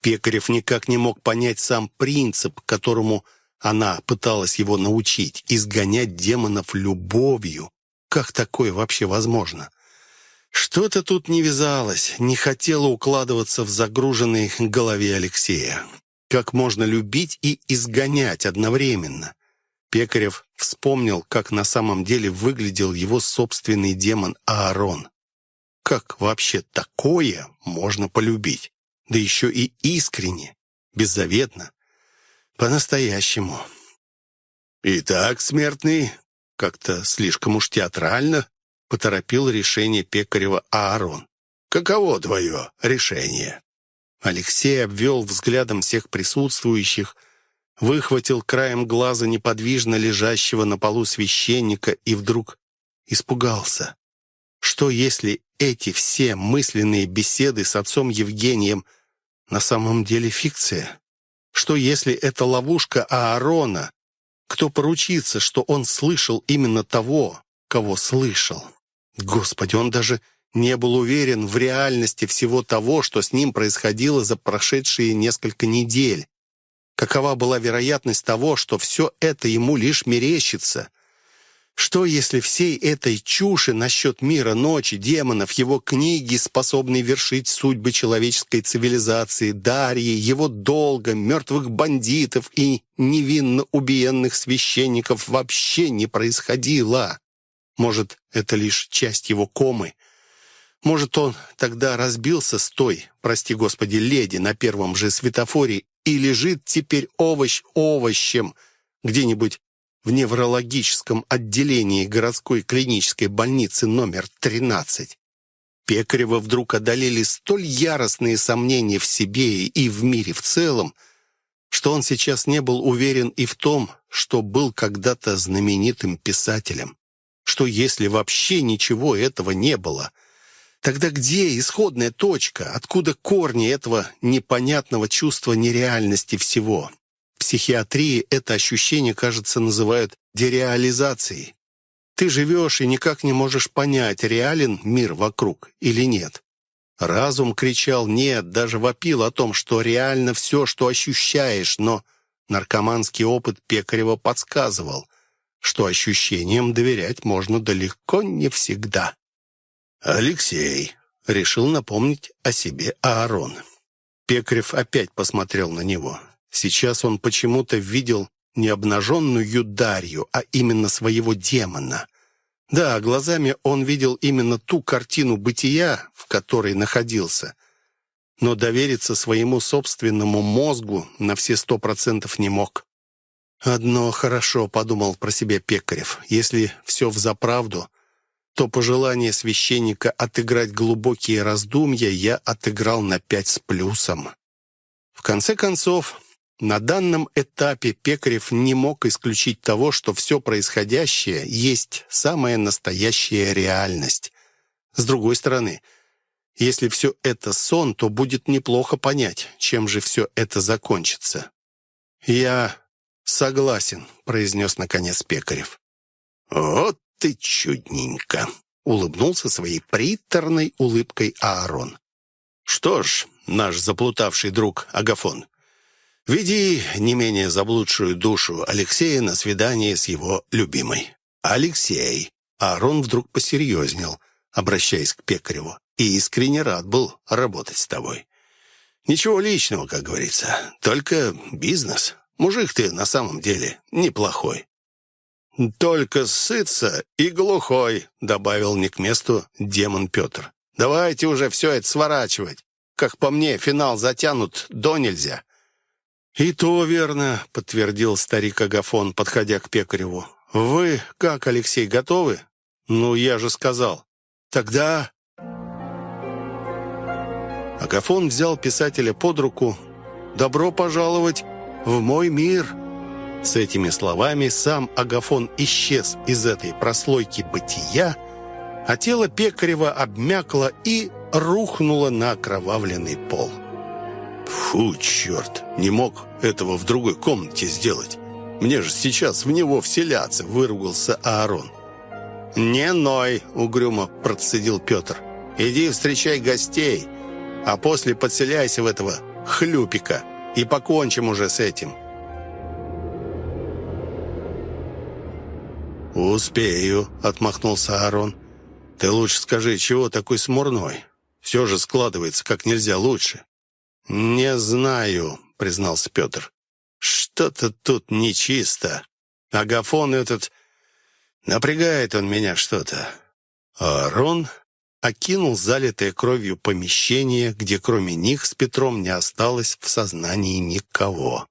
Пекарев никак не мог понять сам принцип, которому она пыталась его научить — изгонять демонов любовью. Как такое вообще возможно? Что-то тут не вязалось, не хотело укладываться в загруженной голове Алексея. Как можно любить и изгонять одновременно? Пекарев вспомнил, как на самом деле выглядел его собственный демон Аарон. Как вообще такое можно полюбить? Да еще и искренне, беззаветно, по-настоящему. «Итак, смертный, как-то слишком уж театрально поторопил решение Пекарева Аарон. «Каково твое решение?» Алексей обвел взглядом всех присутствующих, выхватил краем глаза неподвижно лежащего на полу священника и вдруг испугался. Что если эти все мысленные беседы с отцом Евгением на самом деле фикция? Что если это ловушка Аарона? Кто поручится, что он слышал именно того, кого слышал? Господи, он даже не был уверен в реальности всего того, что с ним происходило за прошедшие несколько недель. Какова была вероятность того, что все это ему лишь мерещится? Что, если всей этой чуши насчет мира ночи, демонов, его книги, способной вершить судьбы человеческой цивилизации, Дарьи, его долга, мертвых бандитов и невинно убиенных священников вообще не происходило? Может, это лишь часть его комы? Может, он тогда разбился с той, прости господи, леди на первом же светофоре и лежит теперь овощ овощем где-нибудь в неврологическом отделении городской клинической больницы номер 13. Пекарева вдруг одолели столь яростные сомнения в себе и в мире в целом, что он сейчас не был уверен и в том, что был когда-то знаменитым писателем что если вообще ничего этого не было, тогда где исходная точка, откуда корни этого непонятного чувства нереальности всего? В психиатрии это ощущение, кажется, называют дереализацией. Ты живешь и никак не можешь понять, реален мир вокруг или нет. Разум кричал «нет», даже вопил о том, что реально все, что ощущаешь, но наркоманский опыт Пекарева подсказывал – что ощущениям доверять можно далеко не всегда. «Алексей», — решил напомнить о себе Аарон. Пекарев опять посмотрел на него. Сейчас он почему-то видел не обнаженную Дарью, а именно своего демона. Да, глазами он видел именно ту картину бытия, в которой находился. Но довериться своему собственному мозгу на все сто процентов не мог. «Одно хорошо», — подумал про себя Пекарев. «Если все взаправду, то пожелание священника отыграть глубокие раздумья я отыграл на пять с плюсом». В конце концов, на данном этапе Пекарев не мог исключить того, что все происходящее есть самая настоящая реальность. С другой стороны, если все это сон, то будет неплохо понять, чем же все это закончится. «Я «Согласен», — произнес наконец Пекарев. «Вот ты чудненько», — улыбнулся своей приторной улыбкой Аарон. «Что ж, наш заплутавший друг Агафон, веди не менее заблудшую душу Алексея на свидание с его любимой». «Алексей», — Аарон вдруг посерьезнел, обращаясь к Пекареву, «и искренне рад был работать с тобой. Ничего личного, как говорится, только бизнес». Мужик ты на самом деле неплохой». «Только сытся и глухой», — добавил не к месту демон Петр. «Давайте уже все это сворачивать. Как по мне, финал затянут до нельзя». «И то верно», — подтвердил старик Агафон, подходя к Пекареву. «Вы как, Алексей, готовы?» «Ну, я же сказал». «Тогда...» Агафон взял писателя под руку. «Добро пожаловать в мой мир». С этими словами сам Агафон исчез из этой прослойки бытия, а тело Пекарева обмякло и рухнуло на окровавленный пол. «Фу, черт! Не мог этого в другой комнате сделать. Мне же сейчас в него вселяться!» — выругался Аарон. «Не ной!» — угрюмо процедил Петр. «Иди встречай гостей, а после подселяйся в этого хлюпика, и покончим уже с этим». «Успею», — отмахнулся Аарон. «Ты лучше скажи, чего такой смурной? Все же складывается как нельзя лучше». «Не знаю», — признался Петр. «Что-то тут нечисто. Агафон этот... Напрягает он меня что-то». Аарон окинул залитое кровью помещение, где кроме них с Петром не осталось в сознании никого.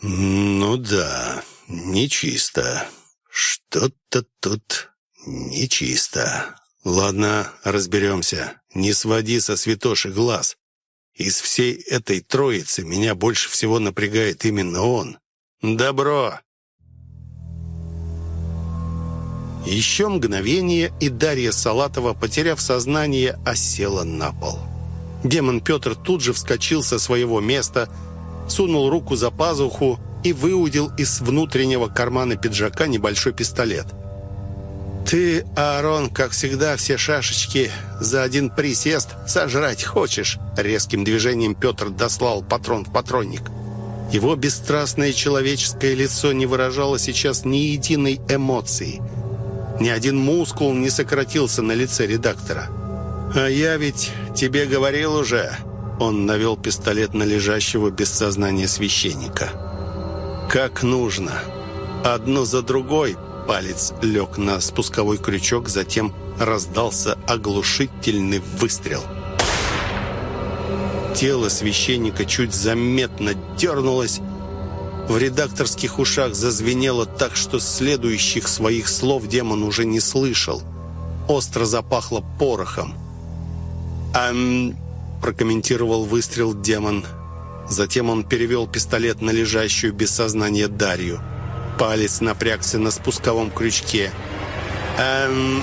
«Ну да, нечисто. Что-то тут нечисто. Ладно, разберемся. Не своди со святоши глаз. Из всей этой троицы меня больше всего напрягает именно он. Добро!» Еще мгновение, и Дарья Салатова, потеряв сознание, осела на пол. Демон Петр тут же вскочил со своего места, сунул руку за пазуху и выудил из внутреннего кармана пиджака небольшой пистолет. «Ты, Аарон, как всегда, все шашечки за один присест сожрать хочешь?» Резким движением Петр дослал патрон в патронник. Его бесстрастное человеческое лицо не выражало сейчас ни единой эмоции – ни один мускул не сократился на лице редактора. «А я ведь тебе говорил уже...» Он навел пистолет на лежащего без сознания священника. «Как нужно. Одно за другой...» Палец лег на спусковой крючок, затем раздался оглушительный выстрел. Тело священника чуть заметно дернулось, в редакторских ушах зазвенело так, что следующих своих слов демон уже не слышал. Остро запахло порохом. «Ам...» — прокомментировал выстрел демон. Затем он перевел пистолет на лежащую без сознания Дарью. Палец напрягся на спусковом крючке. «Эм...»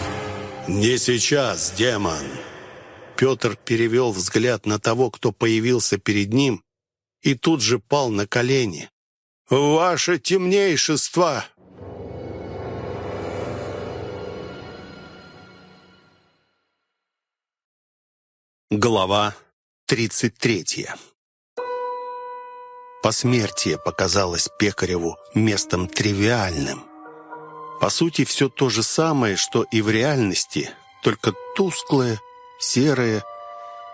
«Не сейчас, демон!» Петр перевел взгляд на того, кто появился перед ним, и тут же пал на колени. «Ваше темнейшество!» Глава 33 Посмертие показалось Пекареву местом тривиальным. По сути, все то же самое, что и в реальности, только тусклое, серое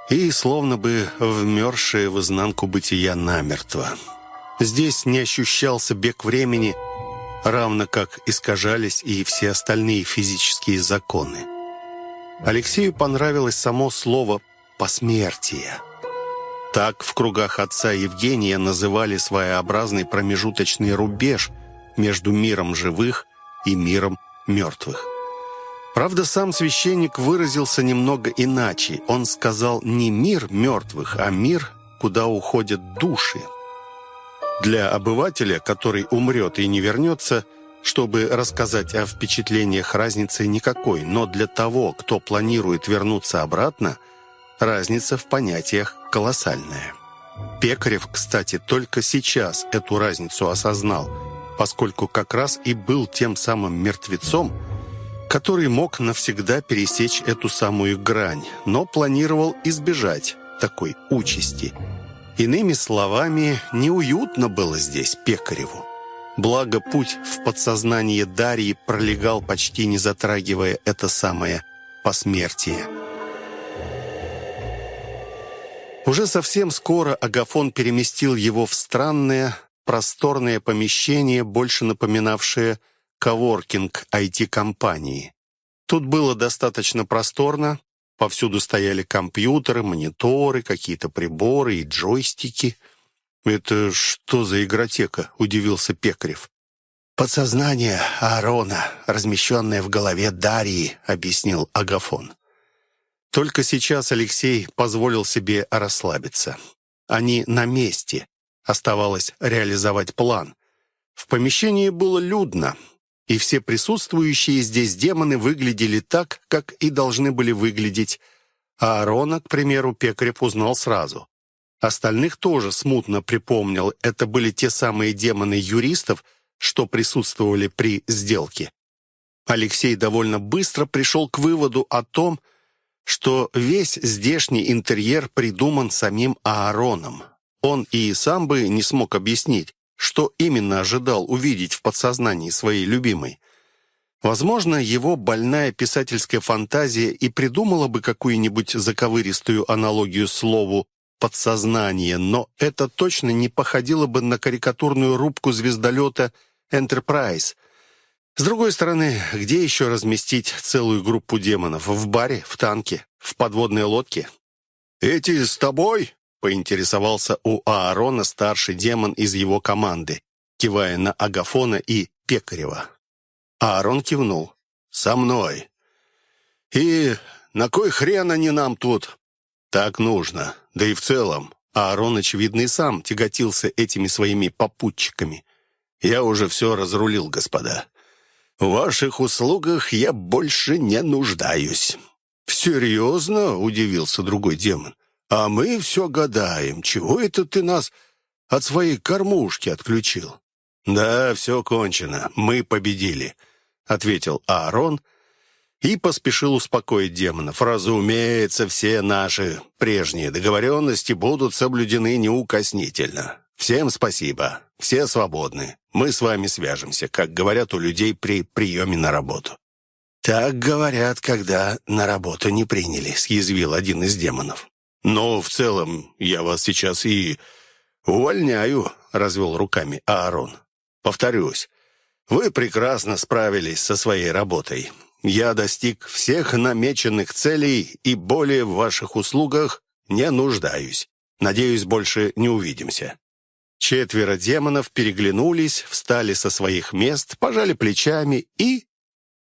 и словно бы вмерзшее в изнанку бытия намертво. Здесь не ощущался бег времени, равно как искажались и все остальные физические законы. Алексею понравилось само слово «посмертие». Так в кругах отца Евгения называли своеобразный промежуточный рубеж между миром живых и миром мертвых. Правда, сам священник выразился немного иначе. Он сказал не «мир мертвых», а «мир, куда уходят души». Для обывателя, который умрет и не вернется, чтобы рассказать о впечатлениях разницы никакой, но для того, кто планирует вернуться обратно, разница в понятиях колоссальная. Пекарев, кстати, только сейчас эту разницу осознал, поскольку как раз и был тем самым мертвецом, который мог навсегда пересечь эту самую грань, но планировал избежать такой участи – Иными словами, неуютно было здесь Пекареву. Благо, путь в подсознание Дарьи пролегал, почти не затрагивая это самое посмертие. Уже совсем скоро Агафон переместил его в странное, просторное помещение, больше напоминавшее коворкинг IT-компании. Тут было достаточно просторно, Повсюду стояли компьютеры, мониторы, какие-то приборы и джойстики. «Это что за игротека?» — удивился Пекарев. «Подсознание Аарона, размещенное в голове Дарьи», — объяснил Агафон. Только сейчас Алексей позволил себе расслабиться. Они на месте. Оставалось реализовать план. В помещении было людно и все присутствующие здесь демоны выглядели так, как и должны были выглядеть. А Аарона, к примеру, Пекарев узнал сразу. Остальных тоже смутно припомнил. Это были те самые демоны юристов, что присутствовали при сделке. Алексей довольно быстро пришел к выводу о том, что весь здешний интерьер придуман самим Аароном. он и сам бы не смог объяснить, что именно ожидал увидеть в подсознании своей любимой. Возможно, его больная писательская фантазия и придумала бы какую-нибудь заковыристую аналогию слову «подсознание», но это точно не походило бы на карикатурную рубку звездолета «Энтерпрайз». С другой стороны, где еще разместить целую группу демонов? В баре, в танке, в подводной лодке? «Эти с тобой?» — поинтересовался у Аарона старший демон из его команды, кивая на Агафона и Пекарева. Аарон кивнул. «Со мной». «И на кой хрен они нам тут?» «Так нужно. Да и в целом». Аарон, очевидно, и сам тяготился этими своими попутчиками. «Я уже все разрулил, господа. В ваших услугах я больше не нуждаюсь». «Серьезно?» — удивился другой демон. «А мы все гадаем, чего это ты нас от своей кормушки отключил?» «Да, все кончено, мы победили», — ответил Аарон и поспешил успокоить демонов. «Разумеется, все наши прежние договоренности будут соблюдены неукоснительно. Всем спасибо, все свободны. Мы с вами свяжемся, как говорят у людей при приеме на работу». «Так говорят, когда на работу не приняли», — съязвил один из демонов. «Но в целом я вас сейчас и увольняю», — развел руками Аарон. «Повторюсь, вы прекрасно справились со своей работой. Я достиг всех намеченных целей и более в ваших услугах не нуждаюсь. Надеюсь, больше не увидимся». Четверо демонов переглянулись, встали со своих мест, пожали плечами и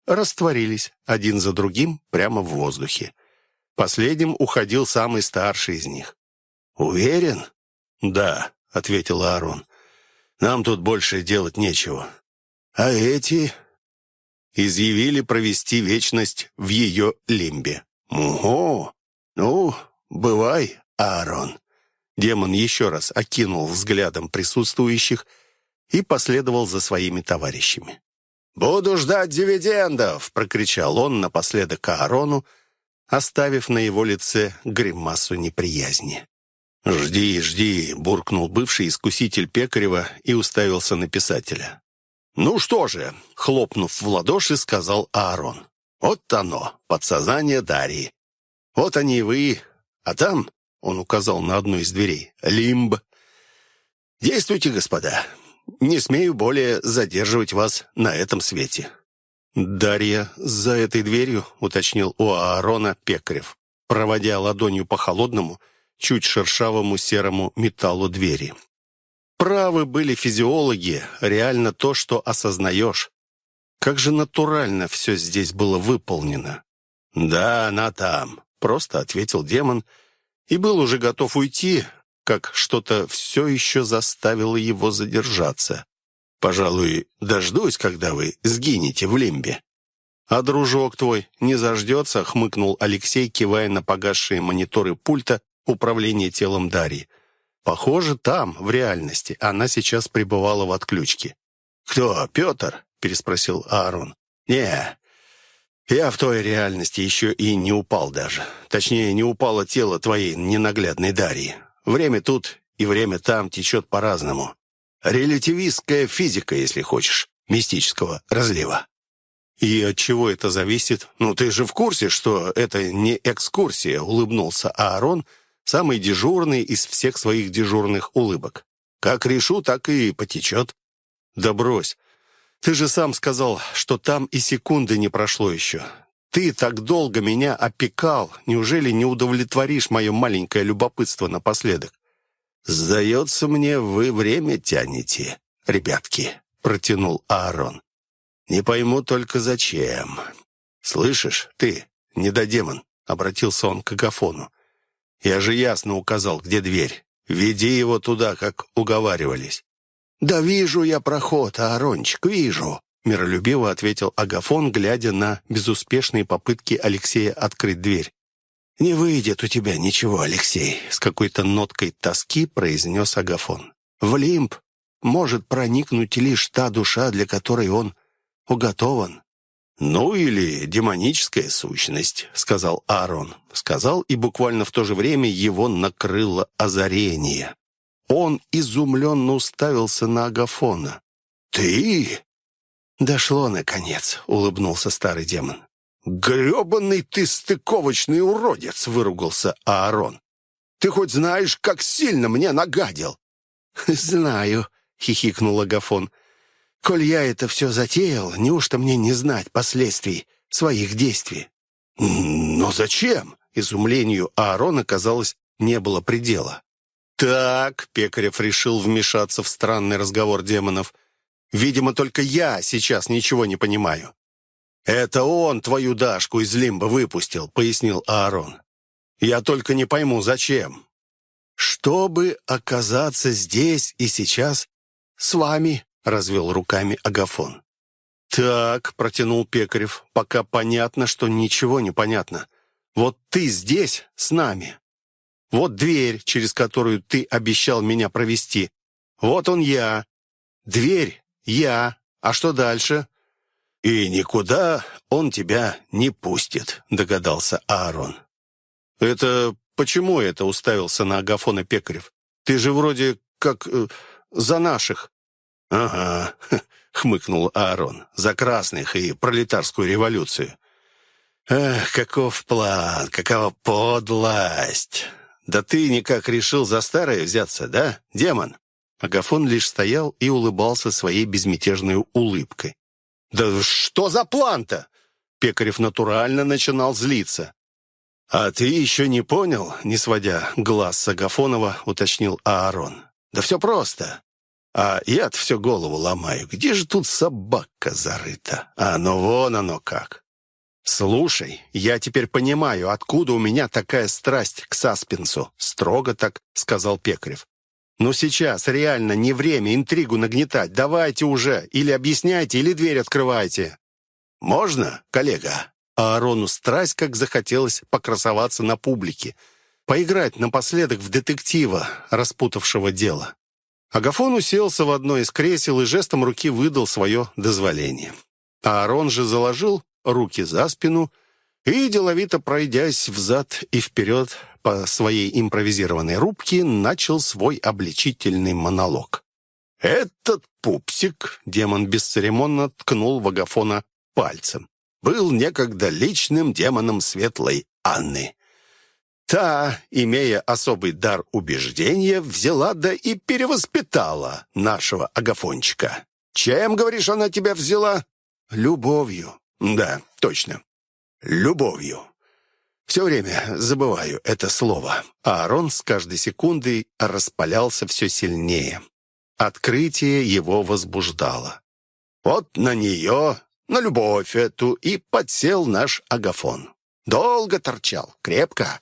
растворились один за другим прямо в воздухе. Последним уходил самый старший из них. «Уверен?» «Да», — ответил Аарон. «Нам тут больше делать нечего. А эти...» Изъявили провести вечность в ее лимбе. «Ого! Ну, бывай, Аарон». Демон еще раз окинул взглядом присутствующих и последовал за своими товарищами. «Буду ждать дивидендов!» — прокричал он напоследок Аарону, оставив на его лице гримасу неприязни. «Жди, жди!» — буркнул бывший искуситель Пекарева и уставился на писателя. «Ну что же!» — хлопнув в ладоши, сказал Аарон. «Вот оно, подсознание Дарьи. Вот они и вы, а там, — он указал на одну из дверей, — лимб. Действуйте, господа, не смею более задерживать вас на этом свете». «Дарья за этой дверью», — уточнил у Аарона Пекарев, проводя ладонью по холодному, чуть шершавому серому металлу двери. Правы были физиологи, реально то, что осознаешь. Как же натурально все здесь было выполнено. «Да, она там», — просто ответил демон, и был уже готов уйти, как что-то все еще заставило его задержаться. «Пожалуй, дождусь, когда вы сгинете в лимбе». «А дружок твой не заждется?» — хмыкнул Алексей, кивая на погасшие мониторы пульта управления телом Дарьи. «Похоже, там, в реальности, она сейчас пребывала в отключке». «Кто, Петр?» — переспросил Аарон. «Не, я в той реальности еще и не упал даже. Точнее, не упало тело твоей ненаглядной Дарьи. Время тут и время там течет по-разному. Релятивистская физика, если хочешь, мистического разлива. «И от чего это зависит? Ну, ты же в курсе, что это не экскурсия», — улыбнулся Аарон, самый дежурный из всех своих дежурных улыбок. «Как решу, так и потечет». «Да брось. Ты же сам сказал, что там и секунды не прошло еще. Ты так долго меня опекал. Неужели не удовлетворишь мое маленькое любопытство напоследок? «Сдается мне, вы время тянете, ребятки», — протянул Аарон. «Не пойму только зачем. Слышишь, ты, недодемон», — обратился он к Агафону. «Я же ясно указал, где дверь. Веди его туда, как уговаривались». «Да вижу я проход, Аарончик, вижу», — миролюбиво ответил Агафон, глядя на безуспешные попытки Алексея открыть дверь. «Не выйдет у тебя ничего, Алексей», — с какой-то ноткой тоски произнес Агафон. «В лимб может проникнуть лишь та душа, для которой он уготован». «Ну или демоническая сущность», — сказал Аарон. Сказал, и буквально в то же время его накрыло озарение. Он изумленно уставился на Агафона. «Ты?» «Дошло, наконец», — улыбнулся старый демон. «Гребанный ты стыковочный уродец!» — выругался Аарон. «Ты хоть знаешь, как сильно мне нагадил?» «Знаю», — хихикнул Агафон. «Коль я это все затеял, неужто мне не знать последствий своих действий?» «Но зачем?» Изумлению Аарона, казалось, не было предела. «Так», — Пекарев решил вмешаться в странный разговор демонов, «видимо, только я сейчас ничего не понимаю». «Это он твою Дашку из Лимба выпустил», — пояснил Аарон. «Я только не пойму, зачем». «Чтобы оказаться здесь и сейчас с вами», — развел руками Агафон. «Так», — протянул Пекарев, — «пока понятно, что ничего не понятно. Вот ты здесь, с нами. Вот дверь, через которую ты обещал меня провести. Вот он я. Дверь я. А что дальше?» «И никуда он тебя не пустит», — догадался Аарон. «Это почему это?» — уставился на Агафона Пекарев. «Ты же вроде как э, за наших». «Ага», (laughs) — хмыкнул Аарон, — «за красных и пролетарскую революцию». «Эх, каков план, какова подлость! Да ты никак решил за старое взяться, да, демон?» Агафон лишь стоял и улыбался своей безмятежной улыбкой. «Да что за план-то?» Пекарев натурально начинал злиться. «А ты еще не понял?» — не сводя глаз с Агафонова, уточнил Аарон. «Да все просто. А я-то все голову ломаю. Где же тут собака зарыта? А ну вон оно как!» «Слушай, я теперь понимаю, откуда у меня такая страсть к саспенсу», — строго так сказал Пекарев. «Ну сейчас реально не время интригу нагнетать. Давайте уже, или объясняйте, или дверь открывайте». «Можно, коллега?» А Арону страсть как захотелось покрасоваться на публике, поиграть напоследок в детектива, распутавшего дело. Агафон уселся в одно из кресел и жестом руки выдал свое дозволение. А Арон же заложил руки за спину и, деловито пройдясь взад и вперед по своей импровизированной рубке, начал свой обличительный монолог. «Этот пупсик», — демон бесцеремонно ткнул в Агафона пальцем, «был некогда личным демоном светлой Анны». Та, имея особый дар убеждения, взяла да и перевоспитала нашего Агафончика. Чем, говоришь, она тебя взяла? Любовью. Да, точно. Любовью. Все время забываю это слово. А Арон с каждой секундой распалялся все сильнее. Открытие его возбуждало. Вот на нее, на любовь эту, и подсел наш Агафон. Долго торчал, крепко.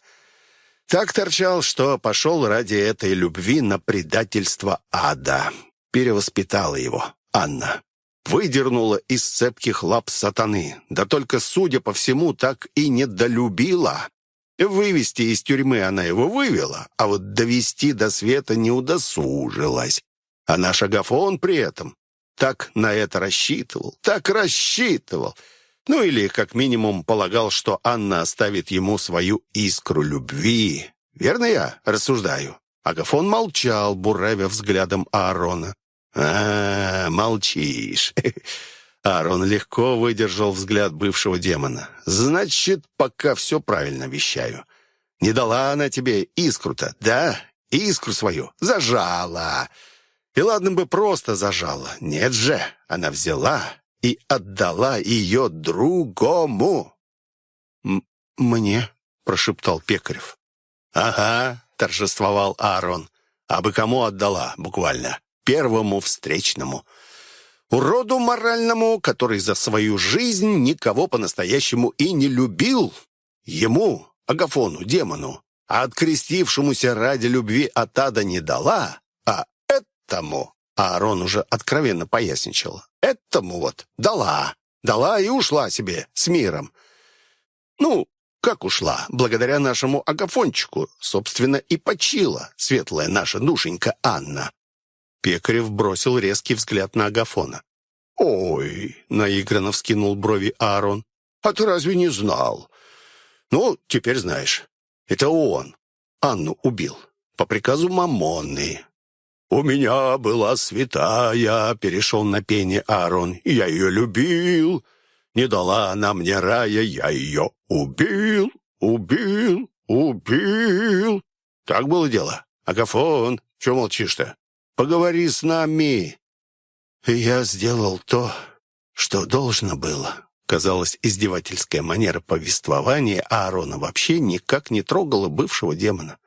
Так торчал, что пошел ради этой любви на предательство ада. Перевоспитала его Анна выдернула из цепких лап сатаны, да только, судя по всему, так и недолюбила. Вывести из тюрьмы она его вывела, а вот довести до света не удосужилась. А наш Агафон при этом так на это рассчитывал, так рассчитывал. Ну или, как минимум, полагал, что Анна оставит ему свою искру любви. Верно я рассуждаю? Агафон молчал, буравя взглядом Аарона. «А, молчишь». (laughs) Аарон легко выдержал взгляд бывшего демона. «Значит, пока все правильно вещаю. Не дала она тебе искру-то, да? Искру свою зажала. И ладно бы просто зажала. Нет же, она взяла и отдала ее другому». «Мне?» — прошептал Пекарев. «Ага», — торжествовал Аарон. «А бы кому отдала, буквально?» Первому встречному. Уроду моральному, который за свою жизнь никого по-настоящему и не любил. Ему, Агафону, демону, а открестившемуся ради любви от ада не дала, а этому, Аарон уже откровенно поясничал, этому вот дала, дала и ушла себе с миром. Ну, как ушла? Благодаря нашему Агафончику, собственно, и почила светлая наша душенька Анна. Пекарев бросил резкий взгляд на Агафона. «Ой!» — наигранно вскинул брови Аарон. «А ты разве не знал?» «Ну, теперь знаешь. Это он Анну убил. По приказу Мамонны. «У меня была святая», — перешел на пение Аарон. «Я ее любил. Не дала она мне рая, я ее убил, убил, убил». Так было дело. Агафон, что молчишь-то? Поговори с нами. Я сделал то, что должно было. Казалось, издевательская манера повествования Аарона вообще никак не трогала бывшего демона.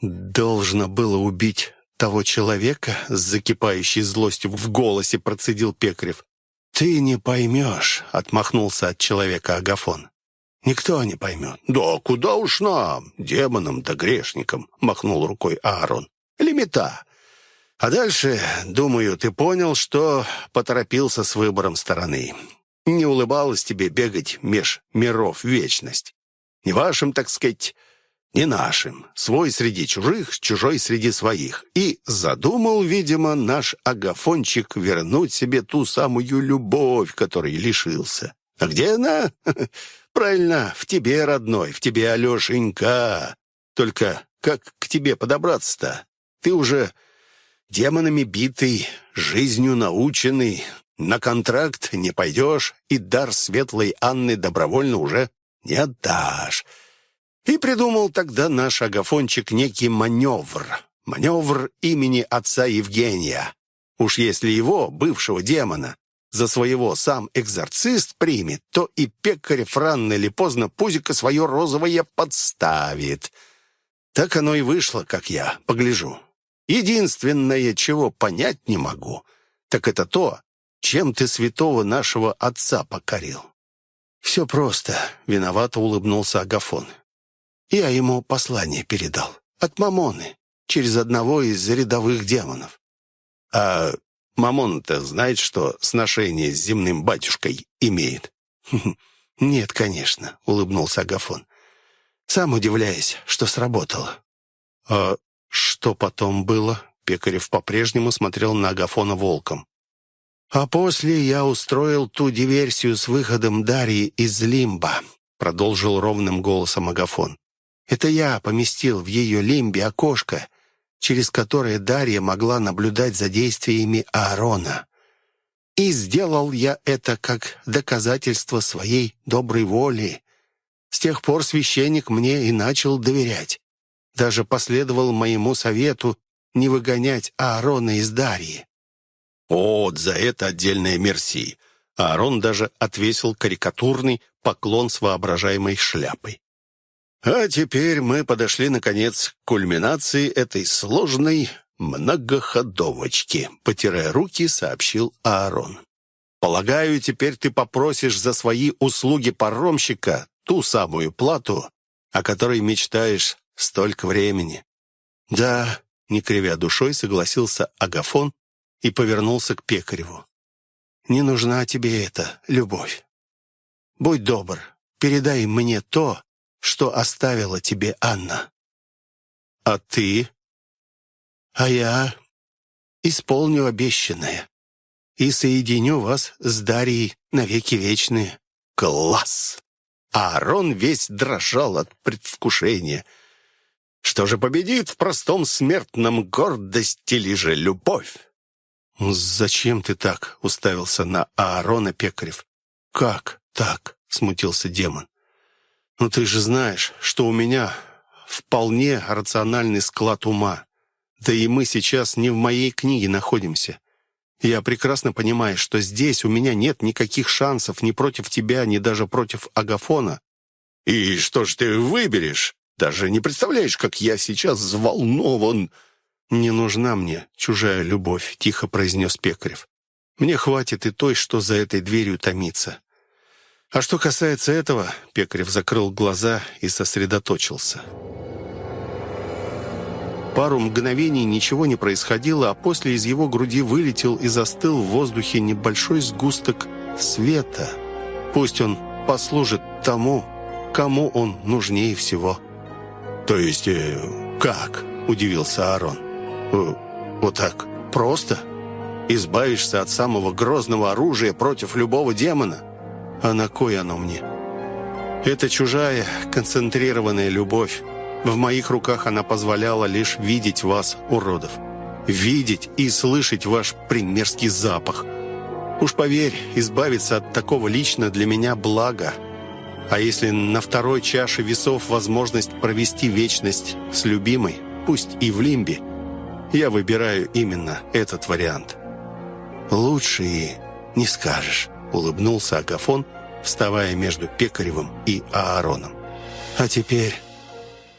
«Должно было убить того человека?» — с закипающей злостью в голосе процедил Пекрев. «Ты не поймешь», — отмахнулся от человека Агафон. «Никто не поймет». «Да куда уж нам, демонам да грешникам», — махнул рукой Аарон. «Лимита. А дальше, думаю, ты понял, что поторопился с выбором стороны. Не улыбалось тебе бегать меж миров вечность. Не вашим, так сказать, не нашим. Свой среди чужих, чужой среди своих. И задумал, видимо, наш Агафончик вернуть себе ту самую любовь, которой лишился. А где она? (laughs) Правильно, в тебе, родной, в тебе, Алешенька. Только как к тебе подобраться-то? Ты уже демонами битый, жизнью наученный, на контракт не пойдешь и дар светлой Анны добровольно уже не отдашь. И придумал тогда наш Агафончик некий маневр. Маневр имени отца Евгения. Уж если его, бывшего демона, за своего сам экзорцист примет, то и пекарь рано или поздно пузико свое розовое подставит. Так оно и вышло, как я погляжу. Единственное, чего понять не могу, так это то, чем ты святого нашего отца покорил. Все просто, виновато улыбнулся Агафон. Я ему послание передал. От Мамоны, через одного из рядовых демонов. А Мамон-то знает, что сношение с земным батюшкой имеет? (laughs) «Нет, конечно», — улыбнулся Агафон. «Сам удивляюсь, что сработало». «А что потом было?» Пекарев по-прежнему смотрел на Агафона волком. «А после я устроил ту диверсию с выходом Дарьи из Лимба», продолжил ровным голосом Агафон. «Это я поместил в ее лимбе окошко, через которое Дарья могла наблюдать за действиями Аарона. И сделал я это как доказательство своей доброй воли. С тех пор священник мне и начал доверять. Даже последовал моему совету не выгонять Аарона из Дарьи. Вот за это отдельное мерси. Аарон даже отвесил карикатурный поклон с воображаемой шляпой. А теперь мы подошли, наконец, к кульминации этой сложной многоходовочки, потирая руки, сообщил Аарон. «Полагаю, теперь ты попросишь за свои услуги паромщика ту самую плату, о которой мечтаешь столько времени». «Да», — не кривя душой, согласился Агафон и повернулся к Пекареву. «Не нужна тебе эта любовь. Будь добр, передай мне то, что оставила тебе Анна. А ты? А я исполню обещанное и соединю вас с Дарьей навеки вечные. Класс! Аарон весь дрожал от предвкушения. Что же победит в простом смертном гордость или же любовь? «Зачем ты так?» — уставился на Аарона Пекарев. «Как так?» — смутился демон. «Ну ты же знаешь, что у меня вполне рациональный склад ума. Да и мы сейчас не в моей книге находимся. Я прекрасно понимаю, что здесь у меня нет никаких шансов ни против тебя, ни даже против Агафона. И что ж ты выберешь? Даже не представляешь, как я сейчас взволнован!» «Не нужна мне чужая любовь», — тихо произнес Пекарев. «Мне хватит и той, что за этой дверью томится. А что касается этого, Пекарев закрыл глаза и сосредоточился. Пару мгновений ничего не происходило, а после из его груди вылетел и застыл в воздухе небольшой сгусток света. Пусть он послужит тому, кому он нужнее всего. «То есть, э, как?» – удивился Аарон. «Э, «Вот так, просто? Избавишься от самого грозного оружия против любого демона?» А на кой оно мне? Это чужая, концентрированная любовь. В моих руках она позволяла лишь видеть вас, уродов. видеть и слышать ваш примерский запах. Уж поверь, избавиться от такого лично для меня благо. А если на второй чаше весов возможность провести вечность с любимой, пусть и в лимбе, я выбираю именно этот вариант. Лучше и не скажешь, улыбнулся Агафон, вставая между Пекаревым и Аароном. А теперь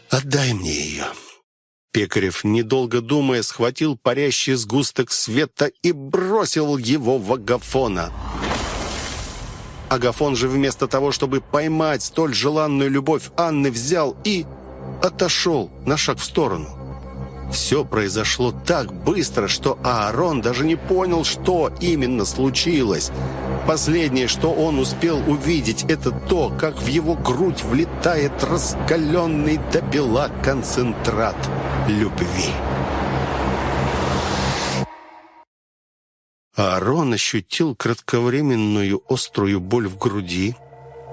отдай мне ее. Пекарев, недолго думая, схватил парящий сгусток света и бросил его в Агафона. Агафон же вместо того, чтобы поймать столь желанную любовь Анны, взял и отошел на шаг в сторону. Все произошло так быстро, что Аарон даже не понял, что именно случилось. Последнее, что он успел увидеть, это то, как в его грудь влетает раскаленный до бела концентрат любви. Аарон ощутил кратковременную острую боль в груди,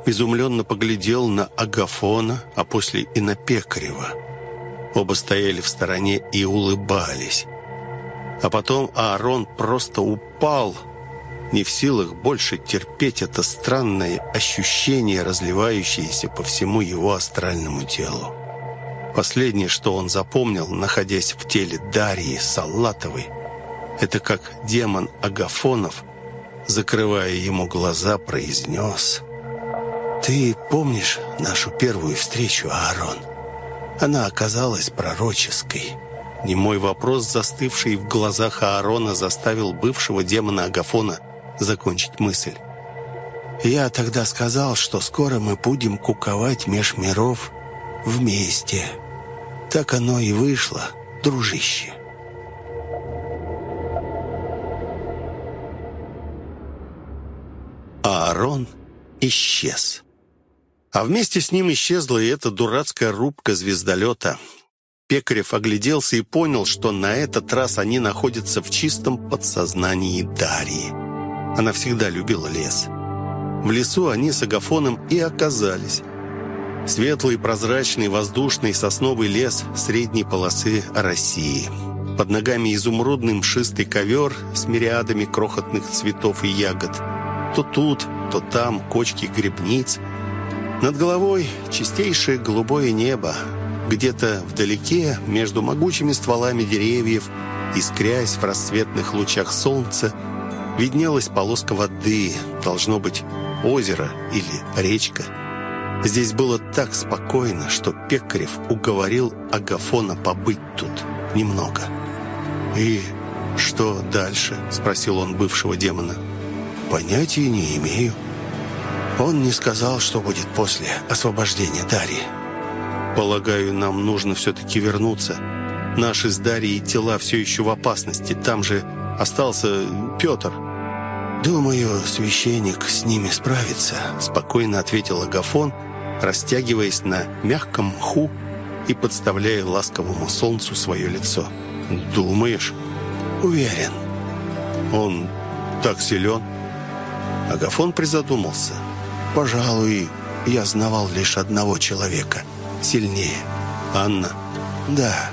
изумленно поглядел на Агафона, а после и на Пекарева. Оба стояли в стороне и улыбались. А потом Аарон просто упал, не в силах больше терпеть это странное ощущение, разливающееся по всему его астральному телу. Последнее, что он запомнил, находясь в теле Дарьи Салатовой, это как демон Агафонов, закрывая ему глаза, произнес «Ты помнишь нашу первую встречу, Аарон? Она оказалась пророческой». Немой вопрос, застывший в глазах Аарона, заставил бывшего демона Агафона закончить мысль. «Я тогда сказал, что скоро мы будем куковать меж миров вместе». Так оно и вышло, дружище. Аарон исчез. А вместе с ним исчезла и эта дурацкая рубка звездолета. Пекарев огляделся и понял, что на этот раз они находятся в чистом подсознании Дарьи. Она всегда любила лес. В лесу они с Агафоном и оказались. Светлый, прозрачный, воздушный сосновый лес средней полосы России. Под ногами изумрудный мшистый ковер с мириадами крохотных цветов и ягод. То тут, то там кочки грибниц. Над головой чистейшее голубое небо. Где-то вдалеке, между могучими стволами деревьев, искрясь в расцветных лучах солнца, виднелась полоска воды, должно быть, озеро или речка. Здесь было так спокойно, что Пекарев уговорил Агафона побыть тут немного. «И что дальше?» — спросил он бывшего демона. «Понятия не имею. Он не сказал, что будет после освобождения Дарьи. Полагаю, нам нужно все-таки вернуться. Наши с Дарьей тела все еще в опасности. Там же остался Петр». «Думаю, священник с ними справится», — спокойно ответил Агафон, растягиваясь на мягком мху и подставляя ласковому солнцу свое лицо. «Думаешь?» «Уверен». «Он так силен?» Агафон призадумался. «Пожалуй, я знавал лишь одного человека. Сильнее. Анна?» «Да».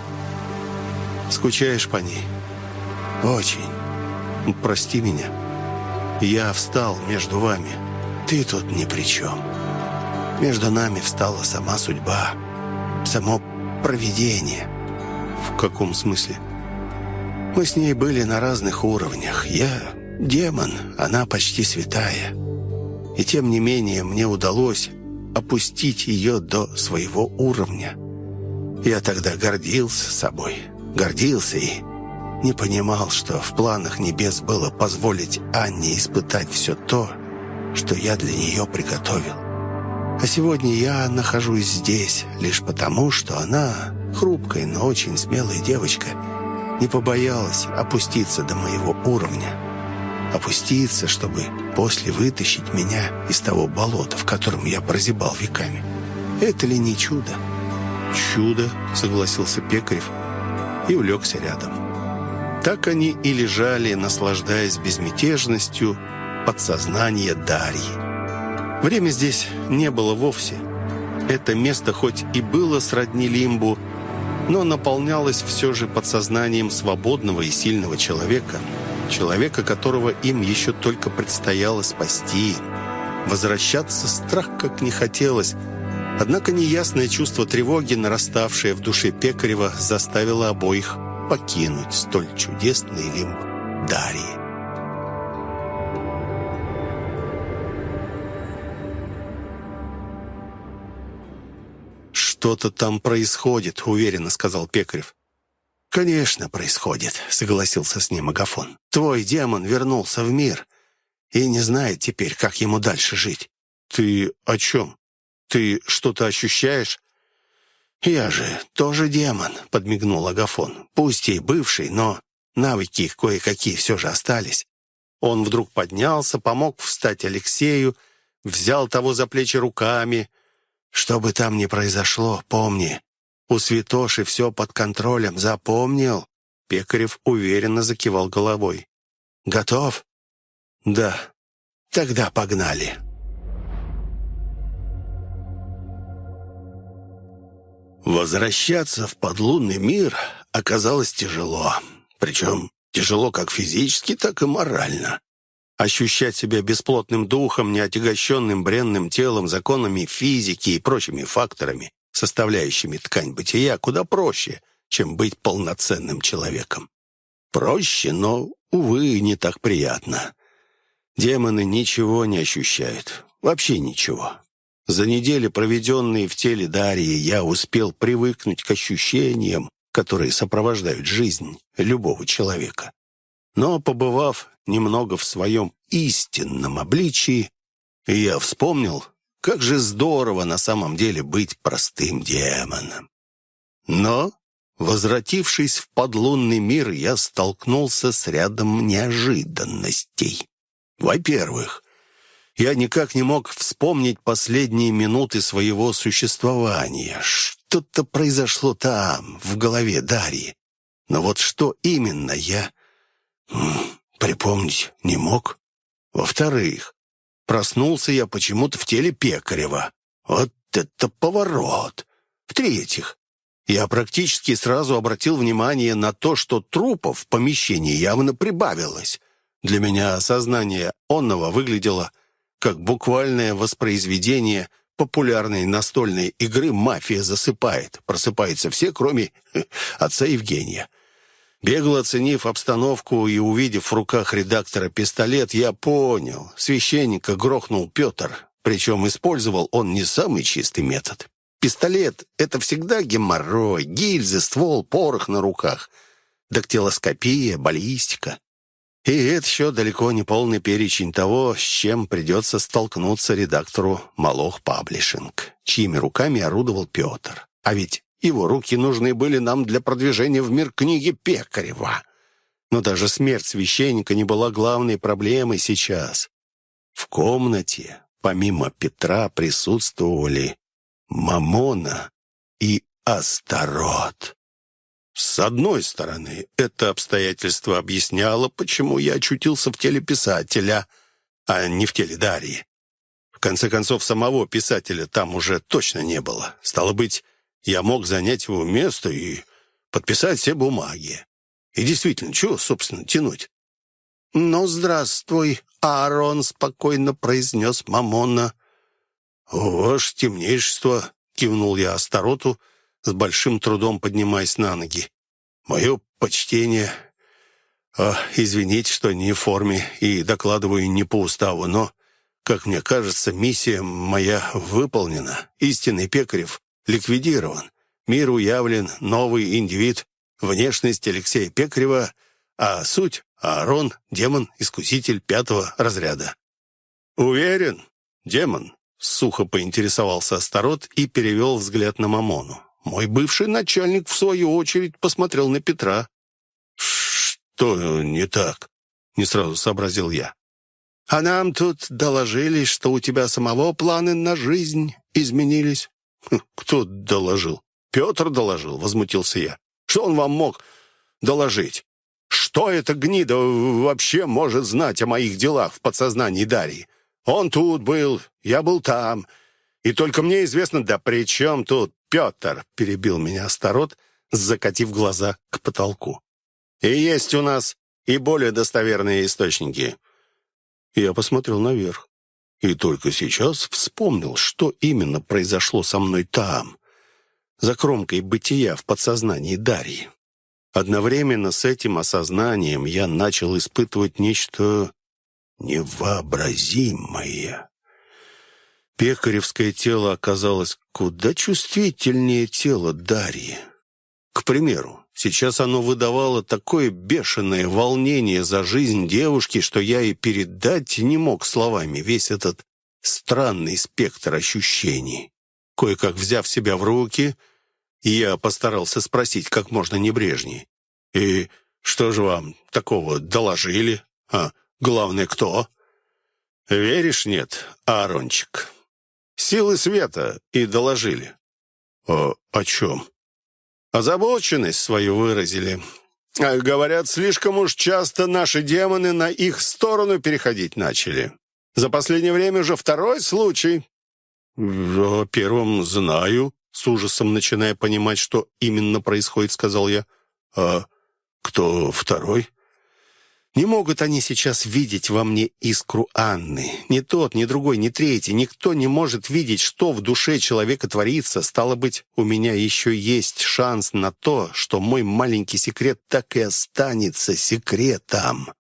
«Скучаешь по ней?» «Очень. Прости меня. Я встал между вами. Ты тут ни при чем». Между нами встала сама судьба, само провидение. В каком смысле? Мы с ней были на разных уровнях. Я демон, она почти святая. И тем не менее мне удалось опустить ее до своего уровня. Я тогда гордился собой, гордился и не понимал, что в планах небес было позволить Анне испытать все то, что я для нее приготовил. А сегодня я нахожусь здесь лишь потому, что она, хрупкая, но очень смелая девочка, не побоялась опуститься до моего уровня. Опуститься, чтобы после вытащить меня из того болота, в котором я прозябал веками. Это ли не чудо? «Чудо», — согласился Пекарев и улегся рядом. Так они и лежали, наслаждаясь безмятежностью подсознания Дарьи. Время здесь не было вовсе. Это место хоть и было сродни лимбу, но наполнялось все же подсознанием свободного и сильного человека, человека, которого им еще только предстояло спасти. Возвращаться страх как не хотелось, однако неясное чувство тревоги, нараставшее в душе Пекарева, заставило обоих покинуть столь чудесный лимб Дарьи. «Что-то там происходит», — уверенно сказал Пекарев. «Конечно, происходит», — согласился с ним Агафон. «Твой демон вернулся в мир и не знает теперь, как ему дальше жить». «Ты о чем? Ты что-то ощущаешь?» «Я же тоже демон», — подмигнул Агафон. «Пусть и бывший, но навыки кое-какие все же остались». Он вдруг поднялся, помог встать Алексею, взял того за плечи руками — что бы там ни произошло, помни, у святоши все под контролем, запомнил?» Пекарев уверенно закивал головой. «Готов?» «Да. Тогда погнали». Возвращаться в подлунный мир оказалось тяжело. Причем тяжело как физически, так и морально. Ощущать себя бесплотным духом, неотягощенным бренным телом, законами физики и прочими факторами, составляющими ткань бытия, куда проще, чем быть полноценным человеком. Проще, но, увы, не так приятно. Демоны ничего не ощущают, вообще ничего. За недели, проведенные в теле Дарьи, я успел привыкнуть к ощущениям, которые сопровождают жизнь любого человека. Но, побывав немного в своем истинном обличии, я вспомнил, как же здорово на самом деле быть простым демоном. Но, возвратившись в подлунный мир, я столкнулся с рядом неожиданностей. Во-первых, я никак не мог вспомнить последние минуты своего существования. Что-то произошло там, в голове Дарьи. Но вот что именно я припомнить не мог. Во-вторых, проснулся я почему-то в теле Пекарева. Вот это поворот! В-третьих, я практически сразу обратил внимание на то, что трупов в помещении явно прибавилось. Для меня осознание онного выглядело как буквальное воспроизведение популярной настольной игры «Мафия засыпает». Просыпаются все, кроме (laughs) отца Евгения. Бегло оценив обстановку и увидев в руках редактора пистолет, я понял, священника грохнул Петр, причем использовал он не самый чистый метод. Пистолет — это всегда геморрой, гильзы, ствол, порох на руках, дактилоскопия, баллистика. И это еще далеко не полный перечень того, с чем придется столкнуться редактору «Малох Паблишинг», чьими руками орудовал Петр. А ведь его руки нужны были нам для продвижения в мир книги Пекарева. Но даже смерть священника не была главной проблемой сейчас. В комнате, помимо Петра, присутствовали Мамона и Астарот. С одной стороны, это обстоятельство объясняло, почему я очутился в теле писателя, а не в теле Дарьи. В конце концов, самого писателя там уже точно не было. Стало быть, я мог занять его место и подписать все бумаги. И действительно, чего, собственно, тянуть? «Ну, здравствуй, Аарон», — спокойно произнес Мамона. «Ваше темнейшество», — кивнул я Астароту, с большим трудом поднимаясь на ноги. «Мое почтение. А, извините, что не в форме и докладываю не по уставу, но, как мне кажется, миссия моя выполнена. Истинный Пекарев ликвидирован. Мир уявлен новый индивид, внешность Алексея Пекарева, а суть — Аарон, демон-искуситель пятого разряда. «Уверен, демон», — сухо поинтересовался Астарот и перевел взгляд на Мамону. Мой бывший начальник, в свою очередь, посмотрел на Петра. «Что не так?» — не сразу сообразил я. «А нам тут доложили, что у тебя самого планы на жизнь изменились». (laughs) «Кто доложил?» «Петр доложил», — возмутился я. «Что он вам мог доложить? Что эта гнида вообще может знать о моих делах в подсознании Дарьи? Он тут был, я был там, и только мне известно, да при чем тут Петр?» — перебил меня Старот, закатив глаза к потолку. «И есть у нас и более достоверные источники». Я посмотрел наверх и только сейчас вспомнил, что именно произошло со мной там, за кромкой бытия в подсознании Дарьи. Одновременно с этим осознанием я начал испытывать нечто невообразимое. Пекаревское тело оказалось куда чувствительнее тела Дарьи. К примеру, сейчас оно выдавало такое бешеное волнение за жизнь девушки, что я и передать не мог словами весь этот странный спектр ощущений. Кое-как взяв себя в руки, я постарался спросить как можно небрежней. «И что же вам такого доложили? А главное, кто?» «Веришь, нет, Аарончик?» «Силы света и доложили». «О, о чем?» Озабоченность свою выразили. А, говорят, слишком уж часто наши демоны на их сторону переходить начали. За последнее время уже второй случай. «О первом знаю», — с ужасом начиная понимать, что именно происходит, сказал я. «А кто второй?» Не могут они сейчас видеть во мне искру Анны. Ни тот, ни другой, ни третий. Никто не может видеть, что в душе человека творится. Стало быть, у меня еще есть шанс на то, что мой маленький секрет так и останется секретом.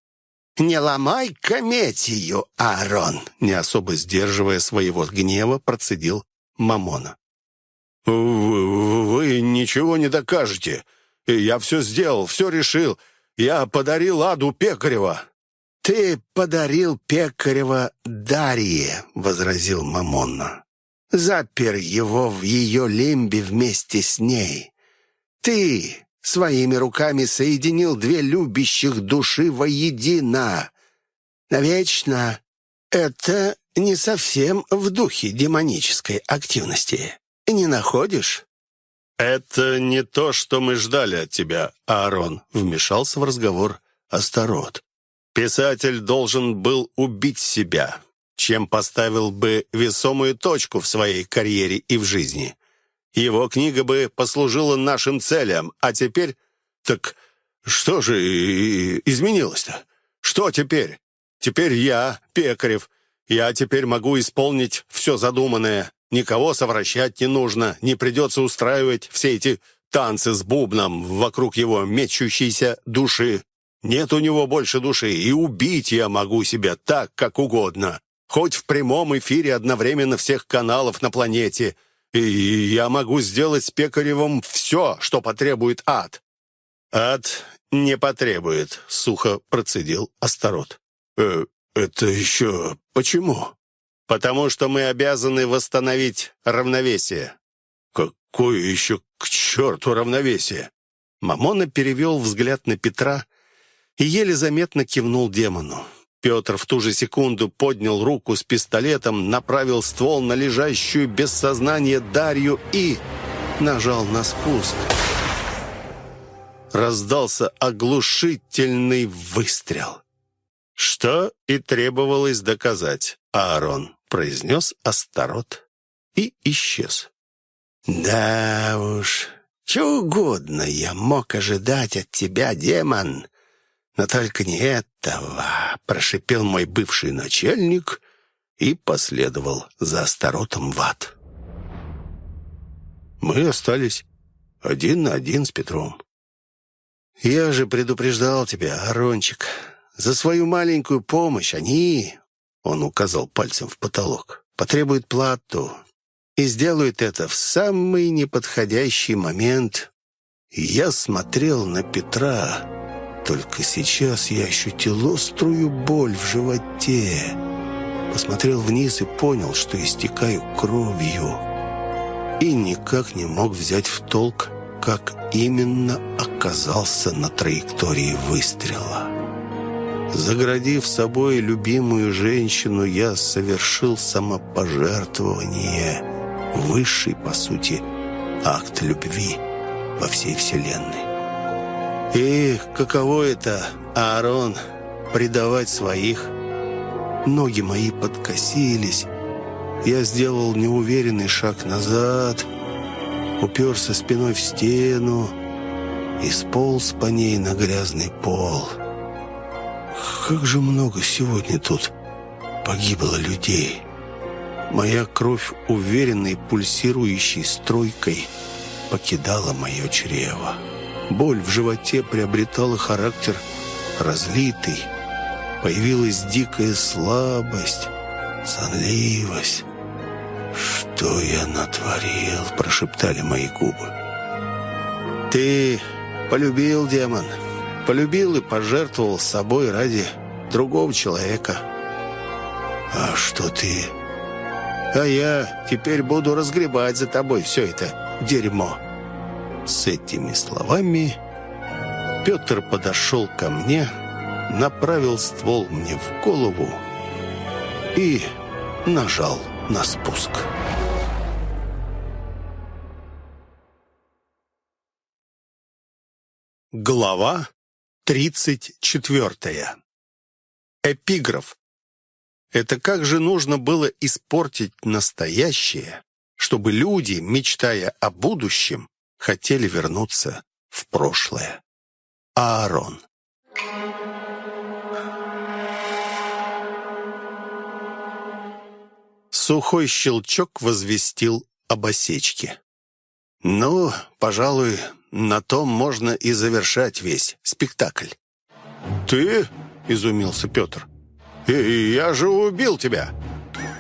«Не ломай кометию, Аарон!» Не особо сдерживая своего гнева, процедил Мамона. «Вы, «Вы ничего не докажете. Я все сделал, все решил». Я подарил Аду Пекарева». «Ты подарил Пекарева Дарье», — возразил Мамонна. «Запер его в ее лимбе вместе с ней. Ты своими руками соединил две любящих души воедино. Навечно. Это не совсем в духе демонической активности. Не находишь?» «Это не то, что мы ждали от тебя, Аарон», — вмешался в разговор Астарот. «Писатель должен был убить себя, чем поставил бы весомую точку в своей карьере и в жизни. Его книга бы послужила нашим целям, а теперь... Так что же изменилось-то? Что теперь? Теперь я, Пекарев, я теперь могу исполнить все задуманное. Никого совращать не нужно, не придется устраивать все эти танцы с бубном вокруг его мечущейся души. Нет у него больше души, и убить я могу себя так, как угодно. Хоть в прямом эфире одновременно всех каналов на планете. И я могу сделать с Пекаревым все, что потребует ад. Ад не потребует, сухо процедил Астарот. «Э, это еще почему?» Потому что мы обязаны восстановить равновесие». «Какое еще к черту равновесие?» Мамона перевел взгляд на Петра и еле заметно кивнул демону. Петр в ту же секунду поднял руку с пистолетом, направил ствол на лежащую без сознания Дарью и нажал на спуск. Раздался оглушительный выстрел. Что и требовалось доказать, Аарон произнес Астарот и исчез. «Да уж, чего угодно я мог ожидать от тебя, демон, но только не этого», — прошипел мой бывший начальник и последовал за Астаротом в ад. Мы остались один на один с Петром. «Я же предупреждал тебя, Арончик, за свою маленькую помощь они, он указал пальцем в потолок. «Потребует плату. И сделают это в самый неподходящий момент». я смотрел на Петра. Только сейчас я ощутил острую боль в животе. Посмотрел вниз и понял, что истекаю кровью. И никак не мог взять в толк, как именно оказался на траектории выстрела. Заградив собой любимую женщину, я совершил самопожертвование, высший, по сути, акт любви во всей вселенной. И каково это, Аарон, предавать своих? Ноги мои подкосились. Я сделал неуверенный шаг назад, уперся спиной в стену, и сполз по ней на грязный пол. Как же много сегодня тут погибло людей. Моя кровь уверенной пульсирующей струйкой покидала мое чрево. Боль в животе приобретала характер разлитый. Появилась дикая слабость, сонливость. «Что я натворил?» – прошептали мои губы. «Ты полюбил, демон, полюбил и пожертвовал собой ради другого человека. А что ты?» «А я теперь буду разгребать за тобой все это дерьмо». С этими словами Петр подошел ко мне, направил ствол мне в голову и нажал на спуск. Глава 34. Эпиграф. Это как же нужно было испортить настоящее, чтобы люди, мечтая о будущем, хотели вернуться в прошлое. Аарон. Сухой щелчок возвестил об осечке. «Ну, пожалуй, на том можно и завершать весь спектакль». «Ты?» — изумился Петр. «И я же убил тебя!»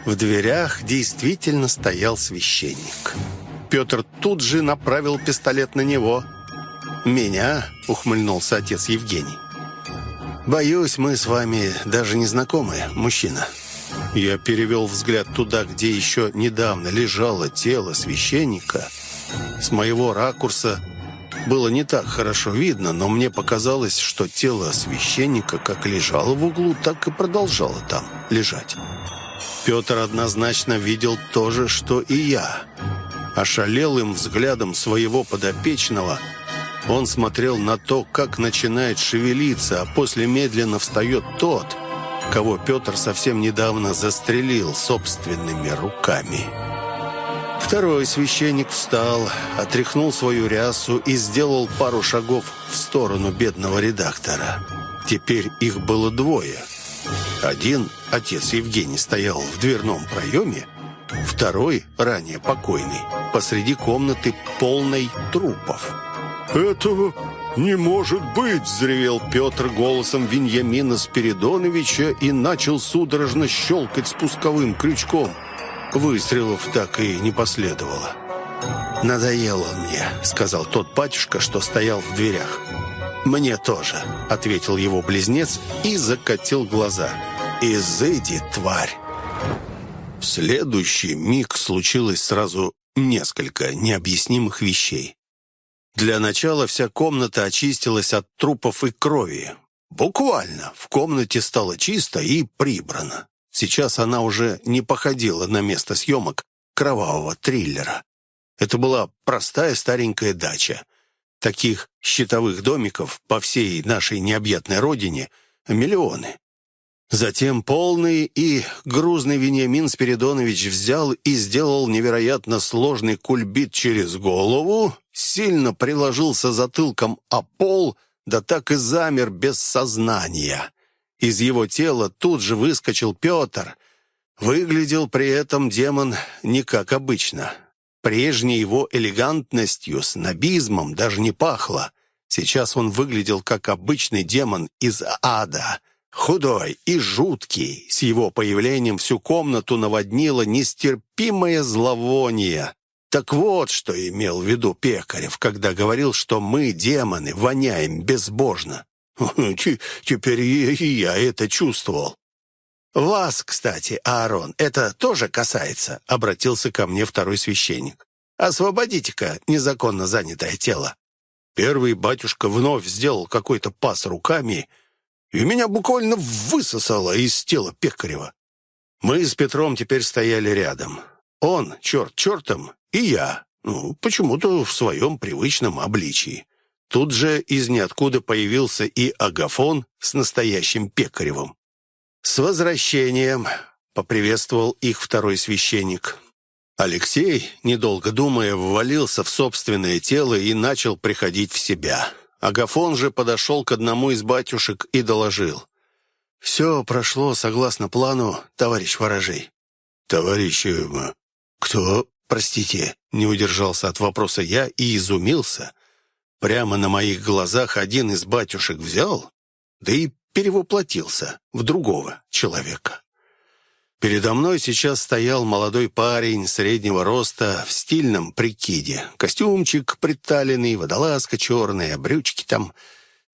В дверях действительно стоял священник. Петр тут же направил пистолет на него. «Меня?» — ухмыльнулся отец Евгений. «Боюсь, мы с вами даже не знакомы, мужчина». Я перевел взгляд туда, где еще недавно лежало тело священника. С моего ракурса было не так хорошо видно, но мне показалось, что тело священника как лежало в углу, так и продолжало там лежать. Петр однозначно видел то же, что и я. Ошалелым взглядом своего подопечного он смотрел на то, как начинает шевелиться, а после медленно встает тот, кого Петр совсем недавно застрелил собственными руками. Второй священник встал, отряхнул свою рясу и сделал пару шагов в сторону бедного редактора. Теперь их было двое. Один, отец Евгений, стоял в дверном проеме, второй, ранее покойный, посреди комнаты полной трупов. «Этого не может быть!» – взревел Петр голосом Веньямина Спиридоновича и начал судорожно щелкать спусковым крючком. Выстрелов так и не последовало. «Надоел он мне», — сказал тот батюшка, что стоял в дверях. «Мне тоже», — ответил его близнец и закатил глаза. «Изыди, тварь!» В следующий миг случилось сразу несколько необъяснимых вещей. Для начала вся комната очистилась от трупов и крови. Буквально в комнате стало чисто и прибрано. Сейчас она уже не походила на место съемок кровавого триллера. Это была простая старенькая дача. Таких щитовых домиков по всей нашей необъятной родине миллионы. Затем полный и грузный Вениамин Спиридонович взял и сделал невероятно сложный кульбит через голову, сильно приложился затылком о пол, да так и замер без сознания. Из его тела тут же выскочил Петр. Выглядел при этом демон не как обычно. Прежней его элегантностью, снобизмом даже не пахло. Сейчас он выглядел как обычный демон из ада. Худой и жуткий. С его появлением всю комнату наводнило нестерпимое зловоние. Так вот, что имел в виду Пекарев, когда говорил, что мы, демоны, воняем безбожно. (laughs) Теперь и я это чувствовал. «Вас, кстати, Аарон, это тоже касается», — обратился ко мне второй священник. «Освободите-ка незаконно занятое тело». Первый батюшка вновь сделал какой-то пас руками, и меня буквально высосало из тела Пекарева. Мы с Петром теперь стояли рядом. Он, черт чертом, и я, ну, почему-то в своем привычном обличии. Тут же из ниоткуда появился и Агафон с настоящим Пекаревым. «С возвращением!» — поприветствовал их второй священник. Алексей, недолго думая, ввалился в собственное тело и начал приходить в себя. Агафон же подошел к одному из батюшек и доложил. «Все прошло согласно плану, товарищ ворожей». «Товарищ... Кто? Простите?» Не удержался от вопроса я и изумился. Прямо на моих глазах один из батюшек взял, да и перевоплотился в другого человека. Передо мной сейчас стоял молодой парень среднего роста в стильном прикиде. Костюмчик приталенный, водолазка черная, брючки там,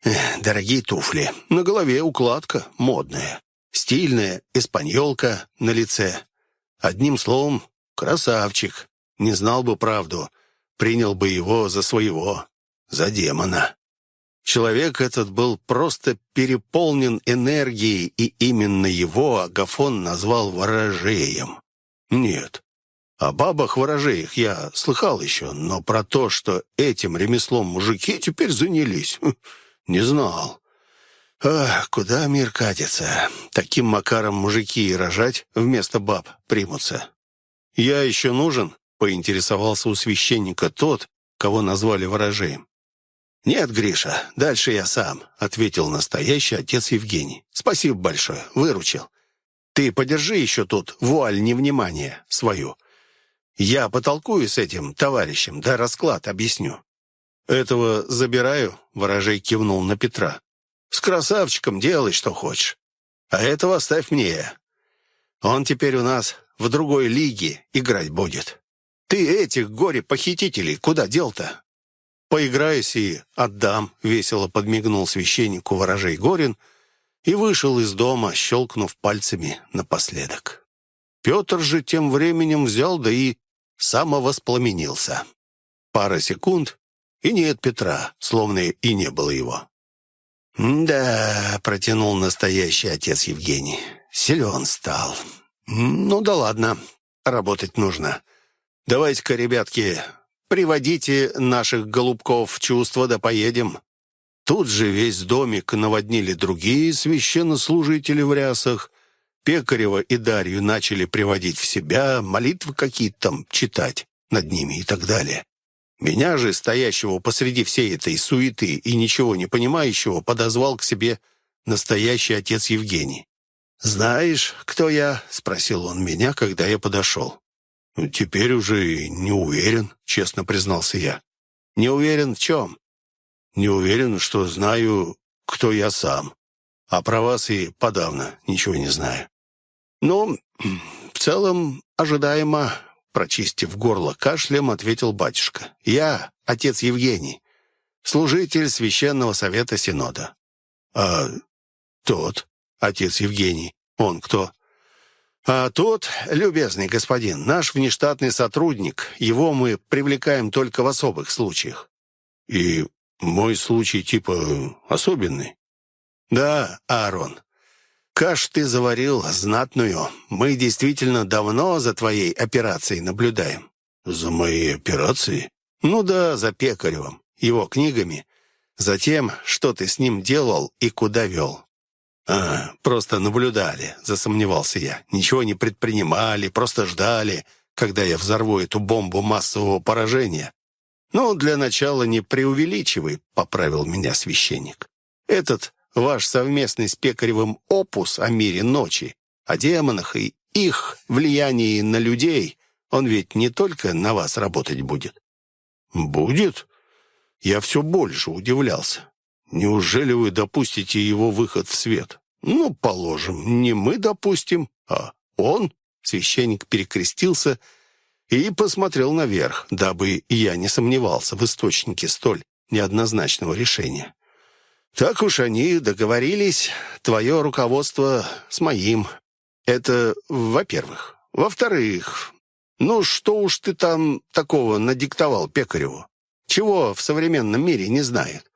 эх, дорогие туфли. На голове укладка модная, стильная эспаньолка на лице. Одним словом, красавчик. Не знал бы правду, принял бы его за своего, за демона. Человек этот был просто переполнен энергией, и именно его Агафон назвал ворожеем. Нет, о бабах-ворожеях я слыхал еще, но про то, что этим ремеслом мужики теперь занялись, хм, не знал. Ах, куда мир катится? Таким макаром мужики и рожать вместо баб примутся. «Я еще нужен?» — поинтересовался у священника тот, кого назвали ворожеем. «Нет, Гриша, дальше я сам», — ответил настоящий отец Евгений. «Спасибо большое, выручил. Ты подержи еще тут вуаль невнимания свою. Я потолкую с этим товарищем, да расклад объясню». «Этого забираю», — ворожей кивнул на Петра. «С красавчиком делай, что хочешь. А этого оставь мне. Он теперь у нас в другой лиге играть будет. Ты этих горе-похитителей куда дел-то?» «Поиграюсь и отдам», — весело подмигнул священнику ворожей Горин и вышел из дома, щелкнув пальцами напоследок. Петр же тем временем взял, да и самовоспламенился. Пара секунд, и нет Петра, словно и не было его. «Да», — протянул настоящий отец Евгений, — «силен стал. Ну да ладно, работать нужно. Давайте-ка, ребятки, Приводите наших голубков в чувство, да поедем». Тут же весь домик наводнили другие священнослужители в рясах. Пекарева и Дарью начали приводить в себя, молитвы какие-то там читать над ними и так далее. Меня же, стоящего посреди всей этой суеты и ничего не понимающего, подозвал к себе настоящий отец Евгений. «Знаешь, кто я?» — спросил он меня, когда я подошел. «Теперь уже не уверен», — честно признался я. «Не уверен в чем?» «Не уверен, что знаю, кто я сам. А про вас и подавно ничего не знаю». «Ну, в целом, ожидаемо», — прочистив горло кашлем, ответил батюшка. «Я, отец Евгений, служитель Священного Совета Синода». «А тот, отец Евгений, он кто?» А тот, любезный господин, наш внештатный сотрудник, его мы привлекаем только в особых случаях. И мой случай типа особенный? Да, Аарон. Каш ты заварил знатную. Мы действительно давно за твоей операцией наблюдаем. За моей операцией? Ну да, за Пекаревым, его книгами, за тем, что ты с ним делал и куда вел. «А, просто наблюдали», — засомневался я. «Ничего не предпринимали, просто ждали, когда я взорву эту бомбу массового поражения». «Ну, для начала не преувеличивай», — поправил меня священник. «Этот ваш совместный с Пекаревым опус о мире ночи, о демонах и их влиянии на людей, он ведь не только на вас работать будет». «Будет?» Я все больше удивлялся. Неужели вы допустите его выход в свет? Ну, положим, не мы допустим, а он. Священник перекрестился и посмотрел наверх, дабы я не сомневался в источнике столь неоднозначного решения. Так уж они договорились, твое руководство с моим. Это во-первых. Во-вторых, ну что уж ты там такого надиктовал Пекареву? Чего в современном мире не знает?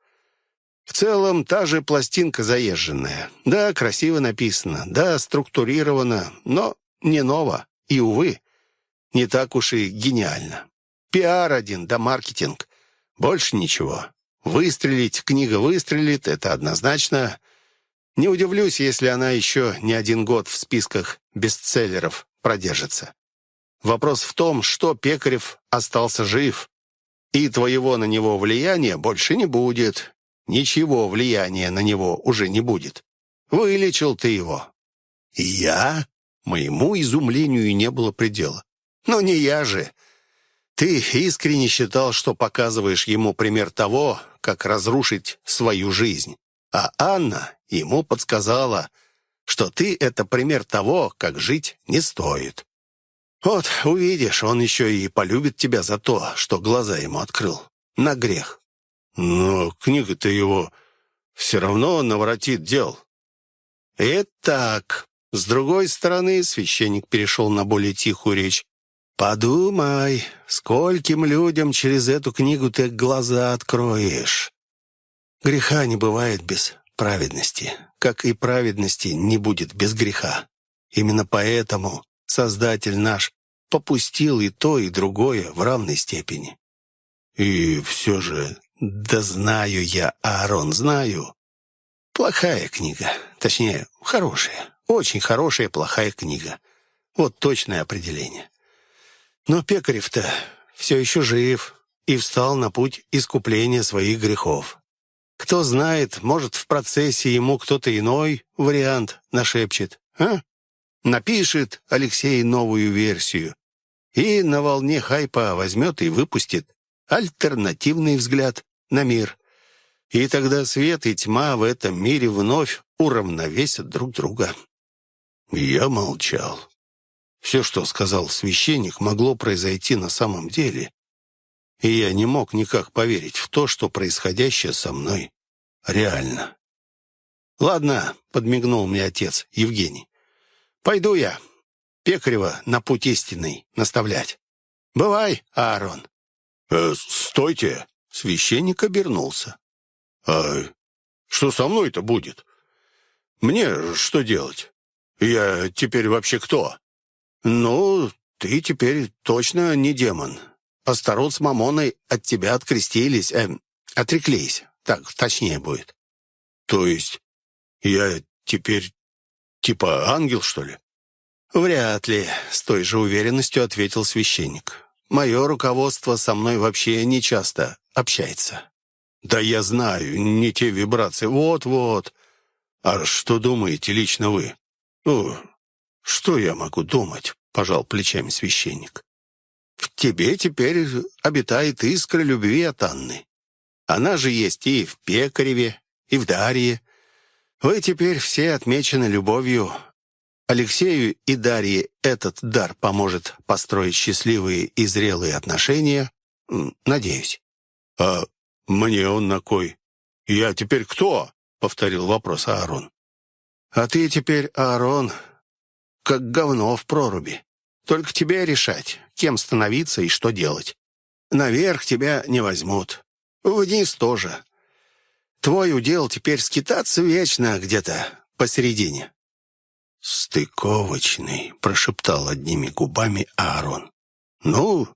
В целом, та же пластинка заезженная. Да, красиво написано, да, структурировано, но не ново. И, увы, не так уж и гениально. Пиар один, да маркетинг. Больше ничего. Выстрелить, книга выстрелит, это однозначно. Не удивлюсь, если она еще не один год в списках бестселлеров продержится. Вопрос в том, что Пекарев остался жив, и твоего на него влияния больше не будет, ничего влияния на него уже не будет. Вылечил ты его». «Я?» Моему изумлению не было предела. «Но не я же. Ты искренне считал, что показываешь ему пример того, как разрушить свою жизнь. А Анна ему подсказала, что ты — это пример того, как жить не стоит. Вот, увидишь, он еще и полюбит тебя за то, что глаза ему открыл. На грех. Но книга-то его все равно наворотит дел. Это так. С другой стороны, священник перешел на более тихую речь. «Подумай, скольким людям через эту книгу ты глаза откроешь. Греха не бывает без праведности, как и праведности не будет без греха. Именно поэтому Создатель наш попустил и то, и другое в равной степени. И все же, да знаю я, Аарон, знаю. Плохая книга, точнее, хорошая, очень хорошая плохая книга. Вот точное определение. Но Пекарев-то все еще жив и встал на путь искупления своих грехов. Кто знает, может, в процессе ему кто-то иной вариант нашепчет, а? Напишет Алексей новую версию и на волне хайпа возьмет и выпустит альтернативный взгляд на мир. И тогда свет и тьма в этом мире вновь уравновесят друг друга. Я молчал. Все, что сказал священник, могло произойти на самом деле, и я не мог никак поверить в то, что происходящее со мной реально. «Ладно», — подмигнул мне отец Евгений, — «пойду я, Пекарева на путь истинный наставлять. Бывай, Аарон». «Э, «Стойте!» — священник обернулся. «А что со мной-то будет? Мне что делать? Я теперь вообще кто?» «Ну, ты теперь точно не демон. Астарот с Мамоной от тебя открестились, э, отреклись. Так точнее будет». «То есть я теперь типа ангел, что ли?» «Вряд ли», — с той же уверенностью ответил священник. «Мое руководство со мной вообще не часто общается». «Да я знаю, не те вибрации. Вот-вот. А что думаете лично вы?» «Ну, что я могу думать?» — пожал плечами священник. «В тебе теперь обитает искра любви от Анны. Она же есть и в Пекареве, и в Дарье. Вы теперь все отмечены любовью. Алексею и Дарье этот дар поможет построить счастливые и зрелые отношения. Надеюсь». «А мне он на кой? Я теперь кто?» — повторил вопрос Аарон. «А ты теперь, Аарон, как говно в проруби. Только тебе решать, кем становиться и что делать. Наверх тебя не возьмут. Вниз тоже. Твой удел теперь скитаться вечно где-то посередине». «Стыковочный», — прошептал одними губами Аарон. «Ну,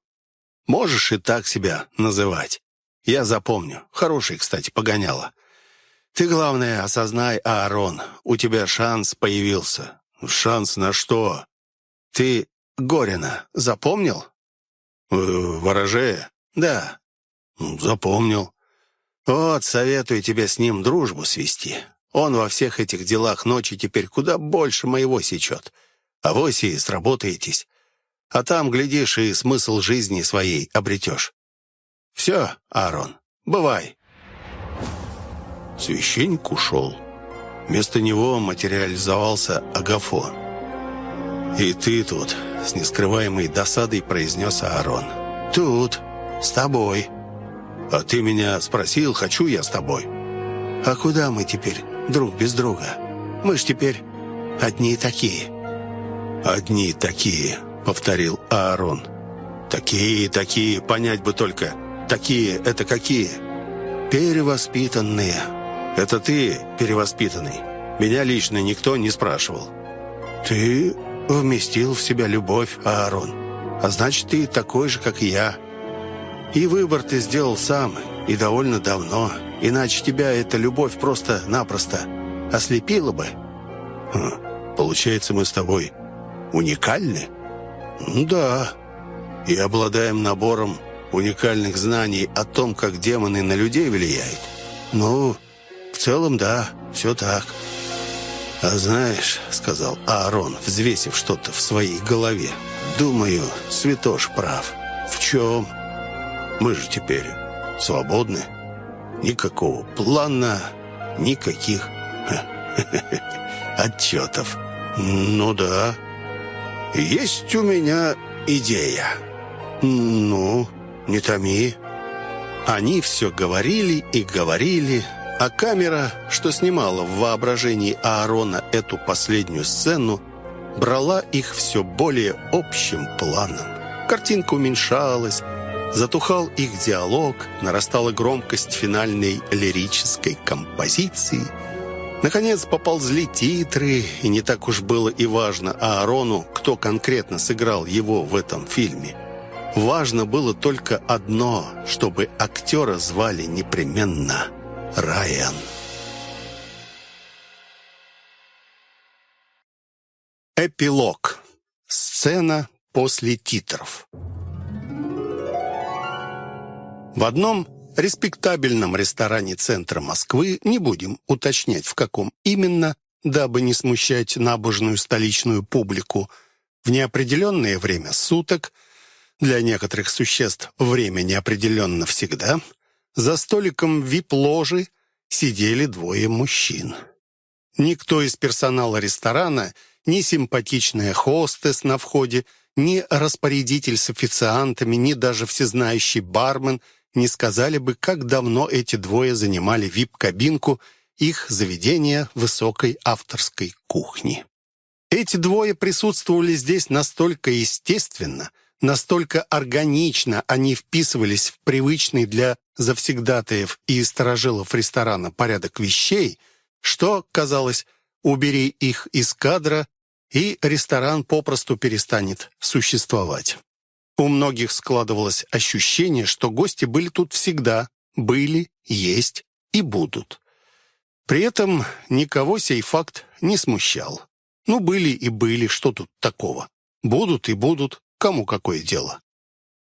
можешь и так себя называть. Я запомню. Хороший, кстати, погоняло. Ты, главное, осознай, Аарон, у тебя шанс появился. «Шанс на что?» «Ты Горина запомнил?» э, «Ворожея?» «Да». «Запомнил». «Вот, советую тебе с ним дружбу свести. Он во всех этих делах ночи теперь куда больше моего сечет. А вось и сработаетесь. А там, глядишь, и смысл жизни своей обретешь. Все, Аарон, бывай». Священник ушел. Вместо него материализовался Агафон. «И ты тут», — с нескрываемой досадой произнес Аарон. «Тут, с тобой». «А ты меня спросил, хочу я с тобой?» «А куда мы теперь, друг без друга? Мы ж теперь одни такие». «Одни такие», — повторил Аарон. «Такие, такие, понять бы только. Такие — это какие?» «Перевоспитанные», это ты перевоспитанный. Меня лично никто не спрашивал. Ты вместил в себя любовь, Аарон. А значит, ты такой же, как и я. И выбор ты сделал сам, и довольно давно. Иначе тебя эта любовь просто-напросто ослепила бы. Хм, получается, мы с тобой уникальны? Да. И обладаем набором уникальных знаний о том, как демоны на людей влияют. «Ну, в целом, да, все так». «А знаешь, — сказал Аарон, взвесив что-то в своей голове, — думаю, Святош прав. В чем? Мы же теперь свободны. Никакого плана, никаких (laughs) отчетов. Ну да, есть у меня идея. Ну, не томи. Они все говорили и говорили, а камера, что снимала в воображении Аарона эту последнюю сцену, брала их все более общим планом. Картинка уменьшалась, затухал их диалог, нарастала громкость финальной лирической композиции. Наконец поползли титры, и не так уж было и важно Аарону, кто конкретно сыграл его в этом фильме. Важно было только одно, чтобы актера звали непременно Райан. Эпилог. Сцена после титров. В одном респектабельном ресторане центра Москвы, не будем уточнять в каком именно, дабы не смущать набожную столичную публику, в неопределенное время суток, для некоторых существ время неопределенно всегда – за столиком вип-ложи сидели двое мужчин. Никто из персонала ресторана, ни симпатичная хостес на входе, ни распорядитель с официантами, ни даже всезнающий бармен не сказали бы, как давно эти двое занимали вип-кабинку их заведения высокой авторской кухни. Эти двое присутствовали здесь настолько естественно – Настолько органично они вписывались в привычный для завсегдатаев и сторожилов ресторана порядок вещей, что, казалось, убери их из кадра, и ресторан попросту перестанет существовать. У многих складывалось ощущение, что гости были тут всегда, были, есть и будут. При этом никого сей факт не смущал. Ну, были и были, что тут такого? Будут и будут. Кому какое дело?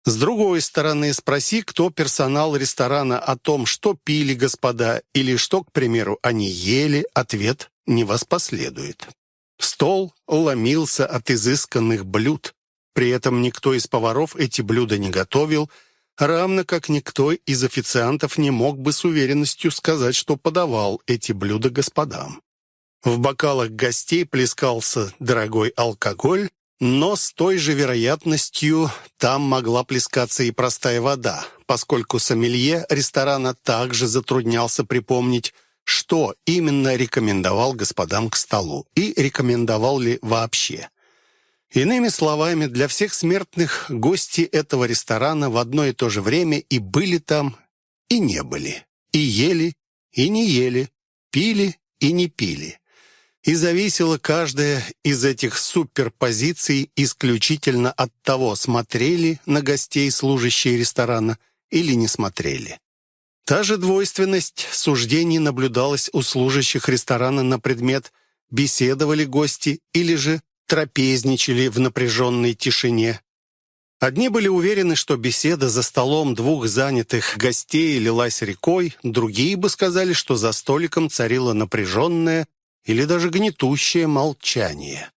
С другой стороны, спроси, кто персонал ресторана о том, что пили господа, или что, к примеру, они ели, ответ не воспоследует. Стол ломился от изысканных блюд. При этом никто из поваров эти блюда не готовил, равно как никто из официантов не мог бы с уверенностью сказать, что подавал эти блюда господам. В бокалах гостей плескался дорогой алкоголь, но с той же вероятностью там могла плескаться и простая вода, поскольку сомелье ресторана также затруднялся припомнить, что именно рекомендовал господам к столу и рекомендовал ли вообще. Иными словами, для всех смертных гости этого ресторана в одно и то же время и были там, и не были, и ели, и не ели, пили и не пили и зависела каждая из этих суперпозиций исключительно от того, смотрели на гостей служащие ресторана или не смотрели. Та же двойственность суждений наблюдалась у служащих ресторана на предмет беседовали гости или же трапезничали в напряженной тишине. Одни были уверены, что беседа за столом двух занятых гостей лилась рекой, другие бы сказали, что за столиком царила напряженная, или даже гнетущее молчание.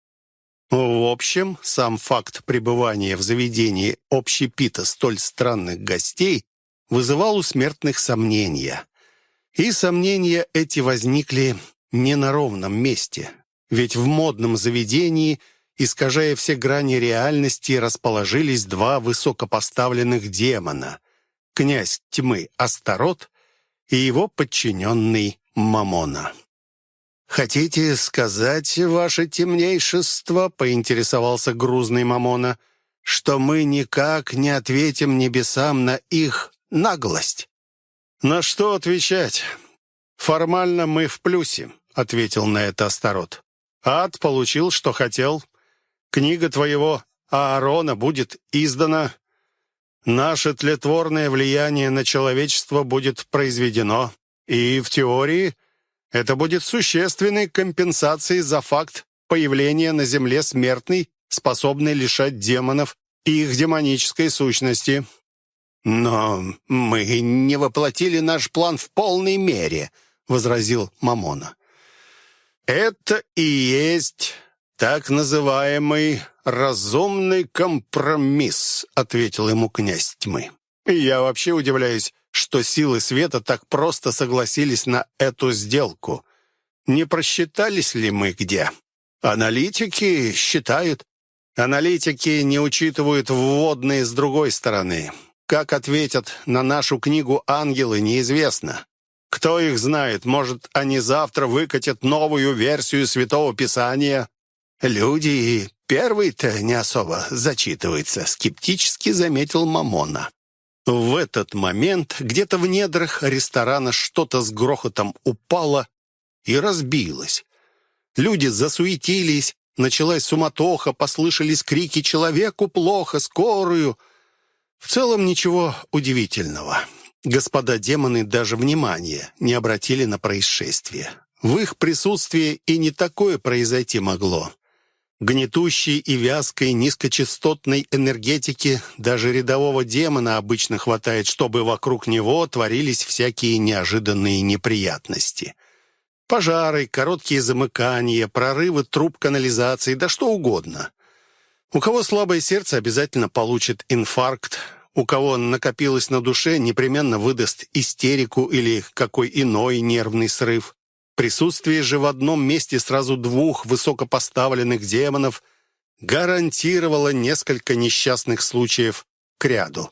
В общем, сам факт пребывания в заведении общепита столь странных гостей вызывал у смертных сомнения. И сомнения эти возникли не на ровном месте, ведь в модном заведении, искажая все грани реальности, расположились два высокопоставленных демона — князь тьмы Астарот и его подчиненный Мамона. «Хотите сказать, ваше темнейшество?» — поинтересовался грузный Мамона, «что мы никак не ответим небесам на их наглость». «На что отвечать? Формально мы в плюсе», — ответил на это Астарот. «Ад получил, что хотел. Книга твоего Аарона будет издана. Наше тлетворное влияние на человечество будет произведено. И в теории это будет существенной компенсацией за факт появления на Земле смертной, способной лишать демонов и их демонической сущности. «Но мы не воплотили наш план в полной мере», — возразил Мамона. «Это и есть так называемый разумный компромисс», — ответил ему князь тьмы. «Я вообще удивляюсь, что силы света так просто согласились на эту сделку. Не просчитались ли мы где? Аналитики считают. Аналитики не учитывают вводные с другой стороны. Как ответят на нашу книгу ангелы, неизвестно. Кто их знает, может, они завтра выкатят новую версию Святого Писания? Люди первый-то не особо зачитывается, скептически заметил Мамона. В этот момент где-то в недрах ресторана что-то с грохотом упало и разбилось. Люди засуетились, началась суматоха, послышались крики «Человеку плохо! Скорую!» В целом ничего удивительного. Господа демоны даже внимания не обратили на происшествие. В их присутствии и не такое произойти могло. Гнетущей и вязкой низкочастотной энергетики даже рядового демона обычно хватает, чтобы вокруг него творились всякие неожиданные неприятности. Пожары, короткие замыкания, прорывы труб канализации, да что угодно. У кого слабое сердце, обязательно получит инфаркт. У кого накопилось на душе, непременно выдаст истерику или какой иной нервный срыв. Присутствие же в одном месте сразу двух высокопоставленных демонов гарантировало несколько несчастных случаев к ряду.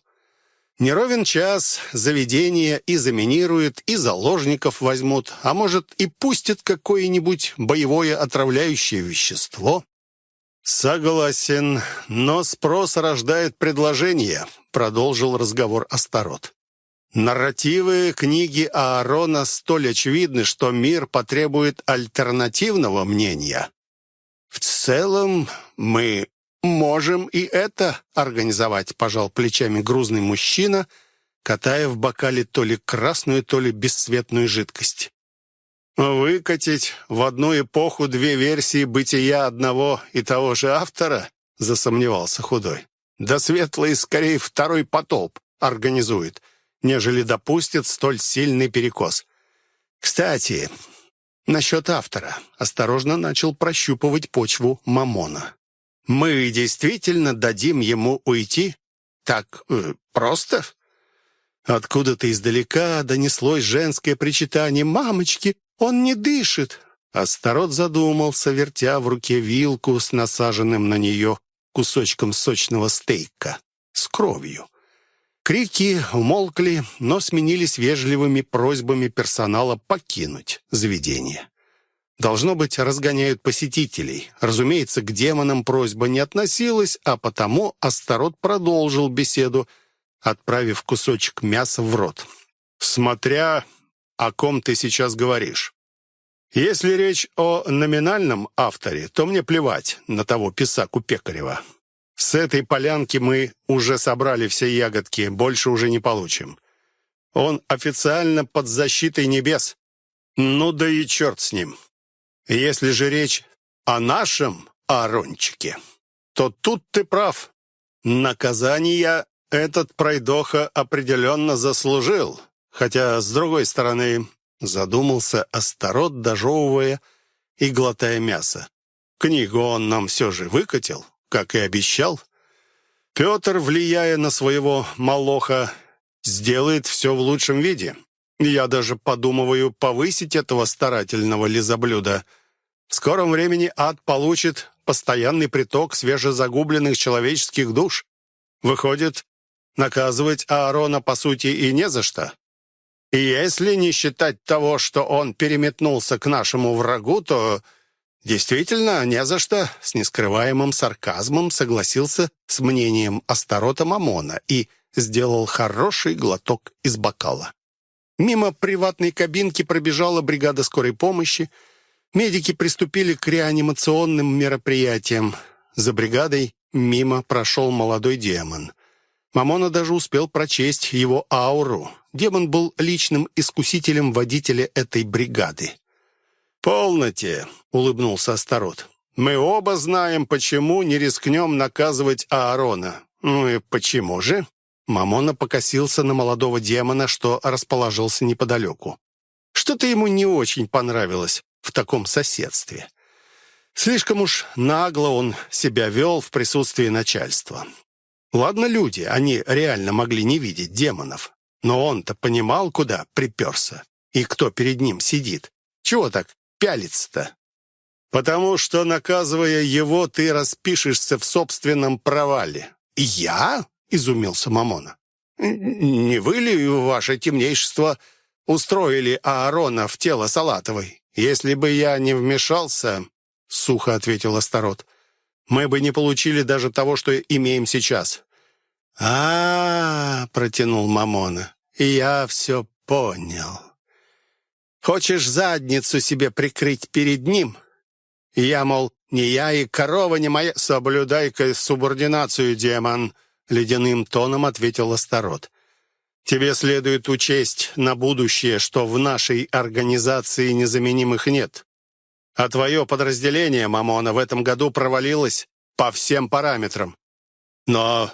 Неровен час, заведение и заминируют, и заложников возьмут, а может и пустят какое-нибудь боевое отравляющее вещество. «Согласен, но спрос рождает предложение», — продолжил разговор Астарот. «Нарративы книги Аарона столь очевидны, что мир потребует альтернативного мнения. В целом мы можем и это организовать», — пожал плечами грузный мужчина, катая в бокале то ли красную, то ли бесцветную жидкость. «Выкатить в одну эпоху две версии бытия одного и того же автора?» — засомневался худой. «Да светлый скорее второй потоп организует, нежели допустит столь сильный перекос. Кстати, насчет автора. Осторожно начал прощупывать почву Мамона. Мы действительно дадим ему уйти? Так э, просто?» Откуда-то издалека донеслось женское причитание «Мамочки, он не дышит!» Астарот задумался, вертя в руке вилку с насаженным на нее кусочком сочного стейка с кровью. Крики умолкли, но сменились вежливыми просьбами персонала покинуть заведение. Должно быть, разгоняют посетителей. Разумеется, к демонам просьба не относилась, а потому Астарот продолжил беседу, отправив кусочек мяса в рот. «Смотря о ком ты сейчас говоришь. Если речь о номинальном авторе, то мне плевать на того писаку Пекарева. С этой полянки мы уже собрали все ягодки, больше уже не получим. Он официально под защитой небес. Ну да и черт с ним. Если же речь о нашем Арончике, то тут ты прав. Наказание этот пройдоха определенно заслужил. Хотя, с другой стороны, задумался Астарот, дожевывая и глотая мясо. Книгу он нам все же выкатил, как и обещал. Петр, влияя на своего молоха, сделает все в лучшем виде. Я даже подумываю повысить этого старательного лизоблюда. В скором времени ад получит постоянный приток свежезагубленных человеческих душ. Выходит, наказывать Аарона по сути и не за что. Если не считать того, что он переметнулся к нашему врагу, то действительно не за что. С нескрываемым сарказмом согласился с мнением Астарота Мамона и сделал хороший глоток из бокала. Мимо приватной кабинки пробежала бригада скорой помощи. Медики приступили к реанимационным мероприятиям. За бригадой мимо прошел молодой демон. Мамона даже успел прочесть его ауру. Демон был личным искусителем водителя этой бригады. «Полноте!» — улыбнулся Астарот. «Мы оба знаем, почему не рискнем наказывать Аарона». «Ну и почему же?» Мамона покосился на молодого демона, что расположился неподалеку. Что-то ему не очень понравилось в таком соседстве. Слишком уж нагло он себя вел в присутствии начальства. Ладно люди, они реально могли не видеть демонов. Но он-то понимал, куда приперся и кто перед ним сидит. Чего так пялится-то? «Потому что, наказывая его, ты распишешься в собственном провале». «Я?» — изумился Мамона. «Не вы ли, ваше темнейшество, устроили Аарона в тело Салатовой? Если бы я не вмешался, — сухо ответил Астарот, — мы бы не получили даже того, что имеем сейчас». -а, протянул Мамона, — «я все понял. Хочешь задницу себе прикрыть перед ним?» Я, мол, не я и корова не моя. Соблюдай-ка субординацию, демон, ледяным тоном ответил Астарот. Тебе следует учесть на будущее, что в нашей организации незаменимых нет. А твое подразделение, Мамона, в этом году провалилось по всем параметрам. Но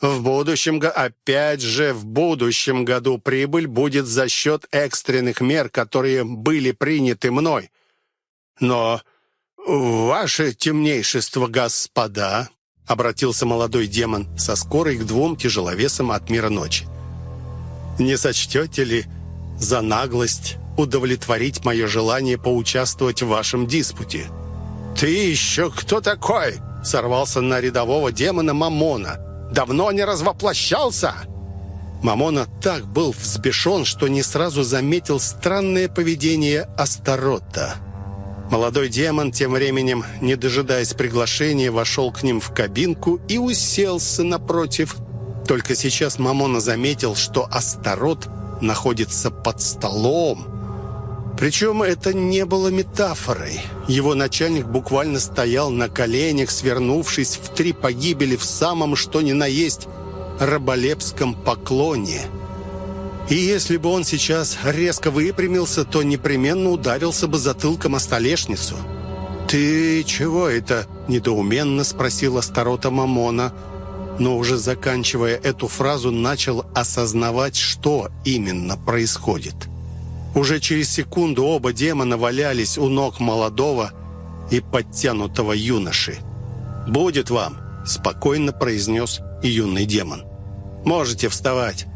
в будущем, опять же, в будущем году прибыль будет за счет экстренных мер, которые были приняты мной. Но «Ваше темнейшество, господа!» — обратился молодой демон со скорой к двум тяжеловесам от мира ночи. «Не сочтете ли за наглость удовлетворить мое желание поучаствовать в вашем диспуте?» «Ты еще кто такой?» — сорвался на рядового демона Мамона. «Давно не развоплощался?» Мамона так был взбешен, что не сразу заметил странное поведение Астарота. Молодой демон тем временем, не дожидаясь приглашения, вошел к ним в кабинку и уселся напротив. Только сейчас Мамона заметил, что Астарот находится под столом. Причем это не было метафорой. Его начальник буквально стоял на коленях, свернувшись в три погибели в самом что ни на есть раболепском поклоне – и если бы он сейчас резко выпрямился, то непременно ударился бы затылком о столешницу. «Ты чего это?» – недоуменно спросила старота Мамона, но уже заканчивая эту фразу, начал осознавать, что именно происходит. Уже через секунду оба демона валялись у ног молодого и подтянутого юноши. «Будет вам», – спокойно произнес юный демон. «Можете вставать».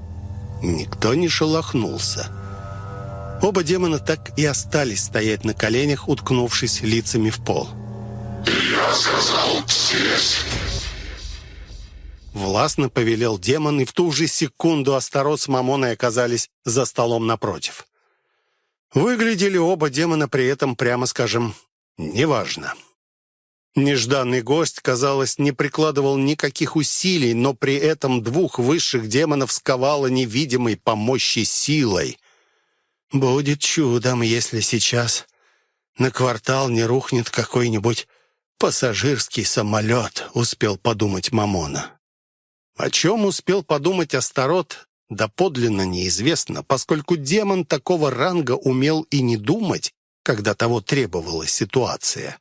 Никто не шелохнулся. Оба демона так и остались стоять на коленях, уткнувшись лицами в пол. «Я сказал здесь!» Властно повелел демон, и в ту же секунду Астарот с Мамоной оказались за столом напротив. Выглядели оба демона при этом, прямо скажем, неважно. Нежданный гость, казалось, не прикладывал никаких усилий, но при этом двух высших демонов сковало невидимой помощи силой. «Будет чудом, если сейчас на квартал не рухнет какой-нибудь пассажирский самолет», — успел подумать Мамона. О чем успел подумать Астарот, доподлинно неизвестно, поскольку демон такого ранга умел и не думать, когда того требовала ситуация.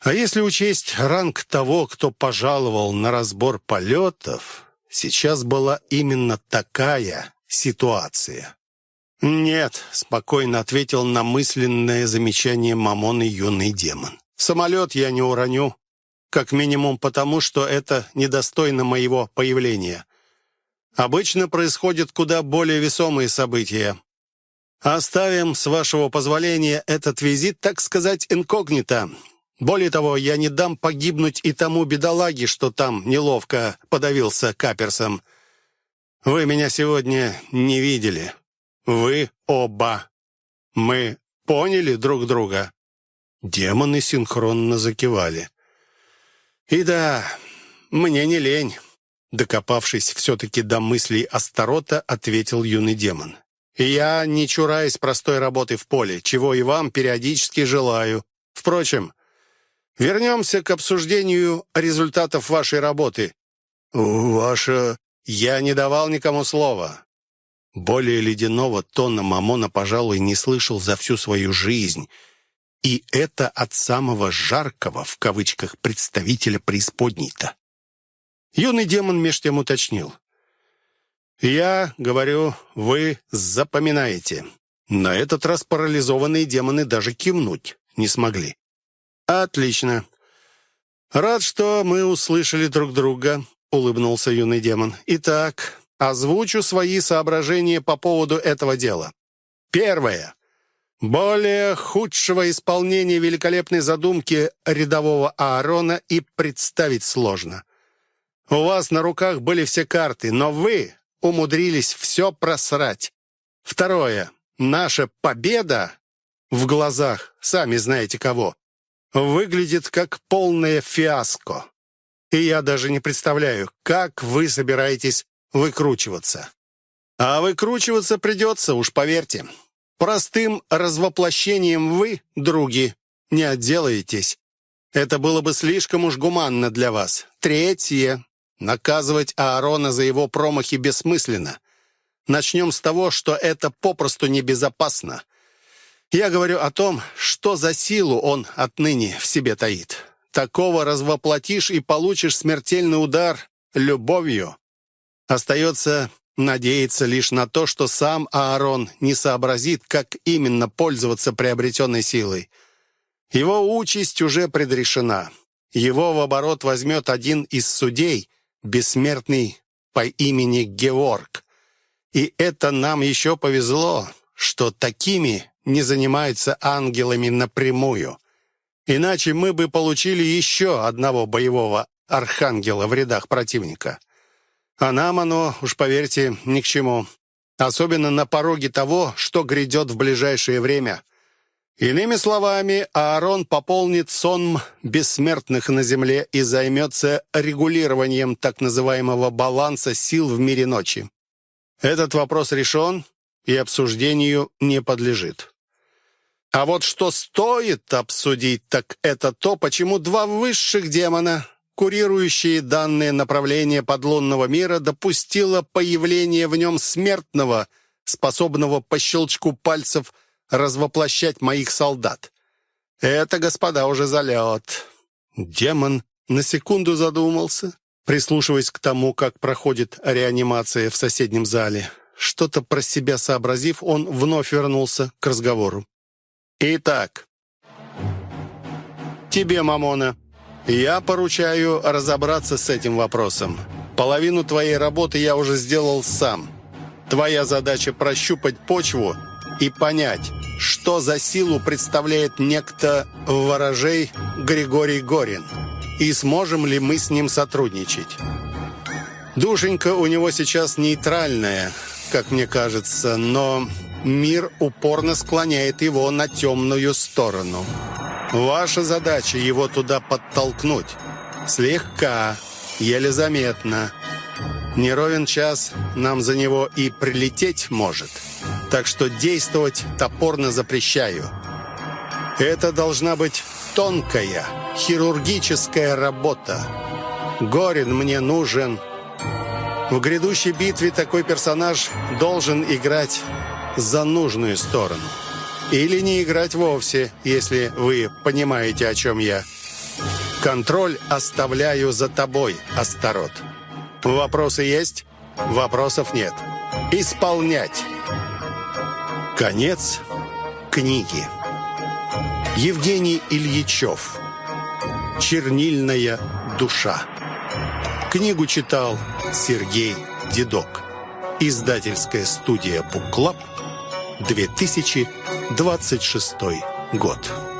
А если учесть ранг того, кто пожаловал на разбор полетов, сейчас была именно такая ситуация. «Нет», — спокойно ответил на мысленное замечание Мамон и юный демон. «Самолет я не уроню, как минимум потому, что это недостойно моего появления. Обычно происходят куда более весомые события. Оставим, с вашего позволения, этот визит, так сказать, инкогнито. Более того, я не дам погибнуть и тому бедолаге, что там неловко подавился каперсом. Вы меня сегодня не видели. Вы оба. Мы поняли друг друга?» Демоны синхронно закивали. «И да, мне не лень», — докопавшись все-таки до мыслей Астарота, ответил юный демон. «Я не чураюсь простой работы в поле, чего и вам периодически желаю. Впрочем, Вернемся к обсуждению результатов вашей работы. Ваша... Я не давал никому слова. Более ледяного тона Мамона, пожалуй, не слышал за всю свою жизнь. И это от самого «жаркого» в кавычках представителя преисподней-то. Юный демон меж тем уточнил. Я говорю, вы запоминаете. На этот раз парализованные демоны даже кивнуть не смогли. Отлично. Рад, что мы услышали друг друга, улыбнулся юный демон. Итак, озвучу свои соображения по поводу этого дела. Первое. Более худшего исполнения великолепной задумки рядового Аарона и представить сложно. У вас на руках были все карты, но вы умудрились все просрать. Второе. Наша победа в глазах, сами знаете кого, выглядит как полное фиаско. И я даже не представляю, как вы собираетесь выкручиваться. А выкручиваться придется, уж поверьте. Простым развоплощением вы, други, не отделаетесь. Это было бы слишком уж гуманно для вас. Третье. Наказывать Аарона за его промахи бессмысленно. Начнем с того, что это попросту небезопасно. Я говорю о том, что за силу он отныне в себе таит. Такого развоплотишь и получишь смертельный удар любовью. Остается надеяться лишь на то, что сам Аарон не сообразит, как именно пользоваться приобретенной силой. Его участь уже предрешена. Его в оборот возьмет один из судей, бессмертный по имени Георг. И это нам еще повезло, что такими не занимаются ангелами напрямую. Иначе мы бы получили еще одного боевого архангела в рядах противника. А нам оно, уж поверьте, ни к чему. Особенно на пороге того, что грядет в ближайшее время. Иными словами, Аарон пополнит сон бессмертных на земле и займется регулированием так называемого баланса сил в мире ночи. Этот вопрос решен и обсуждению не подлежит. А вот что стоит обсудить, так это то, почему два высших демона, курирующие данное направление подлунного мира, допустило появление в нем смертного, способного по щелчку пальцев развоплощать моих солдат. Это, господа, уже залет. Демон на секунду задумался, прислушиваясь к тому, как проходит реанимация в соседнем зале. Что-то про себя сообразив, он вновь вернулся к разговору. «Итак, тебе, Мамона, я поручаю разобраться с этим вопросом. Половину твоей работы я уже сделал сам. Твоя задача прощупать почву и понять, что за силу представляет некто ворожей Григорий Горин» и сможем ли мы с ним сотрудничать. Душенька у него сейчас нейтральная, как мне кажется, но мир упорно склоняет его на темную сторону. Ваша задача его туда подтолкнуть. Слегка, еле заметно. Не ровен час нам за него и прилететь может. Так что действовать топорно запрещаю. Это должна быть тонкая, хирургическая работа. Горин мне нужен. В грядущей битве такой персонаж должен играть за нужную сторону. Или не играть вовсе, если вы понимаете, о чем я. Контроль оставляю за тобой, Астарот. Вопросы есть? Вопросов нет. Исполнять. Конец книги. Евгений Ильичев. «Чернильная душа». Книгу читал Сергей Дедок. Издательская студия «Буклап», 2026 год.